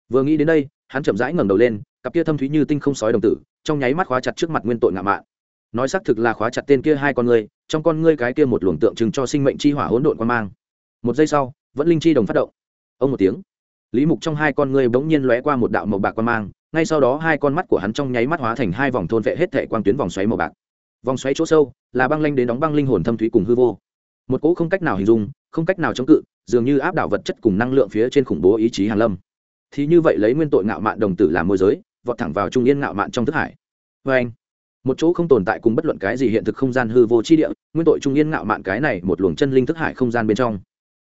vừa nghĩ đến đây, hắn chậm rãi ngẩng đầu lên, cặp kia thâm thúy như tinh không sói đồng tử, trong nháy mắt khóa chặt trước mặt nguyên tội ngạo mạn. Nói xác thực là khóa chặt tên kia hai con ngươi trong con ngươi cái kia một luồng tượng trưng cho sinh mệnh chi hỏa hỗn độn quan mang. Một giây sau, vẫn linh chi đồng phát động ông một tiếng. Lý mục trong hai con ngươi bỗng nhiên lóe qua một đạo màu bạc quan mang, ngay sau đó hai con mắt của hắn trong nháy mắt hóa thành hai vòng thôn vệ hết thệ quang tuyến vòng xoáy màu bạc. Vòng xoáy chỗ sâu là băng lanh đến đóng băng linh hồn thâm thúy cùng hư vô. Một cỗ không cách nào hình dung, không cách nào chống cự, dường như áp đảo vật chất cùng năng lượng phía trên khủng bố ý chí hàn lâm. Thì như vậy lấy nguyên tội ngạo mạn đồng tử làm môi giới, vọt thẳng vào trung yên ngạo mạn trong thức hải. Vê anh, một chỗ không tồn tại cùng bất luận cái gì hiện thực không gian hư vô chi địa, nguyên tội trung yên ngạo mạn cái này một luồng chân linh thức hải không gian bên trong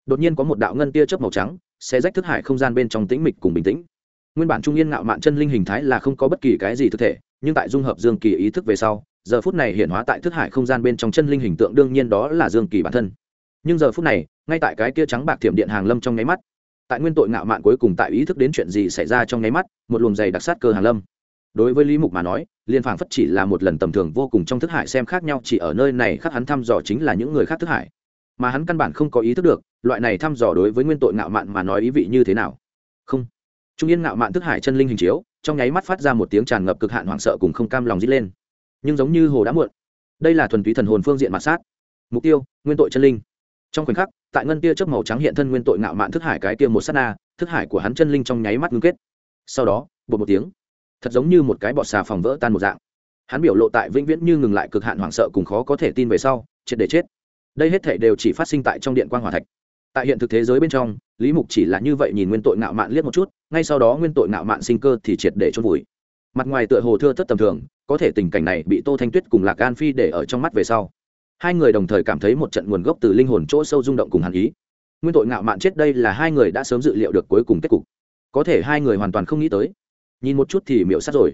đột nhiên có một đạo ngân tia chớp màu trắng sẽ rách thức hải không gian bên trong tĩnh mịch cùng bình tĩnh. Nguyên bản trung yên ngạo mạn chân linh hình thái là không có bất kỳ cái gì thực thể, nhưng tại dung hợp dương kỳ ý thức về sau, giờ phút này hiện hóa tại thức hải không gian bên trong chân linh hình tượng đương nhiên đó là dương kỳ bản thân. Nhưng giờ phút này, ngay tại cái kia trắng bạc thiểm điện hàng lâm trong nháy mắt, tại nguyên tội ngạo mạn cuối cùng tại ý thức đến chuyện gì xảy ra trong nháy mắt, một luồng dày đặc sát cơ hàng lâm. Đối với lý mục mà nói, liên phảng phất chỉ là một lần tầm thường vô cùng trong thức hải xem khác nhau, chỉ ở nơi này khác hắn thăm dò chính là những người khác thức hải. Mà hắn căn bản không có ý thức được loại này thăm dò đối với nguyên tội ngạo mạn mà nói ý vị như thế nào? Không. Trung yên ngạo mạn thức hải chân linh hình chiếu, trong nháy mắt phát ra một tiếng tràn ngập cực hạn hoảng sợ cùng không cam lòng dít lên. Nhưng giống như hồ đã muộn. Đây là thuần túy thần hồn phương diện mặt sát. Mục tiêu, nguyên tội chân linh. Trong khoảnh khắc, tại ngân tia chớp màu trắng hiện thân nguyên tội ngạo mạn thức hải cái kia một s á t na, thức hải của hắn chân linh trong nháy mắt ngưng kết. Sau đó bột một tiếng. Thật giống như một cái bọt xà phòng vỡ tan một dạng. Hắn biểu lộ tại vĩnh viễn như ngừng lại cực hạn hoảng sợ cùng khó có thể tin về sau, triệt để chết. Đây hết thể đều chỉ phát sinh tại trong điện quan g hòa thạch tại hiện thực thế giới bên trong, lý mục chỉ là như vậy nhìn nguyên tội ngạo mạn liếc một chút, ngay sau đó nguyên tội ngạo mạn sinh cơ thì triệt để chôn vùi. Mặt ngoài tựa hồ thưa thất tầm thường, có thể tình cảnh này bị tô thanh tuyết cùng lạc an phi để ở trong mắt về sau. Hai người đồng thời cảm thấy một trận nguồn gốc từ linh hồn chỗ sâu rung động cùng hàn ý. Nguyên tội ngạo mạn chết đây là hai người đã sớm dự liệu được cuối cùng kết cục. Có thể hai người hoàn toàn không nghĩ tới. Nhìn một chút thì miễu sát rồi.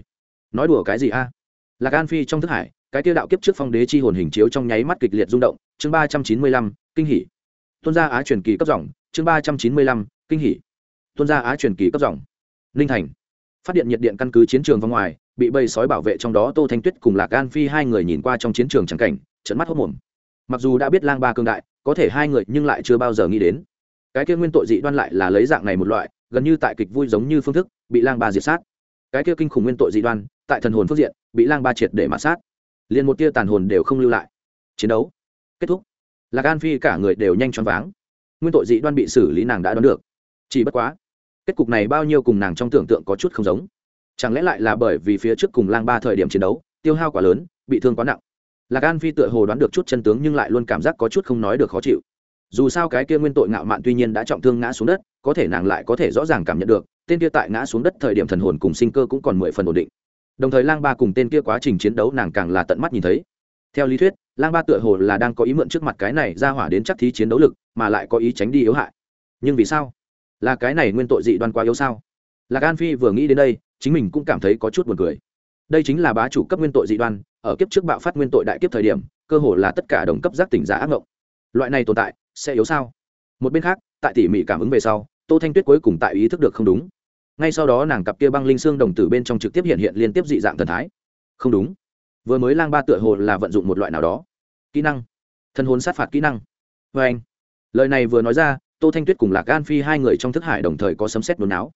Nói đùa cái gì a? Lạc an phi trong thức hải, cái tiêu đạo kiếp trước phong đế chi hồn hình chiếu trong nháy mắt kịch liệt rung động. Chương ba trăm chín mươi lăm, kinh hỷ tuân gia á truyền kỳ cấp dòng, chương ba trăm chín mươi lăm, kinh hỷ tuân gia á truyền kỳ cấp dòng. Ninh thành. Phát điện nhiệt điện căn cứ chiến trường vòng ngoài, bị bầy sói bảo vệ trong đó tô thanh tuyết cùng lạc an phi hai người nhìn qua trong chiến trường trắng cảnh trận mắt hốc mồm. Mặc dù đã biết lang ba cương đại, có thể hai người nhưng lại chưa bao giờ nghĩ đến. Cái kia nguyên tội dị đoan lại là lấy dạng này một loại, gần như tại kịch vui giống như phương thức, bị lang ba diệt sát. Cái kia kinh khủng nguyên tội dị đoan, tại thần hồn phương diện, bị lang ba triệt để mã sát. Liền một tia tàn hồn đều không lưu lại. Chiến đấu kết thúc lạc an phi cả người đều nhanh choáng váng. Nguyên tội dị đoan bị xử lý nàng đã đoán được. Chỉ bất quá, kết cục này bao nhiêu cùng nàng trong tưởng tượng có chút không giống. Chẳng lẽ lại là bởi vì phía trước cùng lang ba thời điểm chiến đấu, tiêu hao quá lớn, bị thương quá nặng? Lạc an phi tựa hồ đoán được chút chân tướng nhưng lại luôn cảm giác có chút không nói được khó chịu. Dù sao cái kia nguyên tội ngạo mạn tuy nhiên đã trọng thương ngã xuống đất, có thể nàng lại có thể rõ ràng cảm nhận được, tên kia tại ngã xuống đất thời điểm thần hồn cùng sinh cơ cũng còn mười phần ổn định. Đồng thời lang ba cùng tên kia quá trình chiến đấu nàng càng là tận mắt nhìn thấy. Theo lý thuyết lang ba tựa hồ là đang có ý mượn trước mặt cái này ra hỏa đến chắc thí chiến đấu lực, mà lại có ý tránh đi yếu hại. Nhưng vì sao? Là cái này nguyên tội dị đoan quá yếu sao? Lạc an phi vừa nghĩ đến đây, chính mình cũng cảm thấy có chút buồn cười. Đây chính là bá chủ cấp nguyên tội dị đoan, ở kiếp trước bạo phát nguyên tội đại kiếp thời điểm, cơ hồ là tất cả đồng cấp giác tỉnh giả ác ngộng. Loại này tồn tại, sẽ yếu sao? Một bên khác, tại tỉ mỉ cảm ứng về sau, tô thanh tuyết cuối cùng tại ý thức được không đúng. Ngay sau đó nàng cặp kia băng linh xương đồng tử bên trong trực tiếp hiện hiện liên tiếp dị dạng thần thái. Không đúng vừa mới lang ba tựa hồ là vận dụng một loại nào đó. Kỹ năng. Thân hồn sát phạt kỹ năng. Vê anh. Lời này vừa nói ra, tô thanh tuyết cùng lạc gan phi hai người trong thức hải đồng thời có sấm xét nôn não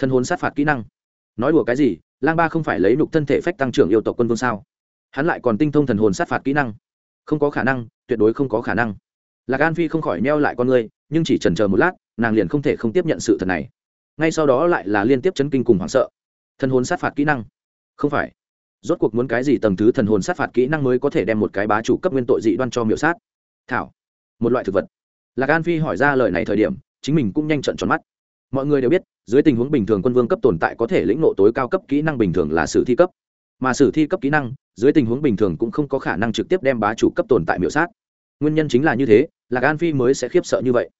thân hồn sát phạt kỹ năng. Nói đùa cái gì, lang ba không phải lấy nục thân thể phách tăng trưởng yêu tộc quân vương sao? Hắn lại còn tinh thông thần hồn sát phạt kỹ năng. Không có khả năng, tuyệt đối không có khả năng. Lạc an phi không khỏi neo lại con người, nhưng chỉ trần chờ một lát, nàng liền không thể không tiếp nhận sự thật này. Ngay sau đó lại là liên tiếp chấn kinh cùng hoảng sợ. Thân hồn sát phạt kỹ năng. Không phải rốt cuộc muốn cái gì tầng thứ thần hồn sát phạt kỹ năng mới có thể đem một cái bá chủ cấp nguyên tội dị đoan cho miểu sát? Thảo, một loại thực vật. Lạc an phi hỏi ra lời này thời điểm, chính mình cũng nhanh trận tròn mắt. Mọi người đều biết, dưới tình huống bình thường quân vương cấp tồn tại có thể lĩnh nộ tối cao cấp kỹ năng bình thường là sử thi cấp. Mà sử thi cấp kỹ năng, dưới tình huống bình thường cũng không có khả năng trực tiếp đem bá chủ cấp tồn tại miểu sát. Nguyên nhân chính là như thế, lạc an phi mới sẽ khiếp sợ như vậy.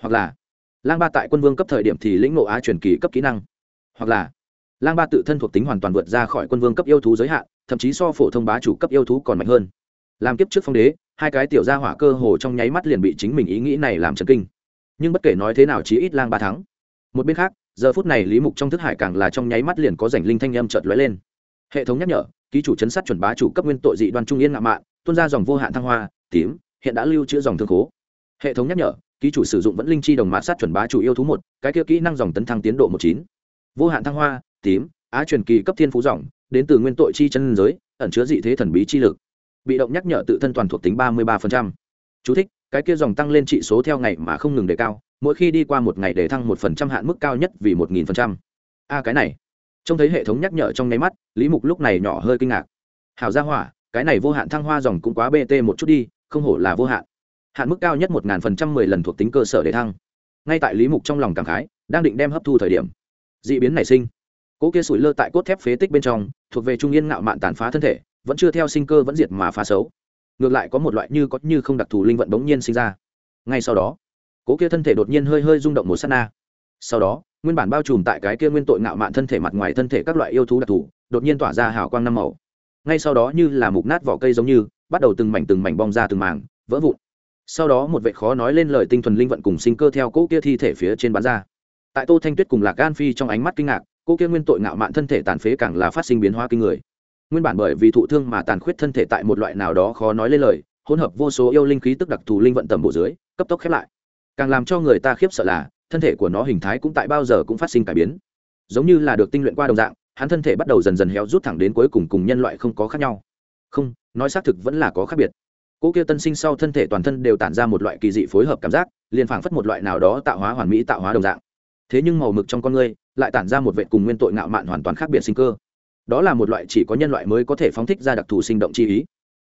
Hoặc là, lang ba tại quân vương cấp thời điểm thì lĩnh nộ á truyền kỳ cấp kỹ năng. Hoặc là lang ba tự thân thuộc tính hoàn toàn vượt ra khỏi quân vương cấp yêu thú giới hạn, thậm chí so phổ thông bá chủ cấp yêu thú còn mạnh hơn. Làm kiếp trước phong đế, hai cái tiểu gia hỏa cơ hồ trong nháy mắt liền bị chính mình ý nghĩ này làm chấn kinh. Nhưng bất kể nói thế nào, chí ít lang ba thắng. Một bên khác, giờ phút này lý mục trong thức hải càng là trong nháy mắt liền có rảnh linh thanh âm chợt lóe lên. Hệ thống nhắc nhở, ký chủ chấn sát chuẩn bá chủ cấp nguyên tội dị đoan trung yên ngạo mạn, tuôn ra dòng vô hạn thăng hoa, tím, hiện đã lưu trữ dòng thương khố. Hệ thống nhắc nhở, ký chủ sử dụng vẫn linh chi đồng mã sát chuẩn bá chủ yêu thú một, cái kia kỹ năng dòng tấn thăng tiến độ một chín. Vô hạn thăng hoa tím, á truyền kỳ cấp thiên phú dòng, đến từ nguyên tội chi chân giới, ẩn chứa dị thế thần bí chi lực. Bị động nhắc nhở tự thân toàn thuộc tính ba mươi ba chú thích, cái kia dòng tăng lên trị số theo ngày mà không ngừng đề cao, mỗi khi đi qua một ngày để thăng một phần trăm hạn mức cao nhất vì một nghìn phần trăm. A, cái này. Trông thấy hệ thống nhắc nhở trong nháy mắt, lý mục lúc này nhỏ hơi kinh ngạc. Hảo gia hỏa, cái này vô hạn thăng hoa dòng cũng quá bt một chút đi, không hổ là vô hạn. Hạn mức cao nhất một ngàn phần trăm mười lần thuộc tính cơ sở để thăng. Ngay tại lý mục trong lòng cảm khái, đang định đem hấp thu thời điểm. D ị biến nảy sinh cỗ kia sủi lơ tại cốt thép phế tích bên trong, thuộc về trung yên ngạo mạn tàn phá thân thể, vẫn chưa theo sinh cơ vẫn diệt mà phá xấu. Ngược lại có một loại như có như không đặc thù linh vận bỗng nhiên sinh ra. Ngay sau đó cỗ kia thân thể đột nhiên hơi hơi rung động một s á t na. Sau đó, nguyên bản bao trùm tại cái kia nguyên tội ngạo mạn thân thể mặt ngoài thân thể các loại yêu thú đặc thù, đột nhiên tỏa ra hào quang năm màu. Ngay sau đó như là mục nát vỏ cây giống như, bắt đầu từng mảnh từng mảnh bong ra từng mảng, vỡ vụn. Sau đó một vệ khó nói lên lời tinh thuần linh vận cùng sinh cơ theo cỗ kia thi thể phía trên bán ra. Tại tô thanh tuyết cùng lạc gan phi trong ánh mắt kinh ngạc cô kia nguyên tội ngạo mạn thân thể tàn phế càng là phát sinh biến hóa kinh người. Nguyên bản bởi vì thụ thương mà tàn khuyết thân thể tại một loại nào đó khó nói lên lời, hỗn hợp vô số yêu linh khí tức đặc thù linh vận tầm bộ dưới, cấp tốc khép lại. Càng làm cho người ta khiếp sợ là, thân thể của nó hình thái cũng tại bao giờ cũng phát sinh cải biến. Giống như là được tinh luyện qua đồng dạng, hắn thân thể bắt đầu dần dần héo rút thẳng đến cuối cùng cùng nhân loại không có khác nhau. Không, nói xác thực vẫn là có khác biệt. Cô kia tân sinh sau thân thể toàn thân đều tản ra một loại kỳ dị phối hợp cảm giác, liền phảng phất một loại nào đó tạo hóa hoàn mỹ tạo hóa đồng dạng. Thế nhưng màu mực trong con ngươi lại tản ra một vệ cùng nguyên tội ngạo mạn hoàn toàn khác biệt sinh cơ. Đó là một loại chỉ có nhân loại mới có thể phóng thích ra đặc thù sinh động chi ý.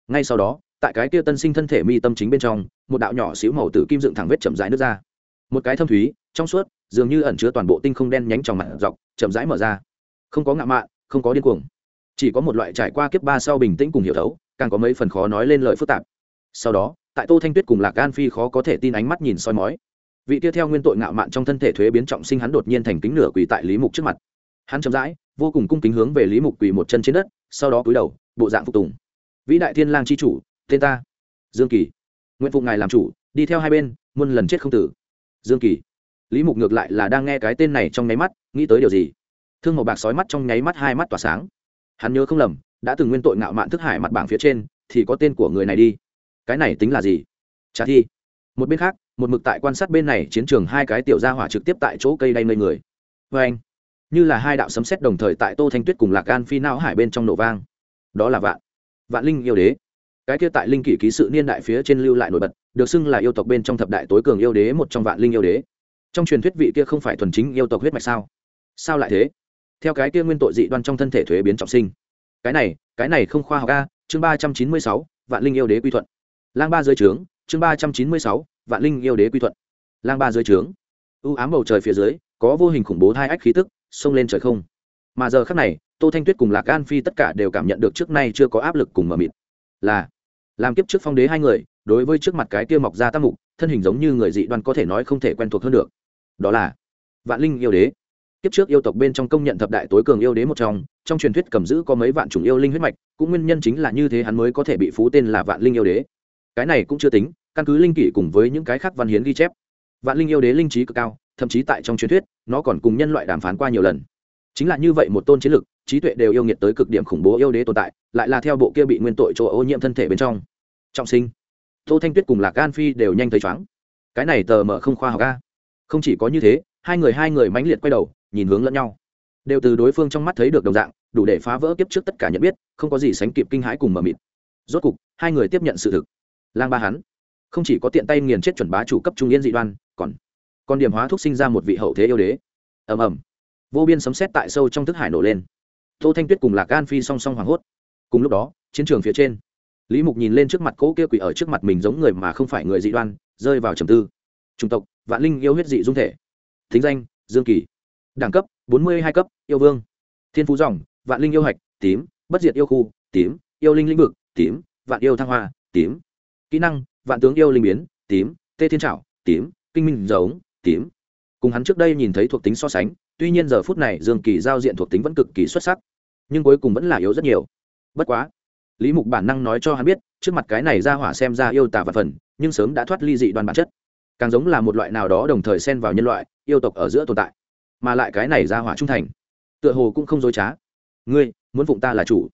Ngay sau đó, tại cái kia tân sinh thân thể mi tâm chính bên trong, một đạo nhỏ xíu màu tử kim dựng thẳng vết chậm rãi nước ra. Một cái thâm thúy, trong suốt, dường như ẩn chứa toàn bộ tinh không đen nhánh trong mặt dọc, chậm rãi mở ra. Không có ngạo mạn, không có điên cuồng. Chỉ có một loại trải qua kiếp ba sau bình tĩnh cùng hiểu thấu, càng có mấy phần khó nói lên lời phức tạp. Sau đó, tại tô thanh tuyết cùng lạc gan phi khó có thể tin ánh mắt nhìn soi mói vị kia theo nguyên tội ngạo mạn trong thân thể thuế biến trọng sinh hắn đột nhiên thành kính nửa quỳ tại lý mục trước mặt. Hắn chậm rãi, vô cùng cung kính hướng về lý mục quỳ một chân trên đất, sau đó cúi đầu, bộ dạng phục tùng. Vĩ đại thiên lang c h i chủ, tên ta. Dương kỳ. Nguyện phụ ngài làm chủ, đi theo hai bên, muôn lần chết không tử. Dương kỳ. Lý mục ngược lại là đang nghe cái tên này trong nháy mắt, nghĩ tới điều gì? Thương màu bạc sói mắt trong nháy mắt hai mắt tỏa sáng. Hắn nhớ không lầm, đã từng nguyên tội ngạo mạn thức hải mặt bảng phía trên, thì có tên của người này đi. Cái này tính là gì? Trả thi. Một bên khác một mực tại quan sát bên này chiến trường hai cái tiểu gia hỏa trực tiếp tại chỗ cây đay ngây người. Vê anh. Như là hai đạo sấm sét đồng thời tại tô thanh tuyết cùng lạc gan phi não hải bên trong nổ vang. Đó là vạn. Vạn linh yêu đế. Cái kia tại linh kỷ ký sự niên đại phía trên lưu lại nổi bật, được xưng là yêu tộc bên trong thập đại tối cường yêu đế một trong vạn linh yêu đế. Trong truyền thuyết vị kia không phải thuần chính yêu tộc huyết mạch sao? Sao lại thế? Theo cái kia nguyên tội dị đoan trong thân thể thuế biến trọng sinh. Cái này cái này không khoa học a, chương ba trăm chín mươi sáu, vạn linh yêu đế quy thuận. Lang ba dưới trướng, chương ba trăm chín mươi sáu vạn linh yêu đế quy thuận. Lang ba dưới trướng. U ám bầu trời phía dưới, có vô hình khủng bố hai ách khí tức, xông lên trời không. Mà giờ khắc này, tô thanh tuyết cùng lạc an phi tất cả đều cảm nhận được trước nay chưa có áp lực cùng mờ mịt. Là, làm kiếp trước phong đế hai người, đối với trước mặt cái kia mọc ra tam mục, thân hình giống như người dị đoan có thể nói không thể quen thuộc hơn được. Đó là, vạn linh yêu đế. Kiếp trước yêu tộc bên trong công nhận thập đại tối cường yêu đế một trong trong truyền thuyết cầm giữ có mấy vạn chủng yêu linh huyết mạch, cũng nguyên nhân chính là như thế hắn mới có thể bị phú tên là vạn linh yêu đế. Cái này cũng chưa tính căn cứ linh kỷ cùng với những cái khác văn hiến ghi chép. Vạn linh yêu đế linh trí cực cao, thậm chí tại trong truyền thuyết, nó còn cùng nhân loại đàm phán qua nhiều lần. Chính là như vậy một tôn chiến lực, trí tuệ đều yêu nghiệt tới cực điểm khủng bố yêu đế tồn tại, lại là theo bộ kia bị nguyên tội chỗ ô nhiễm thân thể bên trong. Trọng sinh. Tô thanh tuyết cùng lạc gan phi đều nhanh thấy chóng. Cái này tờ mở không khoa học ca không chỉ có như thế, hai người hai người mãnh liệt quay đầu, nhìn hướng lẫn nhau. Đều từ đối phương trong mắt thấy được đồng dạng, đủ để phá vỡ kiếp trước tất cả nhận biết, không có gì sánh kịp kinh hãi cùng mờ mịt. Rốt cục, hai người tiếp nhận sự thực. Lang ba hắn không chỉ có tiện tay nghiền chết chuẩn bá chủ cấp trung yên dị đoan, còn còn điểm hóa thuốc sinh ra một vị hậu thế yêu đế. Ầm ầm. Vô biên sấm xét tại sâu trong thức hải nổ lên. Tô thanh tuyết cùng lạc gan phi song song hoảng hốt. Cùng lúc đó, chiến trường phía trên, lý mục nhìn lên trước mặt cỗ kia quỷ ở trước mặt mình giống người mà không phải người dị đoan, rơi vào trầm tư. Chủng tộc, vạn linh yêu huyết dị dung thể. Thính danh, dương kỳ. Đẳng cấp, bốn mươi hai cấp, yêu vương. Thiên phú dòng, vạn linh yêu hạch, tím. Bất diệt yêu khu, tím. Yêu linh lĩnh vực, tím. Vạn yêu thăng hoa, tím. Kỹ năng vạn tướng yêu linh biến, tím, tê thiên trảo, tím, kinh minh giống, tím. Cùng hắn trước đây nhìn thấy thuộc tính so sánh, tuy nhiên giờ phút này dương kỳ giao diện thuộc tính vẫn cực kỳ xuất sắc, nhưng cuối cùng vẫn là yếu rất nhiều. Bất quá, lý mục bản năng nói cho hắn biết, trước mặt cái này ra hỏa xem ra yêu tả vật phần, nhưng sớm đã thoát ly dị đoàn bản chất. Càng giống là một loại nào đó đồng thời xen vào nhân loại, yêu tộc ở giữa tồn tại, mà lại cái này ra hỏa trung thành, tựa hồ cũng không dối trá. Ngươi, muốn phụng ta là chủ.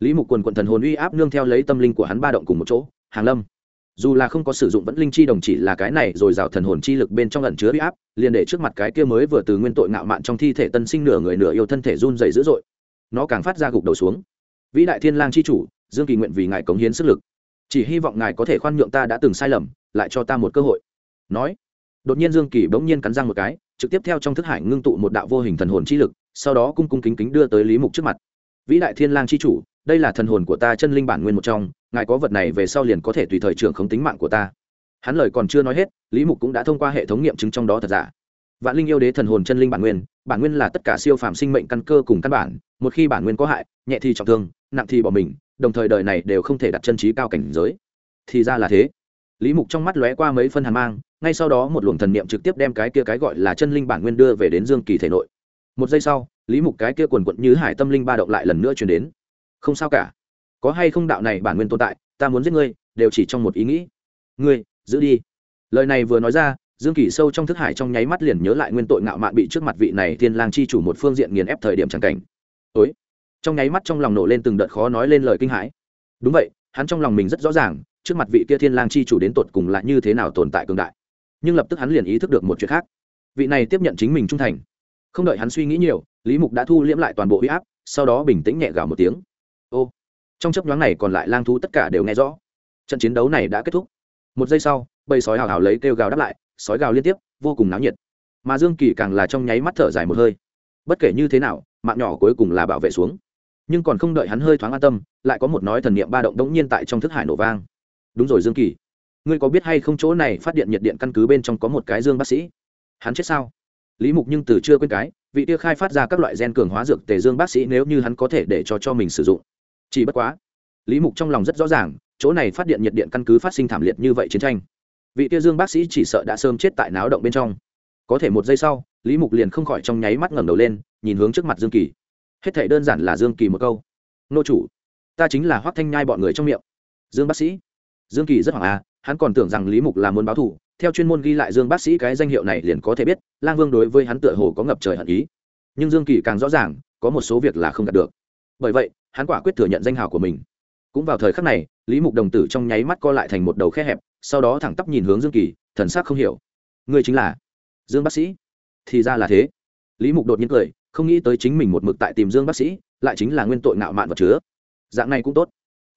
Lý mục quần quận thần hồn uy áp nương theo lấy tâm linh của hắn ba động cùng một chỗ, hàng lâm dù là không có sử dụng vẫn linh chi đồng chỉ là cái này rồi rào thần hồn chi lực bên trong ẩn chứa bị áp, liền để trước mặt cái kia mới vừa từ nguyên tội ngạo mạn trong thi thể tân sinh nửa người nửa yêu thân thể run dày dữ dội. Nó càng phát ra gục đầu xuống. Vĩ đại thiên lang chi chủ, dương kỳ nguyện vì ngài cống hiến sức lực. Chỉ hy vọng ngài có thể khoan nhượng ta đã từng sai lầm, lại cho ta một cơ hội. Nói, đột nhiên dương kỳ bỗng nhiên cắn răng một cái, trực tiếp theo trong thức hải ngưng tụ một đạo vô hình thần hồn chi lực, sau đó cung cung kính kính đưa tới lý mục trước mặt. Vĩ đại thiên lang chi chủ đây là thần hồn của ta, chân linh bản nguyên một trong, ngài có vật này về sau liền có thể tùy thời trưởng khống tính mạng của ta. Hắn lời còn chưa nói hết, lý mục cũng đã thông qua hệ thống nghiệm chứng trong đó thật giả. Vạn linh yêu đế thần hồn chân linh bản nguyên bản nguyên là tất cả siêu phàm sinh mệnh căn cơ cùng căn bản, một khi bản nguyên có hại, nhẹ thì trọng thương, nặng thì bỏ mình, đồng thời đời này đều không thể đặt chân trí cao cảnh giới. Thì ra là thế. Lý mục trong mắt lóe qua mấy phân hàn mang, ngay sau đó một luồng thần niệm trực tiếp đem cái kia cái gọi là chân linh bản nguyên đưa về đến dương kỳ thể nội. Một giây sau, lý mục cái kia quần quận như hải tâm linh ba động lại lần nữa chuyển đến không sao cả. Có hay không đạo này bản nguyên tồn tại, ta muốn giết ngươi, đều chỉ trong một ý nghĩ. Ngươi, giữ đi. Lời này vừa nói ra, dương kỳ sâu trong thức hải trong nháy mắt liền nhớ lại nguyên tội ngạo mạn bị trước mặt vị này thiên lang chi chủ một phương diện nghiền ép thời điểm trắng cảnh. Ối trong nháy mắt trong lòng nổ lên từng đợt khó nói lên lời kinh hãi. Đúng vậy, hắn trong lòng mình rất rõ ràng, trước mặt vị kia thiên lang chi chủ đến tột cùng lại như thế nào tồn tại cường đại. Nhưng lập tức hắn liền ý thức được một chuyện khác. Vị này tiếp nhận chính mình trung thành. Không đợi hắn suy nghĩ nhiều, lý mục đã thu liễm lại toàn bộ huy áp, sau đó bình tĩnh nhẹ gào một tiếng ô, trong chấp nhoáng này còn lại lang thú tất cả đều nghe rõ. Trận chiến đấu này đã kết thúc. Một giây sau, bầy sói hào hào lấy kêu gào đáp lại, sói gào liên tiếp, vô cùng náo nhiệt. Mà dương kỳ càng là trong nháy mắt thở dài một hơi. Bất kể như thế nào, mạng nhỏ cuối cùng là bảo vệ xuống. Nhưng còn không đợi hắn hơi thoáng an tâm, lại có một nói thần niệm ba động đống nhiên tại trong thức hải nổ vang. Đúng rồi dương kỳ, ngươi có biết hay không chỗ này phát điện nhiệt điện căn cứ bên trong có một cái dương bác sĩ? Hắn chết sao? Lý mục nhưng từ chưa quên cái, vị tia khai phát ra các loại gen cường hóa dược tề dương bác sĩ nếu như hắn có thể để cho cho mình sử dụng chỉ bất quá, lý mục trong lòng rất rõ ràng, chỗ này phát điện nhiệt điện căn cứ phát sinh thảm liệt như vậy chiến tranh. Vị tia dương bác sĩ chỉ sợ đã sớm chết tại náo động bên trong. Có thể một giây sau, lý mục liền không khỏi trong nháy mắt ngẩng đầu lên, nhìn hướng trước mặt dương kỳ. Hết thể đơn giản là dương kỳ một câu. Nô chủ, ta chính là hoác thanh nhai bọn người trong miệng. Dương bác sĩ? Dương kỳ rất hoảng à hắn còn tưởng rằng lý mục là muốn báo thù, theo chuyên môn ghi lại dương bác sĩ cái danh hiệu này liền có thể biết, lang vương đối với hắn tựa hồ có ngập trời hận ý. Nhưng dương kỳ càng rõ ràng, có một số việc là không đạt được. Bởi vậy hắn quả quyết thừa nhận danh hào của mình. Cũng vào thời khắc này, lý mục đồng tử trong nháy mắt co lại thành một đầu khe hẹp, sau đó thẳng tắp nhìn hướng dương kỳ, thần sắc không hiểu. Ngươi chính là dương bác sĩ? Thì ra là thế. Lý mục đột nhiên cười, không nghĩ tới chính mình một mực tại tìm dương bác sĩ, lại chính là nguyên tội ngạo mạn vật chứa. Dạng này cũng tốt.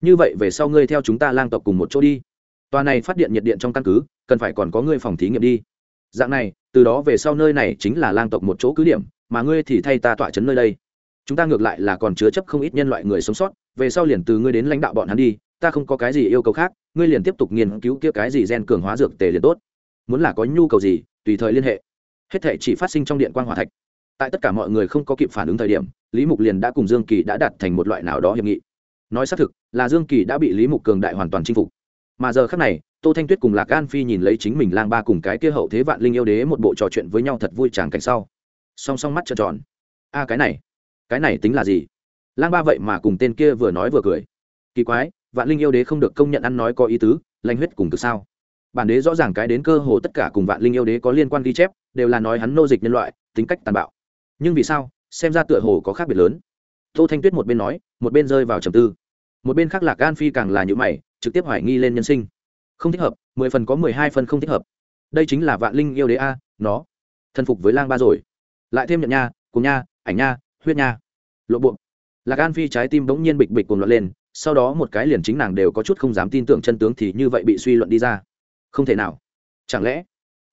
Như vậy về sau ngươi theo chúng ta lang tộc cùng một chỗ đi. Tòa này phát điện nhiệt điện trong căn cứ, cần phải còn có ngươi phòng thí nghiệm đi. Dạng này, từ đó về sau nơi này chính là lang tộc một chỗ cứ điểm, mà ngươi thì thay ta tọa chấn nơi đây chúng ta ngược lại là còn chứa chấp không ít nhân loại người sống sót, về sau liền từ ngươi đến lãnh đạo bọn hắn đi, ta không có cái gì yêu cầu khác, ngươi liền tiếp tục nghiên cứu kia cái gì gen cường hóa dược tề liền tốt. Muốn là có nhu cầu gì, tùy thời liên hệ. Hết thể chỉ phát sinh trong điện quan hòa thạch. Tại tất cả mọi người không có kịp phản ứng thời điểm, lý mục liền đã cùng dương kỳ đã đạt thành một loại nào đó hiệp nghị. Nói xác thực, là dương kỳ đã bị lý mục cường đại hoàn toàn chinh phục. Mà giờ khác này, tô thanh tuyết cùng lạc an phi nhìn lấy chính mình lang ba cùng cái kia hậu thế vạn linh yêu đế một bộ trò chuyện với nhau thật vui tràng cảnh sau. Song song mắt trợn tròn. A cái này cái này tính là gì? Lang ba vậy mà cùng tên kia vừa nói vừa cười. Kỳ quái, vạn linh yêu đế không được công nhận ăn nói có ý tứ, lanh huyết cùng cực sao? Bản đế rõ ràng cái đến cơ hồ tất cả cùng vạn linh yêu đế có liên quan ghi chép, đều là nói hắn nô dịch nhân loại, tính cách tàn bạo. Nhưng vì sao? Xem ra tựa hồ có khác biệt lớn. Tô thanh tuyết một bên nói, một bên rơi vào trầm tư. Một bên khác lạc gan phi càng là những mày, trực tiếp hoài nghi lên nhân sinh. Không thích hợp, mười phần có mười hai phần không thích hợp. Đây chính là vạn linh yêu đế a, nó. Thân phục với lang ba rồi. Lại thêm nhận nha, cùng nha, ảnh nha huyết nha. Lộ bộ. Lạc an phi trái tim bỗng nhiên bịch bịch cùng luận lên, sau đó một cái liền chính nàng đều có chút không dám tin tưởng chân tướng thì như vậy bị suy luận đi ra. Không thể nào. Chẳng lẽ,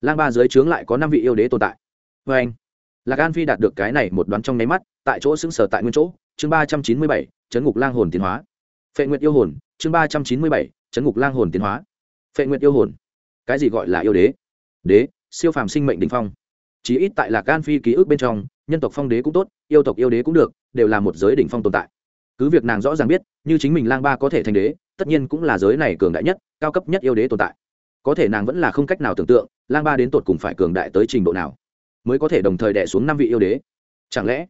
lang ba dưới trướng lại có năm vị yêu đế tồn tại? Vê anh, lạc an phi đạt được cái này một đoán trong nháy mắt, tại chỗ xứng sở tại nguyên chỗ, chương ba trăm chín mươi bảy, chấn ngục lang hồn tiến hóa. Phệ nguyện yêu hồn, chương ba trăm chín mươi bảy, chấn ngục lang hồn tiến hóa. Phệ nguyện yêu hồn, cái gì gọi là yêu đế? Đế, siêu phàm sinh mệnh đình phong chí ít tại lạc an phi ký ức bên trong, nhân tộc phong đế cũng tốt, yêu tộc yêu đế cũng được, đều là một giới đỉnh phong tồn tại. Cứ việc nàng rõ ràng biết, như chính mình lang ba có thể thành đế, tất nhiên cũng là giới này cường đại nhất, cao cấp nhất yêu đế tồn tại. Có thể nàng vẫn là không cách nào tưởng tượng, lang ba đến tột cùng phải cường đại tới trình độ nào, mới có thể đồng thời đẻ xuống năm vị yêu đế. Chẳng lẽ,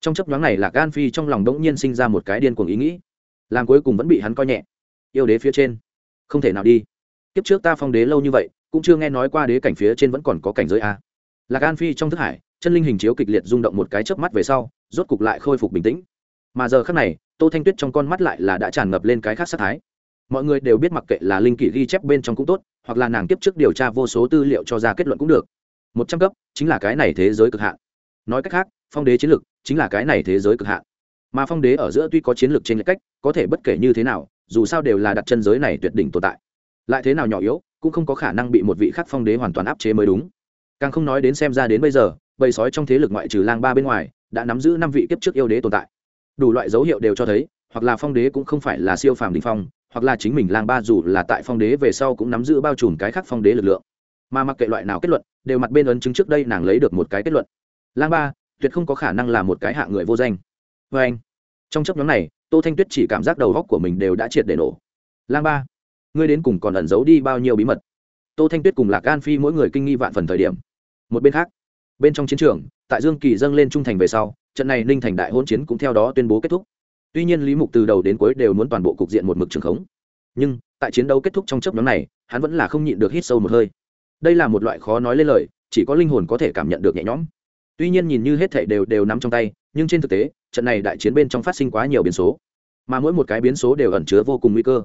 trong chấp nhoáng này là gan phi trong lòng đống nhiên sinh ra một cái điên cuồng ý nghĩ, làm cuối cùng vẫn bị hắn coi nhẹ. Yêu đế phía trên, không thể nào đi. Kiếp trước ta phong đế lâu như vậy, cũng chưa nghe nói qua đế cảnh phía trên vẫn còn có cảnh giới a lạc an phi trong thức hải, chân linh hình chiếu kịch liệt rung động một cái chớp mắt về sau, rốt cục lại khôi phục bình tĩnh. Mà giờ khác này, tô thanh tuyết trong con mắt lại là đã tràn ngập lên cái khác sát thái. Mọi người đều biết mặc kệ là linh kỷ ghi chép bên trong cũng tốt, hoặc là nàng tiếp trước điều tra vô số tư liệu cho ra kết luận cũng được. Một trăm cấp, chính là cái này thế giới cực hạn. Nói cách khác, phong đế chiến lược, chính là cái này thế giới cực hạn. Mà phong đế ở giữa tuy có chiến lược trên cách, có thể bất kể như thế nào, dù sao đều là đặt chân giới này tuyệt đỉnh tồn tại. Lại thế nào nhỏ yếu, cũng không có khả năng bị một vị khắc phong đế hoàn toàn áp chế mới đúng càng không nói đến xem ra đến bây giờ, bầy sói trong thế lực ngoại trừ lang ba bên ngoài, đã nắm giữ năm vị kiếp trước yêu đế tồn tại. Đủ loại dấu hiệu đều cho thấy, hoặc là phong đế cũng không phải là siêu phàm đình phong, hoặc là chính mình lang ba dù là tại phong đế về sau cũng nắm giữ bao trùm cái khác phong đế lực lượng. Mà mặc kệ loại nào kết luận, đều mặt bên ấn chứng trước đây nàng lấy được một cái kết luận. Lang ba, tuyệt không có khả năng là một cái hạ người vô danh. Vê anh, trong chấp nhóm này, tô thanh tuyết chỉ cảm giác đầu góc của mình đều đã triệt để nổ. Lang ba, ngươi đến cùng còn ẩn giấu đi bao nhiêu bí mật? Tô thanh tuyết cùng lạc an phi mỗi người kinh nghi vạn phần thời điểm một bên khác, bên trong chiến trường, tại dương kỳ dâng lên trung thành về sau, trận này ninh thành đại hôn chiến cũng theo đó tuyên bố kết thúc. Tuy nhiên lý mục từ đầu đến cuối đều muốn toàn bộ cục diện một mực trường khống. Nhưng, tại chiến đấu kết thúc trong chấp nhóm này, hắn vẫn là không nhịn được hít sâu một hơi. Đây là một loại khó nói lên lời, chỉ có linh hồn có thể cảm nhận được nhẹ nhõm. Tuy nhiên nhìn như hết thảy đều đều nắm trong tay, nhưng trên thực tế, trận này đại chiến bên trong phát sinh quá nhiều biến số. Mà mỗi một cái biến số đều ẩn chứa vô cùng nguy cơ.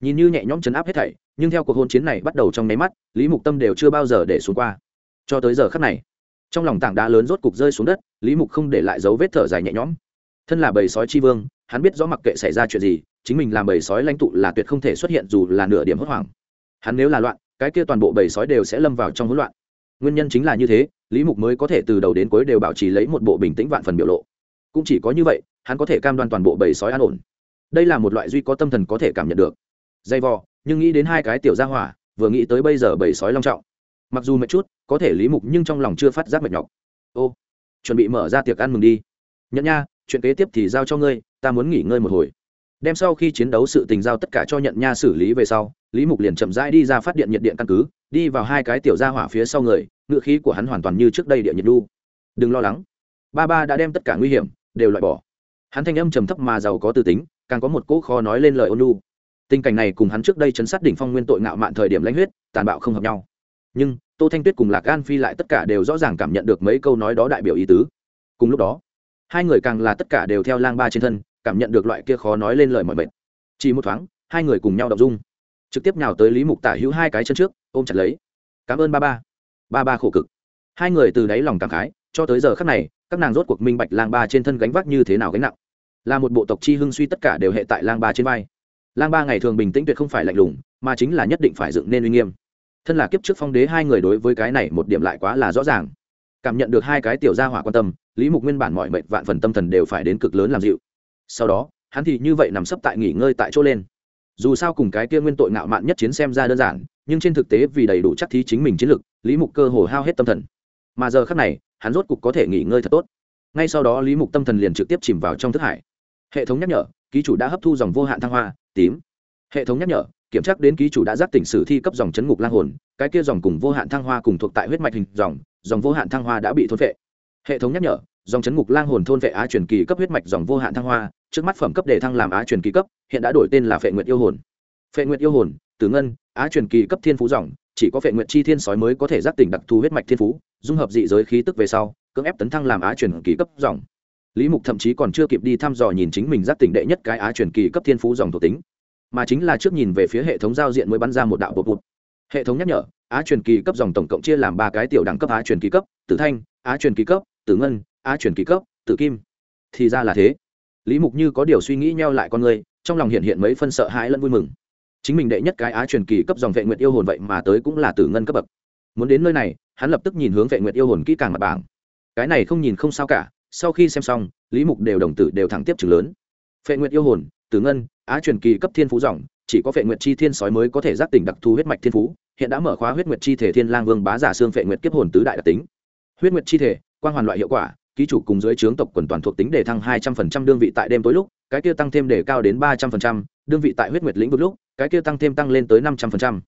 Nhìn như nhẹ nhõm chấn áp hết thảy, nhưng theo cuộc hôn chiến này bắt đầu trong nháy mắt, lý mục tâm đều chưa bao giờ để xuống qua cho tới giờ khắc này, trong lòng tảng đá lớn rốt cục rơi xuống đất, lý mục không để lại dấu vết thở dài nhẹ nhõm. Thân là bầy sói tri vương, hắn biết rõ mặc kệ xảy ra chuyện gì, chính mình làm bầy sói lãnh tụ là tuyệt không thể xuất hiện dù là nửa điểm hốt hoảng. Hắn nếu là loạn, cái kia toàn bộ bầy sói đều sẽ lâm vào trong hỗn loạn. Nguyên nhân chính là như thế, lý mục mới có thể từ đầu đến cuối đều bảo trì lấy một bộ bình tĩnh vạn phần biểu lộ. Cũng chỉ có như vậy, hắn có thể cam đoan toàn bộ bầy sói an ổn. Đây là một loại duy có tâm thần có thể cảm nhận được. Dây vò, nhưng nghĩ đến hai cái tiểu gia hỏa, vừa nghĩ tới bây giờ bầy sói long trọng mặc dù mệt chút, có thể lý mục nhưng trong lòng chưa phát giác mệt nhọc. Ô, chuẩn bị mở ra tiệc ăn mừng đi. Nhận nha, chuyện kế tiếp thì giao cho ngươi, ta muốn nghỉ ngơi một hồi. Đem sau khi chiến đấu sự tình giao tất cả cho nhận nha xử lý về sau, lý mục liền chậm rãi đi ra phát điện nhiệt điện căn cứ, đi vào hai cái tiểu gia hỏa phía sau người, ngựa khí của hắn hoàn toàn như trước đây địa nhiệt đu. Đừng lo lắng. Ba ba đã đem tất cả nguy hiểm đều loại bỏ. Hắn thanh âm trầm thấp mà giàu có tư tính, càng có một cỗ khó nói lên lời ôn lu tình cảnh này cùng hắn trước đây chấn sát đỉnh phong nguyên tội ngạo mạn thời điểm lãnh huyết, tàn bạo không hợp nhau nhưng, tô thanh tuyết cùng lạc an phi lại tất cả đều rõ ràng cảm nhận được mấy câu nói đó đại biểu ý tứ. Cùng lúc đó, hai người càng là tất cả đều theo lang ba trên thân, cảm nhận được loại kia khó nói lên lời mọi mệt. Chỉ một thoáng, hai người cùng nhau đọc dung. Trực tiếp nhào tới lý mục tả hữu hai cái chân trước, ôm chặt lấy. Cảm ơn ba ba. Ba ba khổ cực. Hai người từ đáy lòng cảm khái, cho tới giờ khắc này, các nàng rốt cuộc minh bạch lang ba trên thân gánh vác như thế nào gánh nặng. Là một bộ tộc chi hưng suy tất cả đều hệ tại lang ba trên vai. Lang ba ngày thường bình tĩnh tuyệt không phải lạnh lùng, mà chính là nhất định phải dựng nên uy nghiêm thân là kiếp trước phong đế hai người đối với cái này một điểm lại quá là rõ ràng. Cảm nhận được hai cái tiểu gia hỏa quan tâm, lý mục nguyên bản mọi mệnh vạn phần tâm thần đều phải đến cực lớn làm dịu. Sau đó, hắn thì như vậy nằm sấp tại nghỉ ngơi tại chỗ lên. Dù sao cùng cái kia nguyên tội ngạo mạn nhất chiến xem ra đơn giản, nhưng trên thực tế vì đầy đủ chắc thí chính mình chiến lực, lý mục cơ hồ hao hết tâm thần. Mà giờ khác này, hắn rốt cục có thể nghỉ ngơi thật tốt. Ngay sau đó lý mục tâm thần liền trực tiếp chìm vào trong thức hải. Hệ thống nhắc nhở, ký chủ đã hấp thu dòng vô hạn thăng hoa, tím. Hệ thống nhắc nhở kiểm tra đến ký chủ đã giác tỉnh sử thi cấp dòng chấn ngục lang hồn, cái kia dòng cùng vô hạn thăng hoa cùng thuộc tại huyết mạch hình dòng dòng vô hạn thăng hoa đã bị thôn vệ. Hệ thống nhắc nhở, dòng chấn ngục lang hồn thôn vệ á truyền kỳ cấp huyết mạch dòng vô hạn thăng hoa, trước mắt phẩm cấp để thăng làm á truyền kỳ cấp, hiện đã đổi tên là phệ nguyệt yêu hồn. Phệ nguyệt yêu hồn tử ngân, á truyền kỳ cấp thiên phú dòng, chỉ có phệ nguyệt chi thiên sói mới có thể giác tỉnh đặc thù huyết mạch thiên phú, dung hợp dị giới khí tức về sau, cưỡng ép tấn thăng làm á truyền kỳ cấp dòng. Lý mục thậm chí còn chưa kịp đi thăm dò nhìn chính mình giác tỉnh đệ nhất cái á truyền kỳ cấp thiên phú dòng thuộc tính mà chính là trước nhìn về phía hệ thống giao diện mới bắn ra một đạo bột bột. Hệ thống nhắc nhở, á truyền kỳ cấp dòng tổng cộng chia làm ba cái tiểu đẳng cấp, á truyền kỳ cấp, tử thanh, á truyền kỳ cấp, tử ngân, á truyền kỳ cấp, tử kim. Thì ra là thế. Lý mục như có điều suy nghĩ nheo lại con người, trong lòng hiện hiện mấy phân sợ hãi lẫn vui mừng. Chính mình đệ nhất cái á truyền kỳ cấp dòng vệ nguyệt yêu hồn vậy mà tới cũng là tử ngân cấp bậc. Muốn đến nơi này, hắn lập tức nhìn hướng vệ nguyệt yêu hồn kỹ càng mặt bảng. Cái này không nhìn không sao cả, sau khi xem xong, lý mục đều đồng tử đều thẳng tiếp chừng lớn. Vệ nguyệt yêu hồn tử ngân, á truyền kỳ cấp thiên phú dòng, chỉ có phệ nguyệt chi thiên sói mới có thể giác tỉnh đặc thù huyết mạch thiên phú, hiện đã mở khóa huyết nguyệt chi thể thiên lang vương bá giả xương phệ nguyệt kiếp hồn tứ đại đặc tính. Huyết nguyệt chi thể quan hoàn loại hiệu quả, ký chủ cùng dưới trướng tộc quần toàn thuộc tính để thăng hai trăm phần trăm đương vị tại đêm tối lúc, cái kia tăng thêm để cao đến ba trăm phần trăm, đương vị tại huyết nguyệt lĩnh vực lúc, cái kia tăng thêm tăng lên tới năm trăm phần trăm.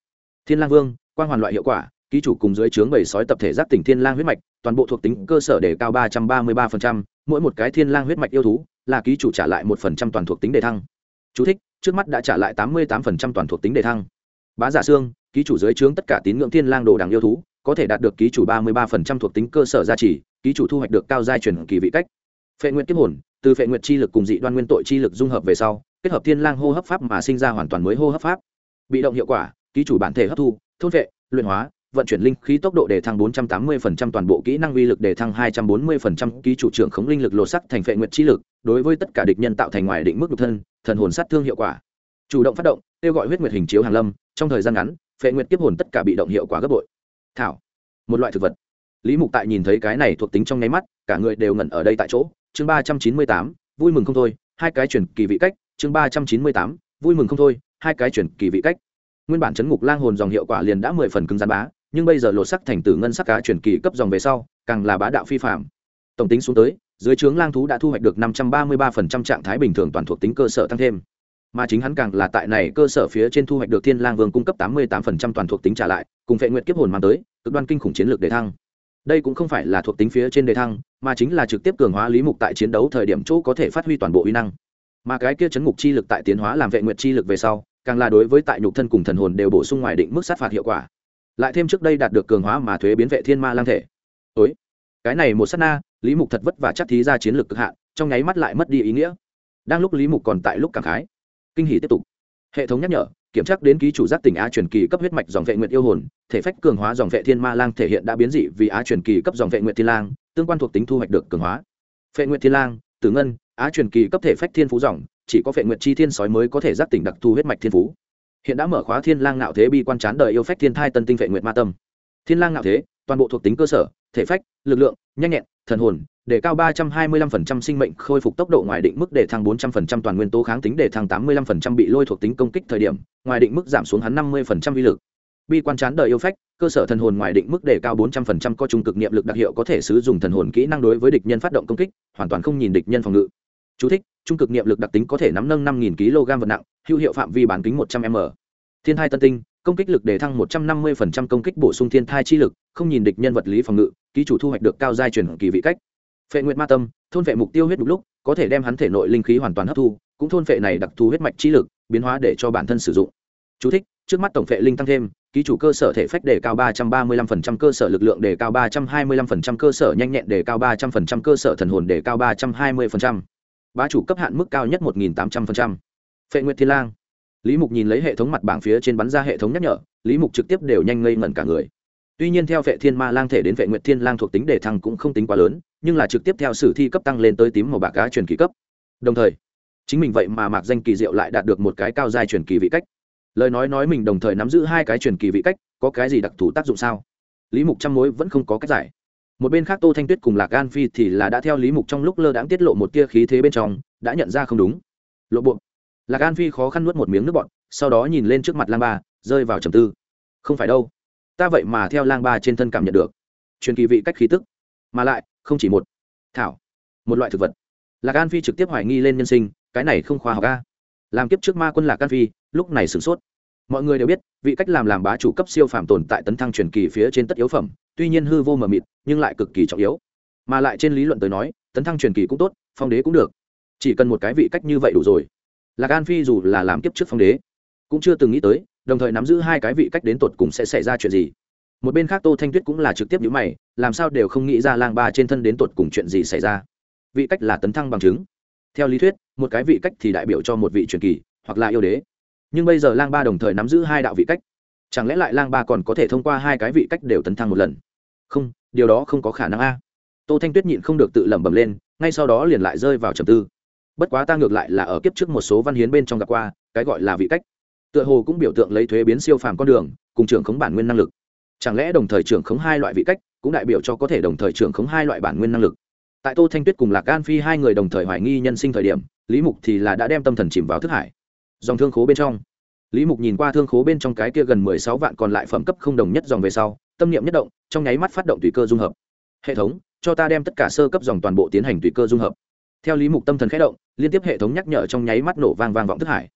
Thiên lang vương quan hoàn loại hiệu quả, ký chủ cùng dưới trướng bảy sói tập thể giác tỉnh thiên lang huyết mạch, toàn bộ thuộc tính cơ sở để cao ba trăm ba mươi ba phần trăm, mỗi một cái thiên lang huyết mạch yêu thú là ký chủ trả lại một phần trăm toàn thuộc tính đề thăng. Chú thích, trước mắt đã trả lại tám mươi tám phần trăm toàn thuộc tính đề thăng. Bá giả xương ký chủ dưới trướng tất cả tín ngưỡng thiên lang đồ đằng yêu thú có thể đạt được ký chủ ba mươi ba phần trăm thuộc tính cơ sở gia trì ký chủ thu hoạch được cao giai truyền kỳ vị cách. Phệ nguyện kiếp hồn từ phệ nguyện chi lực cùng dị đoan nguyên tội chi lực dung hợp về sau kết hợp thiên lang hô hấp pháp mà sinh ra hoàn toàn mới hô hấp pháp. Bị động hiệu quả ký chủ bản thể hấp thu thôn vệ luyện hóa vận chuyển linh khí tốc độ để thăng 480% toàn bộ kỹ năng uy lực để thăng 240%, ký chủ trưởng khống linh lực lột sắc thành phệ nguyệt chi lực, đối với tất cả địch nhân tạo thành ngoài định mức độc thân, thần hồn sát thương hiệu quả. Chủ động phát động, kêu gọi huyết nguyệt hình chiếu hàng lâm, trong thời gian ngắn, phệ nguyệt kiếp hồn tất cả bị động hiệu quả gấp bội. Thảo, một loại thực vật. Lý Mục tại nhìn thấy cái này thuộc tính trong nháy mắt, cả người đều ngẩn ở đây tại chỗ. Chương 398, vui mừng không thôi, hai cái chuyển kỳ vị cách, chương 398, vui mừng không thôi, hai cái chuyển kỳ vị cách. Nguyên bản chấn ngục lang hồn dòng hiệu quả liền đã mười phần cứng rắn bá, nhưng bây giờ lột sắc thành tử ngân sắc cá chuyển kỳ cấp dòng về sau càng là bá đạo phi phạm tổng tính xuống tới dưới trướng lang thú đã thu hoạch được năm trăm ba mươi ba phần trăm trạng thái bình thường toàn thuộc tính cơ sở tăng thêm. Mà chính hắn càng là tại này cơ sở phía trên thu hoạch được thiên lang vương cung cấp tám mươi tám phần trăm toàn thuộc tính trả lại, cùng vệ nguyện kiếp hồn mang tới, cực đoan kinh khủng chiến lược đề thăng. Đây cũng không phải là thuộc tính phía trên đề thăng, mà chính là trực tiếp cường hóa lý mục tại chiến đấu thời điểm chỗ có thể phát huy toàn bộ uy năng. Mà cái kia chấn ngục chi lực tại tiến hóa làm vệ nguyện chi lực về sau, càng là đối với tại nhục thân cùng thần hồn đều bổ sung ngoài định mức sát phạt hiệu quả. Lại thêm trước đây đạt được cường hóa mà thuế biến vệ thiên ma lang thể. Ối cái này một sát na, lý mục thật vất và chắc thí ra chiến lược cực hạn, trong nháy mắt lại mất đi ý nghĩa. Đang lúc lý mục còn tại lúc cảm khái, kinh hỷ tiếp tục. Hệ thống nhắc nhở, kiểm tra đến ký chủ giác tỉnh á truyền kỳ cấp huyết mạch dòng vệ nguyện yêu hồn, thể phách cường hóa dòng vệ thiên ma lang thể hiện đã biến dị vì á truyền kỳ cấp dòng vệ nguyện thiên lang, tương quan thuộc tính thu hoạch được cường hóa. Vệ nguyện thiên lang, tử ngân, á truyền kỳ cấp thể phách thiên phú dòng, chỉ có vệ nguyện chi thiên sói mới có thể giác tỉnh đặc thu huyết mạch thiên phú. Hiện đã mở khóa thiên lang ngạo thế bi quan chán đời yêu phách thiên thai tân tinh vệ nguyện ma tâm. Thiên lang ngạo thế, toàn bộ thuộc tính cơ sở thể phách lực lượng nhanh nhẹn thần hồn để cao 325% sinh mệnh khôi phục tốc độ ngoài định mức để thăng 400% toàn nguyên tố kháng tính để thăng 85% bị lôi thuộc tính công kích thời điểm ngoài định mức giảm xuống hắn 50% uy lực bi quan chán đời yêu phách cơ sở thần hồn ngoài định mức để cao 400% có trung cực niệm lực đặc hiệu có thể sử dụng thần hồn kỹ năng đối với địch nhân phát động công kích hoàn toàn không nhìn địch nhân phòng ngự Chú thích: Trung cực niệm lực đặc tính có thể nắm nâng 5000 kg vật nặng, hữu hiệu phạm vi bán kính 100m. Thiên thai tân tinh, công kích lực đề thăng 150% công kích bổ sung thiên thai chi lực, không nhìn địch nhân vật lý phòng ngự, ký chủ thu hoạch được cao giai truyền kỳ vị cách phệ nguyệt ma tâm thôn phệ mục tiêu huyết đục lúc có thể đem hắn thể nội linh khí hoàn toàn hấp thu cũng thôn phệ này đặc thù huyết mạch chi lực biến hóa để cho bản thân sử dụng Chú thích, trước mắt tổng phệ linh tăng thêm ký chủ cơ sở thể phách đề cao 335% cơ sở lực lượng đề cao 325% cơ sở nhanh nhẹn đề cao 300% cơ sở thần hồn đề cao 320%. bá chủ cấp hạn mức cao nhất 1.800%. phệ nguyệt thiên lang lý mục nhìn lấy hệ thống mặt bảng phía trên bắn ra hệ thống nhắc nhở, lý mục trực tiếp đều nhanh ngây ngẩn cả người. Tuy nhiên theo vệ thiên ma lang thể đến vệ nguyệt thiên lang thuộc tính đề thăng cũng không tính quá lớn, nhưng là trực tiếp theo sử thi cấp tăng lên tới tím màu bạc cá truyền kỳ cấp. Đồng thời, chính mình vậy mà mạc danh kỳ diệu lại đạt được một cái cao giai truyền kỳ vị cách. Lời nói nói mình đồng thời nắm giữ hai cái truyền kỳ vị cách, có cái gì đặc thù tác dụng sao? Lý mục trăm mối vẫn không có cách giải. Một bên khác tô thanh tuyết cùng lạc gan phi thì là đã theo lý mục trong lúc lơ đãng tiết lộ một tia khí thế bên trong, đã nhận ra không đúng. Lộ buộc lạc An phi khó khăn nuốt một miếng nước bọt, sau đó nhìn lên trước mặt lang ba, rơi vào trầm tư. Không phải đâu. Ta vậy mà theo lang ba trên thân cảm nhận được. Truyền kỳ vị cách khí tức. Mà lại, không chỉ một. Thảo. Một loại thực vật. Lạc an phi trực tiếp hoài nghi lên nhân sinh, cái này không khoa học ca làm kiếp trước ma quân lạc an phi, lúc này sửng sốt. Mọi người đều biết, vị cách làm làm bá chủ cấp siêu phàm tồn tại tấn thăng truyền kỳ phía trên tất yếu phẩm, tuy nhiên hư vô mờ mịt, nhưng lại cực kỳ trọng yếu. Mà lại trên lý luận tới nói, tấn thăng truyền kỳ cũng tốt, phong đế cũng được. Chỉ cần một cái vị cách như vậy đủ rồi lạc an phi dù là làm kiếp trước phong đế, cũng chưa từng nghĩ tới, đồng thời nắm giữ hai cái vị cách đến tột cùng sẽ xảy ra chuyện gì. Một bên khác tô thanh tuyết cũng là trực tiếp nhữ mày, làm sao đều không nghĩ ra lang ba trên thân đến tột cùng chuyện gì xảy ra. Vị cách là tấn thăng bằng chứng. Theo lý thuyết, một cái vị cách thì đại biểu cho một vị truyền kỳ, hoặc là yêu đế. Nhưng bây giờ lang ba đồng thời nắm giữ hai đạo vị cách. Chẳng lẽ lại lang ba còn có thể thông qua hai cái vị cách đều tấn thăng một lần? Không, điều đó không có khả năng a. Tô thanh tuyết nhịn không được tự lẩm bẩm lên, ngay sau đó liền lại rơi vào trầm tư bất quá ta ngược lại là ở kiếp trước một số văn hiến bên trong gặp qua, cái gọi là vị cách. Tựa hồ cũng biểu tượng lấy thuế biến siêu phàm con đường, cùng trưởng khống bản nguyên năng lực. Chẳng lẽ đồng thời trưởng khống hai loại vị cách cũng đại biểu cho có thể đồng thời trưởng khống hai loại bản nguyên năng lực? Tại tô thanh tuyết cùng lạc gan phi hai người đồng thời hoài nghi nhân sinh thời điểm, lý mục thì là đã đem tâm thần chìm vào thức hải. Dòng thương khố bên trong. Lý mục nhìn qua thương khố bên trong cái kia gần mười sáu vạn còn lại phẩm cấp không đồng nhất dòng về sau, tâm niệm nhất động, trong nháy mắt phát động tùy cơ dung hợp. Hệ thống, cho ta đem tất cả sơ cấp dòng toàn bộ tiến hành tùy cơ dung hợp theo lý mục tâm thần khẽ động, liên tiếp hệ thống nhắc nhở trong nháy mắt nổ vang vang vọng thức hải.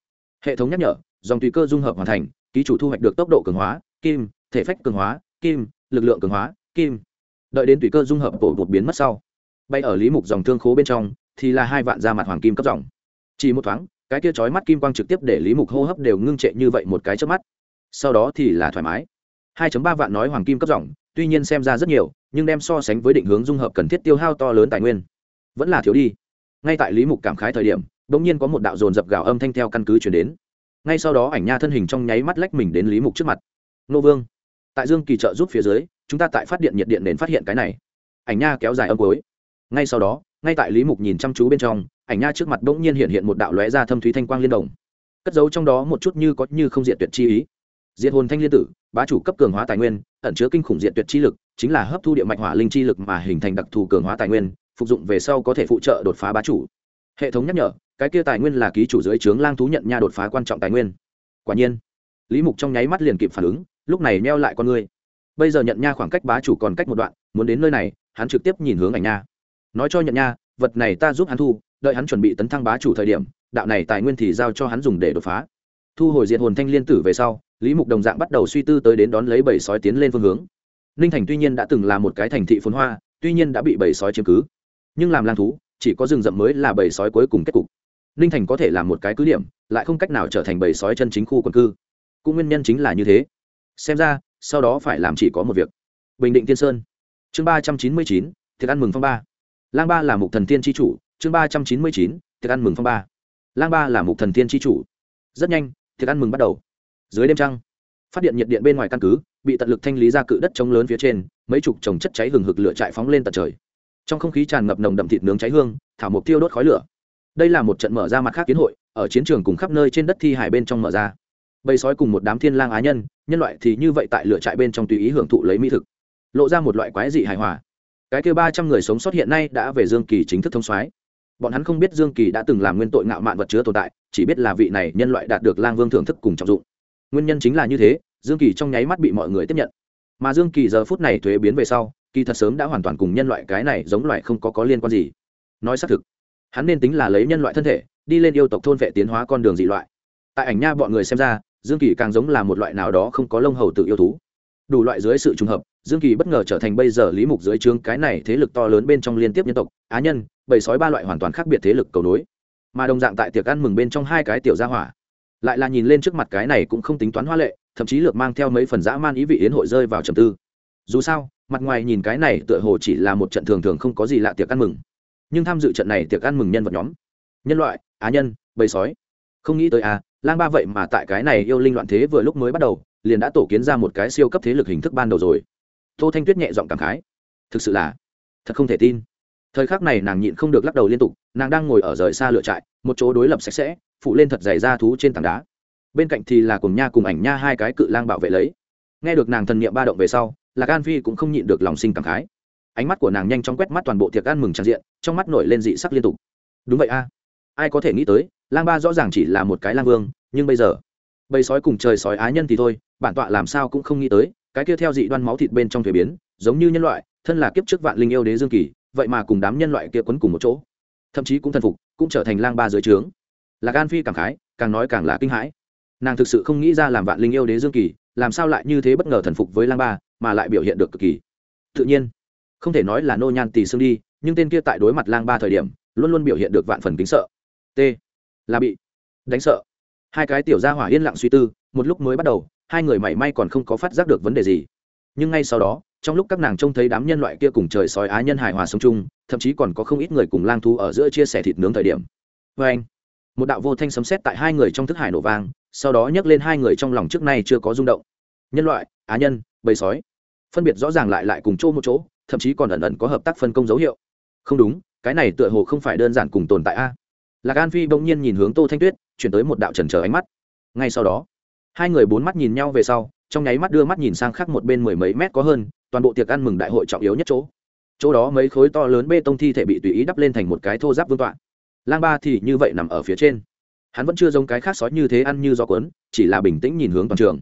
Hệ thống nhắc nhở, dòng tùy cơ dung hợp hoàn thành, ký chủ thu hoạch được tốc độ cường hóa, kim, thể phách cường hóa, kim, lực lượng cường hóa, kim. Đợi đến tùy cơ dung hợp cổ đột biến mất sau, bay ở lý mục dòng thương khố bên trong, thì là hai vạn da mặt hoàng kim cấp dòng. Chỉ một thoáng, cái kia chói mắt kim quang trực tiếp để lý mục hô hấp đều ngưng trệ như vậy một cái trước mắt. Sau đó thì là thoải mái. 2 ba vạn nói hoàng kim cấp dòng, tuy nhiên xem ra rất nhiều, nhưng đem so sánh với định hướng dung hợp cần thiết tiêu hao to lớn tài nguyên. Vẫn là thiếu đi ngay tại lý mục cảm khái thời điểm đ ỗ n g nhiên có một đạo dồn dập gào âm thanh theo căn cứ chuyển đến. Ngay sau đó ảnh nha thân hình trong nháy mắt lách mình đến lý mục trước mặt. Nô vương, tại dương kỳ trợ giúp phía dưới, chúng ta tại phát điện nhiệt điện nền phát hiện cái này. Ảnh nha kéo dài âm cối. ngay sau đó, ngay tại lý mục nhìn chăm chú bên trong, ảnh nha trước mặt bỗng nhiên hiện hiện một đạo lóe ra thâm thúy thanh quang liên đồng cất giấu trong đó một chút như có như không diện tuyệt chi ý. Diệt hồn thanh liên tử, bá chủ cấp cường hóa tài nguyên, ẩn chứa kinh khủng diện tuyệt chi lực, chính là hấp thu địa mạch hỏa linh chi lực mà hình thành đặc thù cường hóa tài nguyên phục dụng về sau có thể phụ trợ đột phá bá chủ. Hệ thống nhắc nhở, cái kia tài nguyên là ký chủ dưới trướng lang thú nhận nha đột phá quan trọng tài nguyên. Quả nhiên, lý mục trong nháy mắt liền kịp phản ứng, lúc này neo lại con ngươi. Bây giờ nhận nha khoảng cách bá chủ còn cách một đoạn, muốn đến nơi này, hắn trực tiếp nhìn hướng ảnh nha. Nói cho nhận nha, vật này ta giúp hắn thu, đợi hắn chuẩn bị tấn thăng bá chủ thời điểm, đạo này tài nguyên thì giao cho hắn dùng để đột phá. Thu hồi diện hồn thanh liên tử về sau, lý mục đồng dạng bắt đầu suy tư tới đến đón lấy bầy sói tiến lên phương hướng. Ninh thành tuy nhiên đã từng là một cái thành thị phồn hoa, tuy nhiên đã bị bầy sói chiếm cứ nhưng làm lang thú, chỉ có rừng rậm mới là bầy sói cuối cùng kết cục. Ninh thành có thể là một cái cứ điểm, lại không cách nào trở thành bầy sói chân chính khu quần cư. Cũng nguyên nhân chính là như thế. Xem ra, sau đó phải làm chỉ có một việc. Bình định tiên sơn. Chương ba trăm chín mươi chín, thiệt ăn mừng phong ba. Lang ba là mục thần tiên tri chủ, chương ba trăm chín mươi chín, thiệt ăn mừng phong ba. Lang ba là mục thần tiên tri chủ. Rất nhanh, thiệt ăn mừng bắt đầu. Dưới đêm trăng, phát điện nhiệt điện bên ngoài căn cứ, bị tận lực thanh lý ra cự đất trống lớn phía trên, mấy chục trồng chất cháy hừng hực lửa trại phóng lên tận trời trong không khí tràn ngập nồng đậm thịt nướng cháy hương, thảo mộc tiêu đốt khói lửa. Đây là một trận mở ra mặt khác kiến hội, ở chiến trường cùng khắp nơi trên đất thi hải bên trong mở ra. Bầy sói cùng một đám thiên lang á nhân nhân loại thì như vậy tại lửa trại bên trong tùy ý hưởng thụ lấy mỹ thực, lộ ra một loại quái dị hài hòa. Cái kia ba trăm người sống sót hiện nay đã về dương kỳ chính thức thông soái. Bọn hắn không biết dương kỳ đã từng làm nguyên tội ngạo mạn vật chứa tồn tại, chỉ biết là vị này nhân loại đạt được lang vương thưởng thức cùng trọng dụng. Nguyên nhân chính là như thế, dương kỳ trong nháy mắt bị mọi người tiếp nhận. Mà dương kỳ giờ phút này thuế biến về sau kỳ thật sớm đã hoàn toàn cùng nhân loại cái này giống loại không có có liên quan gì. Nói xác thực, hắn nên tính là lấy nhân loại thân thể, đi lên yêu tộc thôn vệ tiến hóa con đường dị loại. Tại ảnh nha bọn người xem ra, dương kỳ càng giống là một loại nào đó không có lông hầu tự yêu thú. Đủ loại dưới sự trùng hợp, dương kỳ bất ngờ trở thành bây giờ lý mục dưới trướng cái này thế lực to lớn bên trong liên tiếp nhân tộc, á nhân bầy sói ba loại hoàn toàn khác biệt thế lực cầu nối. Mà đồng dạng tại tiệc ăn mừng bên trong hai cái tiểu gia hỏa, lại là nhìn lên trước mặt cái này cũng không tính toán hoa lệ, thậm chí lược mang theo mấy phần dã man ý vị yến hội rơi vào trầm tư. Dù sao mặt ngoài nhìn cái này tựa hồ chỉ là một trận thường thường không có gì lạ tiệc ăn mừng. Nhưng tham dự trận này tiệc ăn mừng nhân vật nhóm, nhân loại, á nhân, bầy sói. Không nghĩ tới à lang ba vậy mà tại cái này yêu linh loạn thế vừa lúc mới bắt đầu, liền đã tổ kiến ra một cái siêu cấp thế lực hình thức ban đầu rồi. Tô thanh tuyết nhẹ giọng cảm khái. Thực sự là, thật không thể tin. Thời khắc này nàng nhịn không được lắc đầu liên tục, nàng đang ngồi ở rời xa lựa trại, một chỗ đối lập sạch sẽ, phụ lên thật dày ra thú trên tảng đá. Bên cạnh thì là cùng nha cùng ảnh nha hai cái cự lang bảo vệ lấy. Nghe được nàng thần niệm ba động về sau là gan phi cũng không nhịn được lòng sinh cảm khái. Ánh mắt của nàng nhanh chóng quét mắt toàn bộ tiệc ăn mừng tràn diện, trong mắt nổi lên dị sắc liên tục. Đúng vậy a. Ai có thể nghĩ tới, lang ba rõ ràng chỉ là một cái lang vương, nhưng bây giờ, bầy sói cùng trời sói á nhân thì thôi, bản tọa làm sao cũng không nghĩ tới, cái kia theo dị đoan máu thịt bên trong thuế biến, giống như nhân loại, thân là kiếp trước vạn linh yêu đế dương kỳ, vậy mà cùng đám nhân loại kia quấn cùng một chỗ. Thậm chí cũng thần phục, cũng trở thành lang ba dưới trướng. Lạc an phi cảm khái, càng nói càng là kinh hãi. Nàng thực sự không nghĩ ra làm vạn linh yêu đế dương kỳ, làm sao lại như thế bất ngờ thần phục với lang ba mà lại biểu hiện được cực kỳ. Tự nhiên, không thể nói là nô nhan tỳ xương đi, nhưng tên kia tại đối mặt lang ba thời điểm, luôn luôn biểu hiện được vạn phần kính sợ. T, là bị đánh sợ. Hai cái tiểu gia hỏa yên lặng suy tư, một lúc mới bắt đầu, hai người mảy may còn không có phát giác được vấn đề gì. Nhưng ngay sau đó, trong lúc các nàng trông thấy đám nhân loại kia cùng trời sói á nhân hài hòa sống chung, thậm chí còn có không ít người cùng lang thú ở giữa chia sẻ thịt nướng thời điểm. Vê anh, một đạo vô thanh sấm xét tại hai người trong thức hải nổ vang, sau đó nhấc lên hai người trong lòng trước nay chưa có rung động. Nhân loại, á nhân, bầy sói phân biệt rõ ràng lại lại cùng chỗ một chỗ, thậm chí còn ẩn ẩn có hợp tác phân công dấu hiệu. Không đúng, cái này tựa hồ không phải đơn giản cùng tồn tại a. Lạc an phi bỗng nhiên nhìn hướng tô thanh tuyết, chuyển tới một đạo trần trờ ánh mắt. Ngay sau đó, hai người bốn mắt nhìn nhau về sau, trong nháy mắt đưa mắt nhìn sang khác một bên mười mấy mét có hơn, toàn bộ tiệc ăn mừng đại hội trọng yếu nhất chỗ. Chỗ đó mấy khối to lớn bê tông thi thể bị tùy ý đắp lên thành một cái thô giáp vương tọa. Lang ba thì như vậy nằm ở phía trên. Hắn vẫn chưa giống cái khác sói như thế ăn như gió cuốn, chỉ là bình tĩnh nhìn hướng toàn trường.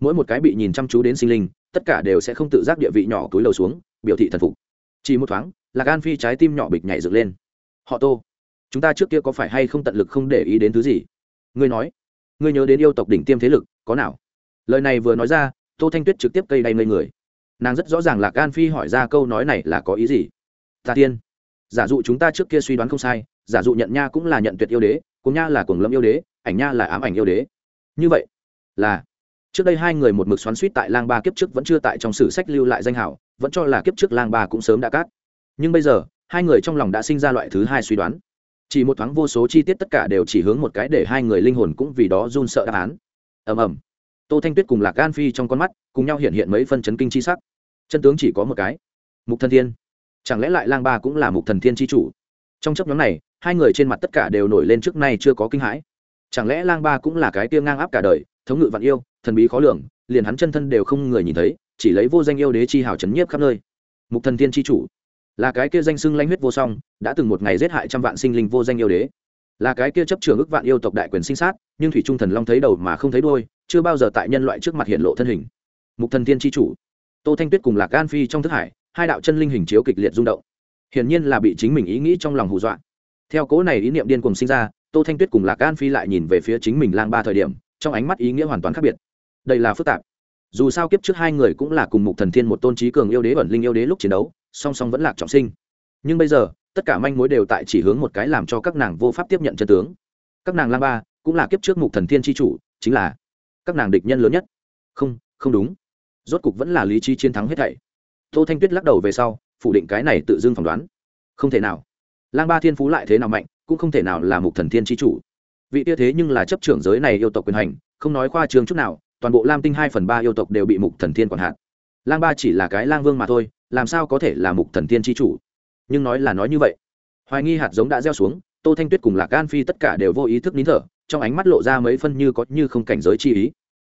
Mỗi một cái bị nhìn chăm chú đến sinh linh tất cả đều sẽ không tự giác địa vị nhỏ túi lầu xuống, biểu thị thần phục. Chỉ một thoáng là gan phi trái tim nhỏ bịch nhảy dựng lên. Họ tô, chúng ta trước kia có phải hay không tận lực không để ý đến thứ gì? Ngươi nói, ngươi nhớ đến yêu tộc đỉnh tiêm thế lực, có nào? Lời này vừa nói ra, tô thanh tuyết trực tiếp cây đay ngây người. Nàng rất rõ ràng là gan phi hỏi ra câu nói này là có ý gì. Ta tiên, giả dụ chúng ta trước kia suy đoán không sai, giả dụ nhận nha cũng là nhận tuyệt yêu đế, cùng nha là cuồng lâm yêu đế, ảnh nha là ám ảnh yêu đế. Như vậy là trước đây hai người một mực xoắn suýt tại lang ba kiếp trước vẫn chưa tại trong sử sách lưu lại danh hảo vẫn cho là kiếp trước lang ba cũng sớm đã cát. Nhưng bây giờ, hai người trong lòng đã sinh ra loại thứ hai suy đoán. Chỉ một thoáng vô số chi tiết tất cả đều chỉ hướng một cái để hai người linh hồn cũng vì đó run sợ đáp án. Ầm ầm. Tô thanh tuyết cùng lạc gan phi trong con mắt, cùng nhau hiện hiện mấy phân chấn kinh chi sắc. Chân tướng chỉ có một cái. Mục thần thiên. Chẳng lẽ lại lang ba cũng là mục thần thiên chi chủ? Trong chấp nhóm này, hai người trên mặt tất cả đều nổi lên trước nay chưa có kinh hãi. Chẳng lẽ lang ba cũng là cái tiêu ngang áp cả đời, thống ngự vạn yêu thần bí khó lường, liền hắn chân thân đều không người nhìn thấy, chỉ lấy vô danh yêu đế chi hào chấn nhiếp khắp nơi. Mục thần tiên chi chủ, là cái kia danh xưng lãnh huyết vô song, đã từng một ngày giết hại trăm vạn sinh linh vô danh yêu đế. Là cái kia chấp trường ức vạn yêu tộc đại quyền sinh sát, nhưng thủy trung thần long thấy đầu mà không thấy đôi chưa bao giờ tại nhân loại trước mặt hiện lộ thân hình. Mục thần tiên tri chủ, tô thanh tuyết cùng lạc gan phi trong thức hải, hai đạo chân linh hình chiếu kịch liệt rung động. Hiển nhiên là bị chính mình ý nghĩ trong lòng hù dọa. Theo cố này ý niệm điên cuồng sinh ra, tô thanh tuyết cùng lạc an phi lại nhìn về phía chính mình lang ba thời điểm, trong ánh mắt ý nghĩa hoàn toàn khác biệt đây là phức tạp. Dù sao kiếp trước hai người cũng là cùng mục thần thiên một tôn trí cường yêu đế ẩn linh yêu đế lúc chiến đấu, song song vẫn lạc trọng sinh. Nhưng bây giờ, tất cả manh mối đều tại chỉ hướng một cái làm cho các nàng vô pháp tiếp nhận chân tướng. Các nàng lang ba cũng là kiếp trước mục thần thiên tri chủ, chính là các nàng địch nhân lớn nhất. Không không đúng. Rốt cục vẫn là lý trí chiến thắng hết thảy. Tô thanh tuyết lắc đầu về sau, phủ định cái này tự dưng phỏng đoán. Không thể nào. Lang ba thiên phú lại thế nào mạnh, cũng không thể nào là mục thần thiên tri chủ. Vị tia thế nhưng là chấp trưởng giới này yêu tộc quyền hành, không nói khoa trương chút nào toàn bộ lam tinh hai phần ba yêu tộc đều bị mục thần thiên quản hạt. Lang ba chỉ là cái lang vương mà thôi, làm sao có thể là mục thần thiên tri chủ? Nhưng nói là nói như vậy, hoài nghi hạt giống đã gieo xuống, tô thanh tuyết cùng lạc gan phi tất cả đều vô ý thức nín thở, trong ánh mắt lộ ra mấy phân như có như không cảnh giới chi ý.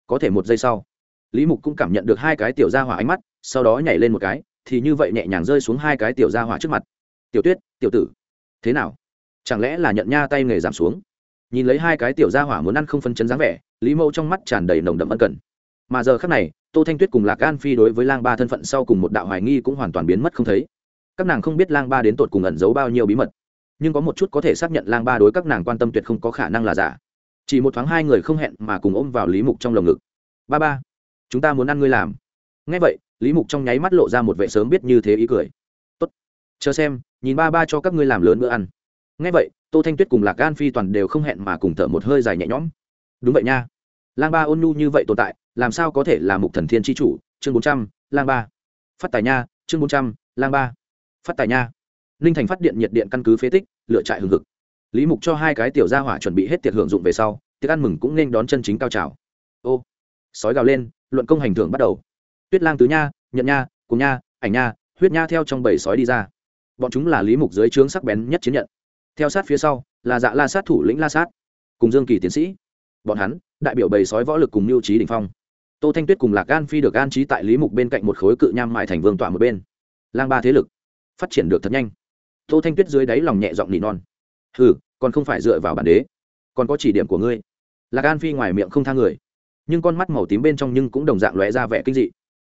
Có thể một giây sau, lý mục cũng cảm nhận được hai cái tiểu gia hỏa ánh mắt, sau đó nhảy lên một cái, thì như vậy nhẹ nhàng rơi xuống hai cái tiểu gia hỏa trước mặt. Tiểu tuyết, tiểu tử, thế nào? Chẳng lẽ là nhận nha tay nghề giảm xuống? Nhìn lấy hai cái tiểu gia hỏa muốn ăn không phân chấn dáng vẻ, lý mẫu trong mắt tràn đầy nồng đậm ân cần. Mà giờ khác này, tô thanh tuyết cùng lạc an phi đối với lang ba thân phận sau cùng một đạo hoài nghi cũng hoàn toàn biến mất không thấy. Các nàng không biết lang ba đến tột cùng ẩn giấu bao nhiêu bí mật, nhưng có một chút có thể xác nhận lang ba đối các nàng quan tâm tuyệt không có khả năng là giả. Chỉ một thoáng hai người không hẹn mà cùng ôm vào lý mục trong lồng ngực. Ba ba, chúng ta muốn ăn ngươi làm. Ngay vậy, lý mục trong nháy mắt lộ ra một vệ sớm biết như thế ý cười. Tốt, chờ xem, nhìn ba ba cho các ngươi làm lớn bữa ăn. Ngay vậy tô thanh tuyết cùng lạc gan phi toàn đều không hẹn mà cùng thở một hơi dài nhẹ nhõm. Đúng vậy nha. Lang ba ôn nhu như vậy tồn tại, làm sao có thể là mục thần thiên tri chủ? Chương bốn trăm, lang ba. Phát tài nha, chương bốn trăm, lang ba. Phát tài nha. Ninh thành phát điện nhiệt điện căn cứ phế tích, lựa trại hừng hực. Lý mục cho hai cái tiểu gia hỏa chuẩn bị hết tiệc hưởng dụng về sau, tiệc ăn mừng cũng nên đón chân chính cao trào. Ô, sói gào lên, luận công hành thưởng bắt đầu. Tuyết lang tứ nha, nhận nha, cùng nha, ảnh nha, huyết nha theo trong bầy sói đi ra. Bọn chúng là lý mục dưới trướng sắc bén nhất chiến nhận theo sát phía sau, là dạ la sát thủ lĩnh la sát, cùng dương kỳ tiến sĩ. Bọn hắn, đại biểu bầy sói võ lực cùng mưu trí đình phong. Tô thanh tuyết cùng lạc gan phi được an trí tại lý mục bên cạnh một khối cự nham mại thành vương tỏa một bên. Lang ba thế lực, phát triển được thật nhanh. Tô thanh tuyết dưới đáy lòng nhẹ giọng nỉ non. Ừ còn không phải dựa vào bản đế, còn có chỉ điểm của ngươi. Lạc an phi ngoài miệng không tha người, nhưng con mắt màu tím bên trong nhưng cũng đồng dạng lóe ra vẻ kinh dị.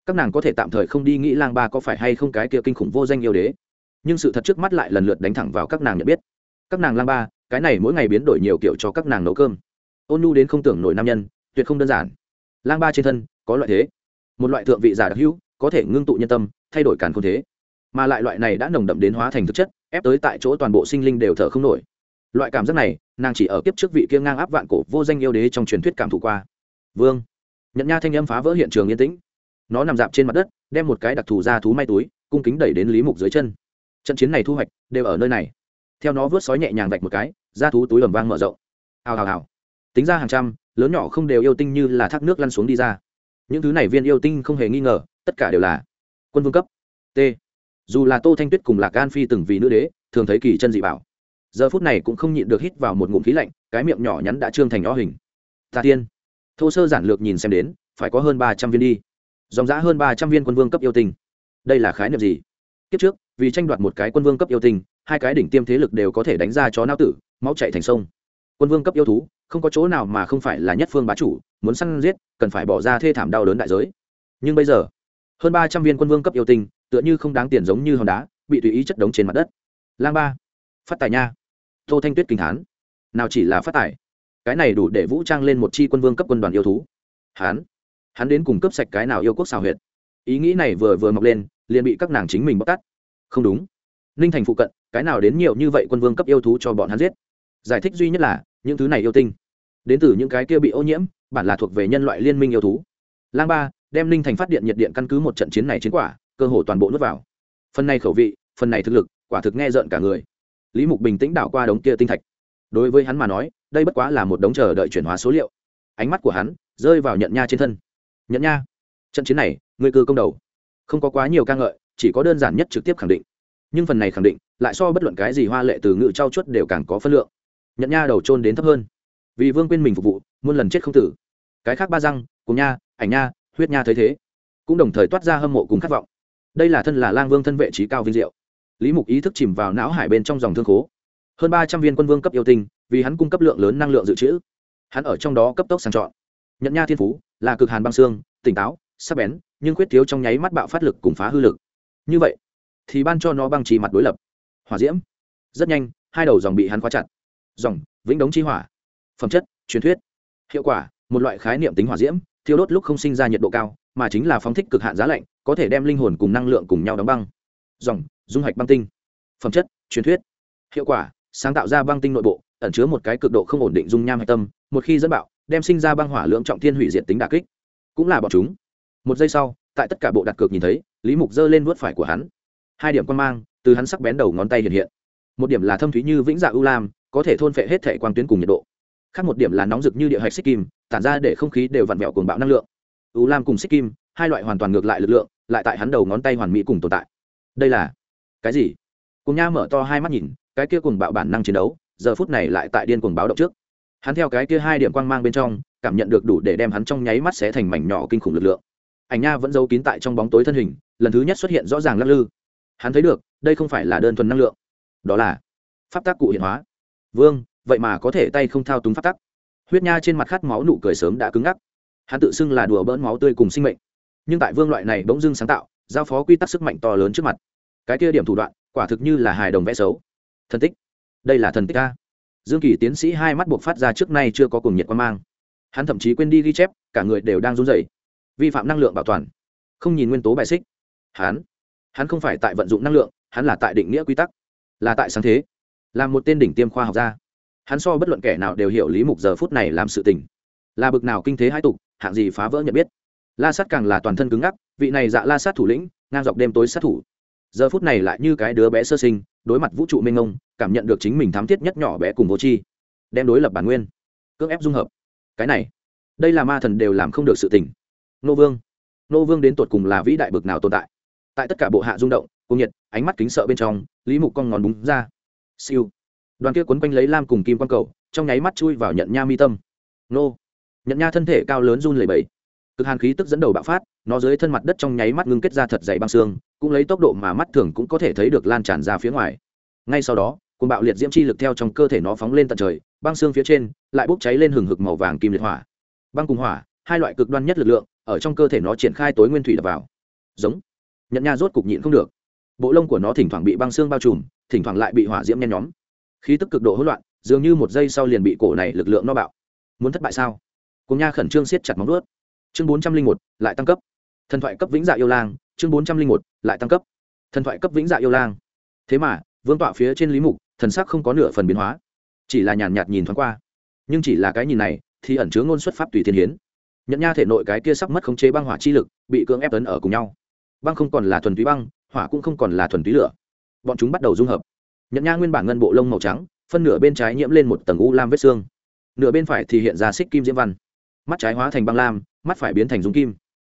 Các nàng có thể tạm thời không đi nghĩ lang ba có phải hay không cái kia kinh khủng vô danh yêu đế, nhưng sự thật trước mắt lại lần lượt đánh thẳng vào các nàng nhận biết các nàng lang ba, cái này mỗi ngày biến đổi nhiều kiểu cho các nàng nấu cơm. Ôn nhu đến không tưởng nổi nam nhân, tuyệt không đơn giản. Lang ba trên thân, có loại thế. Một loại thượng vị giả đặc hữu, có thể ngưng tụ nhân tâm, thay đổi càn không thế. Mà lại loại này đã nồng đậm đến hóa thành thực chất, ép tới tại chỗ toàn bộ sinh linh đều thở không nổi. Loại cảm giác này, nàng chỉ ở kiếp trước vị kia ngang áp vạn cổ vô danh yêu đế trong truyền thuyết cảm thụ qua. Vương. Nhận nha thanh âm phá vỡ hiện trường yên tĩnh. Nó nằm dạp trên mặt đất, đem một cái đặc thù ra thú may túi, cung kính đẩy đến lý mục dưới chân. Trận chiến này thu hoạch, đều ở nơi này theo nó vớt sói nhẹ nhàng vạch một cái ra thú túi ẩm vang mở rộng. Hào hào hào. Tính ra hàng trăm, lớn nhỏ không đều yêu tinh như là thác nước lăn xuống đi ra. Những thứ này viên yêu tinh không hề nghi ngờ, tất cả đều là quân vương cấp. T. Dù là tô thanh tuyết cùng lạc gan phi từng vì nữ đế, thường thấy kỳ chân dị bảo. Giờ phút này cũng không nhịn được hít vào một ngụm khí lạnh, cái miệng nhỏ nhắn đã trương thành nhỏ hình. Tà tiên. Thô sơ giản lược nhìn xem đến, phải có hơn ba trăm viên đi. Dòng giã hơn ba trăm viên quân vương cấp yêu tinh. Đây là khái niệm gì? Kiếp trước, vì tranh đoạt một cái quân vương cấp yêu tinh hai cái đỉnh tiêm thế lực đều có thể đánh ra chó não tử, máu chạy thành sông. Quân vương cấp yêu thú, không có chỗ nào mà không phải là nhất phương bá chủ, muốn săn giết, cần phải bỏ ra thê thảm đau đớn đại giới. Nhưng bây giờ, hơn ba trăm viên quân vương cấp yêu tinh, tựa như không đáng tiền giống như hòn đá, bị tùy ý chất đống trên mặt đất. Lang ba, phát tài nha. Tô thanh tuyết kinh hán. Nào chỉ là phát tài. Cái này đủ để vũ trang lên một chi quân vương cấp quân đoàn yêu thú. Hán. Hắn đến cùng cấp sạch cái nào yêu quốc xào huyệt. Ý nghĩ này vừa vừa mọc lên, liền bị các nàng chính mình bóc tắt không đúng ninh thành phụ cận, cái nào đến nhiều như vậy quân vương cấp yêu thú cho bọn hắn giết? Giải thích duy nhất là, những thứ này yêu tinh, đến từ những cái kia bị ô nhiễm, bản là thuộc về nhân loại liên minh yêu thú. Lang ba, đem ninh thành phát điện nhiệt điện căn cứ một trận chiến này chiến quả, cơ hồ toàn bộ nuốt vào. Phần này khẩu vị, phần này thực lực, quả thực nghe rợn cả người. Lý mục bình tĩnh đảo qua đống kia tinh thạch. Đối với hắn mà nói, đây bất quá là một đống chờ đợi chuyển hóa số liệu. Ánh mắt của hắn rơi vào nhận nha trên thân. Nhận nha, trận chiến này người cư công đầu. Không có quá nhiều ca ngợi, chỉ có đơn giản nhất trực tiếp khẳng định nhưng phần này khẳng định lại so bất luận cái gì hoa lệ từ ngự trao chuất đều càng có phân lượng. Nhận nha đầu trôn đến thấp hơn. Vì vương quên mình phục vụ, muôn lần chết không tử. Cái khác ba răng, cùng nha, ảnh nha, huyết nha thấy thế, cũng đồng thời toát ra hâm mộ cùng khát vọng. Đây là thân là lang vương thân vệ trí cao vinh diệu. Lý mục ý thức chìm vào não hải bên trong dòng thương khố. Hơn ba trăm viên quân vương cấp yêu tinh, vì hắn cung cấp lượng lớn năng lượng dự trữ. Hắn ở trong đó cấp tốc sàng chọn. Nhận nha thiên phú, là cực hàn băng xương, tỉnh táo, sắc bén, nhưng khuyết thiếu trong nháy mắt bạo phát lực cùng phá hư lực. Như vậy thì ban cho nó băng trì mặt đối lập. Hỏa diễm. Rất nhanh, hai đầu dòng bị hắn khóa chặt. Dòng, vĩnh đống chi hỏa. Phẩm chất, truyền thuyết. Hiệu quả, một loại khái niệm tính hỏa diễm, thiêu đốt lúc không sinh ra nhiệt độ cao, mà chính là phóng thích cực hạn giá lạnh, có thể đem linh hồn cùng năng lượng cùng nhau đóng băng. Dòng, dung hạch băng tinh. Phẩm chất, truyền thuyết. Hiệu quả, sáng tạo ra băng tinh nội bộ, ẩn chứa một cái cực độ không ổn định dung nham hạch tâm, một khi dẫn bạo, đem sinh ra băng hỏa lượng trọng thiên hủy diệt tính đà kích. Cũng là bọn chúng. Một giây sau, tại tất cả bộ đặt cược nhìn thấy, lý mục giơ lên vuốt phải của hắn hai điểm quan mang, từ hắn sắc bén đầu ngón tay hiện hiện. Một điểm là thâm thúy như vĩnh dạ ưu lam, có thể thôn phệ hết thể quang tuyến cùng nhiệt độ. Khác một điểm là nóng rực như địa hạch xích kim, tản ra để không khí đều vặn vẹo cuồng bạo năng lượng. Ưu lam cùng xích kim, hai loại hoàn toàn ngược lại lực lượng, lại tại hắn đầu ngón tay hoàn mỹ cùng tồn tại. Đây là cái gì? Cùng nha mở to hai mắt nhìn, cái kia cùng bạo bản năng chiến đấu, giờ phút này lại tại điên cuồng báo động trước. Hắn theo cái kia hai điểm quang mang bên trong, cảm nhận được đủ để đem hắn trong nháy mắt xé thành mảnh nhỏ kinh khủng lực lượng. Ảnh nha vẫn giấu kín tại trong bóng tối thân hình, lần thứ nhất xuất hiện rõ ràng lắc lư hắn thấy được, đây không phải là đơn thuần năng lượng. Đó là pháp tác cụ hiện hóa. Vương, vậy mà có thể tay không thao túng pháp tắc. Huyết nha trên mặt khát máu nụ cười sớm đã cứng ngắc. Hắn tự xưng là đùa bỡn máu tươi cùng sinh mệnh. Nhưng tại vương loại này bỗng dưng sáng tạo, giao phó quy tắc sức mạnh to lớn trước mặt. Cái kia điểm thủ đoạn, quả thực như là hài đồng vẽ xấu. Thần tích. Đây là thần tích a. Dương kỳ tiến sĩ hai mắt buộc phát ra trước nay chưa có cùng nhiệt quan mang. Hắn thậm chí quên đi ghi chép, cả người đều đang run rẩy. Vi phạm năng lượng bảo toàn. Không nhìn nguyên tố bài xích. Hắn hắn không phải tại vận dụng năng lượng, hắn là tại định nghĩa quy tắc. Là tại sáng thế. Là một tên đỉnh tiêm khoa học gia. Hắn so bất luận kẻ nào đều hiểu lý mục giờ phút này làm sự tình. Là bực nào kinh thế hai tục, hạng gì phá vỡ nhận biết. La sát càng là toàn thân cứng ngắc, vị này dạ la sát thủ lĩnh, ngang dọc đêm tối sát thủ. Giờ phút này lại như cái đứa bé sơ sinh, đối mặt vũ trụ mênh ngông cảm nhận được chính mình thám thiết nhất nhỏ bé cùng vô tri. Đem đối lập bản nguyên. Cưỡng ép dung hợp. Cái này, đây là ma thần đều làm không được sự tình. Nô vương. Nô vương đến tột cùng là vĩ đại bực nào tồn tại? Tại tất cả bộ hạ rung động cung nhiệt, ánh mắt kính sợ bên trong, lý mục con ngón búng ra. Siêu. Đoàn kia quấn quanh lấy lam cùng kim quang cầu, trong nháy mắt chui vào nhận nha mi tâm. Nô. Nhận nha thân thể cao lớn run lẩy bẩy. Cực hàn khí tức dẫn đầu bạo phát, nó dưới thân mặt đất trong nháy mắt ngưng kết ra thật dày băng xương, cũng lấy tốc độ mà mắt thường cũng có thể thấy được lan tràn ra phía ngoài. Ngay sau đó cùng bạo liệt diễm chi lực theo trong cơ thể nó phóng lên tận trời, băng xương phía trên lại bốc cháy lên hừng hực màu vàng kim liệt hỏa. Băng cùng hỏa, hai loại cực đoan nhất lực lượng, ở trong cơ thể nó triển khai tối nguyên thủy đập vào. Giống nhận nha rốt cục nhịn không được. Bộ lông của nó thỉnh thoảng bị băng xương bao trùm, thỉnh thoảng lại bị hỏa diễm nhen nhóm. Khí tức cực độ hỗn loạn, dường như một giây sau liền bị cổ này lực lượng nó bạo. Muốn thất bại sao? Cùng nha khẩn trương siết chặt móng ướt chương bốn trăm linh một, lại tăng cấp. Thần thoại cấp vĩnh dạ yêu lang, chương bốn trăm linh một, lại tăng cấp. Thần thoại cấp vĩnh dạ yêu lang. Thế mà, vương tọa phía trên lý mục, thần sắc không có nửa phần biến hóa. Chỉ là nhàn nhạt nhìn thoáng qua. Nhưng chỉ là cái nhìn này, thì ẩn chứa ngôn xuất pháp tùy thiên hiến. Nhận nha thể nội cái kia sắp mất khống chế băng hỏa chi lực, bị cưỡng ép tấn ở cùng nhau băng không còn là thuần túy băng, hỏa cũng không còn là thuần túy lửa. Bọn chúng bắt đầu dung hợp. Nhận nha nguyên bản ngân bộ lông màu trắng, phân nửa bên trái nhiễm lên một tầng u lam vết xương. Nửa bên phải thì hiện ra xích kim diễm văn. Mắt trái hóa thành băng lam, mắt phải biến thành dung kim.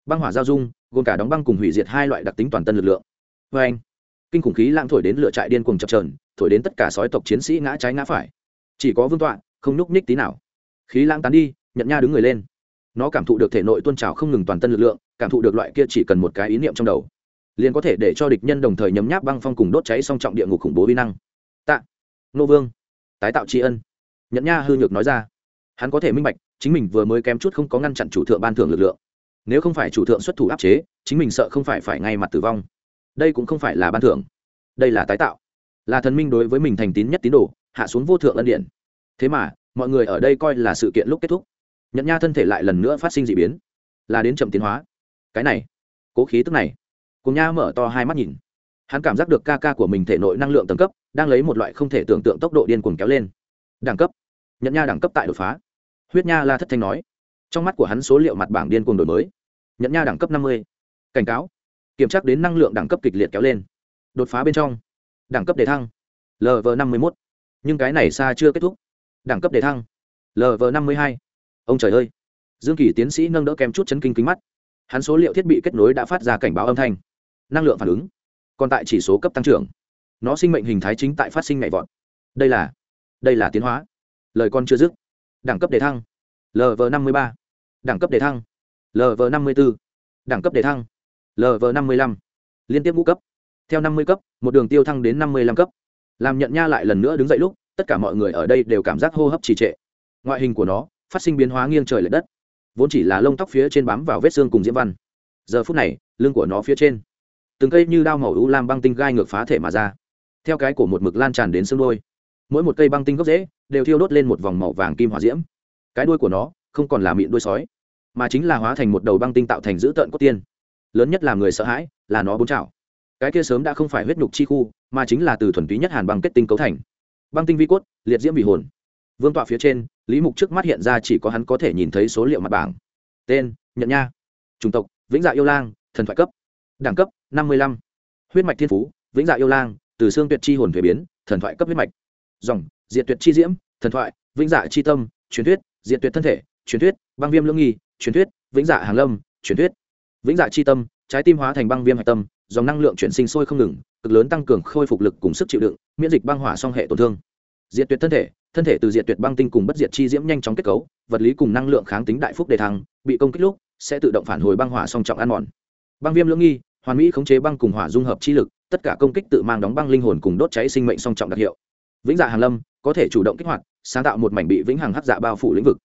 Băng hỏa giao dung, gồm cả đóng băng cùng hủy diệt hai loại đặc tính toàn tân lực lượng. Vê anh, kinh khủng khí lãng thổi đến lửa trại điên cùng chập trờn thổi đến tất cả sói tộc chiến sĩ ngã trái ngã phải. Chỉ có vương tọa, không nhúc nhích tí nào. Khí lãng tán đi nhận nha đứng người lên. Nó cảm thụ được thể nội tuôn trào không ngừng toàn tân lực lượng cảm thụ được loại kia chỉ cần một cái ý niệm trong đầu, liền có thể để cho địch nhân đồng thời nhấm nháp băng phong cùng đốt cháy song trọng địa ngục khủng bố vi năng. Tạ, nô vương, tái tạo tri ân. Nhận nha hư nhược nói ra. Hắn có thể minh bạch, chính mình vừa mới kém chút không có ngăn chặn chủ thượng ban thưởng lực lượng. Nếu không phải chủ thượng xuất thủ áp chế, chính mình sợ không phải phải ngay mặt tử vong. Đây cũng không phải là ban thưởng. Đây là tái tạo. Là thần minh đối với mình thành tín nhất tín đồ, hạ xuống vô thượng ân điện thế mà, mọi người ở đây coi là sự kiện lúc kết thúc. Nhận nha thân thể lại lần nữa phát sinh d ị biến. Là đến chậm tiến hóa cái này, cố khí tức này. Cùng nha mở to hai mắt nhìn. Hắn cảm giác được ca ca của mình thể nội năng lượng tầng cấp, đang lấy một loại không thể tưởng tượng tốc độ điên cuồng kéo lên. Đẳng cấp. Nhận nha đẳng cấp tại đột phá. Huyết nha la thất thanh nói. Trong mắt của hắn số liệu mặt bảng điên cuồng đổi mới. Nhận nha đẳng cấp năm mươi. Cảnh cáo. Kiểm tra đến năng lượng đẳng cấp kịch liệt kéo lên. Đột phá bên trong. Đẳng cấp đề thăng. Lv năm mươi một nhưng cái này xa chưa kết thúc. Đẳng cấp đề thăng. Lv năm mươi hai. Ông trời ơi. Dương kỳ tiến sĩ nâng đỡ kèm chút chấn kinh kính mắt hắn số liệu thiết bị kết nối đã phát ra cảnh báo âm thanh, năng lượng phản ứng, còn tại chỉ số cấp tăng trưởng. Nó sinh mệnh hình thái chính tại phát sinh nhảy vọt. Đây là đây là tiến hóa. Lời con chưa dứt. Đẳng cấp đề thăng. Lv năm mươi ba. Đẳng cấp đề thăng. Lv năm mươi b ố đẳng cấp đề thăng. Lv năm mươi lăm. Liên tiếp ngũ cấp. Theo năm mươi cấp, một đường tiêu thăng đến năm mươi lăm cấp. Làm nhận nha lại lần nữa đứng dậy lúc, tất cả mọi người ở đây đều cảm giác hô hấp trì trệ. Ngoại hình của nó, phát sinh biến hóa nghiêng trời l ệ đất vốn chỉ là lông tóc phía trên bám vào vết xương cùng diễm văn. Giờ phút này, lưng của nó phía trên, từng cây như đao màu u lam băng tinh gai ngược phá thể mà ra. Theo cái cổ một mực lan tràn đến xương đôi mỗi một cây băng tinh gốc rễ đều thiêu đốt lên một vòng màu vàng kim hỏa diễm. Cái đuôi của nó không còn là miệng đuôi sói, mà chính là hóa thành một đầu băng tinh tạo thành dữ tợn cốt tiên. Lớn nhất làm người sợ hãi là nó bốn chảo cái kia sớm đã không phải huyết nhục chi khu, mà chính là từ thuần túy nhất hàn băng kết tinh cấu thành. Băng tinh vi cốt, liệt diễm vị hồn. Vương tọa phía trên lý mục trước mắt hiện ra chỉ có hắn có thể nhìn thấy số liệu mặt bảng. Tên nhận nha. Chủng tộc, vĩnh dạ yêu lang, thần thoại cấp. Đẳng cấp, năm mươi lăm. Huyết mạch thiên phú, vĩnh dạ yêu lang, từ xương tuyệt chi hồn thuế biến, thần thoại cấp huyết mạch. Dòng, diệt tuyệt chi diễm, thần thoại, vĩnh dạ chi tâm, truyền thuyết, diệt tuyệt thân thể, truyền thuyết, băng viêm lưỡng nghi, truyền thuyết, vĩnh dạ hàng lâm, truyền thuyết. Vĩnh dạ chi tâm, trái tim hóa thành băng viêm hạch tâm, dòng năng lượng chuyển sinh sôi không ngừng, cực lớn tăng cường khôi phục lực cùng sức chịu đựng, miễn dịch băng hỏa song hệ tổn thương diệt tuyệt thân thể thân thể từ diệt tuyệt băng tinh cùng bất diệt chi diễm nhanh chóng kết cấu, vật lý cùng năng lượng kháng tính đại phúc đề thăng, bị công kích lúc, sẽ tự động phản hồi băng hỏa song trọng ăn mòn. Băng viêm lưỡng nghi, hoàn mỹ khống chế băng cùng hỏa dung hợp chi lực, tất cả công kích tự mang đóng băng linh hồn cùng đốt cháy sinh mệnh song trọng đặc hiệu. Vĩnh dạ hàn lâm, có thể chủ động kích hoạt, sáng tạo một mảnh bị vĩnh hằng hắc dạ bao phủ lĩnh vực.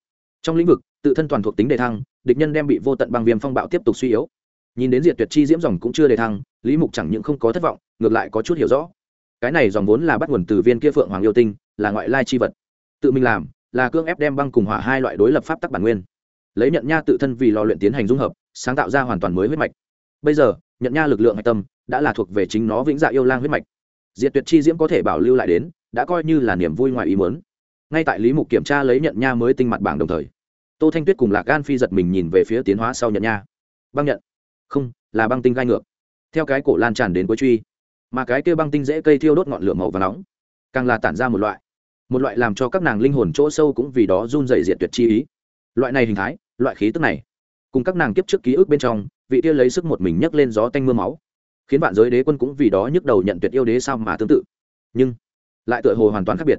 Trong lĩnh vực, tự thân toàn thuộc tính đề thăng, địch nhân đem bị vô tận băng viêm phong bạo tiếp tục suy yếu. Nhìn đến diệt tuyệt chi diễm dòng cũng chưa đề thăng, lý mục chẳng những không có thất vọng, ngược lại có chút hiểu rõ. Cái này dòng vốn là bắt nguồn từ viên kia phượng hoàng yêu tinh là ngoại lai chi vật. Tự mình làm, là cương ép đem băng cùng hỏa hai loại đối lập pháp tắc bản nguyên. Lấy nhận nha tự thân vì lò luyện tiến hành dung hợp, sáng tạo ra hoàn toàn mới huyết mạch. Bây giờ, nhận nha lực lượng hạch tâm đã là thuộc về chính nó vĩnh dạ yêu lang huyết mạch. Diệt tuyệt chi diễm có thể bảo lưu lại đến, đã coi như là niềm vui ngoài ý muốn. Ngay tại lý mục kiểm tra lấy nhận nha mới tinh mặt bảng đồng thời, tô thanh tuyết cùng lạc gan phi giật mình nhìn về phía tiến hóa sau nhận nha. Băng nhận. Không, là băng tinh gai ngược. Theo cái cổ lan tràn đến cuối truy, mà cái kia băng tinh dễ cây thiêu đốt ngọn lửa màu và nóng, càng là tản ra một loại một loại làm cho các nàng linh hồn chỗ sâu cũng vì đó run dày diệt tuyệt chi ý. Loại này hình thái, loại khí tức này, cùng các nàng kiếp trước ký ức bên trong, vị kia lấy sức một mình nhấc lên gió tanh mưa máu, khiến vạn giới đế quân cũng vì đó nhức đầu nhận tuyệt yêu đế sao mà tương tự. Nhưng, lại tựa hồ hoàn toàn khác biệt.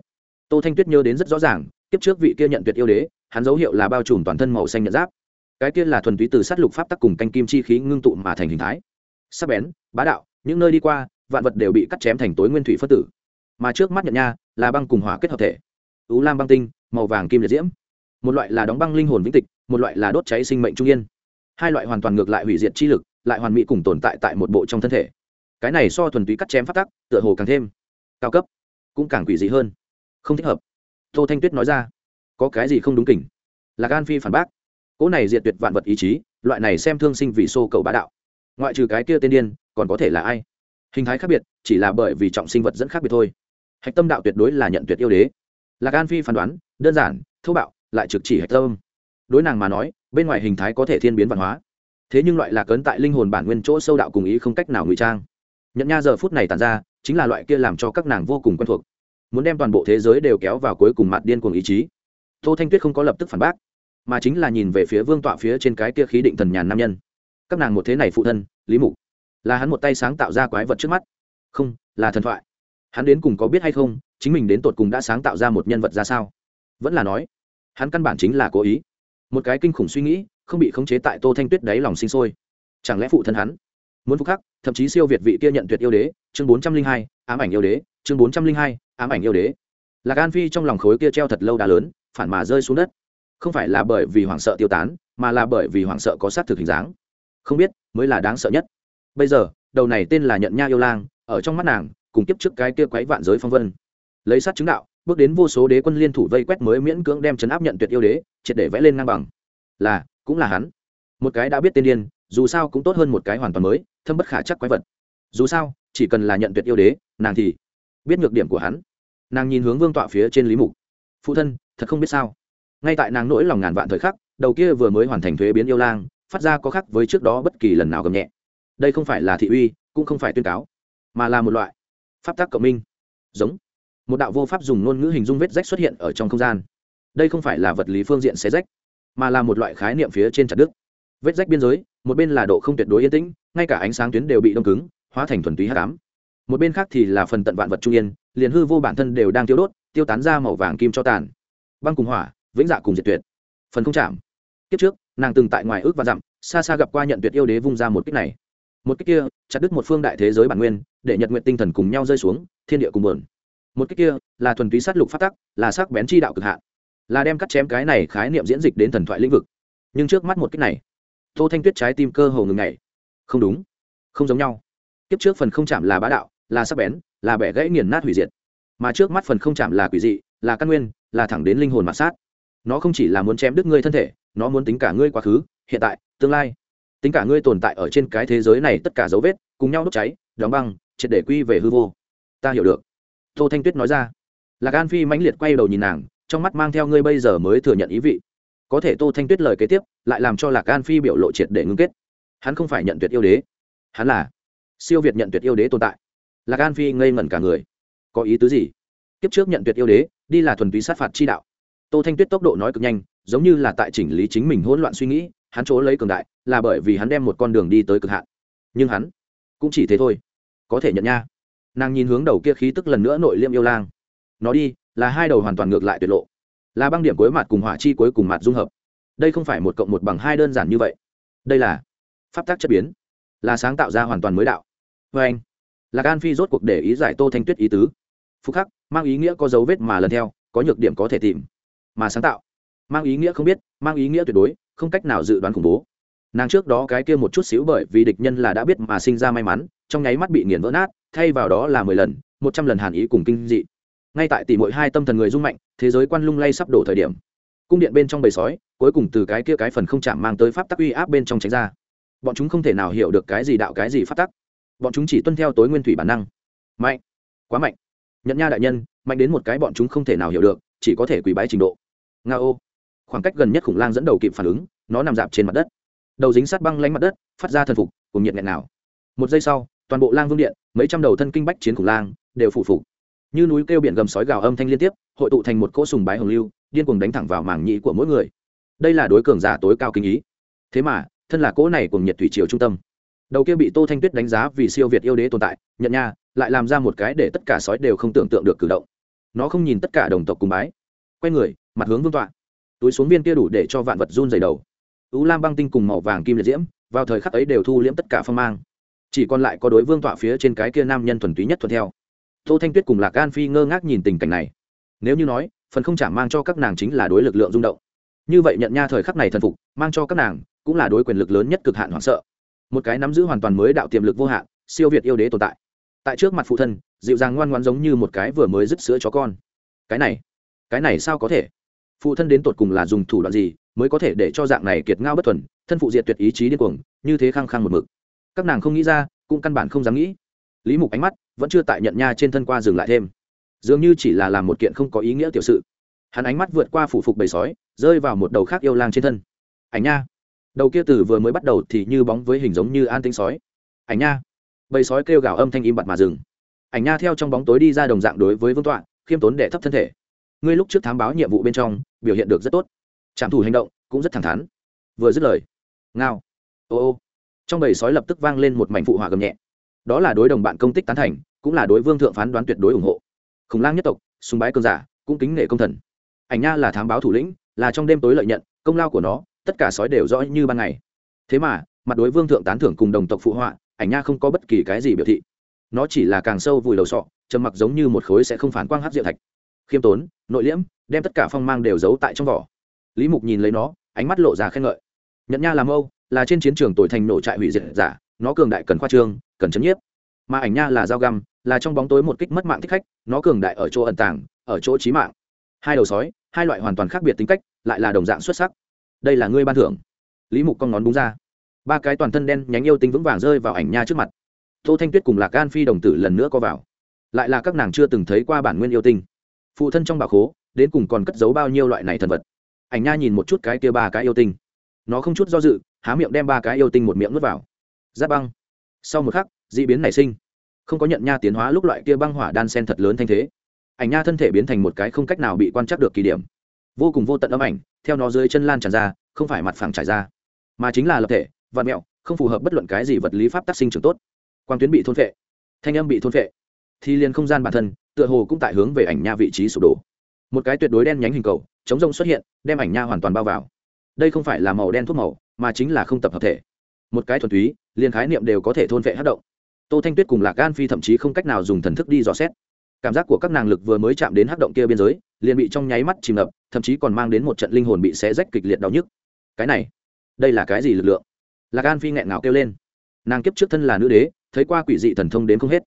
Tô thanh tuyết nhớ đến rất rõ ràng, kiếp trước vị kia nhận tuyệt yêu đế, hắn dấu hiệu là bao trùm toàn thân màu xanh nhận giáp. Cái kia là thuần túy từ sát lục pháp tắc cùng canh kim chi khí ngưng tụ mà thành hình thái. Sắc bén, bá đạo, những nơi đi qua, vạn vật đều bị cắt chém thành tối nguyên thủy phân tử mà trước mắt nhận nha, là băng cùng hỏa kết hợp thể. Ú lam băng tinh, màu vàng kim liệt diễm. Một loại là đóng băng linh hồn vĩnh tịch, một loại là đốt cháy sinh mệnh trung yên. Hai loại hoàn toàn ngược lại hủy diệt chi lực, lại hoàn mỹ cùng tồn tại tại một bộ trong thân thể. Cái này so thuần túy cắt chém phát tắc, tựa hồ càng thêm cao cấp, cũng càng quỷ dị hơn. Không thích hợp. Tô thanh tuyết nói ra. Có cái gì không đúng kỉnh? Là gan phi phản bác. Cỗ này diệt tuyệt vạn vật ý chí, loại này xem thương sinh vì xô cầu bá đạo. Ngoại trừ cái kia tên điên, còn có thể là ai? Hình thái khác biệt, chỉ là bởi vì trọng sinh vật dẫn khác biệt thôi hạch tâm đạo tuyệt đối là nhận tuyệt yêu đế. Là gan phi phán đoán, đơn giản, thô bạo, lại trực chỉ hạch tâm. Đối nàng mà nói, bên ngoài hình thái có thể thiên biến văn hóa. Thế nhưng loại lạc ấn tại linh hồn bản nguyên chỗ sâu đạo cùng ý không cách nào ngụy trang. Nhận nha giờ phút này tàn ra, chính là loại kia làm cho các nàng vô cùng quen thuộc. Muốn đem toàn bộ thế giới đều kéo vào cuối cùng mặt điên cuồng ý chí. Tô thanh tuyết không có lập tức phản bác, mà chính là nhìn về phía vương tọa phía trên cái kia khí định thần nhàn nam nhân. Các nàng một thế này phụ thân, lý mục. Là hắn một tay sáng tạo ra quái vật trước mắt. Không, là thần thoại hắn đến cùng có biết hay không, chính mình đến tột cùng đã sáng tạo ra một nhân vật ra sao? Vẫn là nói, hắn căn bản chính là cố ý. Một cái kinh khủng suy nghĩ, không bị khống chế tại tô thanh tuyết đáy lòng sinh sôi. Chẳng lẽ phụ thân hắn muốn phúc khắc, thậm chí siêu việt vị kia nhận tuyệt yêu đế? Chương bốn trăm linh hai, ám ảnh yêu đế. Chương bốn trăm linh hai, ám ảnh yêu đế. Lạc an phi trong lòng khối kia treo thật lâu đá lớn, phản mà rơi xuống đất. Không phải là bởi vì hoảng sợ tiêu tán, mà là bởi vì hoảng sợ có sát thực hình dáng. Không biết, mới là đáng sợ nhất. Bây giờ, đầu này tên là nhận nha yêu lang, ở trong mắt nàng cùng kiếp trước cái kia quái vạn giới phong vân. Lấy sát chứng đạo, bước đến vô số đế quân liên thủ vây quét mới miễn cưỡng đem chấn áp nhận tuyệt yêu đế, triệt để vẽ lên ngang bằng. Là, cũng là hắn. Một cái đã biết tên điên, dù sao cũng tốt hơn một cái hoàn toàn mới, thâm bất khả chắc quái vật. Dù sao, chỉ cần là nhận tuyệt yêu đế, nàng thì biết nhược điểm của hắn. Nàng nhìn hướng vương tọa phía trên lý mục. Phụ thân, thật không biết sao. Ngay tại nàng nỗi lòng ngàn vạn thời khắc, đầu kia vừa mới hoàn thành thuế biến yêu lang, phát ra có khác với trước đó bất kỳ lần nào gầm nhẹ. Đây không phải là thị uy, cũng không phải tuyên cáo, mà là một loại pháp tác cộng minh. Giống. Một đạo vô pháp dùng ngôn ngữ hình dung vết rách xuất hiện ở trong không gian. Đây không phải là vật lý phương diện xé rách, mà là một loại khái niệm phía trên chặt đức vết rách biên giới, một bên là độ không tuyệt đối yên tĩnh, ngay cả ánh sáng tuyến đều bị đông cứng, hóa thành thuần túy hát cám một bên khác thì là phần tận vạn vật trung yên, liền hư vô bản thân đều đang tiêu đốt, tiêu tán ra màu vàng kim cho tàn. Băng cùng hỏa, vĩnh dạ cùng diệt tuyệt. Phần không chạm. Kiếp trước, nàng từng tại ngoài ước và dặm, xa xa gặp qua nhận tuyệt yêu đế vung ra một kích này một cách kia, chặt đứt một phương đại thế giới bản nguyên, để nhật nguyện tinh thần cùng nhau rơi xuống, thiên địa cùng buồn. Một cách kia, là thuần túy sát lục phát tắc, là sắc bén chi đạo cực hạn. Là đem cắt chém cái này khái niệm diễn dịch đến thần thoại lĩnh vực. Nhưng trước mắt một cách này, tô thanh tuyết trái tim cơ hồ ngừng ngày không đúng. Không giống nhau. Kiếp trước phần không chạm là bá đạo, là sắc bén, là bẻ gãy nghiền nát hủy diệt. Mà trước mắt phần không chạm là quỷ dị, là căn nguyên, là thẳng đến linh hồn mà sát. Nó không chỉ là muốn chém đứt ngươi thân thể, nó muốn tính cả ngươi quá khứ, hiện tại, tương lai tính cả ngươi tồn tại ở trên cái thế giới này tất cả dấu vết, cùng nhau đốt cháy, đóng băng, triệt để quy về hư vô. Ta hiểu được. Tô thanh tuyết nói ra. Lạc an phi mãnh liệt quay đầu nhìn nàng, trong mắt mang theo ngươi bây giờ mới thừa nhận ý vị. Có thể tô thanh tuyết lời kế tiếp, lại làm cho lạc an phi biểu lộ triệt để ngưng kết. Hắn không phải nhận tuyệt yêu đế. Hắn là siêu việt nhận tuyệt yêu đế tồn tại. Lạc an phi ngây ngẩn cả người. Có ý tứ gì? Kiếp trước nhận tuyệt yêu đế, đi là thuần túy sát phạt chi đạo. Tô thanh tuyết tốc độ nói cực nhanh, giống như là tại chỉnh lý chính mình hỗn loạn suy nghĩ hắn chỗ lấy cường đại là bởi vì hắn đem một con đường đi tới cực hạn. Nhưng hắn cũng chỉ thế thôi. Có thể nhận nha. Nàng nhìn hướng đầu kia khí tức lần nữa nội liêm yêu lang. Nó đi, là hai đầu hoàn toàn ngược lại tuyệt lộ. Là băng điểm cuối mặt cùng hỏa chi cuối cùng mặt dung hợp. Đây không phải một cộng một bằng hai đơn giản như vậy. Đây là pháp tác chất biến. Là sáng tạo ra hoàn toàn mới đạo. Vê anh lạc an phi rốt cuộc để ý giải tô thanh tuyết ý tứ. Phúc khắc, mang ý nghĩa có dấu vết mà lần theo, có nhược điểm có thể tìm, mà sáng tạo. Mang ý nghĩa không biết, mang ý nghĩa tuyệt đối không cách nào dự đoán khủng bố. Nàng trước đó cái kia một chút xíu bởi vì địch nhân là đã biết mà sinh ra may mắn, trong nháy mắt bị nghiền vỡ nát, thay vào đó là mười lần, một trăm lần hàn ý cùng kinh dị. Ngay tại tỷ mỗi hai tâm thần người rung mạnh, thế giới quan lung lay sắp đổ thời điểm, cung điện bên trong bầy sói, cuối cùng từ cái kia cái phần không chạm mang tới pháp tắc uy áp bên trong tránh ra. Bọn chúng không thể nào hiểu được cái gì đạo cái gì pháp tắc. Bọn chúng chỉ tuân theo tối nguyên thủy bản năng. Mạnh. Quá mạnh. Nhận nha đại nhân, mạnh đến một cái bọn chúng không thể nào hiểu được, chỉ có thể quỳ bái trình độ. Nga ô khoảng cách gần nhất khủng lang dẫn đầu kịp phản ứng, nó nằm dạp trên mặt đất. Đầu dính sát băng lánh mặt đất, phát ra thần phục cùng nhiệt nghẹn nào một giây sau, toàn bộ lang vương điện, mấy trăm đầu thân kinh bách chiến khủng lang, đều phủ phục. Như núi kêu biển gầm sói gào âm thanh liên tiếp, hội tụ thành một cỗ sùng bái hồng lưu, điên cuồng đánh thẳng vào mảng nhĩ của mỗi người. Đây là đối cường giả tối cao kinh ý. Thế mà, thân là cỗ này cùng nhiệt thủy triều trung tâm. Đầu kia bị tô thanh tuyết đánh giá vì siêu việt yêu đế tồn tại, nhận nha, lại làm ra một cái để tất cả sói đều không tưởng tượng được cử động. Nó không nhìn tất cả đồng tộc cùng bái. Quay người, mặt hướng vương tọa túi xuống viên kia đủ để cho vạn vật run dày đầu. U lam băng tinh cùng màu vàng kim liệt diễm, vào thời khắc ấy đều thu liễm tất cả phong mang. Chỉ còn lại có đối vương tọa phía trên cái kia nam nhân thuần túy nhất thuận theo. Tô thanh tuyết cùng lạc an phi ngơ ngác nhìn tình cảnh này. Nếu như nói, phần không trả mang cho các nàng chính là đối lực lượng rung động. Như vậy nhận nha thời khắc này thần phục, mang cho các nàng, cũng là đối quyền lực lớn nhất cực hạn hoảng sợ. Một cái nắm giữ hoàn toàn mới đạo tiềm lực vô hạn, siêu việt yêu đế tồn tại. Tại trước mặt phụ thân, dịu dàng ngoan ngoan giống như một cái vừa mới dứt sữa chó con. Cái này cái này sao có thể? Phụ thân đến tột cùng là dùng thủ đoạn gì mới có thể để cho dạng này kiệt ngao bất thuần, thân phụ diệt tuyệt ý chí điên cuồng, như thế khăng khăng một mực. Các nàng không nghĩ ra, cũng căn bản không dám nghĩ. Lý mục ánh mắt vẫn chưa tại nhận nha trên thân qua dừng lại thêm. Dường như chỉ là làm một kiện không có ý nghĩa tiểu sự. Hắn ánh mắt vượt qua phủ phục bầy sói, rơi vào một đầu khác yêu lang trên thân. Ảnh nha. Đầu kia từ vừa mới bắt đầu thì như bóng với hình giống như an tinh sói. Ảnh nha. Bầy sói kêu gào âm thanh im bặt mà dừng. Ảnh nha theo trong bóng tối đi ra đồng dạng đối với vương tọa, khiêm tốn để thấp thân thể ngươi lúc trước thám báo nhiệm vụ bên trong, biểu hiện được rất tốt. Trạm thủ hành động cũng rất thẳng thắn. Vừa dứt lời, ngao, ô ô, trong bầy sói lập tức vang lên một mảnh phụ họa gầm nhẹ. Đó là đối đồng bạn công tích tán thành, cũng là đối vương thượng phán đoán tuyệt đối ủng hộ. Khủng lang nhất tộc súng bái cơn giả, cũng kính nể công thần. Ảnh nha là thám báo thủ lĩnh, là trong đêm tối lợi nhận, công lao của nó, tất cả sói đều rõ như ban ngày. Thế mà, mặt đối vương thượng tán thưởng cùng đồng tộc phụ họa, ảnh nha không có bất kỳ cái gì biểu thị. Nó chỉ là càng sâu vùi đầu sọ, trầm mặc giống như một khối sẽ không phản quang hát diệu thạch khiêm tốn, nội liễm, đem tất cả phong mang đều giấu tại trong vỏ. Lý mục nhìn lấy nó, ánh mắt lộ ra khen ngợi. Nhận nha làm âu, là trên chiến trường tội thành nổ trại hủy diệt giả, nó cường đại cần khoa trương, cần chấn nhiếp. Mà ảnh nha là dao găm, là trong bóng tối một kích mất mạng thích khách, nó cường đại ở chỗ ẩn tàng, ở chỗ trí mạng. Hai đầu sói, hai loại hoàn toàn khác biệt tính cách, lại là đồng dạng xuất sắc. Đây là ngươi ban thưởng. Lý mục con ngón búng ra. Ba cái toàn thân đen nhánh yêu tinh vững vàng rơi vào ảnh nha trước mặt. Tô thanh tuyết cùng lạc gan phi đồng tử lần nữa có vào. Lại là các nàng chưa từng thấy qua bản nguyên yêu tinh phụ thân trong bà khố, đến cùng còn cất giấu bao nhiêu loại này thần vật. Ảnh nha nhìn một chút cái kia ba cái yêu tinh. Nó không chút do dự, há miệng đem ba cái yêu tinh một miệng nuốt vào. Giáp băng. Sau một khắc d ị biến nảy sinh. Không có nhận nha tiến hóa lúc loại kia băng hỏa đan sen thật lớn thanh thế. Ảnh nha thân thể biến thành một cái không cách nào bị quan trắc được kỳ điểm. Vô cùng vô tận âm ảnh, theo nó dưới chân lan tràn ra, không phải mặt phẳng trải ra, mà chính là lập thể vạn mẹo, không phù hợp bất luận cái gì vật lý pháp tác sinh trưởng tốt. Quang tuyến bị thôn phệ. Thanh âm bị thôn phệ. Thì liền không gian bản thân tựa hồ cũng tại hướng về ảnh nha vị trí sụp đổ. Một cái tuyệt đối đen nhánh hình cầu, chống rông xuất hiện, đem ảnh nha hoàn toàn bao vào. Đây không phải là màu đen thuốc màu, mà chính là không tập hợp thể. Một cái thuần túy, liền khái niệm đều có thể thôn vệ hát động. Tô thanh tuyết cùng lạc gan phi thậm chí không cách nào dùng thần thức đi dò xét. Cảm giác của các nàng lực vừa mới chạm đến hát động kia biên giới, liền bị trong nháy mắt chìm ngập, thậm chí còn mang đến một trận linh hồn bị xé rách kịch liệt đau nhức. Cái này, đây là cái gì lực lượng? Lạc gan phi nghẹn ngào kêu lên. Nàng kiếp trước thân là nữ đế, thấy qua quỷ dị thần thông đến không hết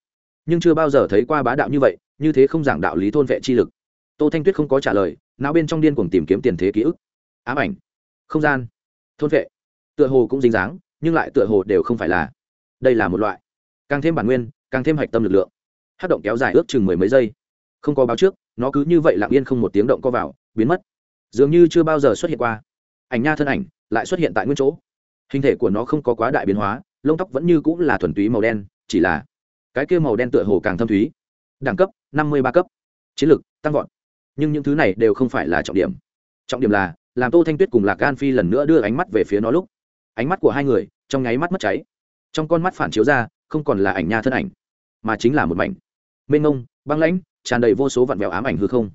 nhưng chưa bao giờ thấy qua bá đạo như vậy, như thế không giảng đạo lý thôn vệ chi lực. Tô thanh tuyết không có trả lời, não bên trong điên cuồng tìm kiếm tiền thế ký ức. Ám ảnh. Không gian. Thôn vệ. Tựa hồ cũng dính dáng, nhưng lại tựa hồ đều không phải là. Đây là một loại. Càng thêm bản nguyên, càng thêm hạch tâm lực lượng. Hát động kéo dài ước chừng mười mấy giây. Không có báo trước, nó cứ như vậy lặng yên không một tiếng động co vào, biến mất. Dường như chưa bao giờ xuất hiện qua. Ảnh nha thân ảnh, lại xuất hiện tại nguyên chỗ. Hình thể của nó không có quá đại biến hóa, lông tóc vẫn như cũng là thuần túy màu đen, chỉ là cái kia màu đen tựa hồ càng thâm thúy. Đẳng cấp, năm mươi ba cấp. Chiến lược, tăng vọt. Nhưng những thứ này đều không phải là trọng điểm. Trọng điểm là, làm tô thanh tuyết cùng lạc gan phi lần nữa đưa ánh mắt về phía nó lúc, ánh mắt của hai người trong nháy mắt mất cháy. Trong con mắt phản chiếu ra, không còn là ảnh nha thân ảnh, mà chính là một mảnh. Mênh ngông băng lãnh, tràn đầy vô số vạn vẹo ám ảnh hư không.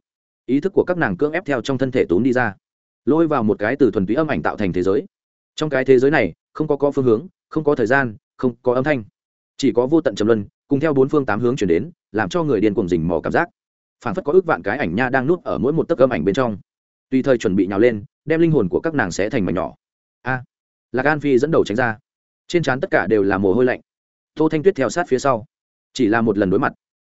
Ý thức của các nàng cưỡng ép theo trong thân thể tốn đi ra, lôi vào một cái từ thuần túy âm ảnh tạo thành thế giới. Trong cái thế giới này, không có có phương hướng, không có thời gian, không có âm thanh, chỉ có vô tận trầm luân cùng theo bốn phương tám hướng chuyển đến, làm cho người điên cùng rình mò cảm giác. Phản phất có ước vạn cái ảnh nha đang nuốt ở mỗi một tấc âm ảnh bên trong. Tùy thời chuẩn bị nhào lên, đem linh hồn của các nàng sẽ thành mảnh nhỏ. A! Lạc an phi dẫn đầu tránh ra. Trên trán tất cả đều là mồ hôi lạnh. Tô thanh tuyết theo sát phía sau. Chỉ là một lần đối mặt.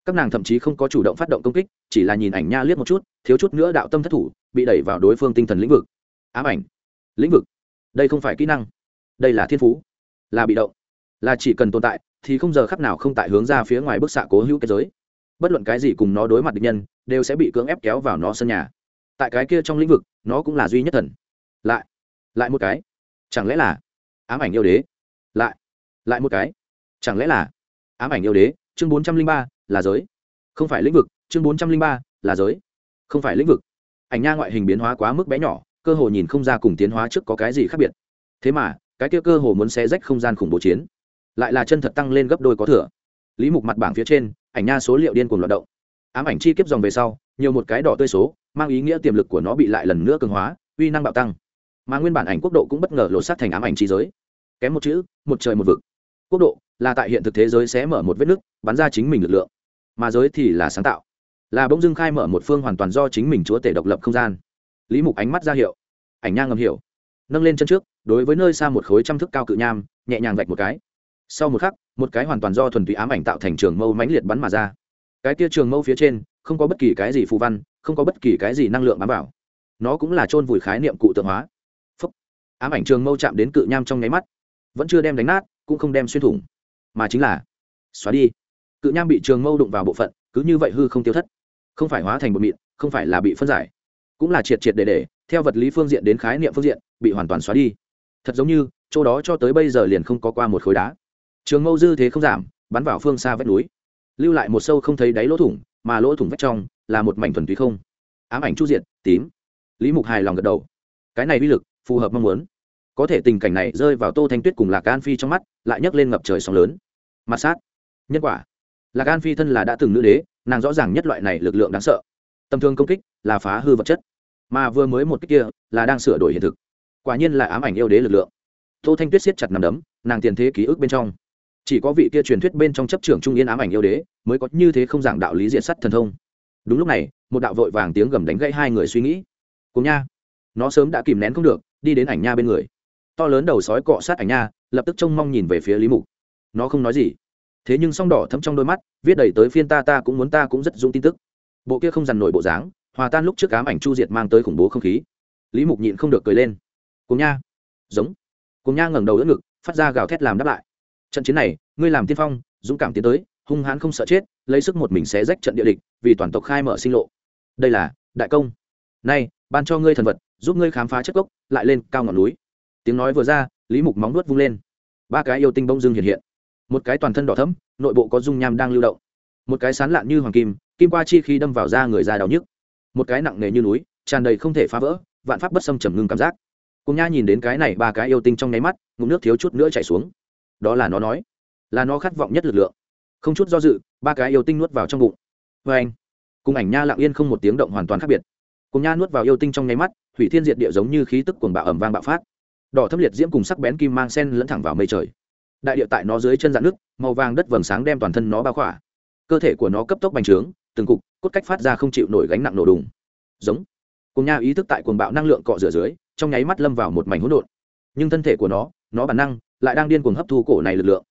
Các nàng thậm chí không có chủ động phát động công kích, chỉ là nhìn ảnh nha liếc một chút, thiếu chút nữa đạo tâm thất thủ, bị đẩy vào đối phương tinh thần lĩnh vực. Ám ảnh. Lĩnh vực. Đây không phải kỹ năng. Đây là thiên phú. Là bị động. Là chỉ cần tồn tại thì không giờ khắc nào không tại hướng ra phía ngoài bức xạ cố hữu cái giới. Bất luận cái gì cùng nó đối mặt địch nhân, đều sẽ bị cưỡng ép kéo vào nó sân nhà. Tại cái kia trong lĩnh vực, nó cũng là duy nhất thần. Lại lại một cái. Chẳng lẽ là ám ảnh yêu đế? Lại lại một cái. Chẳng lẽ là ám ảnh yêu đế? Chương bốn trăm linh ba, là giới. Không phải lĩnh vực. Chương bốn trăm linh ba, là giới. Không phải lĩnh vực. Ảnh nha ngoại hình biến hóa quá mức bé nhỏ, cơ hồ nhìn không ra cùng tiến hóa trước có cái gì khác biệt. Thế mà, cái kia cơ hồ muốn xé rách không gian khủng bố chiến lại là chân thật tăng lên gấp đôi có thừa. Lý mục mặt bảng phía trên, ảnh nha số liệu điên cuồng loạt động. Ám ảnh chi kiếp dòng về sau, nhiều một cái đỏ tươi số, mang ý nghĩa tiềm lực của nó bị lại lần nữa cường hóa, uy năng bạo tăng. Mà nguyên bản ảnh quốc độ cũng bất ngờ lột xác thành ám ảnh chi giới. Kém một chữ, một trời một vực. Quốc độ là tại hiện thực thế giới sẽ mở một vết nứt, bắn ra chính mình lực lượng. Mà giới thì là sáng tạo. Là bỗng dưng khai mở một phương hoàn toàn do chính mình chúa tể độc lập không gian. Lý mục ánh mắt ra hiệu. Ảnh nha ngầm hiểu. Nâng lên chân trước, đối với nơi xa một khối trăm thức cao cự nham, nhẹ nhàng vạch một cái sau một khắc, một cái hoàn toàn do thuần túy ám ảnh tạo thành trường mâu mãnh liệt bắn mà ra. Cái tia trường mâu phía trên, không có bất kỳ cái gì phù văn, không có bất kỳ cái gì năng lượng bám vào. Nó cũng là chôn vùi khái niệm cụ tượng hóa. Phúc. ám ảnh trường mâu chạm đến cự nham trong nháy mắt. Vẫn chưa đem đánh nát, cũng không đem xuyên thủng. Mà chính là, xóa đi. Cự nham bị trường mâu đụng vào bộ phận, cứ như vậy hư không tiêu thất. Không phải hóa thành bột mịn, không phải là bị phân giải. Cũng là triệt triệt để để, theo vật lý phương diện đến khái niệm phương diện, bị hoàn toàn xóa đi. Thật giống như, chỗ đó cho tới bây giờ liền không có qua một khối đá trường mâu dư thế không giảm, bắn vào phương xa vách núi. Lưu lại một sâu không thấy đáy lỗ thủng, mà lỗ thủng vách trong là một mảnh thuần túy không. Ám ảnh chu diện tím. Lý mục hài lòng gật đầu. Cái này uy lực, phù hợp mong muốn. Có thể tình cảnh này rơi vào tô thanh tuyết cùng lạc an phi trong mắt, lại nhấc lên ngập trời sóng lớn. Mặt sát. Nhân quả. Lạc an phi thân là đã từng nữ đế, nàng rõ ràng nhất loại này lực lượng đáng sợ. Tầm thương công kích là phá hư vật chất. Mà vừa mới một cách kia là đang sửa đổi hiện thực. Quả nhiên là ám ảnh yêu đế lực lượng. Tô thanh tuyết siết chặt nằm đấm, nàng tiền thế ký ức bên trong chỉ có vị kia truyền thuyết bên trong chấp trưởng trung yên ám ảnh yêu đế mới có như thế không giảng đạo lý diện sắt thần thông. Đúng lúc này, một đạo vội vàng tiếng gầm đánh gãy hai người suy nghĩ. Cùng nha, nó sớm đã kìm nén không được, đi đến ảnh nha bên người. To lớn đầu sói cọ sát ảnh nha, lập tức trông mong nhìn về phía lý mục. Nó không nói gì. Thế nhưng song đỏ thấm trong đôi mắt, viết đầy tới phiên ta ta cũng muốn ta cũng rất dũng tin tức. Bộ kia không dằn nổi bộ dáng, hòa tan lúc trước ám ảnh chu diệt mang tới khủng bố không khí. Lý mục nhịn không được cười lên. Cùng nha, giống. Cùng nha ngẩng đầu đỡ ngực, phát ra gào thét làm đáp lại trận chiến này, ngươi làm tiên phong, dũng cảm tiến tới, hung hãn không sợ chết, lấy sức một mình xé rách trận địa địch, vì toàn tộc khai mở sinh lộ. Đây là, đại công. Nay ban cho ngươi thần vật, giúp ngươi khám phá chất gốc, lại lên cao ngọn núi. Tiếng nói vừa ra, lý mục móng nuốt vung lên. Ba cái yêu tinh bông dưng hiện hiện. Một cái toàn thân đỏ thấm nội bộ có dung nham đang lưu động. Một cái sán lạn như hoàng kim kim qua chi khi đâm vào da người da đau nhức. Một cái nặng nề như núi, tràn đầy không thể phá vỡ, vạn pháp bất xâm trầm ngưng cảm giác. Cùng nha nhìn đến cái này ba cái yêu tinh trong nháy mắt, ngụm nước thiếu chút nữa chảy xuống đó là nó nói, là nó khát vọng nhất lực lượng. Không chút do dự, ba cái yêu tinh nuốt vào trong bụng. Vê anh, cùng ảnh nha lặng yên không một tiếng động hoàn toàn khác biệt. Cùng nha nuốt vào yêu tinh trong nháy mắt, thủy thiên diệt địa giống như khí tức cuồng bạo ẩm vang bạo phát. Đỏ thâm liệt diễm cùng sắc bén kim mang sen lẫn thẳng vào mây trời. Đại địa tại nó dưới chân dạn nước màu vàng đất vầng sáng đem toàn thân nó bao khỏa. Cơ thể của nó cấp tốc bành trướng, từng cục, cốt cách phát ra không chịu nổi gánh nặng nổ đùng. Giống, cùng nha ý thức tại cuồng bạo năng lượng cọ rửa dưới, trong nháy mắt lâm vào một mảnh hỗn độn. Nhưng thân thể của nó nó bản năng lại đang điên cuồng hấp thu cổ này lực lượng.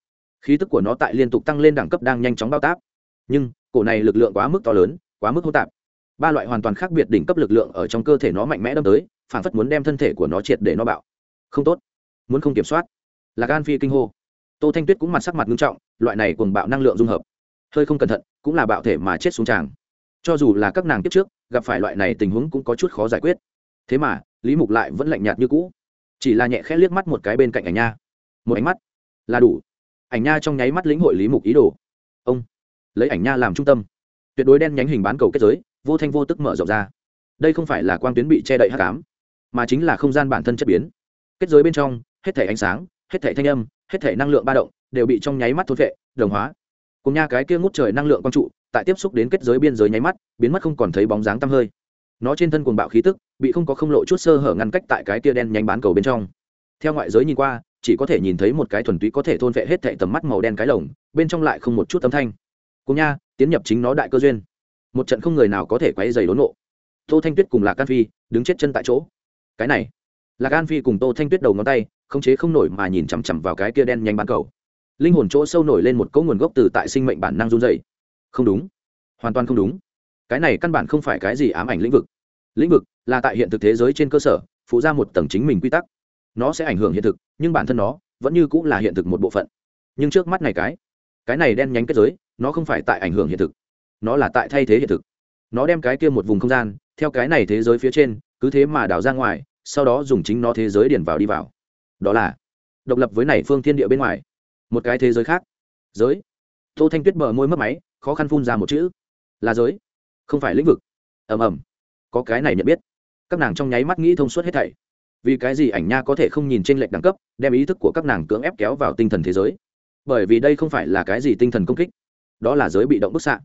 Khí tức của nó tại liên tục tăng lên đẳng cấp đang nhanh chóng bao tác nhưng, cổ này lực lượng quá mức to lớn, quá mức hỗn tạp. Ba loại hoàn toàn khác biệt đỉnh cấp lực lượng ở trong cơ thể nó mạnh mẽ đâm tới, phản phất muốn đem thân thể của nó triệt để nó bạo. Không tốt. Muốn không kiểm soát. Là gan phi kinh hô. Tô thanh tuyết cũng mặt sắc mặt nghiêm trọng, loại này cùng bạo năng lượng dung hợp, hơi không cẩn thận, cũng là bạo thể mà chết xuống tràng. Cho dù là các nàng tiếp trước, gặp phải loại này tình huống cũng có chút khó giải quyết. Thế mà, lý mục lại vẫn lạnh nhạt như cũ chỉ là nhẹ khẽ liếc mắt một cái bên cạnh ảnh nha. Một ánh mắt là đủ. Ảnh nha trong nháy mắt lĩnh hội lý mục ý đồ. Ông, lấy ảnh nha làm trung tâm. Tuyệt đối đen nhánh hình bán cầu kết giới, vô thanh vô tức mở rộng ra. Đây không phải là quang tuyến bị che đậy hát cám mà chính là không gian bản thân chất biến. Kết giới bên trong, hết thể ánh sáng, hết thể thanh âm, hết thể năng lượng ba động đều bị trong nháy mắt thốt vệ đồng hóa. Cùng nha cái kia ngút trời năng lượng quang trụ, tại tiếp xúc đến kết giới biên giới nháy mắt, biến mất không còn thấy bóng dáng tăm hơi nó trên thân cuồng bạo khí tức, bị không có không lộ chút sơ hở ngăn cách tại cái kia đen nhanh bán cầu bên trong. Theo ngoại giới nhìn qua, chỉ có thể nhìn thấy một cái thuần túy có thể thôn vệ hết thệ tầm mắt màu đen cái lồng, bên trong lại không một chút âm thanh. Cùng nha, tiến nhập chính nó đại cơ duyên. Một trận không người nào có thể quay dày đốn nộ tô thanh tuyết cùng lạc an phi đứng chết chân tại chỗ. Cái này, lạc an phi cùng tô thanh tuyết đầu ngón tay không chế không nổi mà nhìn chằm chằm vào cái kia đen nhanh bán cầu. Linh hồn chỗ sâu nổi lên một cỗ nguồn gốc từ tại sinh mệnh bản năng run dày không đúng. Hoàn toàn không đúng cái này căn bản không phải cái gì ám ảnh lĩnh vực. Lĩnh vực là tại hiện thực thế giới trên cơ sở, phụ ra một tầng chính mình quy tắc. Nó sẽ ảnh hưởng hiện thực, nhưng bản thân nó vẫn như cũng là hiện thực một bộ phận. Nhưng trước mắt này cái cái này đen nhánh kết giới, nó không phải tại ảnh hưởng hiện thực. Nó là tại thay thế hiện thực. Nó đem cái kia một vùng không gian, theo cái này thế giới phía trên, cứ thế mà đào ra ngoài, sau đó dùng chính nó thế giới điển vào đi vào. Đó là độc lập với này phương thiên địa bên ngoài. Một cái thế giới khác. Giới. Tô thanh tuyết bờ môi mất máy, khó khăn phun ra một chữ. Là giới không phải lĩnh vực. Ầm ầm. Có cái này nhận biết. Các nàng trong nháy mắt nghĩ thông suốt hết thảy. Vì cái gì ảnh nha có thể không nhìn trên lệnh đẳng cấp, đem ý thức của các nàng cưỡng ép kéo vào tinh thần thế giới? Bởi vì đây không phải là cái gì tinh thần công kích. Đó là giới bị động bức xạ.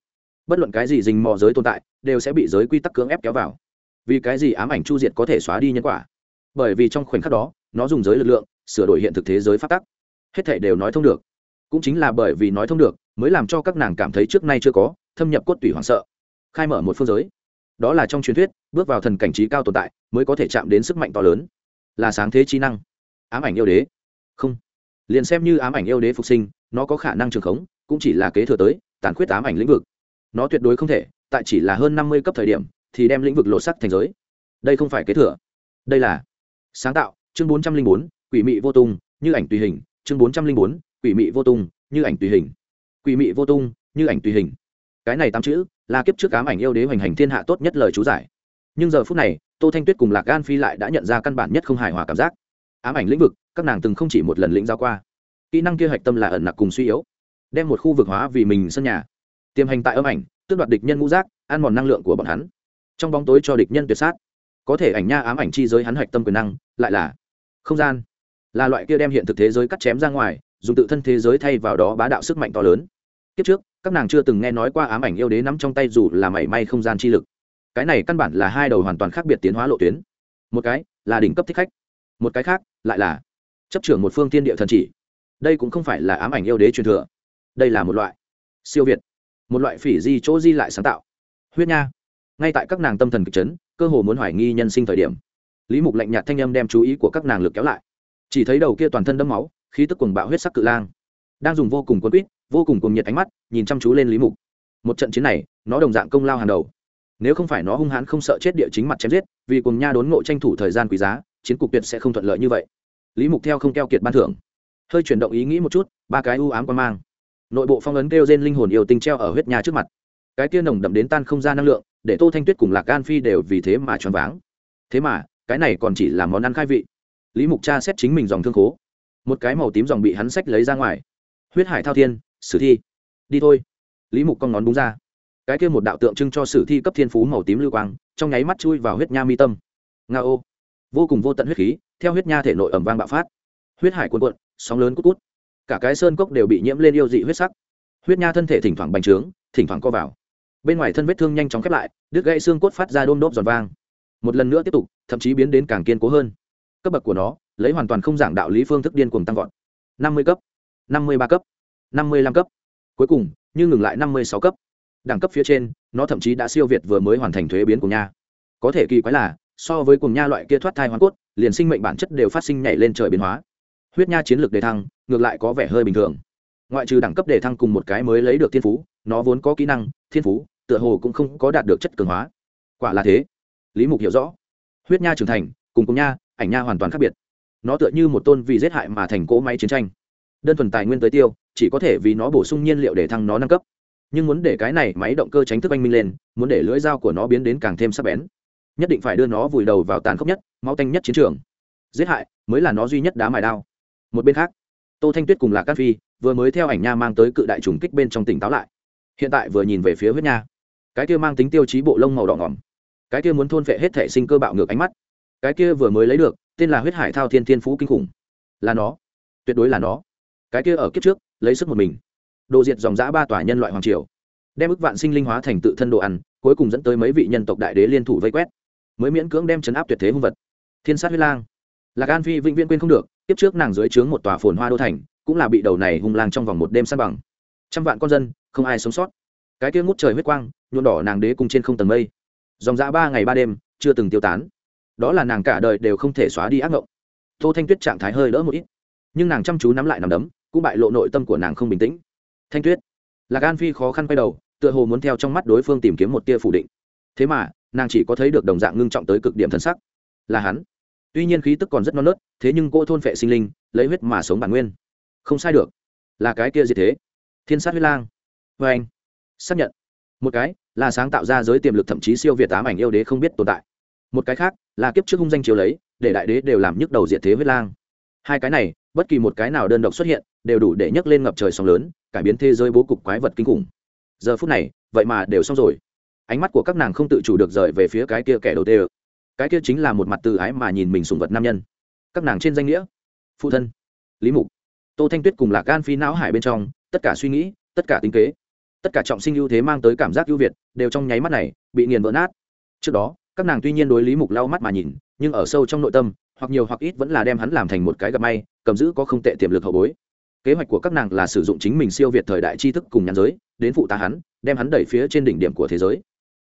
Bất luận cái gì dình mò giới tồn tại, đều sẽ bị giới quy tắc cưỡng ép kéo vào. Vì cái gì ám ảnh chu diệt có thể xóa đi nhân quả? Bởi vì trong khoảnh khắc đó, nó dùng giới lực lượng, sửa đổi hiện thực thế giới phát tắc. Hết thể đều nói thông được. Cũng chính là bởi vì nói thông được, mới làm cho các nàng cảm thấy trước nay chưa có, thâm nhập cốt tủy hoảng sợ khai mở một phương giới. Đó là trong truyền thuyết, bước vào thần cảnh trí cao tồn tại mới có thể chạm đến sức mạnh to lớn. Là sáng thế trí năng. Ám ảnh yêu đế. Không. Liền xem như ám ảnh yêu đế phục sinh, nó có khả năng trường khống, cũng chỉ là kế thừa tới, tàn khuyết ám ảnh lĩnh vực. Nó tuyệt đối không thể, tại chỉ là hơn năm mươi cấp thời điểm, thì đem lĩnh vực lộ sắc thành giới. Đây không phải kế thừa. Đây là sáng tạo, chương bốn trăm linh bốn, quỷ mị vô tung, như ảnh tùy hình, chương bốn trăm linh bốn, quỷ mị vô tung, như ảnh tùy hình. Quỷ mị vô tung, như ảnh tùy hình. Cái này tám chữ là kiếp trước ám ảnh yêu đế hoành hành thiên hạ tốt nhất lời chú giải. Nhưng giờ phút này, tô thanh tuyết cùng lạc gan phi lại đã nhận ra căn bản nhất không hài hòa cảm giác. Ám ảnh lĩnh vực, các nàng từng không chỉ một lần lĩnh giao qua. Kỹ năng kia hạch tâm là ẩn nặc cùng suy yếu, đem một khu vực hóa vì mình sân nhà. Tiềm hành tại âm ảnh, tước đoạt địch nhân ngũ giác, ăn mòn năng lượng của bọn hắn. Trong bóng tối cho địch nhân tuyệt sát. Có thể ảnh nha ám ảnh chi giới hắn hạch tâm quyền năng, lại là không gian. Là loại kia đem hiện thực thế giới cắt chém ra ngoài, dùng tự thân thế giới thay vào đó bá đạo sức mạnh to lớn. Kiếp trước các nàng chưa từng nghe nói qua ám ảnh yêu đế nắm trong tay dù là mảy may không gian chi lực. Cái này căn bản là hai đầu hoàn toàn khác biệt tiến hóa lộ tuyến. Một cái là đỉnh cấp thích khách, một cái khác lại là chấp trưởng một phương tiên địa thần chỉ. Đây cũng không phải là ám ảnh yêu đế truyền thừa. Đây là một loại siêu việt, một loại phỉ di chỗ di lại sáng tạo. Huyết nha. Ngay tại các nàng tâm thần kịch chấn, cơ hồ muốn hoài nghi nhân sinh thời điểm, lý mục lạnh nhạt thanh âm đem chú ý của các nàng lực kéo lại. Chỉ thấy đầu kia toàn thân đẫm máu, khí tức cuồng bạo huyết sắc cự lang đang dùng vô cùng quân quýt, vô cùng cuồng nhiệt ánh mắt, nhìn chăm chú lên lý mục. Một trận chiến này, nó đồng dạng công lao hàng đầu. Nếu không phải nó hung hãn không sợ chết địa chính mặt chém giết, vì cùng nha đốn ngộ tranh thủ thời gian quý giá, chiến cục tuyệt sẽ không thuận lợi như vậy. Lý mục theo không keo kiệt ban thưởng. Hơi chuyển động ý nghĩ một chút, ba cái u ám quan mang. Nội bộ phong ấn kêu trên linh hồn yêu tinh treo ở huyết nha trước mặt. Cái tia nồng đậm đến tan không ra năng lượng, để tô thanh tuyết cùng lạc gan phi đều vì thế mà choáng váng. Thế mà, cái này còn chỉ là món ăn khai vị. Lý mục cha xét chính mình dòng thương khố. Một cái màu tím dòng bị hắn sách lấy ra ngoài huyết hải thao thiên, sử thi. Đi thôi. Lý mục con ngón búng ra. Cái kia một đạo tượng trưng cho sử thi cấp thiên phú màu tím lưu quang, trong nháy mắt chui vào huyết nha mi tâm. Nga ô. Vô cùng vô tận huyết khí, theo huyết nha thể nội ẩm vang bạo phát. Huyết hải cuồn cuộn, sóng lớn cút cút. Cả cái sơn cốc đều bị nhiễm lên yêu dị huyết sắc. Huyết nha thân thể thỉnh thoảng bành trướng, thỉnh thoảng co vào. Bên ngoài thân vết thương nhanh chóng khép lại, đứt gãy xương cốt phát ra đôm đốp giòn vang. Một lần nữa tiếp tục, thậm chí biến đến càng kiên cố hơn. Cấp bậc của nó, lấy hoàn toàn không giảng đạo lý phương thức điên cuồng tăng vọt. Năm mươi cấp năm mươi ba cấp, năm mươi lăm cấp. Cuối cùng, như ngừng lại năm mươi sáu cấp. Đẳng cấp phía trên, nó thậm chí đã siêu việt vừa mới hoàn thành thuế biến của nha. Có thể kỳ quái là, so với cùng nha loại kia thoát thai hoàn cốt, liền sinh mệnh bản chất đều phát sinh nhảy lên trời biến hóa. Huyết nha chiến lược đề thăng, ngược lại có vẻ hơi bình thường. Ngoại trừ đẳng cấp đề thăng cùng một cái mới lấy được thiên phú, nó vốn có kỹ năng, thiên phú, tựa hồ cũng không có đạt được chất cường hóa. Quả là thế. Lý mục hiểu rõ. Huyết nha trưởng thành, cùng cùng nha, ảnh nha hoàn toàn khác biệt. Nó tựa như một tôn vì giết hại mà thành cỗ máy chiến tranh đơn thuần tài nguyên tới tiêu, chỉ có thể vì nó bổ sung nhiên liệu để thăng nó nâng cấp. Nhưng muốn để cái này máy động cơ tránh thức anh minh lên, muốn để lưỡi dao của nó biến đến càng thêm sắc bén, nhất định phải đưa nó vùi đầu vào tàn khốc nhất, máu tanh nhất chiến trường. Giết hại mới là nó duy nhất đá mài đao. Một bên khác, tô thanh tuyết cùng là cát phi vừa mới theo ảnh nha mang tới cự đại trùng kích bên trong tỉnh táo lại. Hiện tại vừa nhìn về phía huyết nha. Cái kia mang tính tiêu chí bộ lông màu đỏ ngỏm. Cái kia muốn thôn phệ hết thể sinh cơ bạo ngược ánh mắt. Cái kia vừa mới lấy được, tên là huyết hải thao thiên thiên phú kinh khủng. Là nó. Tuyệt đối là nó cái kia ở kiếp trước, lấy sức một mình. Đồ diệt dòng giã ba tòa nhân loại hoàng triều. Đem ức vạn sinh linh hóa thành tự thân đồ ăn, cuối cùng dẫn tới mấy vị nhân tộc đại đế liên thủ vây quét. Mới miễn cưỡng đem chấn áp tuyệt thế hung vật. Thiên sát huyết lang. Lạc an phi vĩnh viễn quên không được tiếp trước nàng dưới trướng một tòa phồn hoa đô thành, cũng là bị đầu này hung lang trong vòng một đêm sát bằng. Trăm vạn con dân, không ai sống sót. Cái kia ngút trời huyết quang nhuộn đỏ nàng đế cùng trên không tầng mây. Dòng dã ba ngày ba đêm, chưa từng tiêu tán. Đó là nàng cả đời đều không thể xóa đi ác ngộng. Tô thanh tuyết trạng thái hơi đỡ một ít nhưng nàng chăm chú nắm lại nằm đấm, cũng bại lộ nội tâm của nàng không bình tĩnh. Thanh tuyết, lạc an phi khó khăn quay đầu, tựa hồ muốn theo trong mắt đối phương tìm kiếm một tia phủ định. Thế mà, nàng chỉ có thấy được đồng dạng ngưng trọng tới cực điểm thân sắc. Là hắn. Tuy nhiên khí tức còn rất non nớt, thế nhưng cô thôn phệ sinh linh, lấy huyết mà sống bản nguyên. Không sai được. Là cái kia gì thế? Thiên sát huyết lang. Vê anh, xác nhận. Một cái, là sáng tạo ra giới tiềm lực thậm chí siêu việt tám ảnh yêu đế không biết tồn tại. Một cái khác, là kiếp trước hung danh chiếu lấy, để đại đế đều làm nhức đầu diệt thế huyết lang hai cái này, bất kỳ một cái nào đơn độc xuất hiện, đều đủ để nhấc lên ngập trời sóng lớn, cải biến thế giới bố cục quái vật kinh khủng. Giờ phút này, vậy mà đều xong rồi. Ánh mắt của các nàng không tự chủ được rời về phía cái kia kẻ đầu tê cái kia chính là một mặt từ ái mà nhìn mình sùng vật nam nhân. Các nàng trên danh nghĩa. Phụ thân. Lý mục. Tô thanh tuyết cùng lạc gan phi não hải bên trong, tất cả suy nghĩ, tất cả tính kế, tất cả trọng sinh ưu thế mang tới cảm giác ưu việt, đều trong nháy mắt này, bị nghiền vỡ nát. Trước đó, các nàng tuy nhiên đối lý mục lau mắt mà nhìn, nhưng ở sâu trong nội tâm hoặc nhiều hoặc ít vẫn là đem hắn làm thành một cái gặp may, cầm giữ có không tệ tiềm lực hậu bối. Kế hoạch của các nàng là sử dụng chính mình siêu việt thời đại tri thức cùng nhãn giới, đến phụ tá hắn, đem hắn đẩy phía trên đỉnh điểm của thế giới.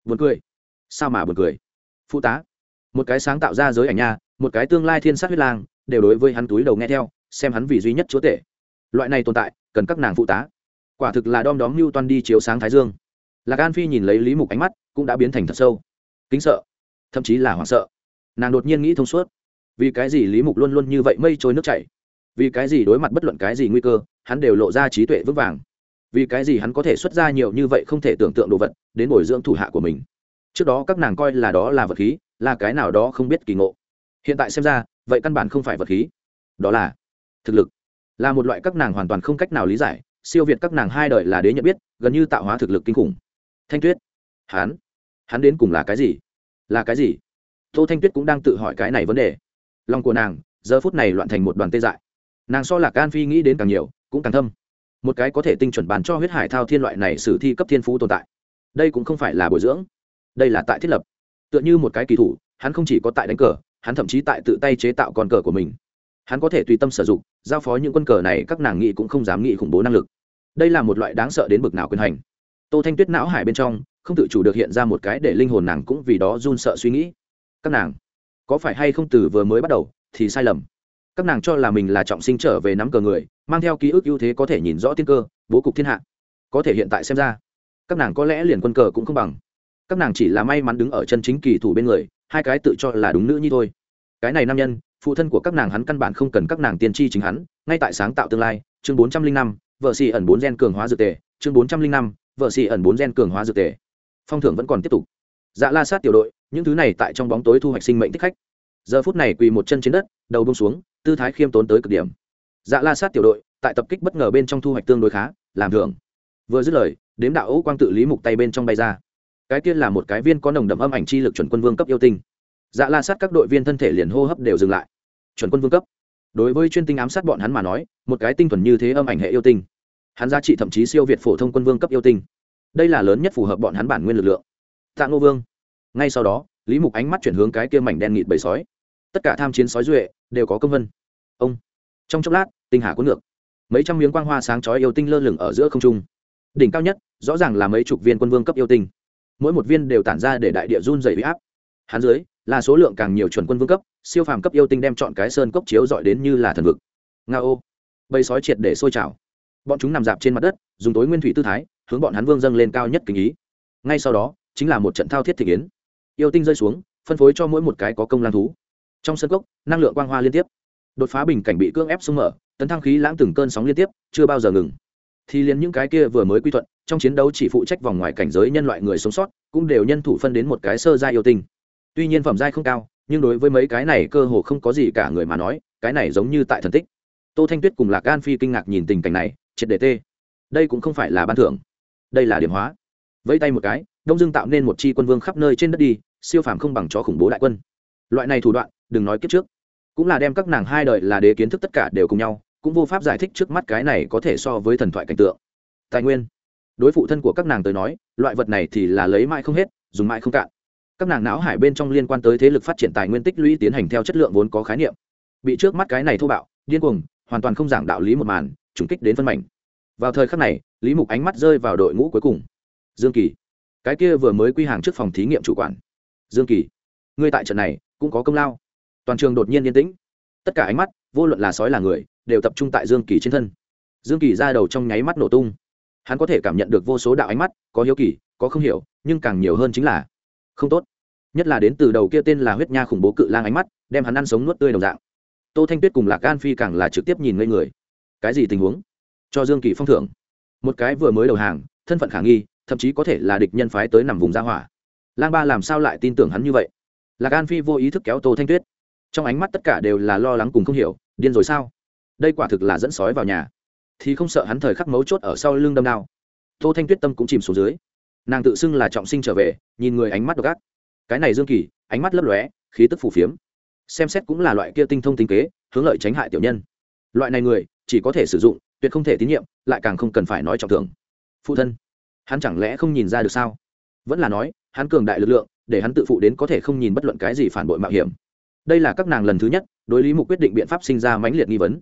Buồn cười. Sao mà buồn cười? Phụ tá. Một cái sáng tạo ra giới ảnh nha, một cái tương lai thiên sát huyết lang, đều đối với hắn túi đầu nghe theo, xem hắn vì duy nhất chúa tể. Loại này tồn tại, cần các nàng phụ tá. Quả thực là đom đóm mưu toan đi chiếu sáng thái dương. Lạc an phi nhìn lấy lý mục ánh mắt, cũng đã biến thành thật sâu. Kính sợ, thậm chí là hoảng sợ. Nàng đột nhiên nghĩ thông suốt vì cái gì lý mục luôn luôn như vậy mây trôi nước chảy? Vì cái gì đối mặt bất luận cái gì nguy cơ, hắn đều lộ ra trí tuệ vững vàng? Vì cái gì hắn có thể xuất ra nhiều như vậy không thể tưởng tượng đồ vật đến bồi dưỡng thủ hạ của mình? Trước đó các nàng coi là đó là vật khí, là cái nào đó không biết kỳ ngộ. Hiện tại xem ra, vậy căn bản không phải vật khí. Đó là thực lực. Là một loại các nàng hoàn toàn không cách nào lý giải, siêu việt các nàng hai đời là đế nhận biết, gần như tạo hóa thực lực kinh khủng. Thanh tuyết. Hắn. Hắn đến cùng là cái gì? Là cái gì? Tô thanh tuyết cũng đang tự hỏi cái này vấn đề lòng của nàng, giờ phút này loạn thành một đoàn tê dại. Nàng so lạc an phi nghĩ đến càng nhiều, cũng càng thâm. Một cái có thể tinh chuẩn bàn cho huyết hải thao thiên loại này sử thi cấp thiên phú tồn tại. Đây cũng không phải là bồi dưỡng. Đây là tại thiết lập. Tựa như một cái kỳ thủ, hắn không chỉ có tại đánh cờ, hắn thậm chí tại tự tay chế tạo con cờ của mình. Hắn có thể tùy tâm sử dụng, giao phó những quân cờ này các nàng nghĩ cũng không dám nghĩ khủng bố năng lực. Đây là một loại đáng sợ đến bực nào quyền hành. Tô thanh tuyết não hải bên trong, không tự chủ được hiện ra một cái để linh hồn nàng cũng vì đó run sợ suy nghĩ. Các nàng có phải hay không từ vừa mới bắt đầu thì sai lầm? Các nàng cho là mình là trọng sinh trở về nắm cờ người, mang theo ký ức ưu thế có thể nhìn rõ tiên cơ, bố cục thiên hạ. Có thể hiện tại xem ra, các nàng có lẽ liền quân cờ cũng không bằng. Các nàng chỉ là may mắn đứng ở chân chính kỳ thủ bên người, hai cái tự cho là đúng nữ như thôi. Cái này nam nhân, phụ thân của các nàng hắn căn bản không cần các nàng tiên tri chính hắn, ngay tại sáng tạo tương lai, chương bốn trăm linh năm, vợ xì ẩn bốn gen cường hóa dược tề, chương bốn trăm linh năm, vợ xì ẩn bốn gen cường hóa dược tề. Phong thưởng vẫn còn tiếp tục. Dạ la sát tiểu đội những thứ này tại trong bóng tối thu hoạch sinh mệnh thích khách. Giờ phút này quỳ một chân trên đất, đầu bông xuống, tư thái khiêm tốn tới cực điểm. Dạ la sát tiểu đội, tại tập kích bất ngờ bên trong thu hoạch tương đối khá, làm thưởng. Vừa dứt lời, đếm đạo ấu quang tự lý mục tay bên trong bay ra. Cái kia là một cái viên có nồng đậm âm ảnh chi lực chuẩn quân vương cấp yêu tinh. Dạ la sát các đội viên thân thể liền hô hấp đều dừng lại. Chuẩn quân vương cấp. Đối với chuyên tinh ám sát bọn hắn mà nói, một cái tinh thuần như thế âm ảnh hệ yêu tinh. Hắn giá trị thậm chí siêu việt phổ thông quân vương cấp yêu tinh. Đây là lớn nhất phù hợp bọn hắn bản nguyên lực lượng. Tạ ngô vương ngay sau đó, lý mục ánh mắt chuyển hướng cái kia mảnh đen nghịt bầy sói. Tất cả tham chiến sói duệ đều có công vân. Ông! Trong chốc lát, tinh hà cuốn ngược. Mấy trăm miếng quang hoa sáng chói yêu tinh lơ lửng ở giữa không trung. Đỉnh cao nhất, rõ ràng là mấy chục viên quân vương cấp yêu tinh. Mỗi một viên đều tản ra để đại địa run dày huy áp. Hắn dưới, là số lượng càng nhiều chuẩn quân vương cấp, siêu phàm cấp yêu tinh đem chọn cái sơn cốc chiếu dọi đến như là thần vực. Nga ô bầy sói triệt để sôi trào. Bọn chúng nằm dạp trên mặt đất, dùng tối nguyên thủy tư thái, hướng bọn hắn vương dâng lên cao nhất kính ý. Ngay sau đó, chính là một trận thao thiết thị kiến yêu tinh rơi xuống, phân phối cho mỗi một cái có công lang thú. Trong sân cốc, năng lượng quang hoa liên tiếp. Đột phá bình cảnh bị cưỡng ép sung mở, tấn thăng khí lãng từng cơn sóng liên tiếp, chưa bao giờ ngừng. Thì liền những cái kia vừa mới quy thuận, trong chiến đấu chỉ phụ trách vòng ngoài cảnh giới nhân loại người sống sót, cũng đều nhân thủ phân đến một cái sơ gia yêu tinh. Tuy nhiên phẩm giai không cao, nhưng đối với mấy cái này cơ hồ không có gì cả người mà nói, cái này giống như tại thần tích. Tô thanh tuyết cùng lạc gan phi kinh ngạc nhìn tình cảnh này, triệt đề tê. Đây cũng không phải là ban thưởng. Đây là điểm hóa. Vẫy tay một cái, đông dương tạo nên một chi quân vương khắp nơi trên đất đi siêu phàm không bằng chó khủng bố đại quân. Loại này thủ đoạn, đừng nói kiếp trước. Cũng là đem các nàng hai đời là đế kiến thức tất cả đều cùng nhau, cũng vô pháp giải thích trước mắt cái này có thể so với thần thoại cảnh tượng. Tài nguyên. Đối phụ thân của các nàng tới nói, loại vật này thì là lấy mãi không hết, dùng mãi không cạn. Các nàng não hải bên trong liên quan tới thế lực phát triển tài nguyên tích lũy tiến hành theo chất lượng vốn có khái niệm. Bị trước mắt cái này thô bạo, điên cuồng, hoàn toàn không giảng đạo lý một màn, trùng kích đến phân mảnh. Vào thời khắc này, lý mục ánh mắt rơi vào đội ngũ cuối cùng. Dương kỳ. Cái kia vừa mới quy hàng trước phòng thí nghiệm chủ quản dương kỳ, ngươi tại trận này cũng có công lao. Toàn trường đột nhiên yên tĩnh. Tất cả ánh mắt, vô luận là sói là người, đều tập trung tại dương kỳ trên thân. Dương kỳ ra đầu trong nháy mắt nổ tung. Hắn có thể cảm nhận được vô số đạo ánh mắt, có hiếu kỳ, có không hiểu, nhưng càng nhiều hơn chính là không tốt. Nhất là đến từ đầu kia tên là huyết nha khủng bố cự lang ánh mắt, đem hắn ăn sống nuốt tươi đồng dạng. Tô thanh tuyết cùng lạc gan phi càng là trực tiếp nhìn ngây người. Cái gì tình huống? Cho dương kỳ phong thưởng. Một cái vừa mới đầu hàng, thân phận khả nghi, thậm chí có thể là địch nhân phái tới nằm vùng gia hỏa lang ba làm sao lại tin tưởng hắn như vậy? Lạc gan phi vô ý thức kéo tô thanh tuyết. Trong ánh mắt tất cả đều là lo lắng cùng không hiểu, điên rồi sao? Đây quả thực là dẫn sói vào nhà. Thì không sợ hắn thời khắc mấu chốt ở sau lưng đâm đao. Tô thanh tuyết tâm cũng chìm xuống dưới. Nàng tự xưng là trọng sinh trở về, nhìn người ánh mắt độc ác. Cái này dương kỳ, ánh mắt lấp lóe, khí tức phủ phiếm. Xem xét cũng là loại kia tinh thông tinh kế, hướng lợi tránh hại tiểu nhân. Loại này người, chỉ có thể sử dụng, tuyệt không thể tín nhiệm, lại càng không cần phải nói trọng thưởng. Phụ thân, hắn chẳng lẽ không nhìn ra được sao? Vẫn là nói hắn cường đại lực lượng, để hắn tự phụ đến có thể không nhìn bất luận cái gì phản bội mạo hiểm. Đây là các nàng lần thứ nhất đối lý mục quyết định biện pháp sinh ra mãnh liệt nghi vấn.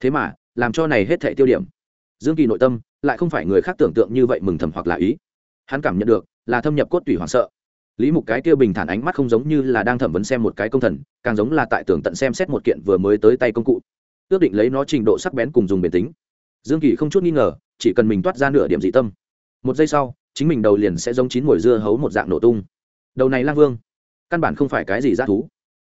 Thế mà, làm cho này hết thệ tiêu điểm. Dương kỳ nội tâm lại không phải người khác tưởng tượng như vậy mừng thầm hoặc là ý. Hắn cảm nhận được là thâm nhập cốt tủy hoảng sợ. Lý mục cái kia bình thản ánh mắt không giống như là đang thẩm vấn xem một cái công thần, càng giống là tại tưởng tận xem xét một kiện vừa mới tới tay công cụ. Ước định lấy nó trình độ sắc bén cùng dùng bền tính. Dương kỳ không chút nghi ngờ, chỉ cần mình toát ra nửa điểm dị tâm. Một giây sau chính mình đầu liền sẽ giống chín mồi dưa hấu một dạng nổ tung. Đầu này lang vương, căn bản không phải cái gì g thú.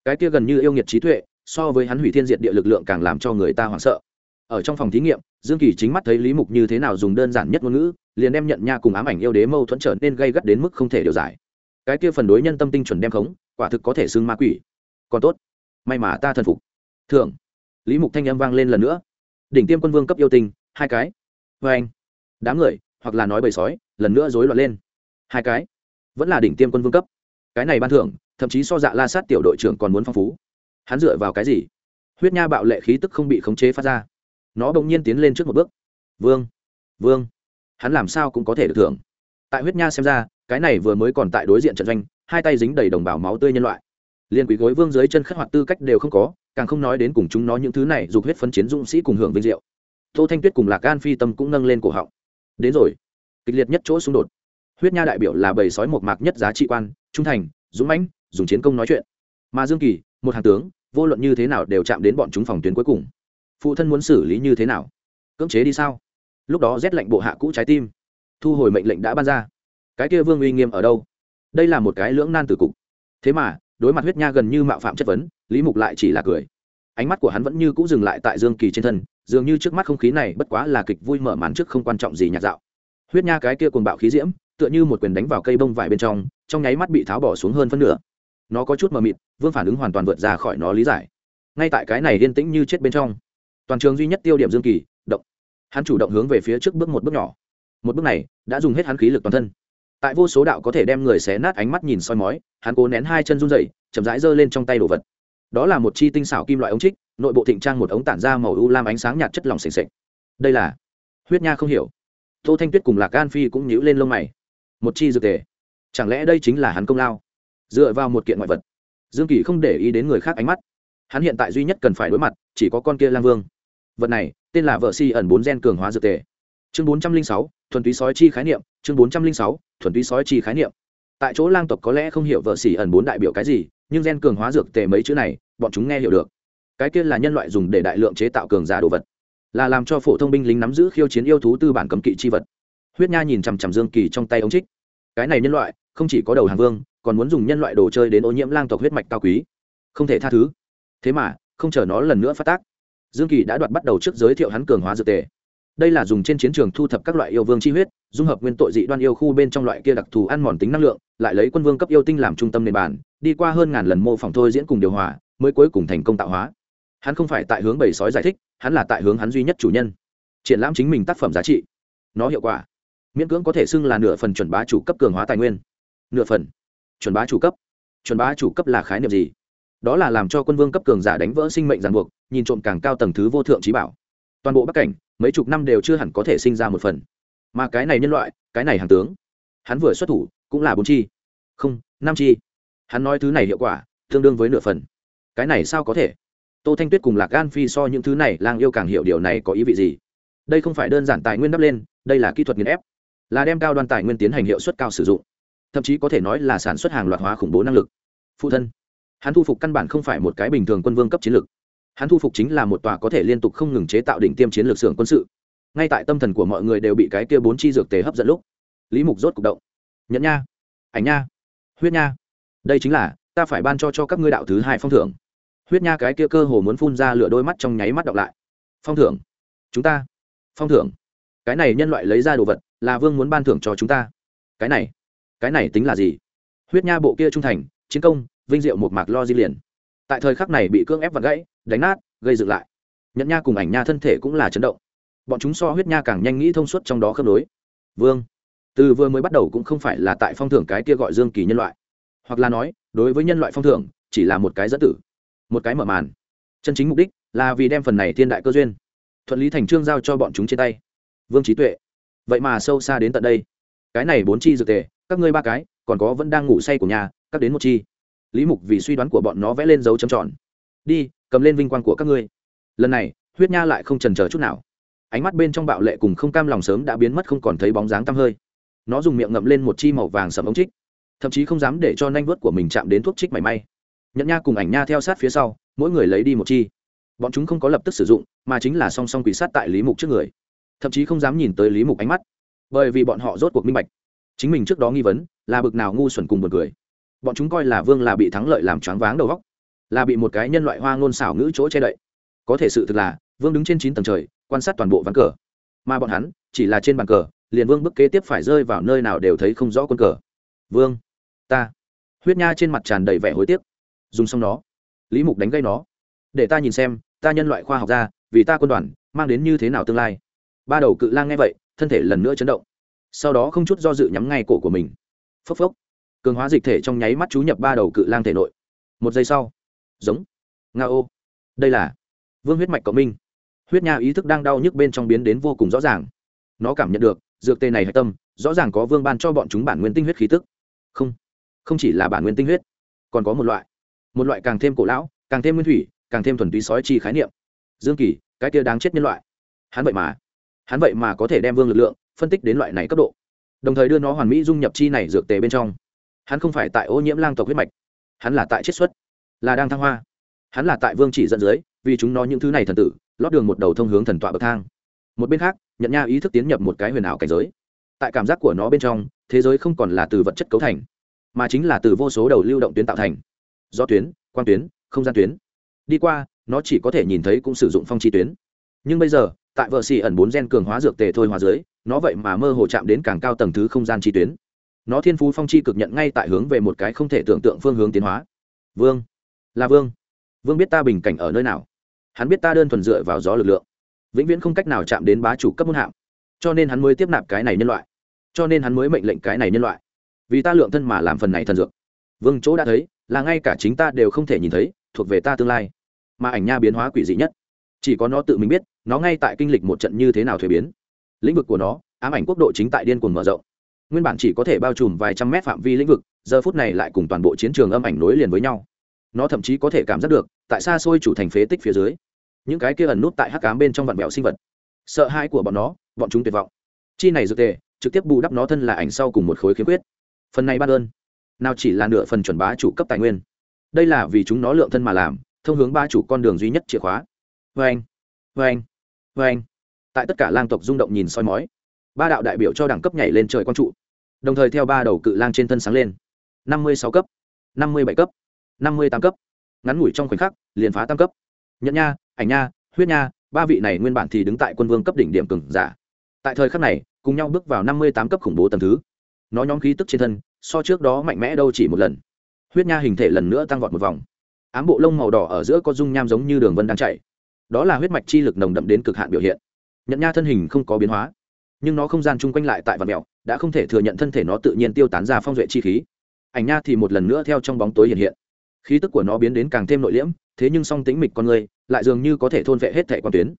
Cái kia gần như yêu nghiệt trí tuệ, so với hắn hủy thiên diệt địa lực lượng càng làm cho người ta hoảng sợ. Ở trong phòng thí nghiệm, dương kỳ chính mắt thấy lý mục như thế nào dùng đơn giản nhất ngôn ngữ, liền đem nhận nha cùng ám ảnh yêu đế mâu thuẫn trở nên gây gắt đến mức không thể điều giải. Cái kia phần đối nhân tâm tinh chuẩn đem khống, quả thực có thể xưng ma quỷ. Còn tốt, may mà ta thần phục. Thượng, lý mục thanh âm vang lên lần nữa. Đỉnh tiêm quân vương cấp yêu tinh, hai cái. Vê anh đám người hoặc là nói bầy sói, lần nữa rối loạn lên. Hai cái. Vẫn là đỉnh tiêm quân vương cấp. Cái này ban thưởng, thậm chí so dạ la sát tiểu đội trưởng còn muốn phong phú. Hắn dựa vào cái gì? Huyết nha bạo lệ khí tức không bị khống chế phát ra. Nó đ ỗ n g nhiên tiến lên trước một bước. Vương vương. Hắn làm sao cũng có thể được thưởng. Tại huyết nha xem ra, cái này vừa mới còn tại đối diện trận doanh, hai tay dính đầy đồng bào máu tươi nhân loại. Liên quý gối vương dưới chân khất hoạt tư cách đều không có, càng không nói đến cùng chúng nó những thứ này dục huyết phấn chiến dũng sĩ cùng hưởng vinh diệu. Tô thanh tuyết cùng lạc gan phi tâm cũng nâng lên cổ họng đến rồi. Kịch liệt nhất chỗ xung đột. Huyết nha đại biểu là bầy sói một mạc nhất giá trị quan, trung thành, dũng mãnh, dùng chiến công nói chuyện. Mà dương kỳ, một hàng tướng, vô luận như thế nào đều chạm đến bọn chúng phòng tuyến cuối cùng. Phụ thân muốn xử lý như thế nào? Cưỡng chế đi sao? Lúc đó rét lạnh bộ hạ cũ trái tim. Thu hồi mệnh lệnh đã ban ra. Cái kia vương uy nghiêm ở đâu? Đây là một cái lưỡng nan tử cục. Thế mà, đối mặt huyết nha gần như mạo phạm chất vấn, lý mục lại chỉ là cười. Ánh mắt của hắn vẫn như c ũ dừng lại tại dương kỳ trên thân dường như trước mắt không khí này bất quá là kịch vui mở màn trước không quan trọng gì nhạt dạo. Huyết nha cái kia cuồng bạo khí diễm, tựa như một quyền đánh vào cây bông vải bên trong trong nháy mắt bị tháo bỏ xuống hơn phân nửa. Nó có chút mờ mịt, vương phản ứng hoàn toàn vượt ra khỏi nó lý giải. Ngay tại cái này yên tĩnh như chết bên trong, toàn trường duy nhất tiêu điểm dương kỳ, động. Hắn chủ động hướng về phía trước bước một bước nhỏ. Một bước này, đã dùng hết hắn khí lực toàn thân. Tại vô số đạo có thể đem người xé nát ánh mắt nhìn soi mói, hắn cố nén hai chân run dậy chậm rãi giơ lên trong tay đồ vật. Đó là một chi tinh xảo kim loại ống trích nội bộ thịnh trang một ống tản ra màu u lam ánh sáng nhạt chất lỏng s ề đây là huyết nha không hiểu. Tô thanh tuyết cùng lạc gan phi cũng nhíu lên lông mày. Một chi dược tề. Chẳng lẽ đây chính là hắn công lao? Dựa vào một kiện ngoại vật. Dương kỳ không để ý đến người khác ánh mắt. Hắn hiện tại duy nhất cần phải đối mặt, chỉ có con kia lang vương. Vật này, tên là vợ si ẩn bốn gen cường hóa dược tề. Chương bốn trăm linh sáu, thuần túy sói chi khái niệm. Chương bốn trăm linh sáu, thuần túy sói chi khái niệm. Tại chỗ lang tộc có lẽ không hiểu vợ xỉ ẩn bốn đại biểu cái gì, nhưng gen cường hóa dược tề mấy chữ này, bọn chúng nghe hiểu được cái kia là nhân loại dùng để đại lượng chế tạo cường giả đồ vật, là làm cho phổ thông binh lính nắm giữ khiêu chiến yêu thú tư bản cấm kỵ chi vật. Huyết nha nhìn chằm chằm dương kỳ trong tay ống trích. Cái này nhân loại, không chỉ có đầu hàng vương, còn muốn dùng nhân loại đồ chơi đến ô nhiễm lang tộc huyết mạch cao quý. Không thể tha thứ. Thế mà, không chờ nó lần nữa phát tác, dương kỳ đã đoạt bắt đầu trước giới thiệu hắn cường hóa dược tề. Đây là dùng trên chiến trường thu thập các loại yêu vương chi huyết, dung hợp nguyên tội dị đoan yêu khu bên trong loại kia đặc thù ăn mòn tính năng lượng, lại lấy quân vương cấp yêu tinh làm trung tâm nền bản, đi qua hơn ngàn lần mô phỏng thôi diễn cùng điều hòa, mới cuối cùng thành công tạo hóa hắn không phải tại hướng bầy sói giải thích, hắn là tại hướng hắn duy nhất chủ nhân. Triển lãm chính mình tác phẩm giá trị. Nó hiệu quả. Miễn cưỡng có thể xưng là nửa phần chuẩn bá chủ cấp cường hóa tài nguyên. Nửa phần. Chuẩn bá chủ cấp. Chuẩn bá chủ cấp là khái niệm gì? Đó là làm cho quân vương cấp cường giả đánh vỡ sinh mệnh ràng buộc, nhìn trộm càng cao tầng thứ vô thượng trí bảo. Toàn bộ bắc cảnh, mấy chục năm đều chưa hẳn có thể sinh ra một phần. Mà cái này nhân loại, cái này hàng tướng, hắn vừa xuất thủ cũng là bốn chi. Không, năm chi. Hắn nói thứ này hiệu quả, tương đương với nửa phần. Cái này sao có thể? Tô thanh tuyết cùng lạc gan phi so những thứ này, lang yêu càng hiểu điều này có ý vị gì. Đây không phải đơn giản tài nguyên đắp lên, đây là kỹ thuật nghiền ép. Là đem cao đoan tài nguyên tiến hành hiệu suất cao sử dụng. Thậm chí có thể nói là sản xuất hàng loạt hóa khủng bố năng lực. Phụ thân, hắn thu phục căn bản không phải một cái bình thường quân vương cấp chiến lược. Hắn thu phục chính là một tòa có thể liên tục không ngừng chế tạo đỉnh tiêm chiến lược xưởng quân sự. Ngay tại tâm thần của mọi người đều bị cái kia bốn chi dược tề hấp dẫn lúc, lý mục rốt c ụ c động. Nhẫn nha, ảnh nha, huyết nha. Đây chính là, ta phải ban cho cho các ngươi đạo thứ hai phong thưởng huyết nha cái kia cơ hồ muốn phun ra lửa đôi mắt trong nháy mắt đọc lại. Phong thưởng. Chúng ta. Phong thưởng. Cái này nhân loại lấy ra đồ vật, là vương muốn ban thưởng cho chúng ta. Cái này. Cái này tính là gì? Huyết nha bộ kia trung thành, chiến công, vinh diệu một mạc lo di liền. Tại thời khắc này bị cưỡng ép vặt gãy, đánh nát, gây dựng lại. Nhận nha cùng ảnh nha thân thể cũng là chấn động. Bọn chúng so huyết nha càng nhanh nghĩ thông suốt trong đó khớp nối. Vương. Từ vừa mới bắt đầu cũng không phải là tại phong thưởng cái kia gọi dương kỳ nhân loại. Hoặc là nói, đối với nhân loại phong thưởng, chỉ là một cái dẫn tử một cái mở màn. Chân chính mục đích là vì đem phần này thiên đại cơ duyên, thuận lý thành trương giao cho bọn chúng trên tay. Vương trí tuệ, vậy mà sâu xa đến tận đây. Cái này bốn chi dược tề, các ngươi ba cái, còn có vẫn đang ngủ say của nhà, các đến một chi. Lý mục vì suy đoán của bọn nó vẽ lên dấu chấm tròn. Đi, cầm lên vinh quang của các ngươi. Lần này, huyết nha lại không trần c chút nào. Ánh mắt bên trong bạo lệ cùng không cam lòng sớm đã biến mất không còn thấy bóng dáng tăm hơi. Nó dùng miệng ngậm lên một chi màu vàng sầm ống trích, thậm chí không dám để cho nanh vớt của mình chạm đến thuốc trích mảy may nhận nha cùng ảnh nha theo sát phía sau, mỗi người lấy đi một chi. Bọn chúng không có lập tức sử dụng, mà chính là song song quỷ sát tại lý mục trước người. Thậm chí không dám nhìn tới lý mục ánh mắt, bởi vì bọn họ rốt cuộc minh bạch. Chính mình trước đó nghi vấn, là bực nào ngu xuẩn cùng buồn cười. bọn chúng coi là vương là bị thắng lợi làm choáng váng đầu góc là bị một cái nhân loại hoa ngôn xảo ngữ chỗ che đậy. Có thể sự thực là, vương đứng trên chín tầng trời, quan sát toàn bộ ván cờ. Mà bọn hắn, chỉ là trên bàn cờ, liền vương bức kế tiếp phải rơi vào nơi nào đều thấy không rõ quân cờ. Vương, ta. Huyết nha trên mặt tràn đầy vẻ hối tiếc dùng xong nó. Lý mục đánh gây nó. Để ta nhìn xem, ta nhân loại khoa học ra vì ta quân đoàn, mang đến như thế nào tương lai. Ba đầu cự lang nghe vậy, thân thể lần nữa chấn động. Sau đó không chút do dự nhắm ngay cổ của mình. Phốc phốc. Cường hóa dịch thể trong nháy mắt chú nhập ba đầu cự lang thể nội. Một giây sau. Giống. Nga ô. Đây là vương huyết mạch cộng minh. Huyết nha ý thức đang đau nhức bên trong biến đến vô cùng rõ ràng. Nó cảm nhận được, dược tê này hạch tâm, rõ ràng có vương ban cho bọn chúng bản nguyên tinh huyết khí tức. Không. Không chỉ là bản nguyên tinh huyết, còn có một loại một loại càng thêm cổ lão, càng thêm nguyên thủy, càng thêm thuần túy sói chi khái niệm. Dương kỳ, cái kia đáng chết nhân loại. Hắn vậy mà, hắn vậy mà có thể đem vương lực lượng phân tích đến loại này cấp độ. Đồng thời đưa nó hoàn mỹ dung nhập chi này dược tề bên trong. Hắn không phải tại ô nhiễm lang tộc huyết mạch. Hắn là tại chiết xuất, là đang thăng hoa. Hắn là tại vương chỉ dẫn dưới, vì chúng nó những thứ này thần tử, lót đường một đầu thông hướng thần tọa bậc thang. Một bên khác, nhận nha ý thức tiến nhập một cái huyền ảo cảnh giới. Tại cảm giác của nó bên trong, thế giới không còn là từ vật chất cấu thành, mà chính là từ vô số đầu lưu động tuyến tạo thành do tuyến quan tuyến, không gian tuyến. Đi qua, nó chỉ có thể nhìn thấy cũng sử dụng phong chi tuyến. Nhưng bây giờ, tại vợ xì ẩn bốn gen cường hóa dược tề thôi hóa dưới, nó vậy mà mơ hồ chạm đến càng cao tầng thứ không gian chi tuyến. Nó thiên phú phong chi cực nhận ngay tại hướng về một cái không thể tưởng tượng phương hướng tiến hóa. Vương. Là vương. Vương biết ta bình cảnh ở nơi nào. Hắn biết ta đơn thuần dựa vào gió lực lượng. Vĩnh viễn không cách nào chạm đến bá chủ cấp môn hạm cho nên hắn mới tiếp nạp cái này nhân loại. Cho nên hắn mới mệnh lệnh cái này nhân loại. Vì ta lượng thân mà làm phần này thần dược. Vương chỗ đã thấy là ngay cả chính ta đều không thể nhìn thấy, thuộc về ta tương lai. Mà ảnh nha biến hóa quỷ dị nhất, chỉ có nó tự mình biết, nó ngay tại kinh lịch một trận như thế nào thuế biến. Lĩnh vực của nó, ám ảnh quốc độ chính tại điên cuồng mở rộng. Nguyên bản chỉ có thể bao trùm vài trăm mét phạm vi lĩnh vực, giờ phút này lại cùng toàn bộ chiến trường âm ảnh nối liền với nhau. Nó thậm chí có thể cảm giác được, tại xa xôi chủ thành phế tích phía dưới, những cái kia ẩn nút tại hắc cám bên trong vạn vẹo sinh vật. Sợ hãi của bọn nó, bọn chúng tuyệt vọng. Chi này dược tề, trực tiếp bù đắp nó thân là ảnh sau cùng một khối khiếm khuyết. Phần này ban ơn nào chỉ là nửa phần chuẩn bá chủ cấp tài nguyên. Đây là vì chúng nó lượng thân mà làm, thông hướng ba chủ con đường duy nhất chìa khóa. Vê anh vê anh vê anh. Tại tất cả lang tộc rung động nhìn soi mói, ba đạo đại biểu cho đẳng cấp nhảy lên trời quang trụ. Đồng thời theo ba đầu cự lang trên thân sáng lên. Năm mươi sáu cấp, năm mươi bảy cấp, năm mươi tám cấp. Ngắn ngủi trong khoảnh khắc, liền phá tam cấp. Nhận nha, ảnh nha, huyết nha, ba vị này nguyên bản thì đứng tại quân vương cấp đỉnh điểm cường giả. Tại thời khắc này, cùng nhau bước vào năm mươi tám cấp khủng bố tầm thứ. Nó nhóm khí tức trên thân so trước đó mạnh mẽ đâu chỉ một lần. Huyết nha hình thể lần nữa tăng vọt một vòng. Ám bộ lông màu đỏ ở giữa có dung nham giống như đường vân đang chạy. Đó là huyết mạch chi lực nồng đậm đến cực hạn biểu hiện. Nhận nha thân hình không có biến hóa, nhưng nó không gian chung quanh lại tại vạt mẹo đã không thể thừa nhận thân thể nó tự nhiên tiêu tán ra phong duệ chi khí. Ảnh nha thì một lần nữa theo trong bóng tối hiện hiện. Khí tức của nó biến đến càng thêm nội liễm, thế nhưng song tính mịch con người lại dường như có thể thôn vệ hết thẻ quan tuyến.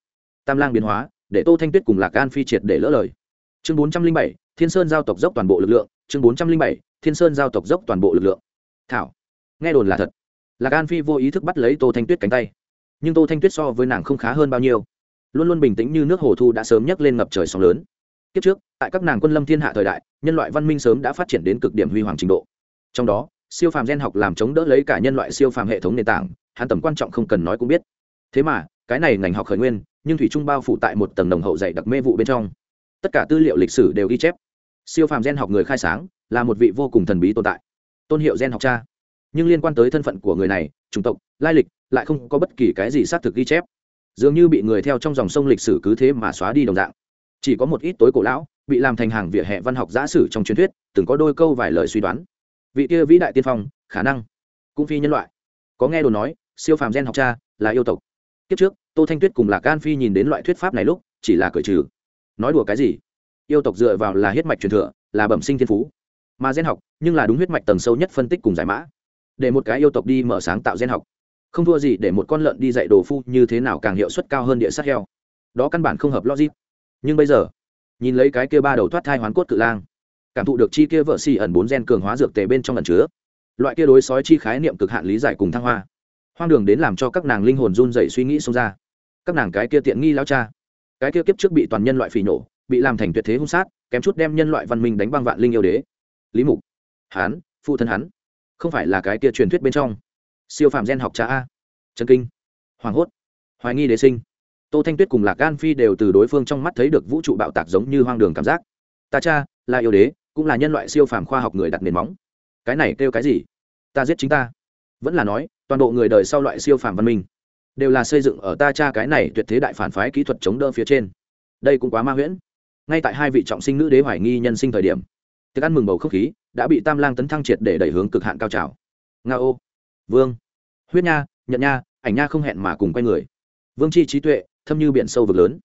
Tam lang biến hóa, để tô thanh tuyết cùng lạc an phi triệt để lỡ lời. Chương bốn trăm linh bảy, thiên sơn giao tộc dốc toàn bộ lực lượng, chương bốn trăm linh bảy thiên sơn giao tộc dốc toàn bộ lực lượng. Thảo, nghe đồn là thật. Lạc an phi vô ý thức bắt lấy tô thanh tuyết cánh tay. Nhưng tô thanh tuyết so với nàng không khá hơn bao nhiêu. Luôn luôn bình tĩnh như nước hồ thu đã sớm nhấc lên ngập trời sóng lớn. Kiếp trước, tại các nàng quân lâm thiên hạ thời đại, nhân loại văn minh sớm đã phát triển đến cực điểm huy hoàng trình độ. Trong đó, siêu phàm gen học làm chống đỡ lấy cả nhân loại siêu phàm hệ thống nền tảng, hắn tầm quan trọng không cần nói cũng biết. Thế mà, cái này ngành học khởi nguyên, nhưng thủy trung bao phủ tại một tầng đồng hậu dạy đặc mê vụ bên trong. Tất cả tư liệu lịch sử đều ghi chép. Siêu phàm gen học người khai sáng là một vị vô cùng thần bí tồn tại, tôn hiệu gen học cha. Nhưng liên quan tới thân phận của người này, chủng tộc, lai lịch, lại không có bất kỳ cái gì xác thực ghi chép. Dường như bị người theo trong dòng sông lịch sử cứ thế mà xóa đi đồng dạng. Chỉ có một ít tối cổ lão, bị làm thành hàng vỉa hè văn học giả sử trong truyền thuyết, từng có đôi câu vài lời suy đoán. Vị kia vĩ đại tiên phong, khả năng, cũng phi nhân loại. Có nghe đồn nói, siêu phàm gen học cha, là yêu tộc. Kiếp trước, tô thanh tuyết cùng lạc an phi nhìn đến loại thuyết pháp này lúc, chỉ là cởi trừ. Nói đùa cái gì? Yêu tộc dựa vào là huyết mạch truyền thừa, là bẩm sinh thiên phú mà gen học, nhưng là đúng huyết mạch tầng sâu nhất phân tích cùng giải mã. Để một cái yêu tộc đi mở sáng tạo gen học. Không thua gì để một con lợn đi dạy đồ phu như thế nào càng hiệu suất cao hơn địa sát heo. Đó căn bản không hợp logic. Nhưng bây giờ, nhìn lấy cái kia ba đầu thoát thai hoán cốt cự lang, cảm thụ được chi kia vợ xì ẩn bốn gen cường hóa dược tề bên trong lần chứa. Loại kia đối sói chi khái niệm cực hạn lý giải cùng thăng hoa. Hoang đường đến làm cho các nàng linh hồn run dậy suy nghĩ xông ra. Các nàng cái kia tiện nghi lao cha. Cái kia kiếp trước bị toàn nhân loại phỉ nổ, bị làm thành tuyệt thế hung sát, kém chút đem nhân loại văn minh đánh băng vạn linh yêu đế lý mục. Hán, phụ thân hắn. Không phải là cái kia truyền thuyết bên trong. Siêu phạm gen học cha a. Trần kinh. Hoàng hốt. Hoài nghi đế sinh. Tô thanh tuyết cùng lạc gan phi đều từ đối phương trong mắt thấy được vũ trụ bạo tạc giống như hoang đường cảm giác. Ta cha, là yêu đế, cũng là nhân loại siêu phàm khoa học người đặt nền móng. Cái này kêu cái gì? Ta giết chính ta. Vẫn là nói, toàn bộ người đời sau loại siêu phàm văn minh đều là xây dựng ở ta cha cái này tuyệt thế đại phản phái kỹ thuật chống đỡ phía trên. Đây cũng quá ma huyễn. Ngay tại hai vị trọng sinh nữ đế hoài nghi nhân sinh thời điểm tiệc ăn mừng bầu không khí đã bị tam lang tấn thăng triệt để đẩy hướng cực hạn cao trào. Nga ô, vương, huyết nha nhận nha, ảnh nha không hẹn mà cùng quay người. Vương chi trí tuệ, thâm như biển sâu vực lớn.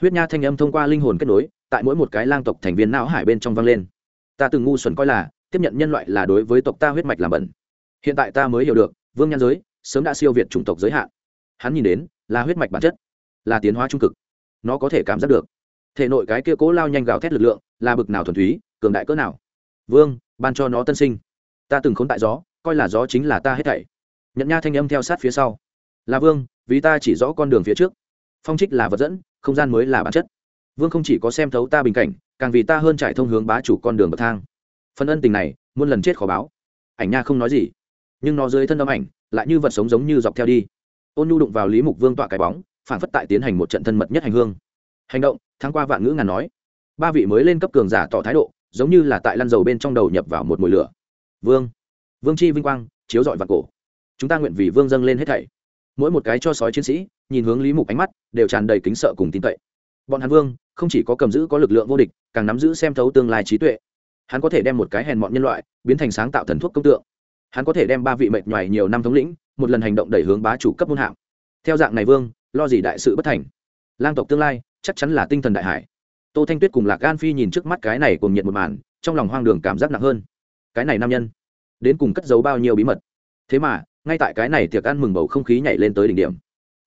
Huyết nha thanh âm thông qua linh hồn kết nối, tại mỗi một cái lang tộc thành viên não hải bên trong vang lên. Ta từng ngu xuẩn coi là, tiếp nhận nhân loại là đối với tộc ta huyết mạch làm bẩn. Hiện tại ta mới hiểu được, vương nhan giới, sớm đã siêu việt chủng tộc giới hạn. Hắn nhìn đến, là huyết mạch bản chất, là tiến hóa trung cực. Nó có thể cảm giác được. Thể nội cái kia cố lao nhanh gào thét lực lượng, là bực nào thuần túy cường đại cỡ nào? Vương, ban cho nó tân sinh. Ta từng khốn tại gió, coi là gió chính là ta hết thảy. Nhận nha thanh âm theo sát phía sau. Là vương, vì ta chỉ rõ con đường phía trước. Phong trích là vật dẫn, không gian mới là bản chất. Vương không chỉ có xem thấu ta bình cảnh, càng vì ta hơn trải thông hướng bá chủ con đường bậc thang. Phần ân tình này, muôn lần chết khó báo. Ảnh nha không nói gì, nhưng nó dưới thân âm ảnh, lại như vật sống giống như dọc theo đi. Ôn nhu đụng vào lý mục vương tọa cái bóng, phản phất tại tiến hành một trận thân mật nhất hành hương. Hành động tháng qua vạn ngữ ngàn nói. Ba vị mới lên cấp cường giả tỏ thái độ giống như là tại lăn dầu bên trong đầu nhập vào một mùi lửa. Vương vương chi vinh quang, chiếu dọi vạn cổ. Chúng ta nguyện vì vương dâng lên hết thảy. Mỗi một cái cho sói chiến sĩ, nhìn hướng lý mục ánh mắt, đều tràn đầy kính sợ cùng tin cậy. Bọn hắn vương, không chỉ có cầm giữ có lực lượng vô địch, càng nắm giữ xem thấu tương lai trí tuệ. Hắn có thể đem một cái hèn mọn nhân loại, biến thành sáng tạo thần thuốc công tượng. Hắn có thể đem ba vị mệnh nhoài nhiều năm thống lĩnh, một lần hành động đẩy hướng bá chủ cấp môn hạng. Theo dạng này, vương, lo gì đại sự bất thành? Lang tộc tương lai, chắc chắn là tinh thần đại hải tô thanh tuyết cùng lạc gan phi nhìn trước mắt cái này cùng nhiệt một màn, trong lòng hoang đường cảm giác nặng hơn. Cái này nam nhân, đến cùng cất giấu bao nhiêu bí mật? Thế mà, ngay tại cái này tiệc ăn mừng bầu không khí nhảy lên tới đỉnh điểm.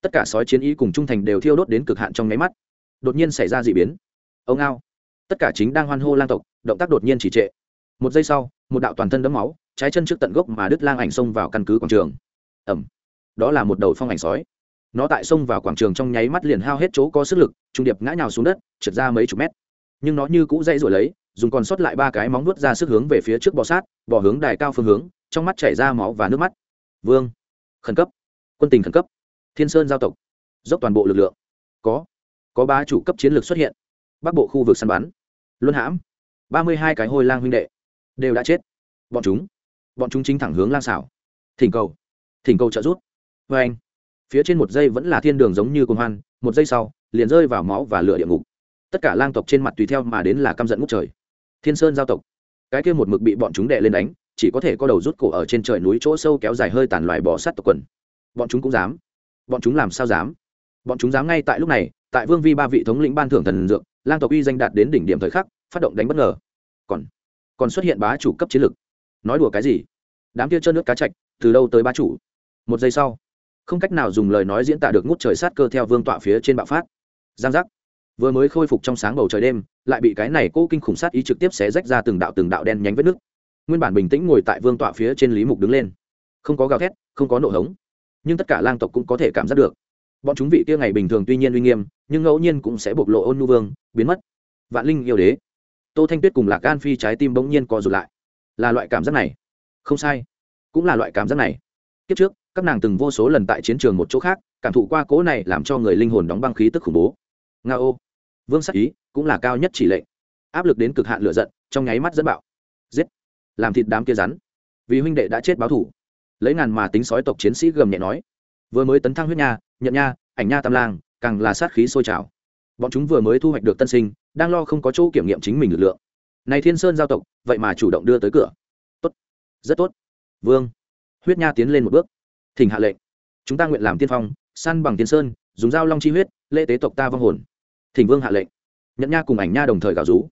Tất cả sói chiến ý cùng trung thành đều thiêu đốt đến cực hạn trong nháy mắt. Đột nhiên xảy ra d ị biến. Ông ao. Tất cả chính đang hoan hô lang tộc, động tác đột nhiên chỉ trệ. Một giây sau, một đạo toàn thân đấm máu, trái chân trước tận gốc mà đứt lang ảnh xông vào căn cứ quảng trường. Ẩm đó là một đầu phong ảnh sói nó tại sông vào quảng trường trong nháy mắt liền hao hết chỗ có sức lực trung điệp ngã nhào xuống đất trượt ra mấy chục mét. Nhưng nó như cũ dây rồi lấy dùng còn sót lại ba cái móng nuốt ra sức hướng về phía trước bò sát bỏ hướng đài cao phương hướng trong mắt chảy ra máu và nước mắt. Vương khẩn cấp. Quân tình khẩn cấp. Thiên sơn giao tộc. Dốc toàn bộ lực lượng. Có. Có ba chủ cấp chiến lược xuất hiện. Bắc bộ khu vực săn bắn. Luân hãm. Ba mươi hai cái hôi lang huynh đệ. Đều đã chết. Bọn chúng. Bọn chúng chính thẳng hướng lang xảo thỉnh cầu. Thỉnh cầu trợ giúp, vê anh phía trên một giây vẫn là thiên đường giống như cồn hoan, một giây sau, liền rơi vào máu và lửa địa ngục. Tất cả lang tộc trên mặt tùy theo mà đến là căm giận ngút trời. Thiên sơn giao tộc. Cái kia một mực bị bọn chúng đệ lên đánh, chỉ có thể có đầu rút cổ ở trên trời núi chỗ sâu kéo dài hơi tàn loài bò sát tộc quần. Bọn chúng cũng dám. Bọn chúng làm sao dám? Bọn chúng dám ngay tại lúc này, tại vương vi ba vị thống lĩnh ban thưởng thần dược, lang tộc uy danh đạt đến đỉnh điểm thời khắc, phát động đánh bất ngờ. Còn còn xuất hiện bá chủ cấp chiến lực. Nói đùa cái gì? Đám kia trơn nước cá chạch từ đâu tới bá chủ? Một giây sau không cách nào dùng lời nói diễn tả được ngút trời sát cơ theo vương tọa phía trên bạo phát. Giang giác. Vừa mới khôi phục trong sáng bầu trời đêm, lại bị cái này cố kinh khủng sát ý trực tiếp xé rách ra từng đạo từng đạo đen nhánh vết nước. Nguyên bản bình tĩnh ngồi tại vương tọa phía trên lý mục đứng lên. Không có gào thét, không có nổ hống, nhưng tất cả lang tộc cũng có thể cảm giác được. Bọn chúng vị kia ngày bình thường tuy nhiên uy nghiêm, nhưng ngẫu nhiên cũng sẽ bộc lộ ôn nhu vương, biến mất. Vạn linh yêu đế. Tô thanh tuyết cùng lạc gan phi trái tim bỗng nhiên co rụt lại. Là loại cảm giác này. Không sai. Cũng là loại cảm giác này kiếp trước, các nàng từng vô số lần tại chiến trường một chỗ khác, cảm thụ qua cố này làm cho người linh hồn đóng băng khí tức khủng bố. Nga ô. Vương sắc ý cũng là cao nhất chỉ lệnh. Áp lực đến cực hạn lựa giận, trong nháy mắt dẫn bạo. Giết. Làm thịt đám kia rắn. Vì huynh đệ đã chết báo thủ. Lấy ngàn mà tính sói tộc chiến sĩ gầm nhẹ nói. Vừa mới tấn thăng huyết nha, nhận nha, ảnh nha tam lang, càng là sát khí sôi trào. Bọn chúng vừa mới thu hoạch được tân sinh, đang lo không có chỗ kiểm nghiệm chính mình lực lượng. Này thiên sơn giao tộc, vậy mà chủ động đưa tới cửa. Tốt. Rất tốt. Vương huyết nha tiến lên một bước. Thỉnh hạ lệnh. Chúng ta nguyện làm tiên phong săn bằng tiên sơn, dùng dao long chi huyết, lễ tế tộc ta vong hồn. Thỉnh vương hạ lệnh. Nhận nha cùng ảnh nha đồng thời gào rú.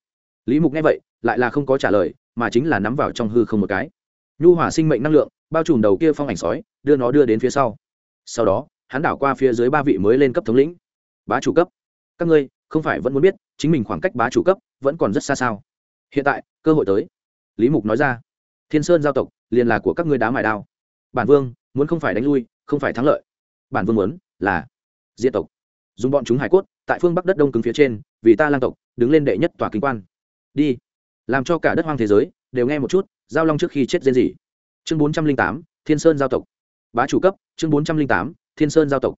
Lý mục nghe vậy, lại là không có trả lời, mà chính là nắm vào trong hư không một cái. Nhu hỏa sinh mệnh năng lượng, bao trùm đầu kia phong ảnh sói, đưa nó đưa đến phía sau. Sau đó, hắn đảo qua phía dưới ba vị mới lên cấp thống lĩnh. Bá chủ cấp, các ngươi không phải vẫn muốn biết chính mình khoảng cách bá chủ cấp vẫn còn rất xa sao? Hiện tại, cơ hội tới. Lý mục nói ra. Thiên sơn giao tộc liền là của các ngươi đá mài đao bản vương, muốn không phải đánh lui, không phải thắng lợi. Bản vương muốn là diệt tộc. Dùng bọn chúng hải cốt, tại phương bắc đất đông cứng phía trên, vì ta lang tộc, đứng lên đệ nhất tòa kinh quan. Đi. Làm cho cả đất hoang thế giới đều nghe một chút, giao long trước khi chết diễn gì chương bốn trăm linh tám, thiên sơn giao tộc. Bá chủ cấp, chương bốn trăm linh tám, thiên sơn giao tộc.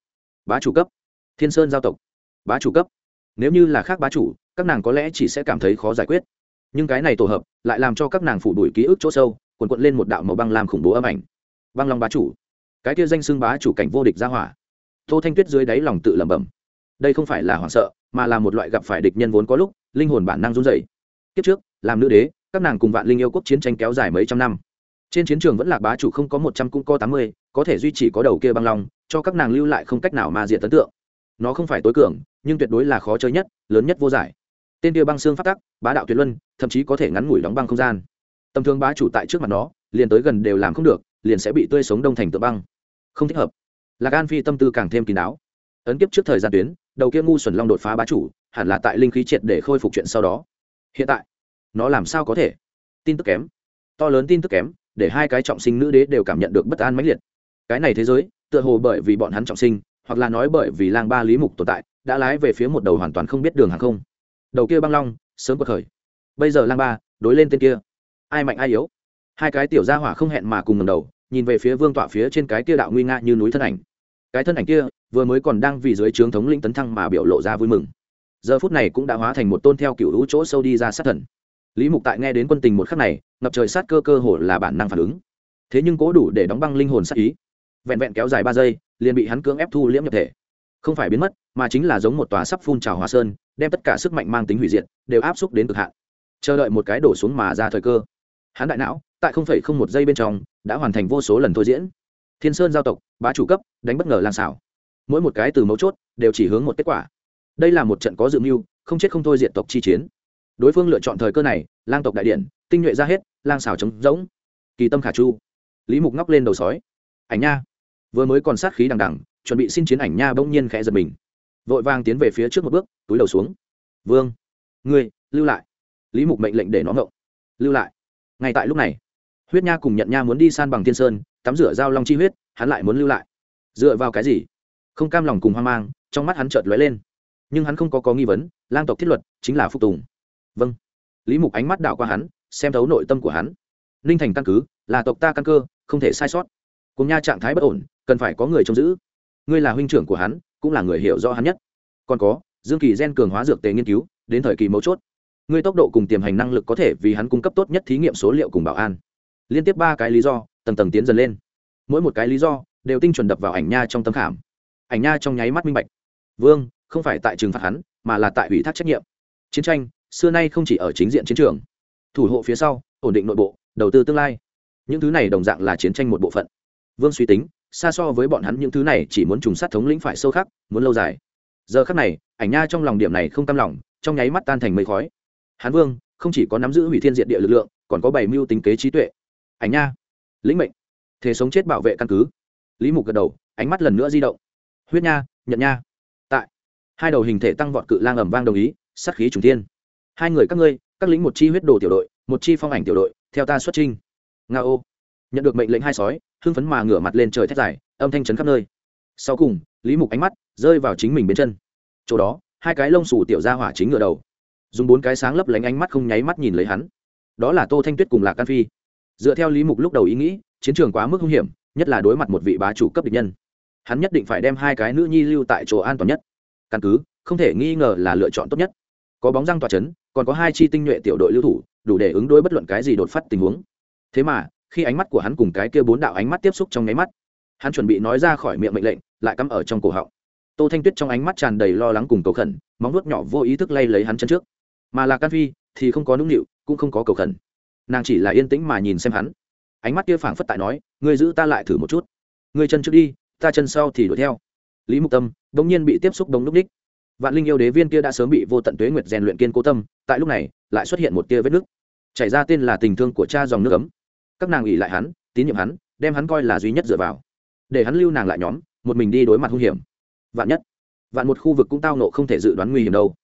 Bá chủ cấp, thiên sơn giao tộc. Bá chủ cấp. Nếu như là khác bá chủ, các nàng có lẽ chỉ sẽ cảm thấy khó giải quyết. Nhưng cái này tổ hợp lại làm cho các nàng phủ đuổi ký ức chỗ sâu quần quận lên một đạo màu băng làm khủng bố âm ảnh băng long bá chủ. Cái kia danh xưng bá chủ cảnh vô địch ra hỏa. Tô thanh tuyết dưới đáy lòng tự lẩm bẩm. Đây không phải là hoảng sợ, mà là một loại gặp phải địch nhân vốn có lúc, linh hồn bản năng run rẩy. kiếp trước, làm nữ đế, các nàng cùng vạn linh yêu quốc chiến tranh kéo dài mấy trăm năm. Trên chiến trường vẫn là bá chủ không có một trăm cũng có tám mươi, có thể duy trì có đầu kia băng long, cho các nàng lưu lại không cách nào mà diện ấn tượng. Nó không phải tối cường, nhưng tuyệt đối là khó chơi nhất, lớn nhất vô giải. Tên kia băng xương phát tắc, bá đạo tuyệt luân, thậm chí có thể ngắn ngủi đóng băng không gian. Tầm thường bá chủ tại trước mặt nó, liền tới gần đều làm không được liền sẽ bị tươi sống đông thành tự băng. Không thích hợp. Lạc an phi tâm tư càng thêm kín đáo. Ấn kiếp trước thời gian tuyến, đầu kia ngu xuẩn long đột phá bá chủ, hẳn là tại linh khí triệt để khôi phục chuyện sau đó. Hiện tại, nó làm sao có thể? Tin tức kém. To lớn tin tức kém, để hai cái trọng sinh nữ đế đều cảm nhận được bất an mãnh liệt. Cái này thế giới, tựa hồ bởi vì bọn hắn trọng sinh, hoặc là nói bởi vì lang ba lý mục tồn tại, đã lái về phía một đầu hoàn toàn không biết đường hàng không. Đầu kia băng long, sớm có khởi. bây giờ lang ba, đối lên tên kia. Ai mạnh ai yếu? Hai cái tiểu gia hỏa không hẹn mà cùng ngầm đầu nhìn về phía vương tọa phía trên cái kia đạo nguy nga như núi thân ảnh. Cái thân ảnh kia, vừa mới còn đang vì dưới trướng thống lĩnh tấn thăng mà biểu lộ ra vui mừng. Giờ phút này cũng đã hóa thành một tôn theo cựu hữu chỗ sâu đi ra sát thần. Lý mục tại nghe đến quân tình một khắc này, ngập trời sát cơ cơ hồ là bản năng phản ứng. Thế nhưng cố đủ để đóng băng linh hồn sát ý. Vẹn vẹn kéo dài ba giây, liền bị hắn cưỡng ép thu liễm nhập thể. Không phải biến mất, mà chính là giống một tòa sắp phun trào hòa sơn, đem tất cả sức mạnh mang tính hủy diệt, đều áp xúc đến cực hạn. Chờ đợi một cái đổ xuống mà ra thời cơ. Hắn đại não tại không phẩy không một giây bên trong, đã hoàn thành vô số lần thôi diễn. Thiên sơn giao tộc, bá chủ cấp, đánh bất ngờ lan xảo. Mỗi một cái từ mấu chốt, đều chỉ hướng một kết quả. Đây là một trận có dự mưu, không chết không thôi diện tộc chi chiến. Đối phương lựa chọn thời cơ này, lang tộc đại điện, tinh nhuệ ra hết, lang xảo trống rỗng. Kỳ tâm khả chu. Lý mục ngóc lên đầu sói. Ảnh nha. Vừa mới còn sát khí đằng đằng, chuẩn bị xin chiến ảnh nha bỗng nhiên khẽ giật mình. Vội vàng tiến về phía trước một bước, túi đầu xuống. Vương. Ngươi, lưu lại. Lý mục mệnh lệnh để nó ngộng. Lưu lại. Ngay tại lúc này huyết nha cùng nhận nha muốn đi san bằng thiên sơn, tắm rửa giao long chi huyết, hắn lại muốn lưu lại. Dựa vào cái gì? Không cam lòng cùng hoang mang, trong mắt hắn chợt lóe lên. Nhưng hắn không có có nghi vấn, lang tộc thiết luật chính là phục tùng. Vâng. Lý mục ánh mắt đảo qua hắn, xem thấu nội tâm của hắn. Ninh thành căn cứ, là tộc ta căn cơ, không thể sai sót. Cùng nha trạng thái bất ổn, cần phải có người trông giữ. Ngươi là huynh trưởng của hắn, cũng là người hiểu rõ hắn nhất. Còn có, dương kỳ gen cường hóa dược tề nghiên cứu, đến thời kỳ mấu chốt. Ngươi tốc độ cùng tiềm hành năng lực có thể vì hắn cung cấp tốt nhất thí nghiệm số liệu cùng bảo an liên tiếp ba cái lý do, tầng tầng tiến dần lên. Mỗi một cái lý do, đều tinh chuẩn đập vào ảnh nha trong tâm khảm. Ảnh nha trong nháy mắt minh bạch. Vương, không phải tại trừng phạt hắn, mà là tại ủy thác trách nhiệm. Chiến tranh, xưa nay không chỉ ở chính diện chiến trường. Thủ hộ phía sau, ổn định nội bộ, đầu tư tương lai. Những thứ này đồng dạng là chiến tranh một bộ phận. Vương suy tính, xa so với bọn hắn những thứ này chỉ muốn trùng sát thống lĩnh phải sâu khắc, muốn lâu dài. Giờ khắc này, ảnh nha trong lòng điểm này không cam lòng, trong nháy mắt tan thành mây khói. Hán vương, không chỉ có nắm giữ hủy thiên diện địa lực lượng, còn có bảy mưu tính kế trí tuệ ảnh nha. Lĩnh mệnh. Thế sống chết bảo vệ căn cứ. Lý mục gật đầu, ánh mắt lần nữa di động. Huyết nha, nhận nha. Tại. Hai đầu hình thể tăng vọt cự lang ầm vang đồng ý, sát khí trùng thiên. Hai người các ngươi, các lính một chi huyết đồ tiểu đội, một chi phong ảnh tiểu đội, theo ta xuất trinh nga ô. Nhận được mệnh lệnh hai sói, hưng phấn mà ngửa mặt lên trời thét dài, âm thanh chấn khắp nơi. Sau cùng, lý mục ánh mắt rơi vào chính mình bên chân. Chỗ đó, hai cái lông xù tiểu ra hỏa chính ngựa đầu. Dùng bốn cái sáng lấp lánh ánh mắt không nháy mắt nhìn lấy hắn. Đó là tô thanh tuyết cùng lạc can phi dựa theo lý mục lúc đầu ý nghĩ, chiến trường quá mức hung hiểm, nhất là đối mặt một vị bá chủ cấp địch nhân. Hắn nhất định phải đem hai cái nữ nhi lưu tại chỗ an toàn nhất. Căn cứ, không thể nghi ngờ là lựa chọn tốt nhất. Có bóng răng tỏa chấn, còn có hai chi tinh nhuệ tiểu đội lưu thủ, đủ để ứng đối bất luận cái gì đột phát tình huống. Thế mà, khi ánh mắt của hắn cùng cái kia bốn đạo ánh mắt tiếp xúc trong nháy mắt, hắn chuẩn bị nói ra khỏi miệng mệnh lệnh, lại cắm ở trong cổ họng. Tô thanh tuyết trong ánh mắt tràn đầy lo lắng cùng cầu khẩn, móng nuốt nhỏ vô ý thức lay lấy hắn chân trước. Mà là can phi, thì không có nũng nịu, cũng không có cầu khẩn nàng chỉ là yên tĩnh mà nhìn xem hắn. Ánh mắt kia phảng phất tại nói, ngươi giữ ta lại thử một chút. Ngươi chân trước đi, ta chân sau thì đuổi theo. Lý mục tâm đ ỗ n g nhiên bị tiếp xúc đống núp ních vạn linh yêu đế viên kia đã sớm bị vô tận tuế nguyệt rèn luyện kiên cố tâm, tại lúc này lại xuất hiện một tia vết nước chảy ra tên là tình thương của cha dòng nước ấm. Các nàng ủy lại hắn, tín nhiệm hắn, đem hắn coi là duy nhất dựa vào. Để hắn lưu nàng lại nhóm, một mình đi đối mặt hung hiểm. Vạn nhất, vạn một khu vực cũng tao nộ không thể dự đoán nguy hiểm đâu.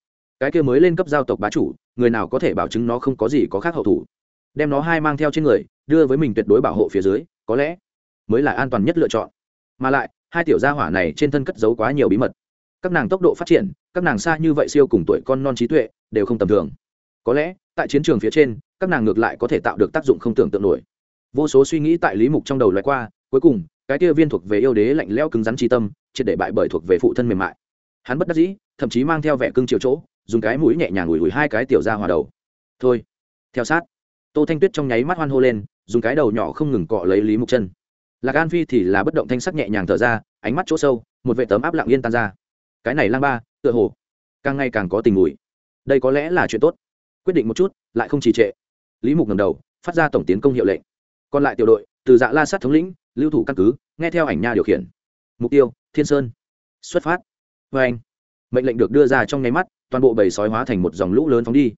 Cái kia mới lên cấp giao tộc bá chủ, người nào có thể bảo chứng nó không có gì có khác hậu thủ? Đem nó hai mang theo trên người, đưa với mình tuyệt đối bảo hộ phía dưới, có lẽ mới là an toàn nhất lựa chọn. Mà lại, hai tiểu gia hỏa này trên thân cất giấu quá nhiều bí mật. Các nàng tốc độ phát triển, các nàng xa như vậy siêu cùng tuổi con non trí tuệ, đều không tầm thường. Có lẽ, tại chiến trường phía trên, các nàng ngược lại có thể tạo được tác dụng không tưởng tượng nổi. Vô số suy nghĩ tại lý mục trong đầu loại qua, cuối cùng, cái kia viên thuộc về yêu đế lạnh leo cứng rắn tri tâm, triệt để bại bởi thuộc về phụ thân mềm mại. Hắn bất đắc dĩ, thậm chí mang theo vẻ cưng chiều chỗ, dùng cái mũi nhẹ nhàng ủi ủi hai cái tiểu ra hòa đầu. Thôi, theo sát tô thanh tuyết trong nháy mắt hoan hô lên, dùng cái đầu nhỏ không ngừng cọ lấy lý mục chân. Lạc an phi thì là bất động thanh sắc nhẹ nhàng thở ra, ánh mắt chỗ sâu, một vệ tấm áp lặng yên tan ra. Cái này lang ba, tựa hồ, càng ngày càng có tình mùi. Đây có lẽ là chuyện tốt. Quyết định một chút, lại không trì trệ. Lý mục ngầm đầu, phát ra tổng tiến công hiệu lệnh. Còn lại tiểu đội, từ dạ la sát thống lĩnh, lưu thủ căn cứ, nghe theo ảnh nha điều khiển. Mục tiêu, thiên sơn. Xuất phát. Vê anh mệnh lệnh được đưa ra trong nháy mắt, toàn bộ bầy sói hóa thành một dòng lũ lớn phóng đi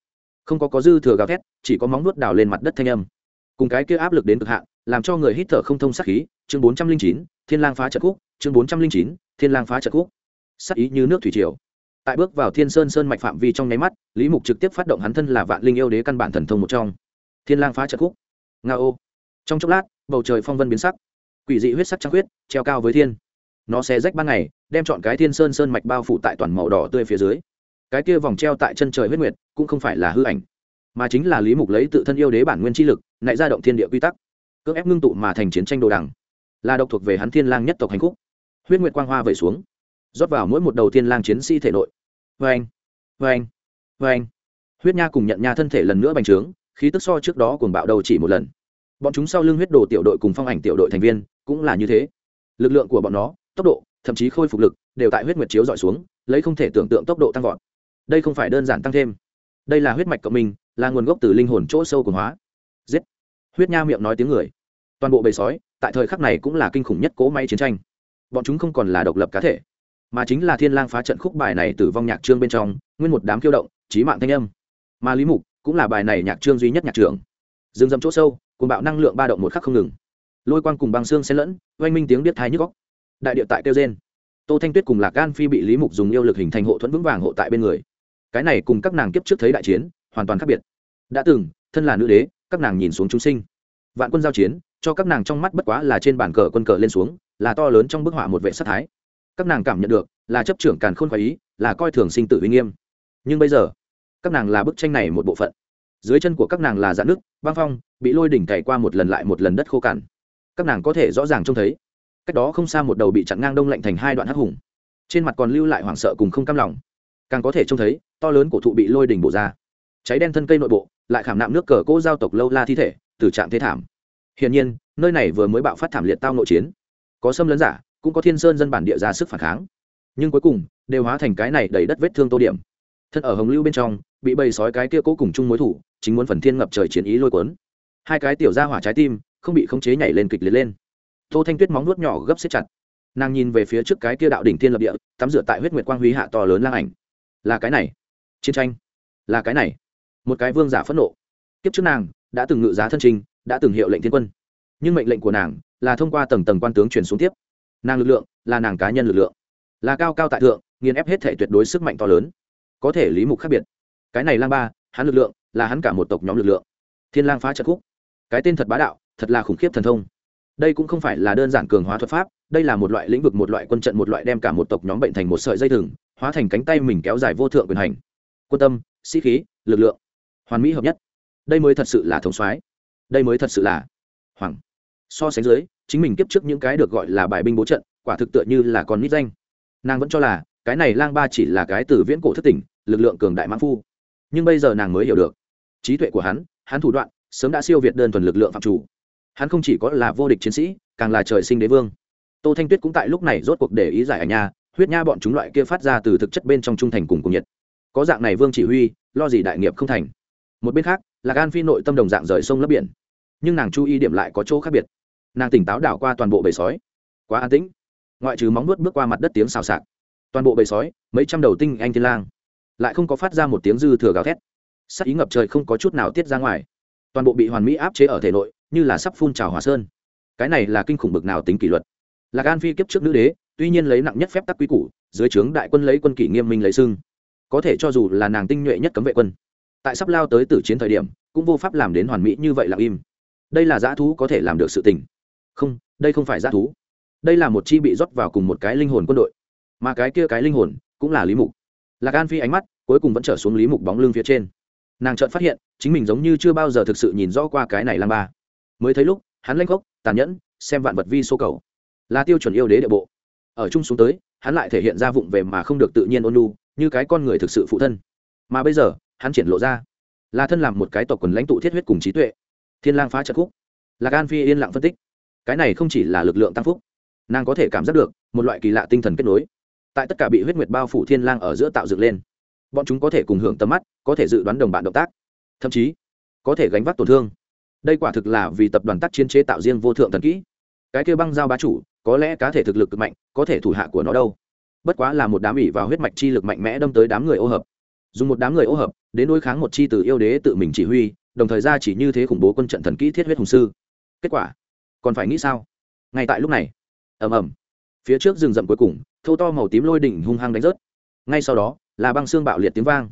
không có có dư thừa gào thét, chỉ có móng nuốt đào lên mặt đất thanh âm. Cùng cái kia áp lực đến cực hạn, làm cho người hít thở không thông sát khí, chương bốn trăm linh chín, thiên lang phá trận cúc, chương bốn trăm linh chín, thiên lang phá trận cúc. Sát ý như nước thủy triều. Tại bước vào thiên sơn sơn mạch phạm vi trong nháy mắt, lý mục trực tiếp phát động hắn thân là vạn linh yêu đế căn bản thần thông một trong. Thiên lang phá trận cúc. Nga ô trong chốc lát, bầu trời phong vân biến sắc. Quỷ dị huyết sắc trăng huyết treo cao với thiên. Nó sẽ rách ban ngày, đem chọn cái thiên sơn sơn mạch bao phủ tại toàn màu đỏ tươi phía dưới cái kia vòng treo tại chân trời huyết nguyệt cũng không phải là hư ảnh, mà chính là lý mục lấy tự thân yêu đế bản nguyên chi lực nại ra động thiên địa quy tắc, cưỡng ép ngưng tụ mà thành chiến tranh đồ đằng, là độc thuộc về hắn thiên lang nhất tộc hành khúc. Huyết nguyệt quang hoa vẩy xuống, rót vào mỗi một đầu thiên lang chiến sĩ thể nội. Vê anh vê anh vê anh huyết nha cùng nhận nha thân thể lần nữa bành trướng, khí tức so trước đó cuồng bạo đầu chỉ một lần. Bọn chúng sau lưng huyết đồ tiểu đội cùng phong ảnh tiểu đội thành viên cũng là như thế. Lực lượng của bọn nó, tốc độ, thậm chí khôi phục lực đều tại huyết nguyệt chiếu dọi xuống, lấy không thể tưởng tượng tốc độ tăng vọt đây không phải đơn giản tăng thêm. Đây là huyết mạch cộng minh, là nguồn gốc từ linh hồn chỗ sâu của hóa. Giết. Huyết nha miệng nói tiếng người. Toàn bộ bầy sói, tại thời khắc này cũng là kinh khủng nhất cỗ máy chiến tranh. Bọn chúng không còn là độc lập cá thể, mà chính là thiên lang phá trận khúc bài này tử vong nhạc trương bên trong, nguyên một đám khiêu động trí mạng thanh âm. Mà lý mục cũng là bài này nhạc trương duy nhất nhạc trưởng. Dừng dầm chỗ sâu cùng bạo năng lượng ba động một khắc không ngừng. Lôi quang cùng băng xương xen lẫn, oanh minh tiếng biết thái nhức góc đại địa tại kêu gen tô thanh tuyết cùng lạc gan phi bị lý mục dùng yêu lực hình thành hộ thuẫn vững vàng hộ tại bên người cái này cùng các nàng kiếp trước thấy đại chiến, hoàn toàn khác biệt. Đã từng, thân là nữ đế, các nàng nhìn xuống chúng sinh. Vạn quân giao chiến, cho các nàng trong mắt bất quá là trên bàn cờ quân cờ lên xuống, là to lớn trong bức họa một vệ sát thái. Các nàng cảm nhận được, là chấp trưởng càn khôn khoái ý, là coi thường sinh tử uy nghiêm. Nhưng bây giờ, các nàng là bức tranh này một bộ phận. Dưới chân của các nàng là dạn nước, băng phong, bị lôi đỉnh cày qua một lần lại một lần đất khô cằn. Các nàng có thể rõ ràng trông thấy, cách đó không xa một đầu bị chặn ngang đông lạnh thành hai đoạn hắc hùng. Trên mặt còn lưu lại hoảng sợ cùng không cam lòng càng có thể trông thấy, to lớn cổ thụ bị lôi đỉnh bổ ra. Cháy đen thân cây nội bộ, lại khảm nạm nước cờ cỗ giao tộc lâu la thi thể, từ trạng thế thảm. Hiển nhiên, nơi này vừa mới bạo phát thảm liệt tao nội chiến. Có xâm lấn giả, cũng có thiên sơn dân bản địa ra sức phản kháng. Nhưng cuối cùng, đều hóa thành cái này đầy đất vết thương tô điểm. Thân ở hồng lưu bên trong, bị bầy sói cái kia cố cùng chung mối thủ, chính muốn phần thiên ngập trời chiến ý lôi cuốn. Hai cái tiểu ra hỏa trái tim, không bị khống chế nhảy lên kịch liệt lên. Tô thanh tuyết móng nuốt nhỏ gấp xếp chặt. Nàng nhìn về phía trước cái kia đạo đỉnh thiên lập địa, tắm rửa tại huyết nguyệt quang huy hạ to lớn lang ảnh là cái này. Chiến tranh. Là cái này. Một cái vương giả phẫn nộ. Kiếp trước nàng đã từng ngự giá thân trình, đã từng hiệu lệnh thiên quân. Nhưng mệnh lệnh của nàng là thông qua tầng tầng quan tướng truyền xuống tiếp. Nàng lực lượng là nàng cá nhân lực lượng. Là cao cao tại thượng, nghiền ép hết thể tuyệt đối sức mạnh to lớn. Có thể lý mục khác biệt. Cái này lang ba, hắn lực lượng là hắn cả một tộc nhóm lực lượng. Thiên lang phá trận khúc. Cái tên thật bá đạo, thật là khủng khiếp thần thông. Đây cũng không phải là đơn giản cường hóa thuật pháp, đây là một loại lĩnh vực, một loại quân trận, một loại đem cả một tộc nhóm bệnh thành một sợi dây thừng hóa thành cánh tay mình kéo dài vô thượng quyền hành. Quân tâm, sĩ khí, lực lượng. Hoàn mỹ hợp nhất. Đây mới thật sự là thống soái. Đây mới thật sự là hoàng. So sánh dưới, chính mình kiếp trước những cái được gọi là bài binh bố trận, quả thực tựa như là con nít danh. Nàng vẫn cho là, cái này lang ba chỉ là cái từ viễn cổ thất tỉnh, lực lượng cường đại mãn phu. Nhưng bây giờ nàng mới hiểu được. Trí tuệ của hắn hắn thủ đoạn, sớm đã siêu việt đơn thuần lực lượng phạm chủ. Hắn không chỉ có là vô địch chiến sĩ, càng là trời sinh đế vương. Tô thanh tuyết cũng tại lúc này rốt cuộc để ý giải ảnh nha huyết nha bọn chúng loại kia phát ra từ thực chất bên trong trung thành cùng cùng nhiệt. Có dạng này vương chỉ huy, lo gì đại nghiệp không thành. Một bên khác là gan phi nội tâm đồng dạng rời sông lấp biển. Nhưng nàng chú ý điểm lại có chỗ khác biệt. Nàng tỉnh táo đảo qua toàn bộ bầy sói. Quá an tĩnh. Ngoại trừ móng nuốt bước qua mặt đất tiếng xào xạc. Toàn bộ bầy sói, mấy trăm đầu tinh anh thiên lang. Lại không có phát ra một tiếng dư thừa gào thét. Sắc ý ngập trời không có chút nào tiết ra ngoài. Toàn bộ bị hoàn mỹ áp chế ở thể nội, như là sắp phun trào hỏa sơn. Cái này là kinh khủng bực nào tính kỷ luật. Là gan phi kiếp trước nữ đế tuy nhiên lấy nặng nhất phép tắc quy củ, dưới trướng đại quân lấy quân kỷ nghiêm minh lấy xưng. Có thể cho dù là nàng tinh nhuệ nhất cấm vệ quân, tại sắp lao tới tử chiến thời điểm, cũng vô pháp làm đến hoàn mỹ như vậy lặng im. Đây là dã thú có thể làm được sự tình. Không, đây không phải dã thú. Đây là một chi bị rót vào cùng một cái linh hồn quân đội. Mà cái kia cái linh hồn cũng là lý mục. Lạc an phi ánh mắt cuối cùng vẫn trở xuống lý mục bóng lưng phía trên. Nàng chợt phát hiện, chính mình giống như chưa bao giờ thực sự nhìn rõ qua cái này lang ba. Mới thấy lúc, hắn lanh gốc tàn nhẫn, xem vạn vật vi số cầu. Là tiêu chuẩn yêu đế địa bộ ở chung xuống tới, hắn lại thể hiện ra vụng về mà không được tự nhiên ôn lu như cái con người thực sự phụ thân. Mà bây giờ, hắn triển lộ ra, là thân làm một cái tộc quần lãnh tụ thiết huyết cùng trí tuệ. Thiên lang phá trận khúc. Lạc an phi yên lặng phân tích. Cái này không chỉ là lực lượng tăng phúc, nàng có thể cảm giác được một loại kỳ lạ tinh thần kết nối. Tại tất cả bị huyết nguyệt bao phủ thiên lang ở giữa tạo dựng lên, bọn chúng có thể cùng hưởng tầm mắt, có thể dự đoán đồng bạn động tác, thậm chí có thể gánh vác tổn thương. Đây quả thực là vì tập đoàn tác chiến chế tạo riêng vô thượng thần kỹ. Cái kia băng giao bá chủ có lẽ cá thể thực lực cực mạnh, có thể thủ hạ của nó đâu. Bất quá là một đám ỉ vào huyết mạch chi lực mạnh mẽ đâm tới đám người ô hợp. Dùng một đám người ô hợp, đến đối kháng một chi từ yêu đế tự mình chỉ huy, đồng thời ra chỉ như thế khủng bố quân trận thần kỹ thiết huyết hùng sư. Kết quả, còn phải nghĩ sao? Ngay tại lúc này, ầm ầm, phía trước rừng rậm cuối cùng thâu to màu tím lôi đỉnh hung hăng đánh rớt. Ngay sau đó, là băng xương bạo liệt tiếng vang.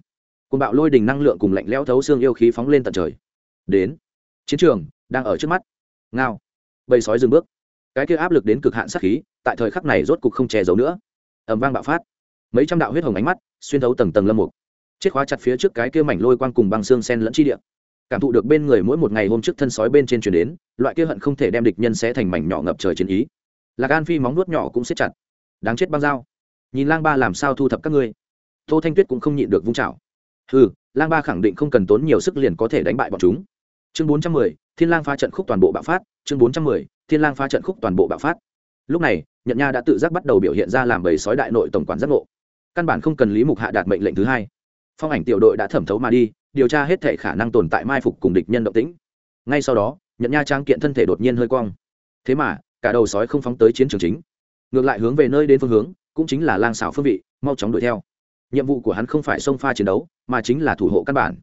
Cùng bạo lôi đỉnh năng lượng cùng lạnh lẽo thấu xương yêu khí phóng lên tận trời. Đến, chiến trường đang ở trước mắt. Ngao, bầy sói dừng bước cái kia áp lực đến cực hạn sát khí, tại thời khắc này rốt cục không che giấu nữa. Ầm vang bạo phát. Mấy trăm đạo huyết hồng ánh mắt xuyên thấu tầng tầng lâm mục. Chết khóa chặt phía trước cái kia mảnh lôi quang cùng băng xương sen lẫn chi địa. Cảm thụ được bên người mỗi một ngày hôm trước thân sói bên trên chuyển đến, loại kia hận không thể đem địch nhân xé thành mảnh nhỏ ngập trời chiến ý. Lạc an phi móng nuốt nhỏ cũng siết chặt. Đáng chết băng dao. Nhìn lang ba làm sao thu thập các ngươi? Tô thanh tuyết cũng không nhịn được vung chảo. Ừ lang ba khẳng định không cần tốn nhiều sức liền có thể đánh bại bọn chúng. Chương bốn trăm mười thiên lang phá trận khúc toàn bộ bạo phát, chương bốn trăm mười, thiên lang phá trận khúc toàn bộ bạo phát. Lúc này nhận nha đã tự giác bắt đầu biểu hiện ra làm bầy sói đại nội tổng quản giác ngộ. Căn bản không cần lý mục hạ đạt mệnh lệnh thứ hai. Phong ảnh tiểu đội đã thẩm thấu mà đi, điều tra hết thể khả năng tồn tại mai phục cùng địch nhân động tĩnh. Ngay sau đó nhận nha trang kiện thân thể đột nhiên hơi cong. Thế mà, cả đầu sói không phóng tới chiến trường chính. Ngược lại hướng về nơi đến phương hướng, cũng chính là lang xảo phương vị, mau chóng đuổi theo. Nhiệm vụ của hắn không phải xông pha chiến đấu, mà chính là thủ hộ căn bản.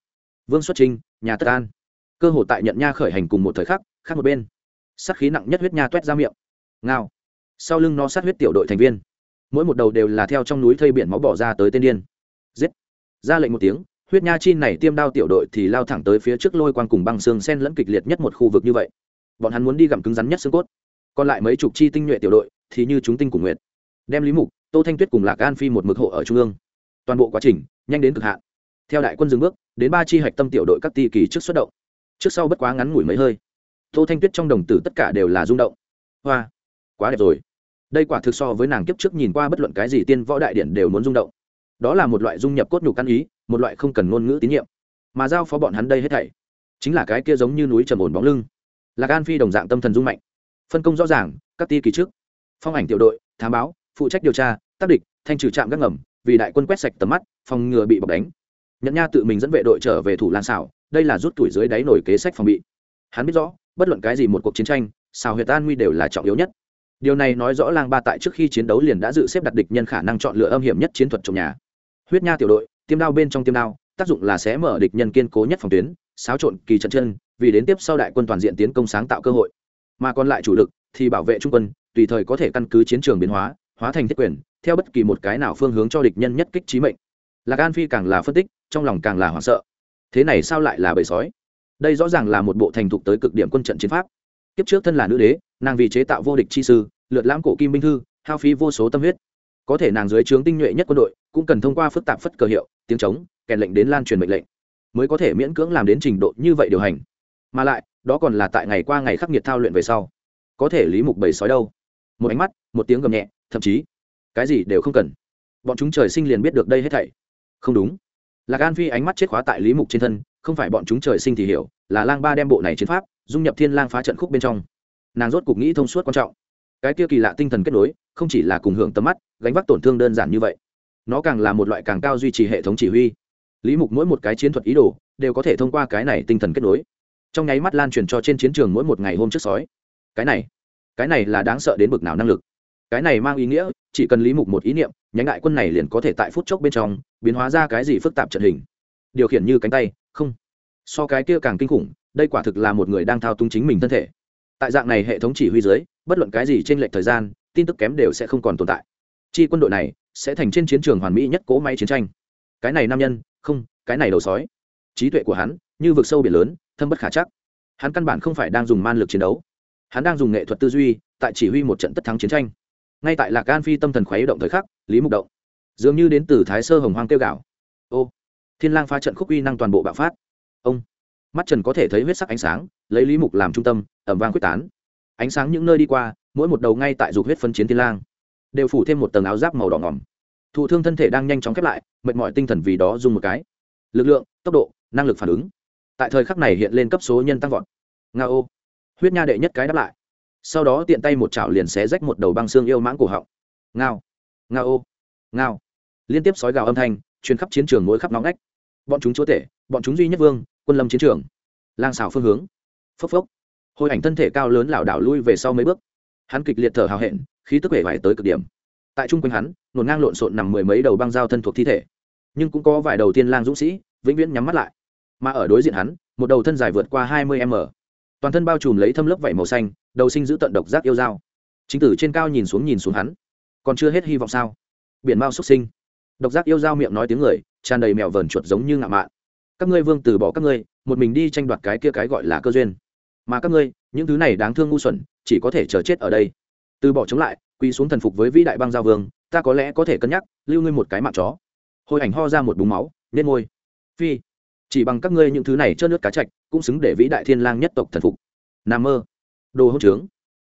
Vương xuất trinh, nhà tất an cơ hội tại nhận nha khởi hành cùng một thời khắc, khác một bên. Sát khí nặng nhất huyết nha toét ra miệng. Ngao. Sau lưng nó sát huyết tiểu đội thành viên. Mỗi một đầu đều là theo trong núi thây biển máu bỏ ra tới tên điên. Giết. Ra lệnh một tiếng, huyết nha chi này tiêm đao tiểu đội thì lao thẳng tới phía trước lôi quang cùng băng xương sen lẫn kịch liệt nhất một khu vực như vậy. Bọn hắn muốn đi gặm cứng rắn nhất xương cốt. Còn lại mấy chục chi tinh nhuệ tiểu đội thì như chúng tinh cùng nguyệt. Đem lý mục, tô thanh tuyết cùng lạc an phi một mực hộ ở trung ương. Toàn bộ quá trình nhanh đến cực hạn. Theo đại quân dừng bước, đến ba chi hạch tâm tiểu đội các ti kỳ trước xuất động trước sau bất quá ngắn ngủi mấy hơi. Tô thanh tuyết trong đồng tử tất cả đều là rung động. Hoa, quá đẹp rồi. Đây quả thực so với nàng kiếp trước nhìn qua bất luận cái gì tiên võ đại điển đều muốn rung động. Đó là một loại dung nhập cốt nhục căn ý, một loại không cần ngôn ngữ tín nhiệm. Mà giao phó bọn hắn đây hết thảy, chính là cái kia giống như núi trầm ổn bóng lưng. Là gan phi đồng dạng tâm thần dung mạnh. Phân công rõ ràng, các ti kỳ trước. Phong ảnh tiểu đội, thám báo, phụ trách điều tra, tác địch, thanh trừ trạm gác ngầm, vì đại quân quét sạch tầm mắt, phòng ngừa bị bọc đánh. Nhận nha tự mình dẫn vệ đội trở về thủ lan xảo đây là rút tuổi dưới đáy nổi kế sách phòng bị. Hắn biết rõ, bất luận cái gì một cuộc chiến tranh, xào huyệt an nguy đều là trọng yếu nhất. Điều này nói rõ lang ba tại trước khi chiến đấu liền đã dự xếp đặt địch nhân khả năng chọn lựa âm hiểm nhất chiến thuật trong nhà. Huyết nha tiểu đội, tiêm đao bên trong tiêm đao, tác dụng là sẽ mở địch nhân kiên cố nhất phòng tuyến, xáo trộn kỳ trận chân, vì đến tiếp sau đại quân toàn diện tiến công sáng tạo cơ hội. Mà còn lại chủ lực thì bảo vệ trung quân, tùy thời có thể căn cứ chiến trường biến hóa hóa thành thiết quyền, theo bất kỳ một cái nào phương hướng cho địch nhân nhất kích trí mệnh. Lạc an phi càng là phân tích, trong lòng càng là hoảng sợ thế này sao lại là bầy sói? Đây rõ ràng là một bộ thành thục tới cực điểm quân trận chiến pháp. Kiếp trước thân là nữ đế, nàng vì chế tạo vô địch chi sư, lượt lãm cổ kim binh thư, hao phí vô số tâm huyết. Có thể nàng dưới trướng tinh nhuệ nhất quân đội, cũng cần thông qua phức tạp phất cờ hiệu, tiếng trống, kèn lệnh đến lan truyền mệnh lệnh, mới có thể miễn cưỡng làm đến trình độ như vậy điều hành. Mà lại, đó còn là tại ngày qua ngày khắc nghiệt thao luyện về sau. Có thể lý mục bầy sói đâu? Một ánh mắt, một tiếng gầm nhẹ, thậm chí, cái gì đều không cần. Bọn chúng trời sinh liền biết được đây hết thảy. Không đúng lạc an phi ánh mắt chết khóa tại lý mục trên thân, không phải bọn chúng trời sinh thì hiểu, là lang ba đem bộ này chiến pháp, dung nhập thiên lang phá trận khúc bên trong. Nàng rốt cục nghĩ thông suốt quan trọng. Cái kia kỳ lạ tinh thần kết nối, không chỉ là cùng hưởng tầm mắt, gánh vác tổn thương đơn giản như vậy. Nó càng là một loại càng cao duy trì hệ thống chỉ huy. Lý mục mỗi một cái chiến thuật ý đồ, đều có thể thông qua cái này tinh thần kết nối. Trong nháy mắt lan truyền cho trên chiến trường mỗi một ngày hôm trước sói. Cái này cái này là đáng sợ đến bực nào năng lực. Cái này mang ý nghĩa, chỉ cần lý mục một ý niệm, nhánh đại quân này liền có thể tại phút chốc bên trong biến hóa ra cái gì phức tạp trận hình. Điều khiển như cánh tay, không. So cái kia càng kinh khủng, đây quả thực là một người đang thao túng chính mình thân thể. Tại dạng này hệ thống chỉ huy dưới, bất luận cái gì trên lệch thời gian, tin tức kém đều sẽ không còn tồn tại. Chi quân đội này sẽ thành trên chiến trường hoàn mỹ nhất cỗ máy chiến tranh. Cái này nam nhân, không, cái này đầu sói. Trí tuệ của hắn, như vực sâu biển lớn, thâm bất khả chắc. Hắn căn bản không phải đang dùng man lực chiến đấu. Hắn đang dùng nghệ thuật tư duy, tại chỉ huy một trận tất thắng chiến tranh. Ngay tại lạc an phi tâm thần khuấy động thời khắc, lý mục động dường như đến từ thái sơ hồng hoang kêu gạo. Ô, thiên lang phá trận khúc uy năng toàn bộ bạo phát. Ông, mắt trần có thể thấy huyết sắc ánh sáng, lấy lý mục làm trung tâm, ẩm vang quyết tán. Ánh sáng những nơi đi qua, mỗi một đầu ngay tại dục huyết phân chiến thiên lang, đều phủ thêm một tầng áo giáp màu đỏ ngỏm thụ thương thân thể đang nhanh chóng khép lại, mệt mỏi tinh thần vì đó dùng một cái. Lực lượng, tốc độ, năng lực phản ứng. Tại thời khắc này hiện lên cấp số nhân tăng vọt. Nga ô, huyết nha đệ nhất cái đáp lại. Sau đó tiện tay một chảo liền xé rách một đầu băng xương yêu mãng cổ họng. Ngao ngao ô ngao. Liên tiếp sói gào âm thanh chuyến khắp chiến trường mỗi khắp nóng nách bọn chúng chúa tể, bọn chúng duy nhất vương, quân lâm chiến trường. Lang xào phương hướng. Phốc phốc. Hồi ảnh thân thể cao lớn lảo đảo lui về sau mấy bước. Hắn kịch liệt thở hào hẹn, khí tức vẻ vải tới cực điểm. Tại trung quanh hắn, nổn ngang lộn xộn nằm mười mấy đầu băng dao thân thuộc thi thể. Nhưng cũng có vài đầu tiên lang dũng sĩ, vĩnh viễn nhắm mắt lại. Mà ở đối diện hắn, một đầu thân dài vượt qua hai mươi m. Toàn thân bao trùm lấy thâm lớp vảy màu xanh, đầu sinh giữ tận độc giác yêu dao. Chính tử trên cao nhìn xuống nhìn xuống hắn. Còn chưa hết hy vọng sao? Biển mao xuất sinh. Độc giác yêu dao miệng nói tiếng người, tràn đầy mèo vờn chuột giống như ngạo mạn. Các ngươi vương từ bỏ các ngươi, một mình đi tranh đoạt cái kia cái gọi là cơ duyên. Mà các ngươi, những thứ này đáng thương ngu xuẩn, chỉ có thể chờ chết ở đây. Từ bỏ chống lại, quỳ xuống thần phục với vĩ đại băng giao vương, ta có lẽ có thể cân nhắc, lưu ngươi một cái mạng chó. Hồi ảnh ho ra một búng máu nên ngôi phi, chỉ bằng các ngươi những thứ này chớt nước cá chạch, cũng xứng để vĩ đại thiên lang nhất tộc thần phục. Nam mơ. Đồ hỗn trướng.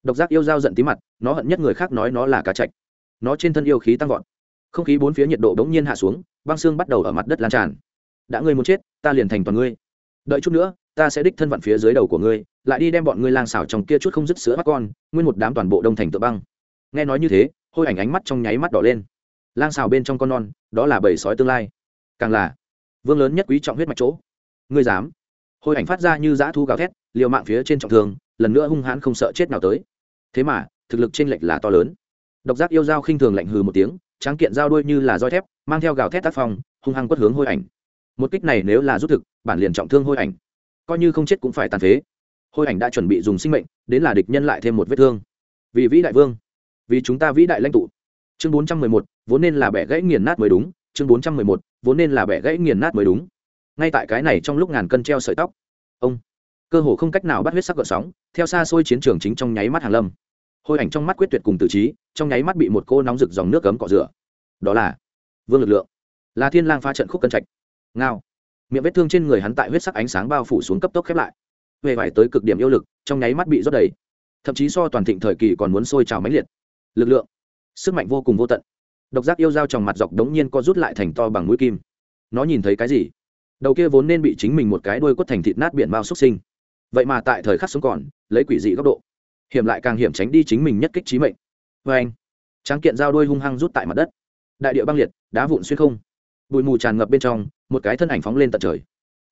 Độc giác yêu dao giận tí mặt, nó hận nhất người khác nói nó là cá chạch. Nó trên thân yêu khí tăng vọt không khí bốn phía nhiệt độ đống nhiên hạ xuống, băng xương bắt đầu ở mặt đất lan tràn. Đã ngươi muốn chết, ta liền thành toàn ngươi. Đợi chút nữa, ta sẽ đích thân vặn phía dưới đầu của ngươi, lại đi đem bọn ngươi lang xảo trong kia chút không dứt sữa bắt con, nguyên một đám toàn bộ đông thành tự băng. Nghe nói như thế, hôi ảnh ánh mắt trong nháy mắt đỏ lên. Lang xào bên trong con non, đó là bầy sói tương lai. Càng là, vương lớn nhất quý trọng huyết mạch chỗ. Ngươi dám. Hôi ảnh phát ra như dã thu gào thét, liều mạng phía trên trọng thương, lần nữa hung hãn không sợ chết nào tới. Thế mà, thực lực chênh lệch là to lớn. Độc giác yêu dao khinh thường lạnh hừ một tiếng tráng kiện dao đuôi như là roi thép, mang theo gào thét tác phong, hung hăng quất hướng hôi ảnh. Một kích này nếu là rút thực, bản liền trọng thương hôi ảnh. Coi như không chết cũng phải tàn phế. Hôi ảnh đã chuẩn bị dùng sinh mệnh, đến là địch nhân lại thêm một vết thương. Vì vĩ đại vương, vì chúng ta vĩ đại lãnh tụ. Chương bốn trăm mười một, vốn nên là bẻ gãy nghiền nát mới đúng. Chương bốn trăm mười một, vốn nên là bẻ gãy nghiền nát mới đúng. Ngay tại cái này trong lúc ngàn cân treo sợi tóc, ông cơ hồ không cách nào bắt huyết sắc gợn sóng, theo xa xôi chiến trường chính trong nháy mắt hàng lâm hôi ảnh trong mắt quyết tuyệt cùng tử trí, trong nháy mắt bị một cô nóng rực dòng nước cấm cọ rửa. Đó là vương lực lượng. Là thiên lang phá trận khúc cân trạch. Ngao. Miệng vết thương trên người hắn tại huyết sắc ánh sáng bao phủ xuống cấp tốc khép lại. Về vải tới cực điểm yêu lực, trong nháy mắt bị rót đầy. Thậm chí so toàn thịnh thời kỳ còn muốn sôi trào mãnh liệt. Lực lượng. Sức mạnh vô cùng vô tận. Độc giác yêu dao trong mặt dọc đống nhiên co rút lại thành to bằng mũi kim. Nó nhìn thấy cái gì? Đầu kia vốn nên bị chính mình một cái đuôi quất thành thịt nát biển bao xuất sinh. Vậy mà tại thời khắc sống còn, lấy quỷ dị góc độ hiểm lại càng hiểm tránh đi chính mình nhất kích trí mệnh. Vê anh, tráng kiện dao đuôi hung hăng rút tại mặt đất. Đại địa băng liệt, đá vụn xuyên không. Bụi mù tràn ngập bên trong, một cái thân ảnh phóng lên tận trời.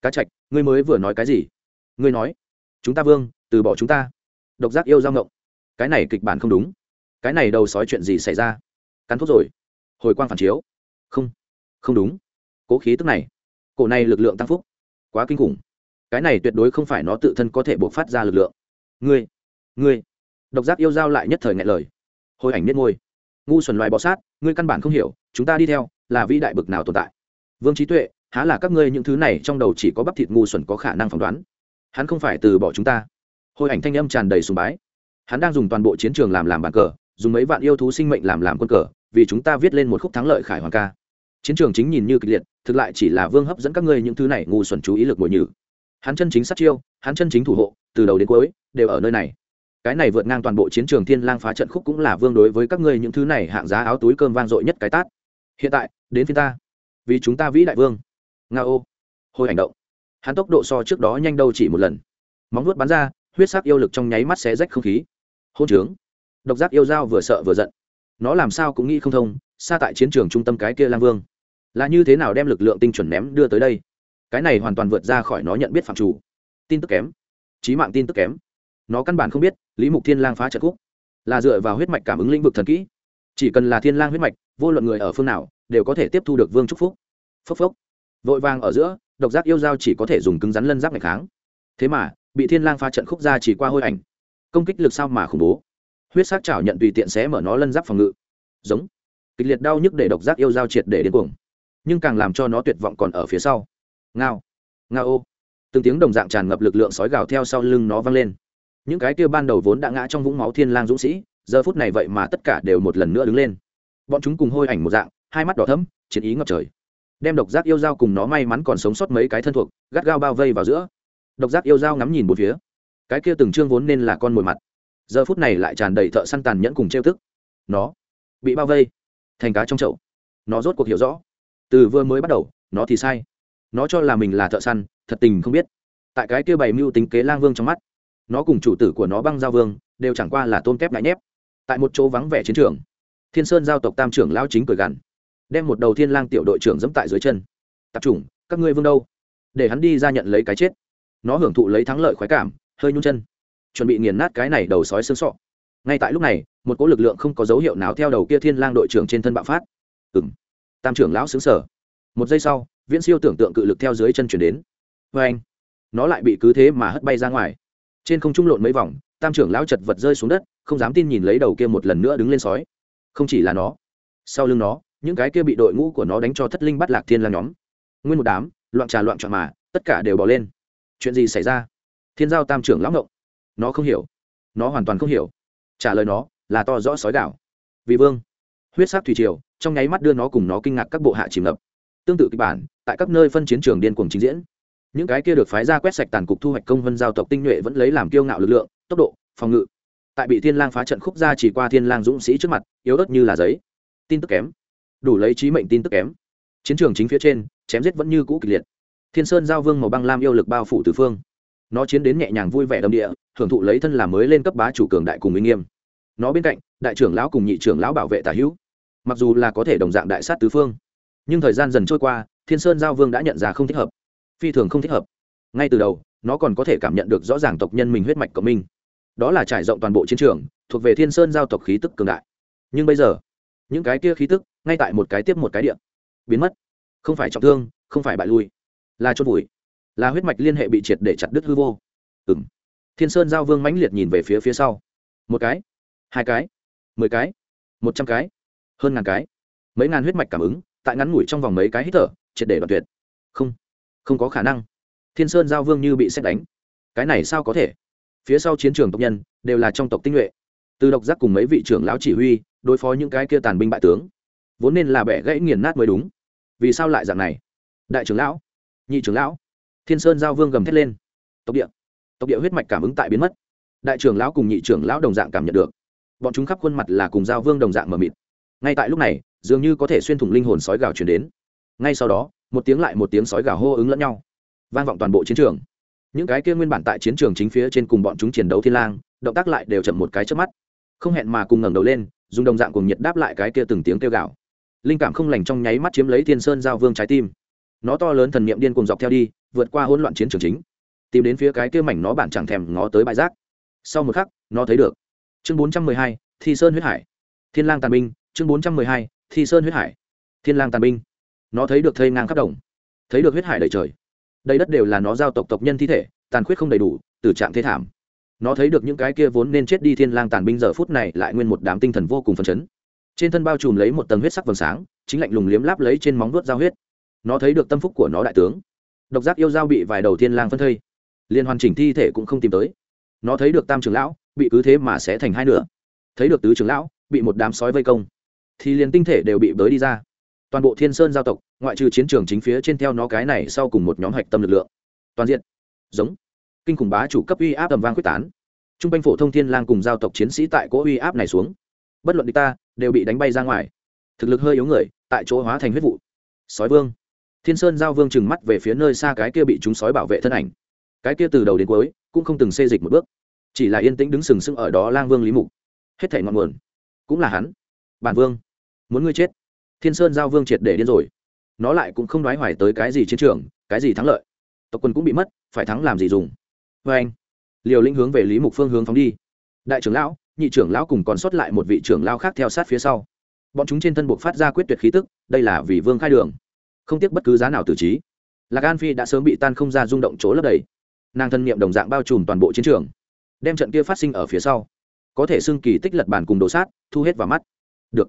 Cá trạch, ngươi mới vừa nói cái gì? Ngươi nói, chúng ta vương, từ bỏ chúng ta. Độc giác yêu giao ngộng. Cái này kịch bản không đúng. Cái này đầu sói chuyện gì xảy ra? Cắn thuốc rồi. Hồi quang phản chiếu. Không không đúng. Cố khí tức này, cổ này lực lượng tăng phúc. Quá kinh khủng. Cái này tuyệt đối không phải nó tự thân có thể buộc phát ra lực lượng. Ngươi ngươi, độc giác yêu giao lại nhất thời ngại lời. Hồi ảnh miết ngôi ngu xuẩn loài bọ sát, ngươi căn bản không hiểu, chúng ta đi theo, là vĩ đại bực nào tồn tại. Vương trí tuệ, há là các ngươi những thứ này trong đầu chỉ có bắp thịt ngu xuẩn có khả năng phỏng đoán. Hắn không phải từ bỏ chúng ta. Hồi ảnh thanh âm tràn đầy sùng bái. Hắn đang dùng toàn bộ chiến trường làm làm bàn cờ, dùng mấy vạn yêu thú sinh mệnh làm làm quân cờ, vì chúng ta viết lên một khúc thắng lợi khải hoàng ca. Chiến trường chính nhìn như kịch liệt, thực lại chỉ là vương hấp dẫn các ngươi những thứ này ngu xuẩn chú ý lực mồi nhử. Hắn chân chính sát chiêu, hắn chân chính thủ hộ, từ đầu đến cuối, đều ở nơi này cái này vượt ngang toàn bộ chiến trường thiên lang phá trận khúc cũng là vương đối với các ngươi những thứ này hạng giá áo túi cơm vang dội nhất cái tát. Hiện tại, đến phiên ta. Vì chúng ta vĩ đại vương. Nga ô. Hồi hành động. Hắn tốc độ so trước đó nhanh đâu chỉ một lần. Móng vuốt bắn ra, huyết sắc yêu lực trong nháy mắt xé rách không khí. Hôn trướng. Độc giác yêu dao vừa sợ vừa giận. Nó làm sao cũng nghĩ không thông, xa tại chiến trường trung tâm cái kia lang vương. Là như thế nào đem lực lượng tinh chuẩn ném đưa tới đây? Cái này hoàn toàn vượt ra khỏi nó nhận biết phạm chủ. Tin tức kém. Trí mạng tin tức kém nó căn bản không biết lý mục thiên lang phá trận khúc là dựa vào huyết mạch cảm ứng lĩnh vực thần kỹ chỉ cần là thiên lang huyết mạch vô luận người ở phương nào đều có thể tiếp thu được vương trúc phúc phốc phốc vội vàng ở giữa độc giác yêu dao chỉ có thể dùng cứng rắn lân giáp ngày kháng thế mà bị thiên lang phá trận khúc ra chỉ qua hôi ảnh công kích lực sao mà khủng bố huyết sắc chảo nhận tùy tiện xé mở nó lân giáp phòng ngự giống kịch liệt đau nhức để độc giác yêu dao triệt để đến cuồng nhưng càng làm cho nó tuyệt vọng còn ở phía sau ngao ngao ô từng tiếng đồng dạng tràn ngập lực lượng sói gào theo sau lưng nó vang lên những cái kia ban đầu vốn đã ngã trong vũng máu thiên lang dũng sĩ, giờ phút này vậy mà tất cả đều một lần nữa đứng lên. Bọn chúng cùng hôi ảnh một dạng, hai mắt đỏ thẫm, chiến ý ngập trời. Đem độc giác yêu dao cùng nó may mắn còn sống sót mấy cái thân thuộc, gắt gao bao vây vào giữa. Độc giác yêu dao ngắm nhìn một phía. Cái kia từng trương vốn nên là con mồi mặt. Giờ phút này lại tràn đầy thợ săn tàn nhẫn cùng trêu tức. Nó bị bao vây. Thành cá trong chậu. Nó rốt cuộc hiểu rõ. Từ vừa mới bắt đầu, nó thì sai. Nó cho là mình là thợ săn, thật tình không biết. Tại cái kia bày mưu tính kế lang vương trong mắt nó cùng chủ tử của nó băng giao vương, đều chẳng qua là tôn kép ngại nhép. Tại một chỗ vắng vẻ chiến trường, thiên sơn giao tộc tam trưởng lao chính cười gằn, đem một đầu thiên lang tiểu đội trưởng dẫm tại dưới chân. Tập trung các ngươi vương đâu? Để hắn đi ra nhận lấy cái chết. Nó hưởng thụ lấy thắng lợi khoái cảm, hơi nhung chân, chuẩn bị nghiền nát cái này đầu sói xương sọ. Ngay tại lúc này, một cỗ lực lượng không có dấu hiệu nào theo đầu kia thiên lang đội trưởng trên thân bạo phát. Ừng tam trưởng lão xứng sở một giây sau, viễn siêu tưởng tượng cự lực theo dưới chân chuyển đến. Vê anh nó lại bị cứ thế mà hất bay ra ngoài trên không trung lộn mấy vòng, tam trưởng lão chật vật rơi xuống đất, không dám tin nhìn lấy đầu kia một lần nữa đứng lên sói. Không chỉ là nó, sau lưng nó, những cái kia bị đội ngũ của nó đánh cho thất linh bắt lạc thiên là nhóm. Nguyên một đám, loạn trà loạn trọn mà, tất cả đều bỏ lên. Chuyện gì xảy ra? Thiên giao tam trưởng lão ngộng. Nó không hiểu. Nó hoàn toàn không hiểu. Trả lời nó, là to rõ sói đảo vì vương, huyết sắc thủy triều, trong nháy mắt đưa nó cùng nó kinh ngạc các bộ hạ chìm ngập. Tương tự kịch bản, tại các nơi phân chiến trường điên cuồng trình diễn những cái kia được phái ra quét sạch tàn cục thu hoạch công vân giao tộc tinh nhuệ vẫn lấy làm kiêu ngạo lực lượng, tốc độ, phòng ngự. Tại bị thiên lang phá trận khúc ra chỉ qua thiên lang dũng sĩ trước mặt, yếu ớt như là giấy. Tin tức kém. Đủ lấy trí mệnh tin tức kém. Chiến trường chính phía trên, chém giết vẫn như cũ kịch liệt. Thiên sơn giao vương màu băng lam yêu lực bao phủ tứ phương. Nó chiến đến nhẹ nhàng vui vẻ đầm địa, hưởng thụ lấy thân làm mới lên cấp bá chủ cường đại cùng uy nghiêm. Nó bên cạnh, đại trưởng lão cùng nhị trưởng lão bảo vệ tả hữu. Mặc dù là có thể đồng dạng đại sát tứ phương, nhưng thời gian dần trôi qua, thiên sơn giao vương đã nhận ra không thích hợp phi thường không thích hợp. Ngay từ đầu, nó còn có thể cảm nhận được rõ ràng tộc nhân mình huyết mạch của mình. Đó là trải rộng toàn bộ chiến trường, thuộc về thiên sơn giao tộc khí tức cường đại. Nhưng bây giờ, những cái kia khí tức, ngay tại một cái tiếp một cái điện biến mất. Không phải trọng thương, không phải bại lui, là chốt vùi, là huyết mạch liên hệ bị triệt để chặt đứt hư vô. Ừng thiên sơn giao vương mãnh liệt nhìn về phía phía sau. Một cái, hai cái, mười cái, một trăm cái, hơn ngàn cái. Mấy ngàn huyết mạch cảm ứng, tại ngắn ngủi trong vòng mấy cái hít thở, triệt để đoạn tuyệt. Không không có khả năng. Thiên sơn giao vương như bị xét đánh. Cái này sao có thể? Phía sau chiến trường tộc nhân đều là trong tộc tinh nhuệ. Từ độc giác cùng mấy vị trưởng lão chỉ huy, đối phó những cái kia tàn binh bại tướng, vốn nên là bẻ gãy nghiền nát mới đúng. Vì sao lại dạng này? Đại trưởng lão, nhị trưởng lão. Thiên sơn giao vương gầm thét lên. Tộc địa tộc địa huyết mạch cảm ứng tại biến mất. Đại trưởng lão cùng nhị trưởng lão đồng dạng cảm nhận được. Bọn chúng khắp khuôn mặt là cùng giao vương đồng dạng mờ mịt. Ngay tại lúc này, dường như có thể xuyên thủng linh hồn sói gào chuyển đến. Ngay sau đó một tiếng lại một tiếng sói gào hô ứng lẫn nhau, vang vọng toàn bộ chiến trường. Những cái kia nguyên bản tại chiến trường chính phía trên cùng bọn chúng chiến đấu thiên lang, động tác lại đều chậm một cái trước mắt. Không hẹn mà cùng ngẩng đầu lên, dùng đồng dạng cùng nhiệt đáp lại cái kia từng tiếng kêu gào. Linh cảm không lành trong nháy mắt chiếm lấy thiên sơn giao vương trái tim. Nó to lớn thần niệm điên cùng dọc theo đi, vượt qua hỗn loạn chiến trường chính. Tìm đến phía cái kia mảnh nó bản chẳng thèm ngó tới bãi rác. Sau một khắc, nó thấy được. Chương bốn trăm mười hai, thi sơn huyết hải. Thiên lang tàn binh, chương bốn trăm mười hai, thi sơn huyết hải. Thiên lang tàn binh nó thấy được thây ngang khắp đồng, thấy được huyết hải đầy trời. Đây đất đều là nó giao tộc tộc nhân thi thể, tàn khuyết không đầy đủ từ trạng thế thảm. Nó thấy được những cái kia vốn nên chết đi thiên lang tàn binh giờ phút này lại nguyên một đám tinh thần vô cùng phấn chấn. Trên thân bao trùm lấy một tầng huyết sắc vầng sáng, chính lạnh lùng liếm láp lấy trên móng vuốt dao huyết. Nó thấy được tâm phúc của nó đại tướng. Độc giác yêu dao bị vài đầu thiên lang phân thây. Liên hoàn chỉnh thi thể cũng không tìm tới. Nó thấy được tam trưởng lão, bị cứ thế mà sẽ thành hai nửa. Thấy được tứ trưởng lão, bị một đám sói vây công. Thì liền tinh thể đều bị bới đi ra. Toàn bộ thiên sơn giao tộc ngoại trừ chiến trường chính phía trên theo nó cái này sau cùng một nhóm hạch tâm lực lượng. Toàn diện. Giống. Kinh khủng bá chủ cấp uy áp tầm vang quyết tán. T r u n g quanh phổ thông thiên lang cùng giao tộc chiến sĩ tại cỗ uy áp này xuống. Bất luận địch ta, đều bị đánh bay ra ngoài. Thực lực hơi yếu người, tại chỗ hóa thành huyết vụ. Sói vương. Thiên sơn giao vương trừng mắt về phía nơi xa cái kia bị chúng sói bảo vệ thân ảnh. Cái kia từ đầu đến cuối, cũng không từng xê dịch một bước. Chỉ là yên tĩnh đứng sừng sững ở đó lang vương lý mục. Hết thể ngọn nguồn. Cũng là hắn. Bản vương. Muốn ngươi chết. Thiên sơn giao vương triệt để điên rồi nó lại cũng không nói hoài tới cái gì chiến trường, cái gì thắng lợi. Tộc quân cũng bị mất, phải thắng làm gì dùng? Vê anh, liều lĩnh hướng về lý mục phương hướng phóng đi. Đại trưởng lão, nhị trưởng lão cùng còn sót lại một vị trưởng lão khác theo sát phía sau. Bọn chúng trên thân buộc phát ra quyết tuyệt khí tức, đây là vì vương khai đường. Không tiếc bất cứ giá nào từ trí. Lạc an phi đã sớm bị tan không ra rung động chỗ lấp đầy. Nàng thân nhiệm đồng dạng bao trùm toàn bộ chiến trường. Đem trận kia phát sinh ở phía sau. Có thể xưng kỳ tích lật bàn cùng đồ sát, thu hết vào mắt. Được.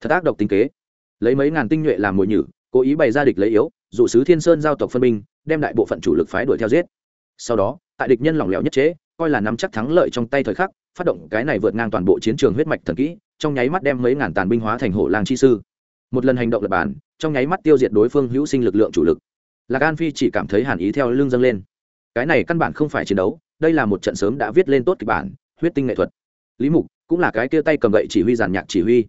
Thật ác độc tính kế. Lấy mấy ngàn tinh nhuệ làm mồi nhử cố ý bày ra địch lấy yếu dụ sứ thiên sơn giao tộc phân minh, đem đại bộ phận chủ lực phái đuổi theo giết. Sau đó tại địch nhân lỏng lẻo nhất chế coi là nắm chắc thắng lợi trong tay thời khắc phát động cái này vượt ngang toàn bộ chiến trường huyết mạch thần kỹ trong nháy mắt đem mấy ngàn tàn binh hóa thành hổ lang chi sư. Một lần hành động lập bản trong nháy mắt tiêu diệt đối phương hữu sinh lực lượng chủ lực. Lạc an phi chỉ cảm thấy hàn ý theo lưng dâng lên. Cái này căn bản không phải chiến đấu đây là một trận sớm đã viết lên tốt kịch bản huyết tinh nghệ thuật. Lý mục cũng là cái kia tay cầm gậy chỉ huy giàn nhạc chỉ huy.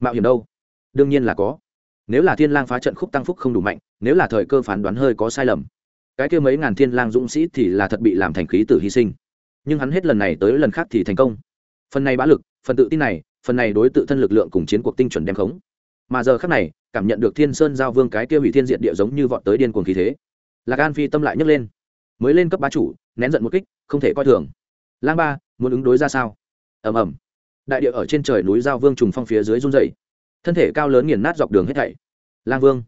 Mạo hiểm đâu? Đương nhiên là có nếu là thiên lang phá trận khúc tăng phúc không đủ mạnh, nếu là thời cơ phán đoán hơi có sai lầm, cái kia mấy ngàn thiên lang dũng sĩ thì là thật bị làm thành khí tử hy sinh. Nhưng hắn hết lần này tới lần khác thì thành công. Phần này bá lực, phần tự tin này, phần này đối tự thân lực lượng cùng chiến cuộc tinh chuẩn đem khống. Mà giờ khắc này, cảm nhận được thiên sơn giao vương cái kia hủy thiên diện địa giống như vọt tới điên cuồng khí thế. Lạc an phi tâm lại nhấc lên. Mới lên cấp bá chủ, nén giận một kích, không thể coi thường. Lang ba, muốn ứng đối ra sao? Ầm ầm. Đại địa ở trên trời núi giao vương trùng phong phía dưới run dày thân thể cao lớn nghiền nát dọc đường hết thảy. Lang vương,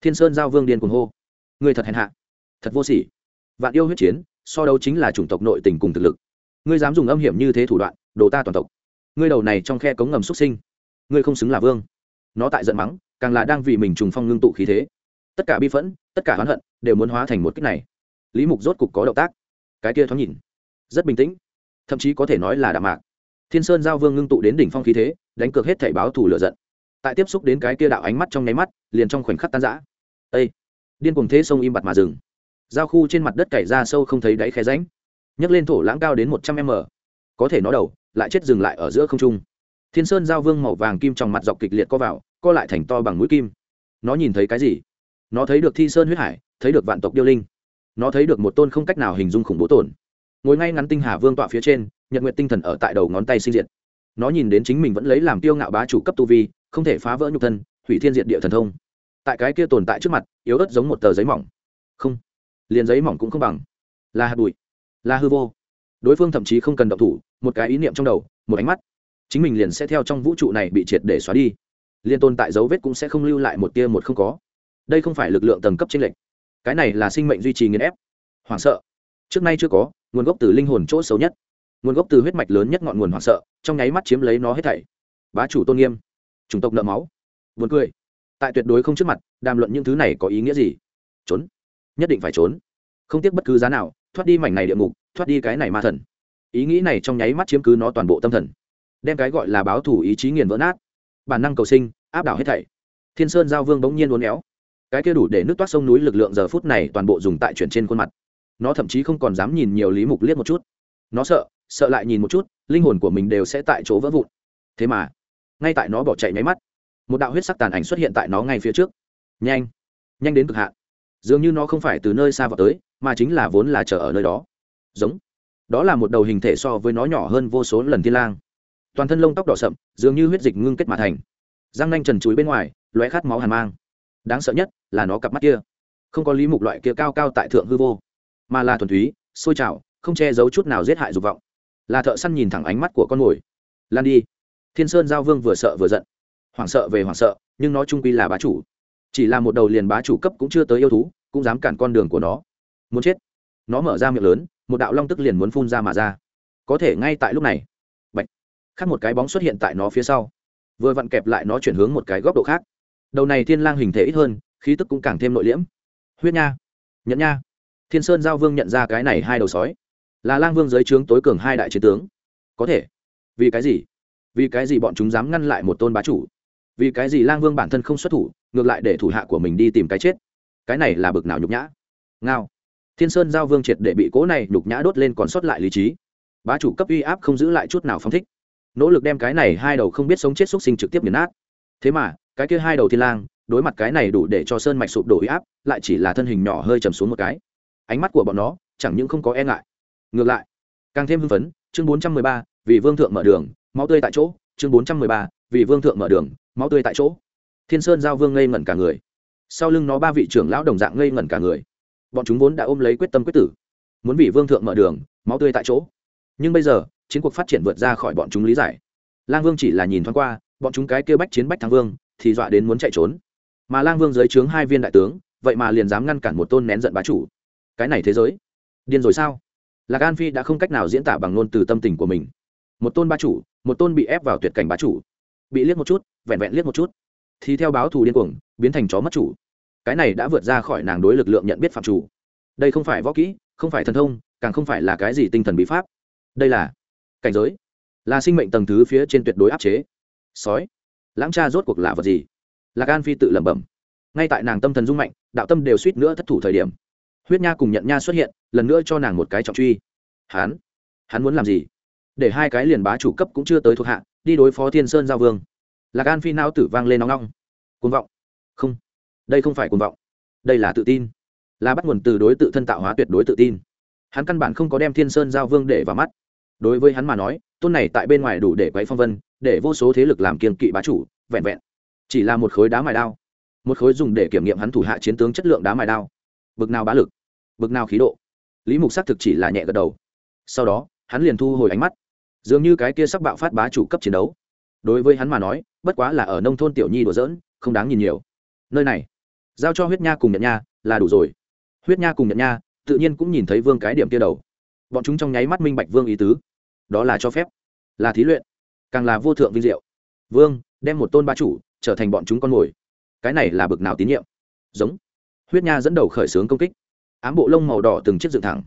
thiên sơn giao vương điên cuồng hô. Người thật hèn hạ. Thật vô sỉ. Vạn yêu huyết chiến, so đấu chính là chủng tộc nội tình cùng thực lực. Ngươi dám dùng âm hiểm như thế thủ đoạn, đồ ta toàn tộc. Ngươi đầu này trong khe cống ngầm xuất sinh. Ngươi không xứng là vương. Nó tại giận mắng, càng là đang vì mình trùng phong ngưng tụ khí thế. Tất cả bi phẫn, tất cả oán hận, đều muốn hóa thành một cách này. Lý mục rốt cục có động tác. Cái kia thoáng nhìn. Rất bình tĩnh. Thậm chí có thể nói là đạm mạc. Thiên sơn giao vương ngưng tụ đến đỉnh phong khí thế, đánh cược hết thảy báo thù lựa giận tại tiếp xúc đến cái kia đạo ánh mắt trong nháy mắt, liền trong khoảnh khắc tan rã. Ây điên cùng thế sông im bặt mà dừng. Giao khu trên mặt đất cày ra sâu không thấy đáy khe ránh nhấc lên thổ lãng cao đến một trăm m. Có thể nó đầu, lại chết dừng lại ở giữa không trung. Thiên sơn giao vương màu vàng kim trong mặt dọc kịch liệt co vào, co lại thành to bằng mũi kim. Nó nhìn thấy cái gì? Nó thấy được thi sơn huyết hải, thấy được vạn tộc điêu linh. Nó thấy được một tôn không cách nào hình dung khủng bố tổn ngồi ngay ngắn tinh hà vương tọa phía trên, nhật nguyện tinh thần ở tại đầu ngón tay sinh diệt. Nó nhìn đến chính mình vẫn lấy làm tiêu ngạo bá chủ cấp tu vi không thể phá vỡ nhục thân, hủy thiên diện địa thần thông. Tại cái kia tồn tại trước mặt, yếu ớt giống một tờ giấy mỏng. Không, liền giấy mỏng cũng không bằng. Là hạt bụi, là hư vô. Đối phương thậm chí không cần động thủ, một cái ý niệm trong đầu, một ánh mắt. Chính mình liền sẽ theo trong vũ trụ này bị triệt để xóa đi. Liên tồn tại dấu vết cũng sẽ không lưu lại một tia một không có. Đây không phải lực lượng tầng cấp trên lệch. Cái này là sinh mệnh duy trì nghiền ép. Hoảng sợ. Trước nay chưa có, nguồn gốc từ linh hồn chỗ xấu nhất. Nguồn gốc từ huyết mạch lớn nhất ngọn nguồn hoảng sợ, trong nháy mắt chiếm lấy nó hết thảy. Bá chủ tôn nghiêm chủng tộc nợ máu. Buồn cười. Tại tuyệt đối không trước mặt, đàm luận những thứ này có ý nghĩa gì? Trốn. Nhất định phải trốn. Không tiếc bất cứ giá nào, thoát đi mảnh này địa ngục, thoát đi cái này ma thần. Ý nghĩ này trong nháy mắt chiếm cứ nó toàn bộ tâm thần. Đem cái gọi là báo thủ ý chí nghiền vỡ nát. Bản năng cầu sinh, áp đảo hết thảy. Thiên sơn giao vương bỗng nhiên uốn éo. Cái kia đủ để nước toát sông núi lực lượng giờ phút này toàn bộ dùng tại chuyển trên khuôn mặt. Nó thậm chí không còn dám nhìn nhiều lý mục liếc một chút. Nó sợ sợ lại nhìn một chút, linh hồn của mình đều sẽ tại chỗ vỡ vụn. Thế mà ngay tại nó bỏ chạy nháy mắt. Một đạo huyết sắc tàn ảnh xuất hiện tại nó ngay phía trước. Nhanh nhanh đến cực hạn. Dường như nó không phải từ nơi xa vào tới, mà chính là vốn là chờ ở nơi đó. Giống. Đó là một đầu hình thể so với nó nhỏ hơn vô số lần thiên lang. Toàn thân lông tóc đỏ sậm, dường như huyết dịch ngưng kết mà thành. Răng nanh trần chuối bên ngoài, lóe khát máu hàn mang. Đáng sợ nhất là nó cặp mắt kia. Không có lý mục loại kia cao cao tại thượng hư vô, mà là thuần túy, sôi trào, không che giấu chút nào giết hại dục vọng. Là thợ săn nhìn thẳng ánh mắt của con mồi. Lan đi thiên sơn giao vương vừa sợ vừa giận. Hoảng sợ về hoảng sợ nhưng nó trung quy là bá chủ. Chỉ là một đầu liền bá chủ cấp cũng chưa tới yêu thú cũng dám cản con đường của nó. Muốn chết. Nó mở ra miệng lớn một đạo long tức liền muốn phun ra mà ra. Có thể ngay tại lúc này bạch, khác một cái bóng xuất hiện tại nó phía sau. Vừa vặn kẹp lại nó chuyển hướng một cái góc độ khác. Đầu này thiên lang hình thể ít hơn khí tức cũng càng thêm nội liễm. Huyết nha Nhẫn nha. Thiên sơn giao vương nhận ra cái này hai đầu sói. Là lang vương giới trướng tối cường hai đại chiến tướng. Có thể. Vì cái gì? Vì cái gì bọn chúng dám ngăn lại một tôn bá chủ? Vì cái gì lang vương bản thân không xuất thủ, ngược lại để thủ hạ của mình đi tìm cái chết? Cái này là bực nào nhục nhã? Ngao. Thiên sơn giao vương triệt để bị cố này nhục nhã đốt lên còn sót lại lý trí. Bá chủ cấp uy áp không giữ lại chút nào phong thích. Nỗ lực đem cái này hai đầu không biết sống chết xúc sinh trực tiếp nghiền nát. Thế mà, cái kia hai đầu thiên lang, đối mặt cái này đủ để cho sơn mạch sụp đổ uy áp, lại chỉ là thân hình nhỏ hơi trầm xuống một cái. Ánh mắt của bọn nó, chẳng những không có e ngại. Ngược lại, càng thêm hưng phấn, chương bốn trăm mười ba, vì vương thượng mở đường máu tươi tại chỗ, chương bốn trăm mười ba, vì vương thượng mở đường, máu tươi tại chỗ. Thiên sơn giao vương ngây ngẩn cả người. Sau lưng nó ba vị trưởng lão đồng dạng ngây ngẩn cả người. Bọn chúng vốn đã ôm lấy quyết tâm quyết tử. Muốn vì vương thượng mở đường, máu tươi tại chỗ. Nhưng bây giờ, chiến cuộc phát triển vượt ra khỏi bọn chúng lý giải. Lang vương chỉ là nhìn thoáng qua, bọn chúng cái kêu bách chiến bách thắng vương, thì dọa đến muốn chạy trốn. Mà lang vương dưới trướng hai viên đại tướng, vậy mà liền dám ngăn cản một tôn nén giận bá chủ. Cái này thế giới. Điên rồi sao? Lạc an phi đã không cách nào diễn tả bằng ngôn từ tâm tình của mình một tôn ba chủ, một tôn bị ép vào tuyệt cảnh bá chủ. Bị liếc một chút, vẹn vẹn liếc một chút, thì theo báo thù điên cuồng, biến thành chó mất chủ. Cái này đã vượt ra khỏi nàng đối lực lượng nhận biết phạm chủ. Đây không phải võ kỹ, không phải thần thông, càng không phải là cái gì tinh thần bí pháp. Đây là cảnh giới, là sinh mệnh tầng thứ phía trên tuyệt đối áp chế. Sói, lãng cha rốt cuộc là vật gì? Lạc an phi tự lẩm bẩm. Ngay tại nàng tâm thần dung mạnh, đạo tâm đều suýt nữa thất thủ thời điểm. Huyết nha cùng nhận nha xuất hiện, lần nữa cho nàng một cái trọng truy. Hắn hắn muốn làm gì? Để hai cái liền bá chủ cấp cũng chưa tới thuộc hạ, đi đối phó thiên sơn giao vương. Lạc an phi não tử vang lên nóng nóng. Cuồng vọng. Không. Đây không phải cuồng vọng. Đây là tự tin. Là bắt nguồn từ đối tự thân tạo hóa tuyệt đối tự tin. Hắn căn bản không có đem thiên sơn giao vương để vào mắt. Đối với hắn mà nói, tôn này tại bên ngoài đủ để quấy phong vân, để vô số thế lực làm kiềm kỵ bá chủ, vẹn vẹn. Chỉ là một khối đá mài đao. Một khối dùng để kiểm nghiệm hắn thủ hạ chiến tướng chất lượng đá mài đao. Bực nào bá lực. Bực nào khí độ. Lý mục xác thực chỉ là nhẹ gật đầu. Sau đó, hắn liền thu hồi ánh mắt dường như cái kia sắp bạo phát bá chủ cấp chiến đấu. Đối với hắn mà nói, bất quá là ở nông thôn tiểu nhi đùa giỡn, không đáng nhìn nhiều. Nơi này, giao cho huyết nha cùng nhận nha là đủ rồi. Huyết nha cùng nhận nha, tự nhiên cũng nhìn thấy vương cái điểm kia đầu. Bọn chúng trong nháy mắt minh bạch vương ý tứ. Đó là cho phép, là thí luyện, càng là vô thượng vinh diệu. Vương, đem một tôn ba chủ, trở thành bọn chúng con mồi. Cái này là bực nào tín nhiệm? Giống. Huyết nha dẫn đầu khởi xướng công kích. Ám bộ lông màu đỏ từng chiếc dựng thẳng.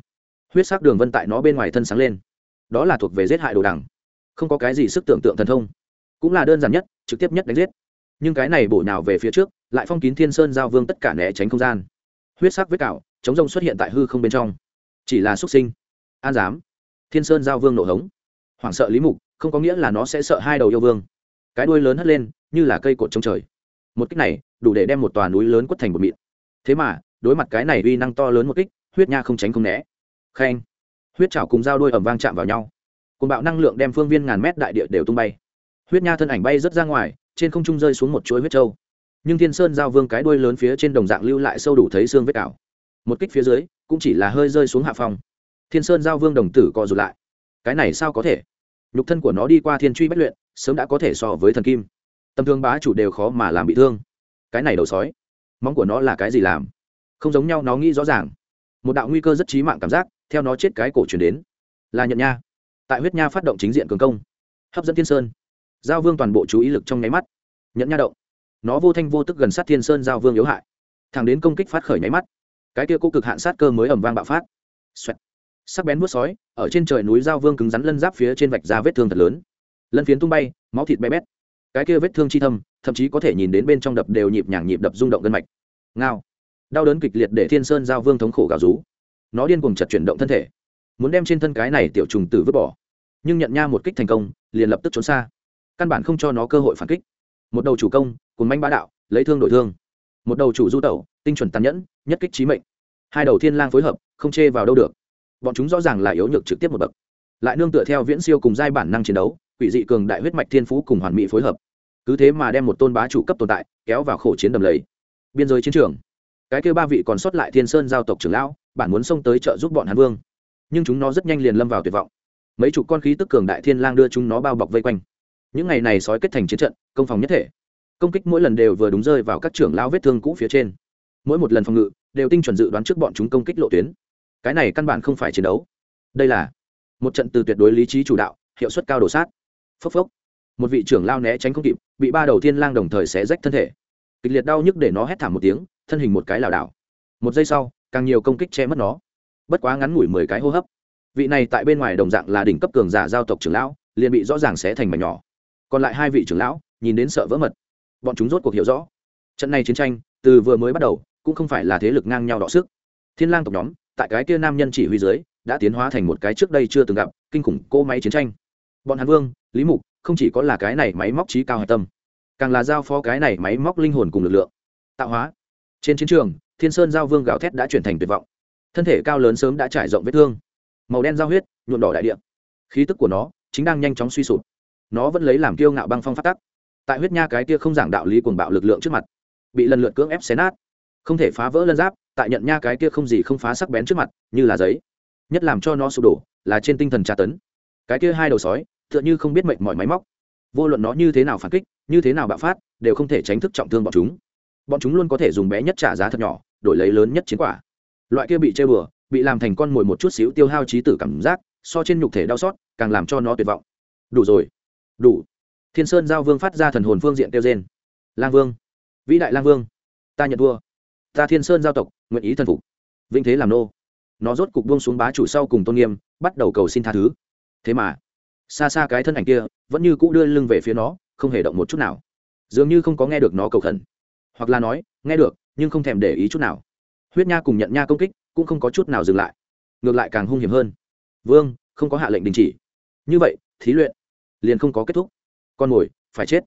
Huyết sắc đường vân tại nó bên ngoài thân sáng lên đó là thuộc về giết hại đồ đằng. Không có cái gì sức tưởng tượng thần thông. Cũng là đơn giản nhất trực tiếp nhất đánh giết. Nhưng cái này bổ nào về phía trước lại phong kín thiên sơn giao vương tất cả né tránh không gian. Huyết sắc vết cạo chống rông xuất hiện tại hư không bên trong. Chỉ là xuất sinh. An giám, thiên sơn giao vương nổ hống. Hoảng sợ lý mục không có nghĩa là nó sẽ sợ hai đầu yêu vương. Cái đuôi lớn hất lên như là cây cột trống trời. Một kích này đủ để đem một tòa núi lớn quất thành một mịn. Thế mà đối mặt cái này uy năng to lớn một kích huyết nha không tránh không né. Khen huyết trào cùng dao đôi ẩm vang chạm vào nhau. Cùng bạo năng lượng đem phương viên ngàn mét đại địa đều tung bay. Huyết nha thân ảnh bay rớt ra ngoài, trên không trung rơi xuống một chuỗi huyết trâu. Nhưng thiên sơn giao vương cái đuôi lớn phía trên đồng dạng lưu lại sâu đủ thấy xương vết cào một kích phía dưới, cũng chỉ là hơi rơi xuống hạ phòng thiên sơn giao vương đồng tử co rụt lại. Cái này sao có thể? Nhục thân của nó đi qua thiên truy bất luyện, sớm đã có thể so với thần kim. Tầm thương bá chủ đều khó mà làm bị thương. Cái này đầu sói, móng của nó là cái gì làm? Không giống nhau, nó nghĩ rõ ràng. Một đạo nguy cơ rất trí mạng cảm giác theo nó chết cái cổ chuyển đến. Là nhận nha. Tại huyết nha phát động chính diện cường công. Hấp dẫn thiên sơn. Giao vương toàn bộ chú ý lực trong nháy mắt. Nhận nha động. Nó vô thanh vô tức gần sát thiên sơn giao vương yếu hại. Thẳng đến công kích phát khởi nháy mắt. Cái kia cô cực hạn sát cơ mới ẩm vang bạo phát. Xoẹt. sắc bén vuốt sói, ở trên trời núi giao vương cứng rắn lân giáp phía trên vạch ra vết thương thật lớn. Lân phiến tung bay, máu thịt bé bét. Cái kia vết thương chi thâm, thậm chí có thể nhìn đến bên trong đập đều nhịp nhàng nhịp đập rung động gân mạch. Ngao. Đau đớn kịch liệt để thiên sơn giao vương thống khổ gào rú nó điên cuồng chật chuyển động thân thể. Muốn đem trên thân cái này tiểu trùng tử vứt bỏ. Nhưng nhận nha một kích thành công, liền lập tức trốn xa. Căn bản không cho nó cơ hội phản kích. Một đầu chủ công cùng manh bá đạo, lấy thương đổi thương. Một đầu chủ du tẩu, tinh chuẩn tàn nhẫn, nhất kích trí mệnh. Hai đầu thiên lang phối hợp, không chê vào đâu được. Bọn chúng rõ ràng là yếu nhược trực tiếp một bậc. Lại nương tựa theo viễn siêu cùng giai bản năng chiến đấu, quỷ dị cường đại huyết mạch thiên phú cùng hoàn mỹ phối hợp. Cứ thế mà đem một tôn bá chủ cấp tồn tại, kéo vào khổ chiến đầm lầy. Biên giới chiến trường. Cái kêu ba vị còn sót lại thiên sơn giao tộc trưởng lão bản muốn xông tới trợ giúp bọn hắn vương. Nhưng chúng nó rất nhanh liền lâm vào tuyệt vọng. Mấy chục con khí tức cường đại thiên lang đưa chúng nó bao bọc vây quanh. Những ngày này sói kết thành chiến trận, công phòng nhất thể. Công kích mỗi lần đều vừa đúng rơi vào các trưởng lao vết thương cũ phía trên. Mỗi một lần phòng ngự, đều tinh chuẩn dự đoán trước bọn chúng công kích lộ tuyến. Cái này căn bản không phải chiến đấu. Đây là một trận từ tuyệt đối lý trí chủ đạo, hiệu suất cao đổ sát. Phốc phốc. Một vị trưởng lao né tránh không kịp, bị ba đầu thiên lang đồng thời xé rách thân thể. Kịch liệt đau nhức để nó hét thảm một tiếng, thân hình một cái lảo đảo. Một giây sau càng nhiều công kích che mất nó. Bất quá ngắn ngủi mười cái hô hấp. Vị này tại bên ngoài đồng dạng là đỉnh cấp cường giả giao tộc trưởng lão, liền bị rõ ràng xé thành mảnh nhỏ. Còn lại hai vị trưởng lão, nhìn đến sợ vỡ mật. Bọn chúng rốt cuộc hiểu rõ. Trận này chiến tranh, từ vừa mới bắt đầu, cũng không phải là thế lực ngang nhau đọ sức. Thiên lang tộc nhóm, tại cái kia nam nhân chỉ huy dưới, đã tiến hóa thành một cái trước đây chưa từng gặp, kinh khủng cô máy chiến tranh. Bọn hàn vương, lý mục, không chỉ có là cái này máy móc trí cao hạch tâm, càng là giao phó cái này máy móc linh hồn cùng lực lượng. Tạo hóa. Trên chiến trường thiên sơn giao vương gào thét đã chuyển thành tuyệt vọng. Thân thể cao lớn sớm đã trải rộng vết thương. Màu đen giao huyết, nhuộm đỏ đại địa. Khí tức của nó chính đang nhanh chóng suy sụp. Nó vẫn lấy làm kiêu ngạo băng phong phát tắc. Tại huyết nha cái kia không giảng đạo lý cuồng bạo lực lượng trước mặt, bị lần lượt cưỡng ép xé nát. Không thể phá vỡ lân giáp, tại nhận nha cái kia không gì không phá sắc bén trước mặt, như là giấy. Nhất làm cho nó sụp đổ là trên tinh thần tra tấn. Cái kia hai đầu sói, tựa như không biết mệnh mọi máy móc. Vô luận nó như thế nào phản kích, như thế nào bạo phát, đều không thể tránh thức trọng thương bọn chúng. Bọn chúng luôn có thể dùng bé nhất trả giá thật nhỏ đổi lấy lớn nhất chiến quả. Loại kia bị chơi bừa, bị làm thành con mồi một chút xíu tiêu hao trí tử cảm giác, so trên nhục thể đau xót, càng làm cho nó tuyệt vọng. Đủ rồi. Đủ. Thiên sơn giao vương phát ra thần hồn phương diện tiêu rên. Lang vương. Vĩ đại lang vương. Ta nhận thua. Ta thiên sơn giao tộc, nguyện ý thần phục. Vinh thế làm nô. Nó rốt cục buông xuống bá chủ sau cùng tôn nghiêm, bắt đầu cầu xin tha thứ. Thế mà, xa xa cái thân ảnh kia, vẫn như cũ đưa lưng về phía nó, không hề động một chút nào. Dường như không có nghe được nó cầu khẩn. Hoặc là nói, nghe được nhưng không thèm để ý chút nào. Huyết nha cùng nhận nha công kích cũng không có chút nào dừng lại, ngược lại càng hung hiểm hơn. Vương, không có hạ lệnh đình chỉ. Như vậy, thí luyện liền không có kết thúc. Con mồi, phải chết.